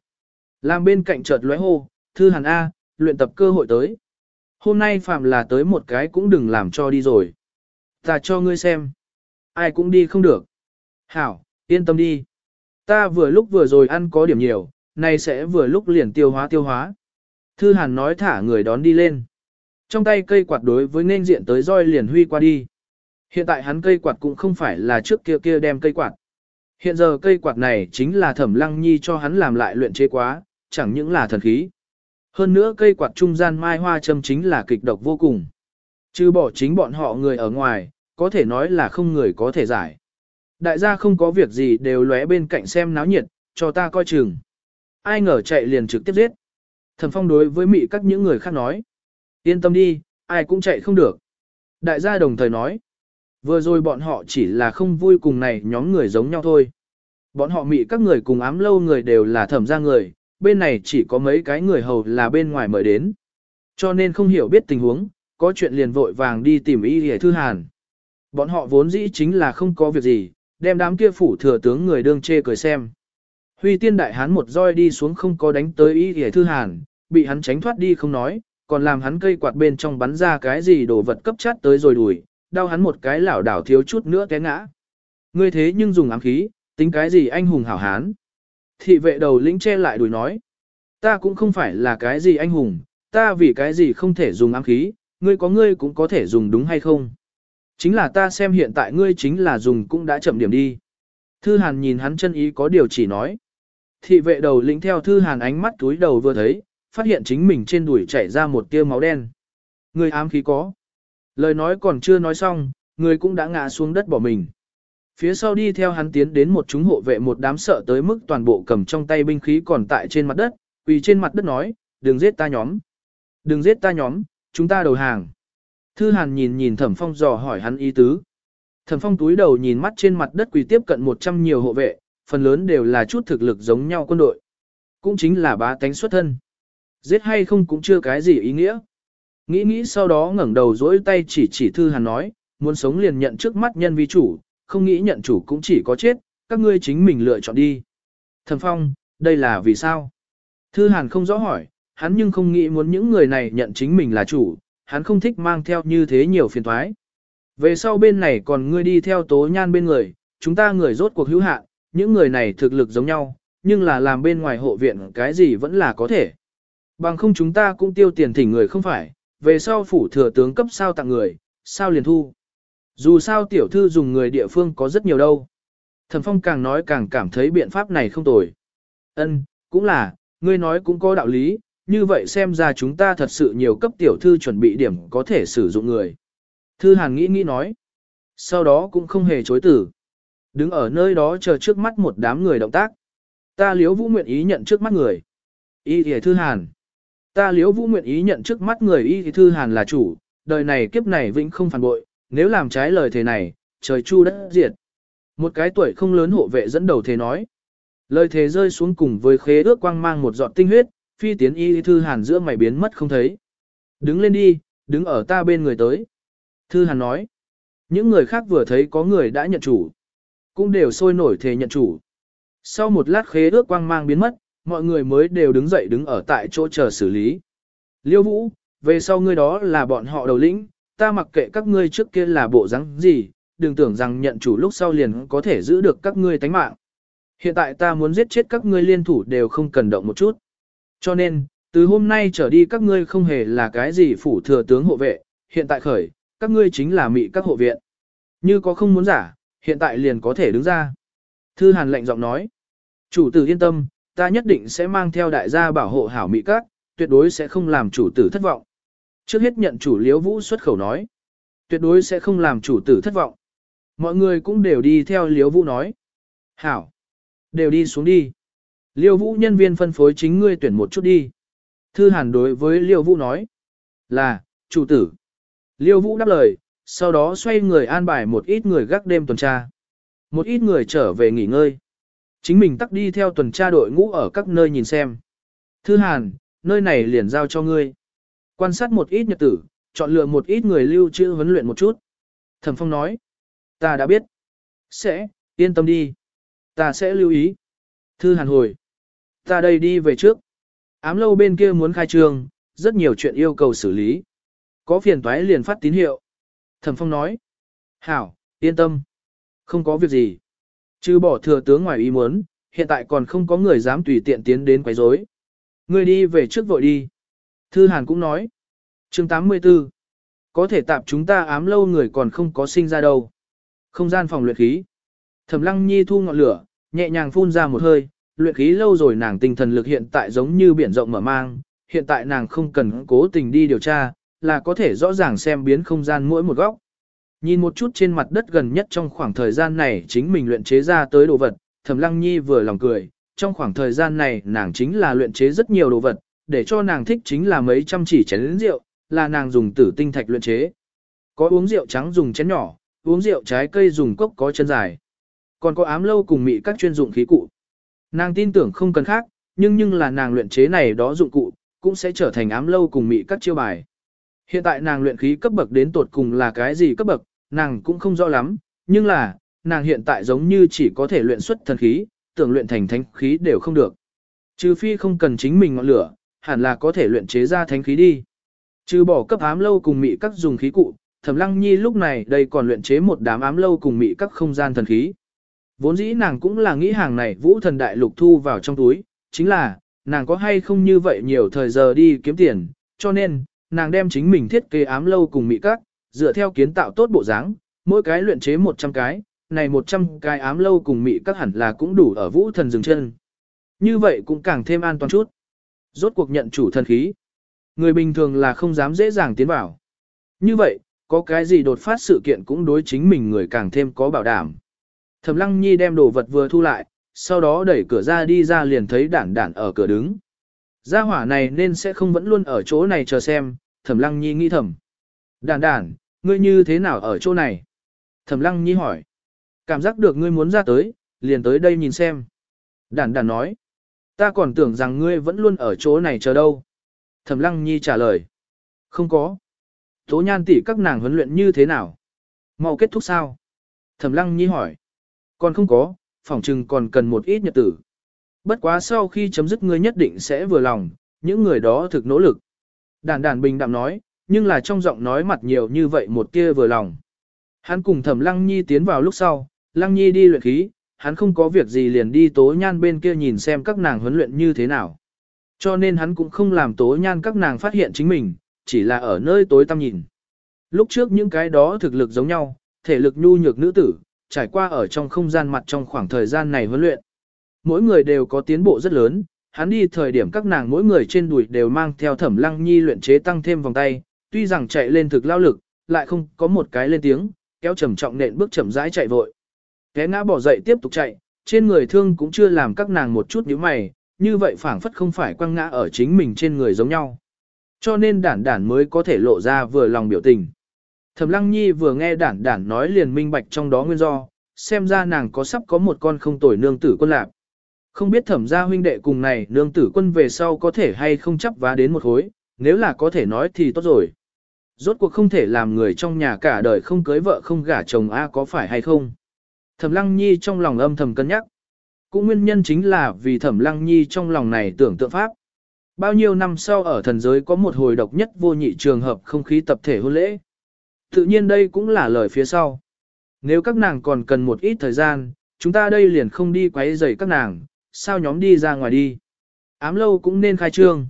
Làm bên cạnh chợt lóe hô, thư hàn A, luyện tập cơ hội tới. Hôm nay phạm là tới một cái cũng đừng làm cho đi rồi. Ta cho ngươi xem. Ai cũng đi không được. Hảo, yên tâm đi. Ta vừa lúc vừa rồi ăn có điểm nhiều, nay sẽ vừa lúc liền tiêu hóa tiêu hóa. Thư hàn nói thả người đón đi lên. Trong tay cây quạt đối với nên diện tới roi liền huy qua đi. Hiện tại hắn cây quạt cũng không phải là trước kia kia đem cây quạt. Hiện giờ cây quạt này chính là thẩm lăng nhi cho hắn làm lại luyện chế quá, chẳng những là thần khí. Hơn nữa cây quạt trung gian mai hoa châm chính là kịch độc vô cùng. Chứ bỏ chính bọn họ người ở ngoài, có thể nói là không người có thể giải. Đại gia không có việc gì đều lóe bên cạnh xem náo nhiệt, cho ta coi chừng. Ai ngờ chạy liền trực tiếp giết. Thẩm phong đối với mị các những người khác nói. Yên tâm đi, ai cũng chạy không được. Đại gia đồng thời nói. Vừa rồi bọn họ chỉ là không vui cùng này nhóm người giống nhau thôi. Bọn họ mị các người cùng ám lâu người đều là thẩm gia người, bên này chỉ có mấy cái người hầu là bên ngoài mời đến. Cho nên không hiểu biết tình huống, có chuyện liền vội vàng đi tìm y hề thư hàn. Bọn họ vốn dĩ chính là không có việc gì, đem đám kia phủ thừa tướng người đương chê cười xem. Huy tiên đại hán một roi đi xuống không có đánh tới y hề thư hàn, bị hắn tránh thoát đi không nói, còn làm hắn cây quạt bên trong bắn ra cái gì đồ vật cấp chát tới rồi đuổi, đau hắn một cái lảo đảo thiếu chút nữa té ngã. Ngươi thế nhưng dùng ám khí, tính cái gì anh hùng hảo hán. Thị vệ đầu lĩnh che lại đuổi nói. Ta cũng không phải là cái gì anh hùng, ta vì cái gì không thể dùng ám khí, ngươi có ngươi cũng có thể dùng đúng hay không. Chính là ta xem hiện tại ngươi chính là dùng cũng đã chậm điểm đi. Thư Hàn nhìn hắn chân ý có điều chỉ nói. Thị vệ đầu lĩnh theo Thư Hàn ánh mắt túi đầu vừa thấy, phát hiện chính mình trên đùi chảy ra một tia máu đen. Ngươi ám khí có. Lời nói còn chưa nói xong, người cũng đã ngã xuống đất bỏ mình. Phía sau đi theo hắn tiến đến một chúng hộ vệ một đám sợ tới mức toàn bộ cầm trong tay binh khí còn tại trên mặt đất, quỳ trên mặt đất nói, đừng giết ta nhóm. Đừng giết ta nhóm, chúng ta đầu hàng. Thư Hàn nhìn nhìn Thẩm Phong dò hỏi hắn ý tứ. Thẩm Phong túi đầu nhìn mắt trên mặt đất quỳ tiếp cận 100 nhiều hộ vệ, phần lớn đều là chút thực lực giống nhau quân đội. Cũng chính là bá tánh xuất thân. Giết hay không cũng chưa cái gì ý nghĩa. Nghĩ nghĩ sau đó ngẩng đầu dỗi tay chỉ chỉ Thư Hàn nói, muốn sống liền nhận trước mắt nhân vi chủ, không nghĩ nhận chủ cũng chỉ có chết, các ngươi chính mình lựa chọn đi. Thẩm Phong, đây là vì sao? Thư Hàn không rõ hỏi, hắn nhưng không nghĩ muốn những người này nhận chính mình là chủ, hắn không thích mang theo như thế nhiều phiền toái. Về sau bên này còn ngươi đi theo tố nhan bên người, chúng ta người rốt cuộc hữu hạn, những người này thực lực giống nhau, nhưng là làm bên ngoài hộ viện cái gì vẫn là có thể. Bằng không chúng ta cũng tiêu tiền thỉnh người không phải, về sau phủ thừa tướng cấp sao tặng người, sao liền thu. Dù sao tiểu thư dùng người địa phương có rất nhiều đâu. Thẩm Phong càng nói càng cảm thấy biện pháp này không tồi. Ân, cũng là, ngươi nói cũng có đạo lý, như vậy xem ra chúng ta thật sự nhiều cấp tiểu thư chuẩn bị điểm có thể sử dụng người. Thư Hàn nghĩ nghĩ nói. Sau đó cũng không hề chối tử. Đứng ở nơi đó chờ trước mắt một đám người động tác. Ta liếu vũ nguyện ý nhận trước mắt người. Y thì Thư Hàn. Ta liếu vũ nguyện ý nhận trước mắt người Y thì Thư Hàn là chủ, đời này kiếp này vĩnh không phản bội, nếu làm trái lời thề này, trời chu đất diệt. Một cái tuổi không lớn hộ vệ dẫn đầu thế nói. Lời thề rơi xuống cùng với khế ước quang mang một giọt tinh huyết, phi tiến y thư hàn giữa mày biến mất không thấy. Đứng lên đi, đứng ở ta bên người tới. Thư hàn nói. Những người khác vừa thấy có người đã nhận chủ. Cũng đều sôi nổi thề nhận chủ. Sau một lát khế ước quang mang biến mất, mọi người mới đều đứng dậy đứng ở tại chỗ chờ xử lý. Liêu vũ, về sau ngươi đó là bọn họ đầu lĩnh, ta mặc kệ các ngươi trước kia là bộ rắn gì, đừng tưởng rằng nhận chủ lúc sau liền có thể giữ được các ngươi tánh mạng. Hiện tại ta muốn giết chết các ngươi liên thủ đều không cần động một chút. Cho nên, từ hôm nay trở đi các ngươi không hề là cái gì phủ thừa tướng hộ vệ, hiện tại khởi, các ngươi chính là mị các hộ viện. Như có không muốn giả, hiện tại liền có thể đứng ra. Thư Hàn lệnh giọng nói, chủ tử yên tâm, ta nhất định sẽ mang theo đại gia bảo hộ hảo mị các, tuyệt đối sẽ không làm chủ tử thất vọng. Trước hết nhận chủ liếu vũ xuất khẩu nói, tuyệt đối sẽ không làm chủ tử thất vọng. Mọi người cũng đều đi theo liếu vũ nói. Hảo, đều đi xuống đi. Liêu vũ nhân viên phân phối chính ngươi tuyển một chút đi. Thư hàn đối với Liêu vũ nói. Là, chủ tử. Liêu vũ đáp lời, sau đó xoay người an bài một ít người gác đêm tuần tra. Một ít người trở về nghỉ ngơi. Chính mình tắt đi theo tuần tra đội ngũ ở các nơi nhìn xem. Thư hàn, nơi này liền giao cho ngươi. Quan sát một ít nhật tử, chọn lựa một ít người lưu trữ huấn luyện một chút. Thẩm Phong nói. Ta đã biết. Sẽ, yên tâm đi. Ta sẽ lưu ý. Thư hàn hồi. Ta đây đi về trước. Ám lâu bên kia muốn khai trương, rất nhiều chuyện yêu cầu xử lý. Có phiền toái liền phát tín hiệu. Thẩm Phong nói. Hảo, yên tâm. Không có việc gì. Chứ bỏ thừa tướng ngoài ý muốn, hiện tại còn không có người dám tùy tiện tiến đến quấy rối. Ngươi đi về trước vội đi. Thư Hàn cũng nói. Chương 84 Có thể tạp chúng ta ám lâu người còn không có sinh ra đâu. Không gian phòng luyện khí. Thẩm Lăng Nhi thu ngọn lửa, nhẹ nhàng phun ra một hơi, luyện khí lâu rồi nàng tinh thần lực hiện tại giống như biển rộng mở mang, hiện tại nàng không cần cố tình đi điều tra, là có thể rõ ràng xem biến không gian mỗi một góc. Nhìn một chút trên mặt đất gần nhất trong khoảng thời gian này chính mình luyện chế ra tới đồ vật, Thẩm Lăng Nhi vừa lòng cười, trong khoảng thời gian này nàng chính là luyện chế rất nhiều đồ vật, để cho nàng thích chính là mấy trăm chỉ chén rượu, là nàng dùng tử tinh thạch luyện chế. Có uống rượu trắng dùng chén nhỏ, uống rượu trái cây dùng cốc có chân dài. Còn có ám lâu cùng mị các chuyên dụng khí cụ. Nàng tin tưởng không cần khác, nhưng nhưng là nàng luyện chế này đó dụng cụ, cũng sẽ trở thành ám lâu cùng mị các chiêu bài. Hiện tại nàng luyện khí cấp bậc đến tột cùng là cái gì cấp bậc, nàng cũng không rõ lắm, nhưng là, nàng hiện tại giống như chỉ có thể luyện xuất thần khí, tưởng luyện thành thánh khí đều không được. Trừ phi không cần chính mình ngọn lửa, hẳn là có thể luyện chế ra thánh khí đi. Trừ bỏ cấp ám lâu cùng mị các dùng khí cụ, Thẩm Lăng Nhi lúc này đây còn luyện chế một đám ám lâu cùng mị các không gian thần khí. Vốn dĩ nàng cũng là nghĩ hàng này vũ thần đại lục thu vào trong túi, chính là, nàng có hay không như vậy nhiều thời giờ đi kiếm tiền, cho nên, nàng đem chính mình thiết kế ám lâu cùng mị các, dựa theo kiến tạo tốt bộ dáng, mỗi cái luyện chế 100 cái, này 100 cái ám lâu cùng mị các hẳn là cũng đủ ở vũ thần dừng chân. Như vậy cũng càng thêm an toàn chút. Rốt cuộc nhận chủ thần khí. Người bình thường là không dám dễ dàng tiến vào. Như vậy, có cái gì đột phát sự kiện cũng đối chính mình người càng thêm có bảo đảm. Thẩm Lăng Nhi đem đồ vật vừa thu lại, sau đó đẩy cửa ra đi ra liền thấy đản đản ở cửa đứng. Gia hỏa này nên sẽ không vẫn luôn ở chỗ này chờ xem, Thẩm Lăng Nhi nghĩ thầm. Đản đản, ngươi như thế nào ở chỗ này? Thẩm Lăng Nhi hỏi. Cảm giác được ngươi muốn ra tới, liền tới đây nhìn xem. Đản đản nói. Ta còn tưởng rằng ngươi vẫn luôn ở chỗ này chờ đâu. Thẩm Lăng Nhi trả lời. Không có. Tố nhan tỷ các nàng huấn luyện như thế nào? Mau kết thúc sao? Thẩm Lăng Nhi hỏi. Còn không có, phỏng chừng còn cần một ít nhật tử. Bất quá sau khi chấm dứt ngươi nhất định sẽ vừa lòng, những người đó thực nỗ lực. Đàn đàn bình đạm nói, nhưng là trong giọng nói mặt nhiều như vậy một kia vừa lòng. Hắn cùng thẩm Lăng Nhi tiến vào lúc sau, Lăng Nhi đi luyện khí, hắn không có việc gì liền đi tố nhan bên kia nhìn xem các nàng huấn luyện như thế nào. Cho nên hắn cũng không làm tố nhan các nàng phát hiện chính mình, chỉ là ở nơi tối tăm nhìn. Lúc trước những cái đó thực lực giống nhau, thể lực nhu nhược nữ tử, trải qua ở trong không gian mặt trong khoảng thời gian này huấn luyện. Mỗi người đều có tiến bộ rất lớn, hắn đi thời điểm các nàng mỗi người trên đùi đều mang theo thẩm lăng nhi luyện chế tăng thêm vòng tay, tuy rằng chạy lên thực lao lực, lại không có một cái lên tiếng, kéo trầm trọng nện bước chậm rãi chạy vội. Té ngã bỏ dậy tiếp tục chạy, trên người thương cũng chưa làm các nàng một chút nhíu mày, như vậy phảng phất không phải quăng ngã ở chính mình trên người giống nhau. Cho nên đản đản mới có thể lộ ra vừa lòng biểu tình. Thẩm Lăng Nhi vừa nghe đản đản nói liền minh bạch trong đó nguyên do, xem ra nàng có sắp có một con không tuổi nương tử quân lạc. Không biết thẩm gia huynh đệ cùng này nương tử quân về sau có thể hay không chấp vá đến một hối, nếu là có thể nói thì tốt rồi. Rốt cuộc không thể làm người trong nhà cả đời không cưới vợ không gả chồng A có phải hay không. Thẩm Lăng Nhi trong lòng âm thầm cân nhắc. Cũng nguyên nhân chính là vì Thẩm Lăng Nhi trong lòng này tưởng tượng pháp. Bao nhiêu năm sau ở thần giới có một hồi độc nhất vô nhị trường hợp không khí tập thể hôn lễ. Tự nhiên đây cũng là lời phía sau. Nếu các nàng còn cần một ít thời gian, chúng ta đây liền không đi quấy rầy các nàng, sao nhóm đi ra ngoài đi. Ám lâu cũng nên khai trương.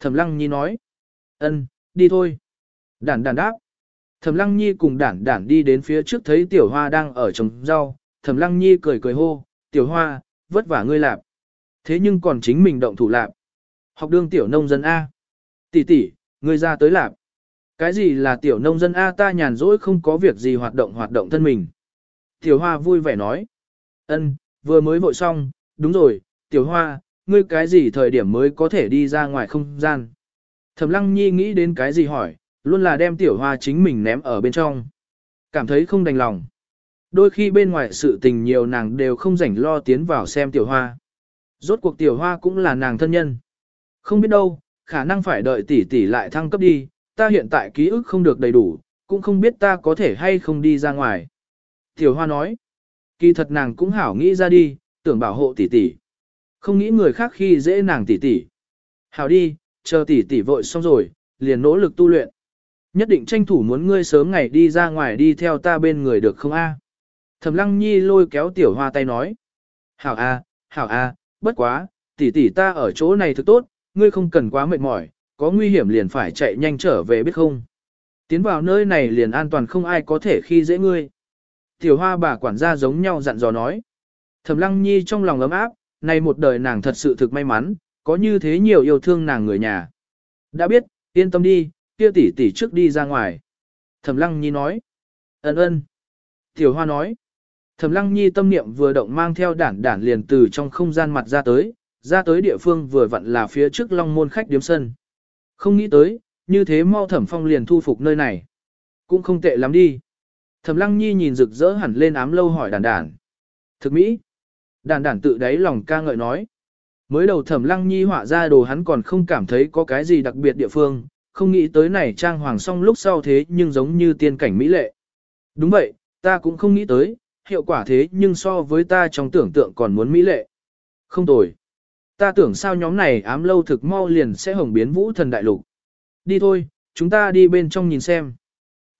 Thẩm Lăng Nhi nói. ân, đi thôi. Đản đản đáp. Thẩm Lăng Nhi cùng đản đản đi đến phía trước thấy Tiểu Hoa đang ở trồng rau. Thẩm Lăng Nhi cười cười hô, Tiểu Hoa, vất vả ngươi lạp. Thế nhưng còn chính mình động thủ lạp. Học đương tiểu nông dân A. Tỷ tỷ, ngươi ra tới lạp. Cái gì là tiểu nông dân A ta nhàn rỗi không có việc gì hoạt động hoạt động thân mình. Tiểu Hoa vui vẻ nói. ân, vừa mới vội xong, đúng rồi, Tiểu Hoa, ngươi cái gì thời điểm mới có thể đi ra ngoài không gian. Thẩm Lăng Nhi nghĩ đến cái gì hỏi, luôn là đem Tiểu Hoa chính mình ném ở bên trong. Cảm thấy không đành lòng. Đôi khi bên ngoài sự tình nhiều nàng đều không rảnh lo tiến vào xem Tiểu Hoa. Rốt cuộc Tiểu Hoa cũng là nàng thân nhân. Không biết đâu, khả năng phải đợi tỷ tỷ lại thăng cấp đi, ta hiện tại ký ức không được đầy đủ, cũng không biết ta có thể hay không đi ra ngoài. Tiểu Hoa nói, kỳ thật nàng cũng hảo nghĩ ra đi, tưởng bảo hộ tỷ tỷ. Không nghĩ người khác khi dễ nàng tỷ tỷ. Hảo đi, chờ tỷ tỷ vội xong rồi, liền nỗ lực tu luyện. Nhất định tranh thủ muốn ngươi sớm ngày đi ra ngoài đi theo ta bên người được không a? Thẩm Lăng Nhi lôi kéo Tiểu Hoa tay nói. Hảo a, hảo a, bất quá, tỷ tỷ ta ở chỗ này thực tốt, ngươi không cần quá mệt mỏi, có nguy hiểm liền phải chạy nhanh trở về biết không. Tiến vào nơi này liền an toàn không ai có thể khi dễ ngươi. Tiểu hoa bà quản gia giống nhau dặn dò nói. Thẩm lăng nhi trong lòng ấm áp, này một đời nàng thật sự thực may mắn, có như thế nhiều yêu thương nàng người nhà. Đã biết, yên tâm đi, kia tỷ tỷ trước đi ra ngoài. Thẩm lăng nhi nói. Ấn ơn. Tiểu hoa nói. Thẩm lăng nhi tâm niệm vừa động mang theo đản đản liền từ trong không gian mặt ra tới, ra tới địa phương vừa vặn là phía trước long môn khách điếm sân. Không nghĩ tới, như thế mau thẩm phong liền thu phục nơi này. Cũng không tệ lắm đi. Thẩm lăng nhi nhìn rực rỡ hẳn lên ám lâu hỏi đản đản. Thực mỹ. Đản đản tự đáy lòng ca ngợi nói. Mới đầu thẩm lăng nhi họa ra đồ hắn còn không cảm thấy có cái gì đặc biệt địa phương, không nghĩ tới này trang hoàng xong lúc sau thế nhưng giống như tiên cảnh mỹ lệ. Đúng vậy, ta cũng không nghĩ tới, hiệu quả thế nhưng so với ta trong tưởng tượng còn muốn mỹ lệ. Không tồi. Ta tưởng sao nhóm này ám lâu thực mau liền sẽ hồng biến vũ thần đại lục. Đi thôi, chúng ta đi bên trong nhìn xem.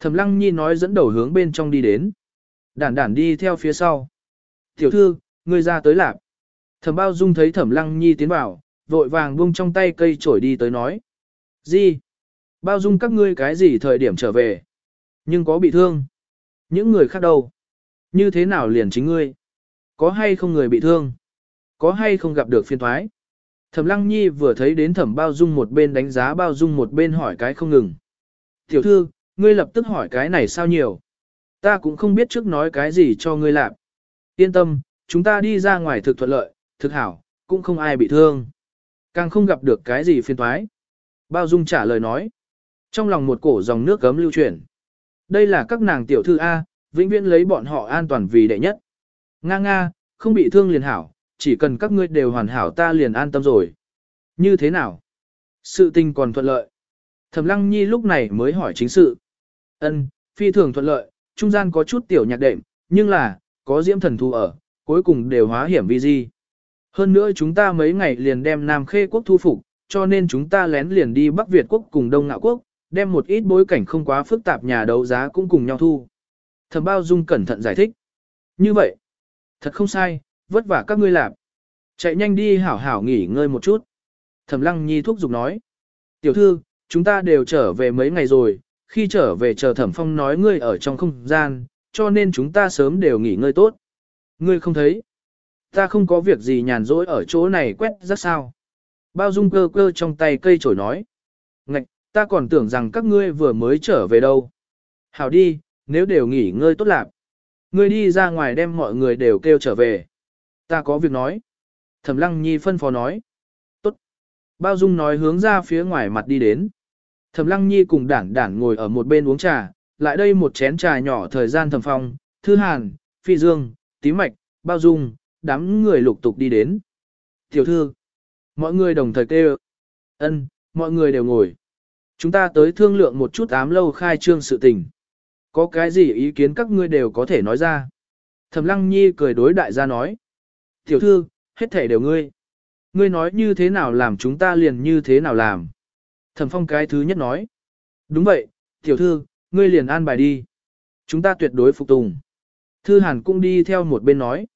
Thẩm lăng nhi nói dẫn đầu hướng bên trong đi đến. Đản đản đi theo phía sau. Tiểu thư, ngươi ra tới lạp. Thẩm bao dung thấy thẩm lăng nhi tiến vào, vội vàng buông trong tay cây trổi đi tới nói. Gì? Bao dung các ngươi cái gì thời điểm trở về? Nhưng có bị thương? Những người khác đâu? Như thế nào liền chính ngươi? Có hay không người bị thương? Có hay không gặp được phiên thoái? Thẩm Lăng Nhi vừa thấy đến Thẩm Bao Dung một bên đánh giá Bao Dung một bên hỏi cái không ngừng. Tiểu thư, ngươi lập tức hỏi cái này sao nhiều? Ta cũng không biết trước nói cái gì cho ngươi làm. Yên tâm, chúng ta đi ra ngoài thực thuận lợi, thực hảo, cũng không ai bị thương. Càng không gặp được cái gì phiên thoái. Bao Dung trả lời nói. Trong lòng một cổ dòng nước cấm lưu chuyển. Đây là các nàng tiểu thư A, vĩnh viễn lấy bọn họ an toàn vì đệ nhất. Nga nga, không bị thương liền hảo, chỉ cần các ngươi đều hoàn hảo ta liền an tâm rồi. Như thế nào? Sự tình còn thuận lợi. Thẩm Lăng Nhi lúc này mới hỏi chính sự. Ân, phi thường thuận lợi, trung gian có chút tiểu nhạc đệm, nhưng là, có diễm thần thu ở, cuối cùng đều hóa hiểm vi di. Hơn nữa chúng ta mấy ngày liền đem Nam Khê quốc thu phục, cho nên chúng ta lén liền đi Bắc Việt quốc cùng Đông Ngạo quốc, đem một ít bối cảnh không quá phức tạp nhà đấu giá cũng cùng nhau thu. Thẩm Bao Dung cẩn thận giải thích. Như vậy, thật không sai, vất vả các ngươi làm. Chạy nhanh đi hảo hảo nghỉ ngơi một chút. Thẩm Lăng Nhi thúc giục nói. Tiểu thư, chúng ta đều trở về mấy ngày rồi, khi trở về chờ Thẩm Phong nói ngươi ở trong không gian, cho nên chúng ta sớm đều nghỉ ngơi tốt. Ngươi không thấy. Ta không có việc gì nhàn rỗi ở chỗ này quét rất sao. Bao dung cơ cơ trong tay cây chổi nói. Ngạch, ta còn tưởng rằng các ngươi vừa mới trở về đâu. Hảo đi, nếu đều nghỉ ngơi tốt lạc. Ngươi đi ra ngoài đem mọi người đều kêu trở về. Ta có việc nói. Thẩm Lăng Nhi phân phó nói. Tốt. Bao Dung nói hướng ra phía ngoài mặt đi đến. Thẩm Lăng Nhi cùng đản đản ngồi ở một bên uống trà, lại đây một chén trà nhỏ thời gian thẩm phong, thư hàn, phi dương, tí mạch, bao dung, đám người lục tục đi đến. Tiểu thư, mọi người đồng thời kêu. ân, mọi người đều ngồi. Chúng ta tới thương lượng một chút ám lâu khai trương sự tình. Có cái gì ý kiến các ngươi đều có thể nói ra. Thẩm Lăng Nhi cười đối đại gia nói. Tiểu thư, hết thể đều ngươi. Ngươi nói như thế nào làm chúng ta liền như thế nào làm. Thẩm phong cái thứ nhất nói. Đúng vậy, tiểu thư, ngươi liền an bài đi. Chúng ta tuyệt đối phục tùng. Thư hàn cũng đi theo một bên nói.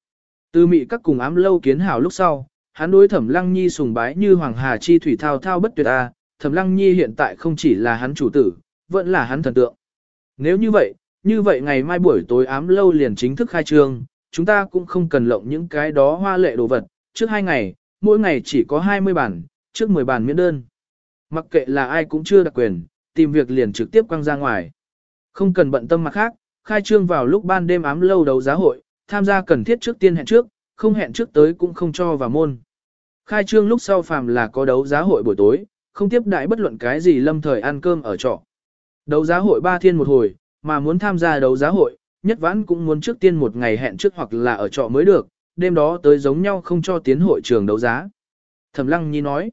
Từ mị các cùng ám lâu kiến hảo lúc sau, hắn đối thẩm lăng nhi sùng bái như hoàng hà chi thủy thao thao bất tuyệt a thẩm lăng nhi hiện tại không chỉ là hắn chủ tử, vẫn là hắn thần tượng. Nếu như vậy, như vậy ngày mai buổi tối ám lâu liền chính thức khai trương, chúng ta cũng không cần lộng những cái đó hoa lệ đồ vật, trước hai ngày, mỗi ngày chỉ có 20 bản, trước 10 bản miễn đơn. Mặc kệ là ai cũng chưa đặc quyền, tìm việc liền trực tiếp quăng ra ngoài. Không cần bận tâm mặt khác, khai trương vào lúc ban đêm ám lâu đấu giá hội, tham gia cần thiết trước tiên hẹn trước, không hẹn trước tới cũng không cho vào môn. Khai trương lúc sau phàm là có đấu giá hội buổi tối, không tiếp đại bất luận cái gì lâm thời ăn cơm ở trọ. Đấu giá hội ba thiên một hồi, mà muốn tham gia đấu giá hội, nhất vãn cũng muốn trước tiên một ngày hẹn trước hoặc là ở trọ mới được, đêm đó tới giống nhau không cho tiến hội trường đấu giá. Thẩm Lăng Nhi nói,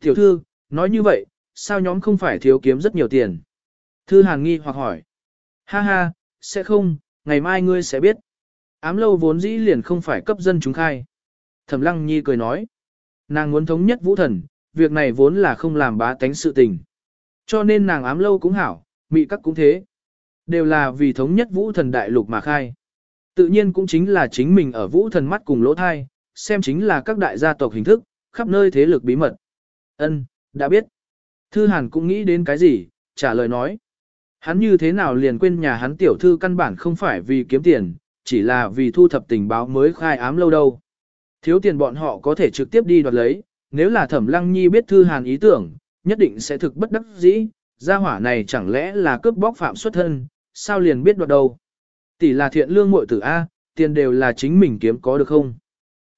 tiểu thư, nói như vậy, sao nhóm không phải thiếu kiếm rất nhiều tiền? Thư Hàn nghi hoặc hỏi, ha ha, sẽ không, ngày mai ngươi sẽ biết. Ám lâu vốn dĩ liền không phải cấp dân chúng khai. Thẩm Lăng Nhi cười nói, nàng muốn thống nhất vũ thần, việc này vốn là không làm bá tánh sự tình. Cho nên nàng ám lâu cũng hảo, mị các cũng thế. Đều là vì thống nhất vũ thần đại lục mà khai. Tự nhiên cũng chính là chính mình ở vũ thần mắt cùng lỗ thai, xem chính là các đại gia tộc hình thức, khắp nơi thế lực bí mật. Ân, đã biết. Thư Hàn cũng nghĩ đến cái gì, trả lời nói. Hắn như thế nào liền quên nhà hắn tiểu thư căn bản không phải vì kiếm tiền, chỉ là vì thu thập tình báo mới khai ám lâu đâu. Thiếu tiền bọn họ có thể trực tiếp đi đoạt lấy, nếu là thẩm lăng nhi biết thư hàn ý tưởng, nhất định sẽ thực bất đắc dĩ, gia hỏa này chẳng lẽ là cướp bóc phạm xuất thân, sao liền biết đoạt đâu. Tỷ là thiện lương muội tử A, tiền đều là chính mình kiếm có được không?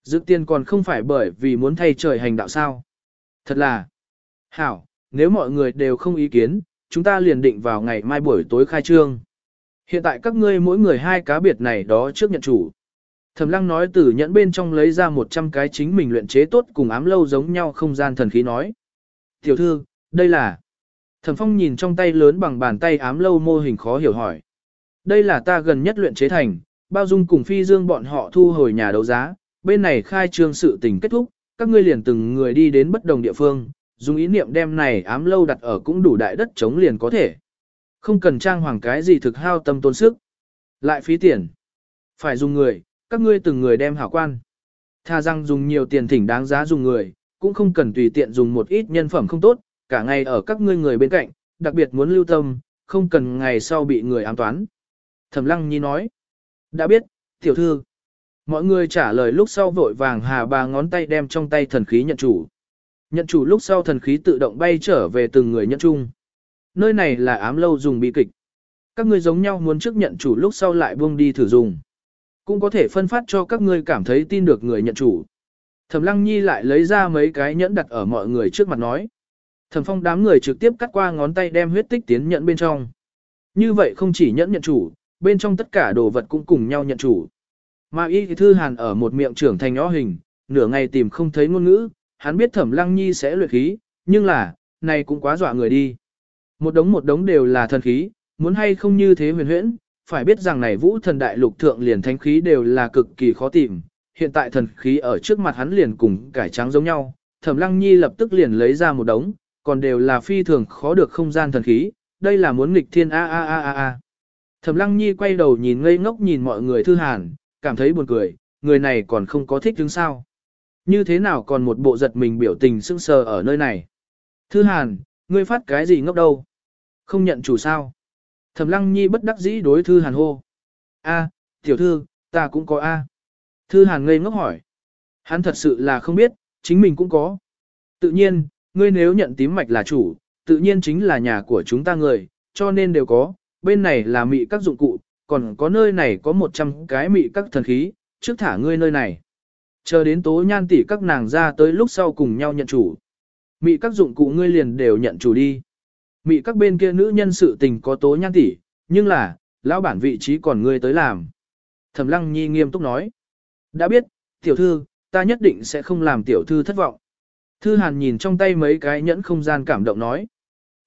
Dự tiền còn không phải bởi vì muốn thay trời hành đạo sao. Thật là, hảo, nếu mọi người đều không ý kiến, chúng ta liền định vào ngày mai buổi tối khai trương. Hiện tại các ngươi mỗi người hai cá biệt này đó trước nhận chủ. Thẩm lăng nói từ nhẫn bên trong lấy ra 100 cái chính mình luyện chế tốt cùng ám lâu giống nhau không gian thần khí nói. Tiểu thư, đây là... Thẩm phong nhìn trong tay lớn bằng bàn tay ám lâu mô hình khó hiểu hỏi. Đây là ta gần nhất luyện chế thành, bao dung cùng phi dương bọn họ thu hồi nhà đấu giá, bên này khai trương sự tình kết thúc, các ngươi liền từng người đi đến bất đồng địa phương, dùng ý niệm đem này ám lâu đặt ở cũng đủ đại đất chống liền có thể. Không cần trang hoàng cái gì thực hao tâm tốn sức. Lại phí tiền. Phải dùng người, các ngươi từng người đem hảo quan. Tha rằng dùng nhiều tiền thỉnh đáng giá dùng người, cũng không cần tùy tiện dùng một ít nhân phẩm không tốt, cả ngày ở các ngươi người bên cạnh, đặc biệt muốn lưu tâm, không cần ngày sau bị người ám toán. Thẩm Lăng Nhi nói, đã biết, tiểu thư. Mọi người trả lời lúc sau vội vàng hà bà ngón tay đem trong tay thần khí nhận chủ. Nhận chủ lúc sau thần khí tự động bay trở về từng người nhận chung. Nơi này là ám lâu dùng bị kịch. Các ngươi giống nhau muốn trước nhận chủ lúc sau lại buông đi thử dùng. Cũng có thể phân phát cho các ngươi cảm thấy tin được người nhận chủ. Thẩm Lăng Nhi lại lấy ra mấy cái nhẫn đặt ở mọi người trước mặt nói. Thẩm Phong đám người trực tiếp cắt qua ngón tay đem huyết tích tiến nhận bên trong. Như vậy không chỉ nhẫn nhận chủ, bên trong tất cả đồ vật cũng cùng nhau nhận chủ. Mà y thư hàn ở một miệng trưởng thành nhỏ hình, nửa ngày tìm không thấy ngôn ngữ, hắn biết Thẩm Lăng Nhi sẽ luyện khí, nhưng là, này cũng quá dọa người đi. Một đống một đống đều là thần khí, muốn hay không như thế huyền huyễn, phải biết rằng này vũ thần đại lục thượng liền thánh khí đều là cực kỳ khó tìm, hiện tại thần khí ở trước mặt hắn liền cùng cải trắng giống nhau, thẩm lăng nhi lập tức liền lấy ra một đống, còn đều là phi thường khó được không gian thần khí, đây là muốn nghịch thiên a a a a a. Thẩm lăng nhi quay đầu nhìn ngây ngốc nhìn mọi người thư hàn, cảm thấy buồn cười, người này còn không có thích đứng sao. Như thế nào còn một bộ giật mình biểu tình sững sờ ở nơi này. Thư hàn, ngươi phát cái gì ngốc đâu? Không nhận chủ sao? Thẩm lăng nhi bất đắc dĩ đối thư hàn hô. A, tiểu thư, ta cũng có A. Thư hàn ngây ngốc hỏi. Hắn thật sự là không biết, chính mình cũng có. Tự nhiên, ngươi nếu nhận tím mạch là chủ, tự nhiên chính là nhà của chúng ta người, cho nên đều có. Bên này là mị các dụng cụ, còn có nơi này có 100 cái mị các thần khí, trước thả ngươi nơi này. Chờ đến tố nhan tỷ các nàng ra tới lúc sau cùng nhau nhận chủ. Mị các dụng cụ ngươi liền đều nhận chủ đi. Mị các bên kia nữ nhân sự tình có tố nhan tỷ, nhưng là, lão bản vị trí còn ngươi tới làm. Thẩm lăng nhi nghiêm túc nói. Đã biết, tiểu thư, ta nhất định sẽ không làm tiểu thư thất vọng. Thư hàn nhìn trong tay mấy cái nhẫn không gian cảm động nói.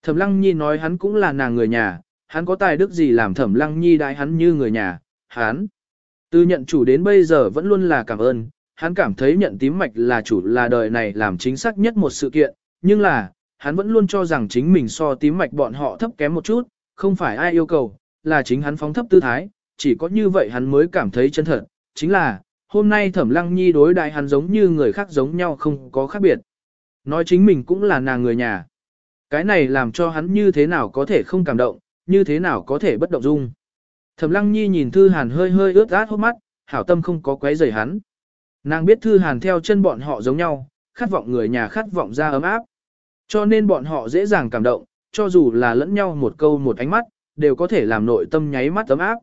Thẩm lăng nhi nói hắn cũng là nàng người nhà, hắn có tài đức gì làm thẩm lăng nhi đại hắn như người nhà, hắn. Từ nhận chủ đến bây giờ vẫn luôn là cảm ơn, hắn cảm thấy nhận tím mạch là chủ là đời này làm chính xác nhất một sự kiện, nhưng là, hắn vẫn luôn cho rằng chính mình so tím mạch bọn họ thấp kém một chút, không phải ai yêu cầu, là chính hắn phóng thấp tư thái, chỉ có như vậy hắn mới cảm thấy chân thật, chính là, hôm nay thẩm lăng nhi đối đại hắn giống như người khác giống nhau không có khác biệt. Nói chính mình cũng là nàng người nhà. Cái này làm cho hắn như thế nào có thể không cảm động, như thế nào có thể bất động dung. Thẩm lăng nhi nhìn thư hàn hơi hơi ướt át hốc mắt, hảo tâm không có quấy rầy hắn. Nàng biết thư hàn theo chân bọn họ giống nhau, khát vọng người nhà khát vọng ra ấm áp. Cho nên bọn họ dễ dàng cảm động, cho dù là lẫn nhau một câu một ánh mắt, đều có thể làm nội tâm nháy mắt ấm áp.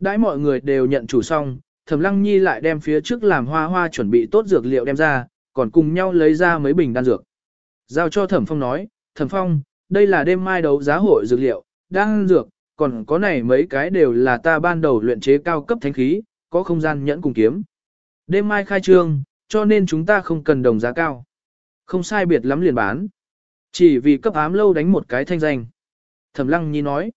Đãi mọi người đều nhận chủ xong, Thẩm Lăng Nhi lại đem phía trước làm hoa hoa chuẩn bị tốt dược liệu đem ra, còn cùng nhau lấy ra mấy bình đan dược. Giao cho Thẩm Phong nói, Thẩm Phong, đây là đêm mai đấu giá hội dược liệu, đan dược, còn có này mấy cái đều là ta ban đầu luyện chế cao cấp thánh khí, có không gian nhẫn cùng kiếm. Đêm mai khai trương, cho nên chúng ta không cần đồng giá cao. Không sai biệt lắm liền bán. Chỉ vì cấp ám lâu đánh một cái thanh danh. Thẩm Lăng Nhi nói,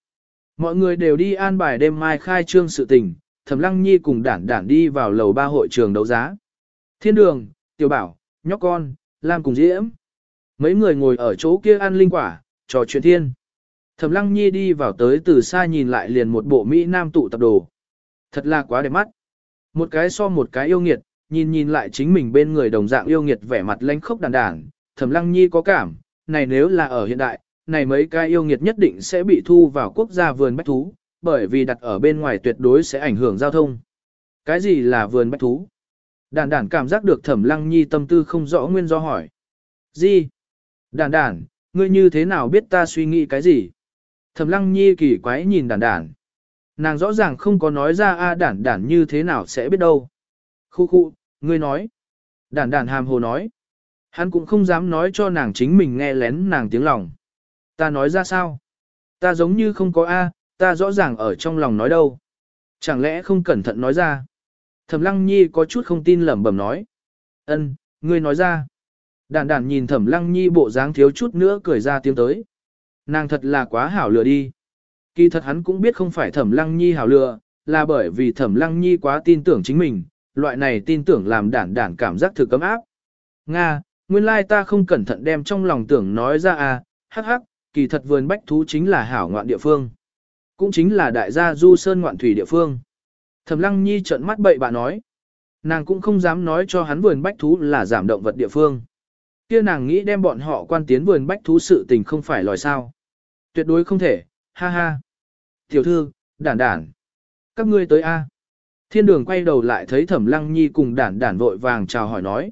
mọi người đều đi an bài đêm mai khai trương sự tình, Thẩm Lăng Nhi cùng đản đản đi vào lầu ba hội trường đấu giá. Thiên đường, tiểu bảo, nhóc con, Lam cùng diễm. Mấy người ngồi ở chỗ kia ăn linh quả, trò chuyện thiên. Thẩm Lăng Nhi đi vào tới từ xa nhìn lại liền một bộ Mỹ Nam tụ tập đồ. Thật là quá đẹp mắt. Một cái so một cái yêu nghiệt, nhìn nhìn lại chính mình bên người đồng dạng yêu nghiệt vẻ mặt lanh khốc đàn đản, Thẩm Lăng Nhi có cảm, này nếu là ở hiện đại, này mấy cái yêu nghiệt nhất định sẽ bị thu vào quốc gia vườn bách thú, bởi vì đặt ở bên ngoài tuyệt đối sẽ ảnh hưởng giao thông. Cái gì là vườn bách thú? Đản đản cảm giác được thẩm lăng nhi tâm tư không rõ nguyên do hỏi. Gì? Đản đản, ngươi như thế nào biết ta suy nghĩ cái gì? Thẩm lăng nhi kỳ quái nhìn đản đản. Nàng rõ ràng không có nói ra a đản đản như thế nào sẽ biết đâu. Khu khu, ngươi nói. Đản đản hàm hồ nói. Hắn cũng không dám nói cho nàng chính mình nghe lén nàng tiếng lòng. Ta nói ra sao? Ta giống như không có A, ta rõ ràng ở trong lòng nói đâu. Chẳng lẽ không cẩn thận nói ra? Thẩm Lăng Nhi có chút không tin lẩm bẩm nói. Ân, ngươi nói ra. Đản đản nhìn Thẩm Lăng Nhi bộ dáng thiếu chút nữa cười ra tiếng tới. Nàng thật là quá hảo lừa đi. Kỳ thật hắn cũng biết không phải Thẩm Lăng Nhi hảo lừa, là bởi vì Thẩm Lăng Nhi quá tin tưởng chính mình, loại này tin tưởng làm đản đản cảm giác thực cấm áp. Nga, nguyên lai ta không cẩn thận đem trong lòng tưởng nói ra à, hắc hắc, kỳ thật vườn bách thú chính là hảo ngoạn địa phương. Cũng chính là đại gia du sơn ngoạn thủy địa phương. Thẩm lăng nhi trợn mắt bậy bạ nói. Nàng cũng không dám nói cho hắn vườn bách thú là giảm động vật địa phương. kia nàng nghĩ đem bọn họ quan tiến vườn bách thú sự tình không phải lòi sao. Tuyệt đối không thể, ha ha. Tiểu thư, đản đản. Các ngươi tới A. Thiên đường quay đầu lại thấy thẩm lăng nhi cùng đản đản vội vàng chào hỏi nói.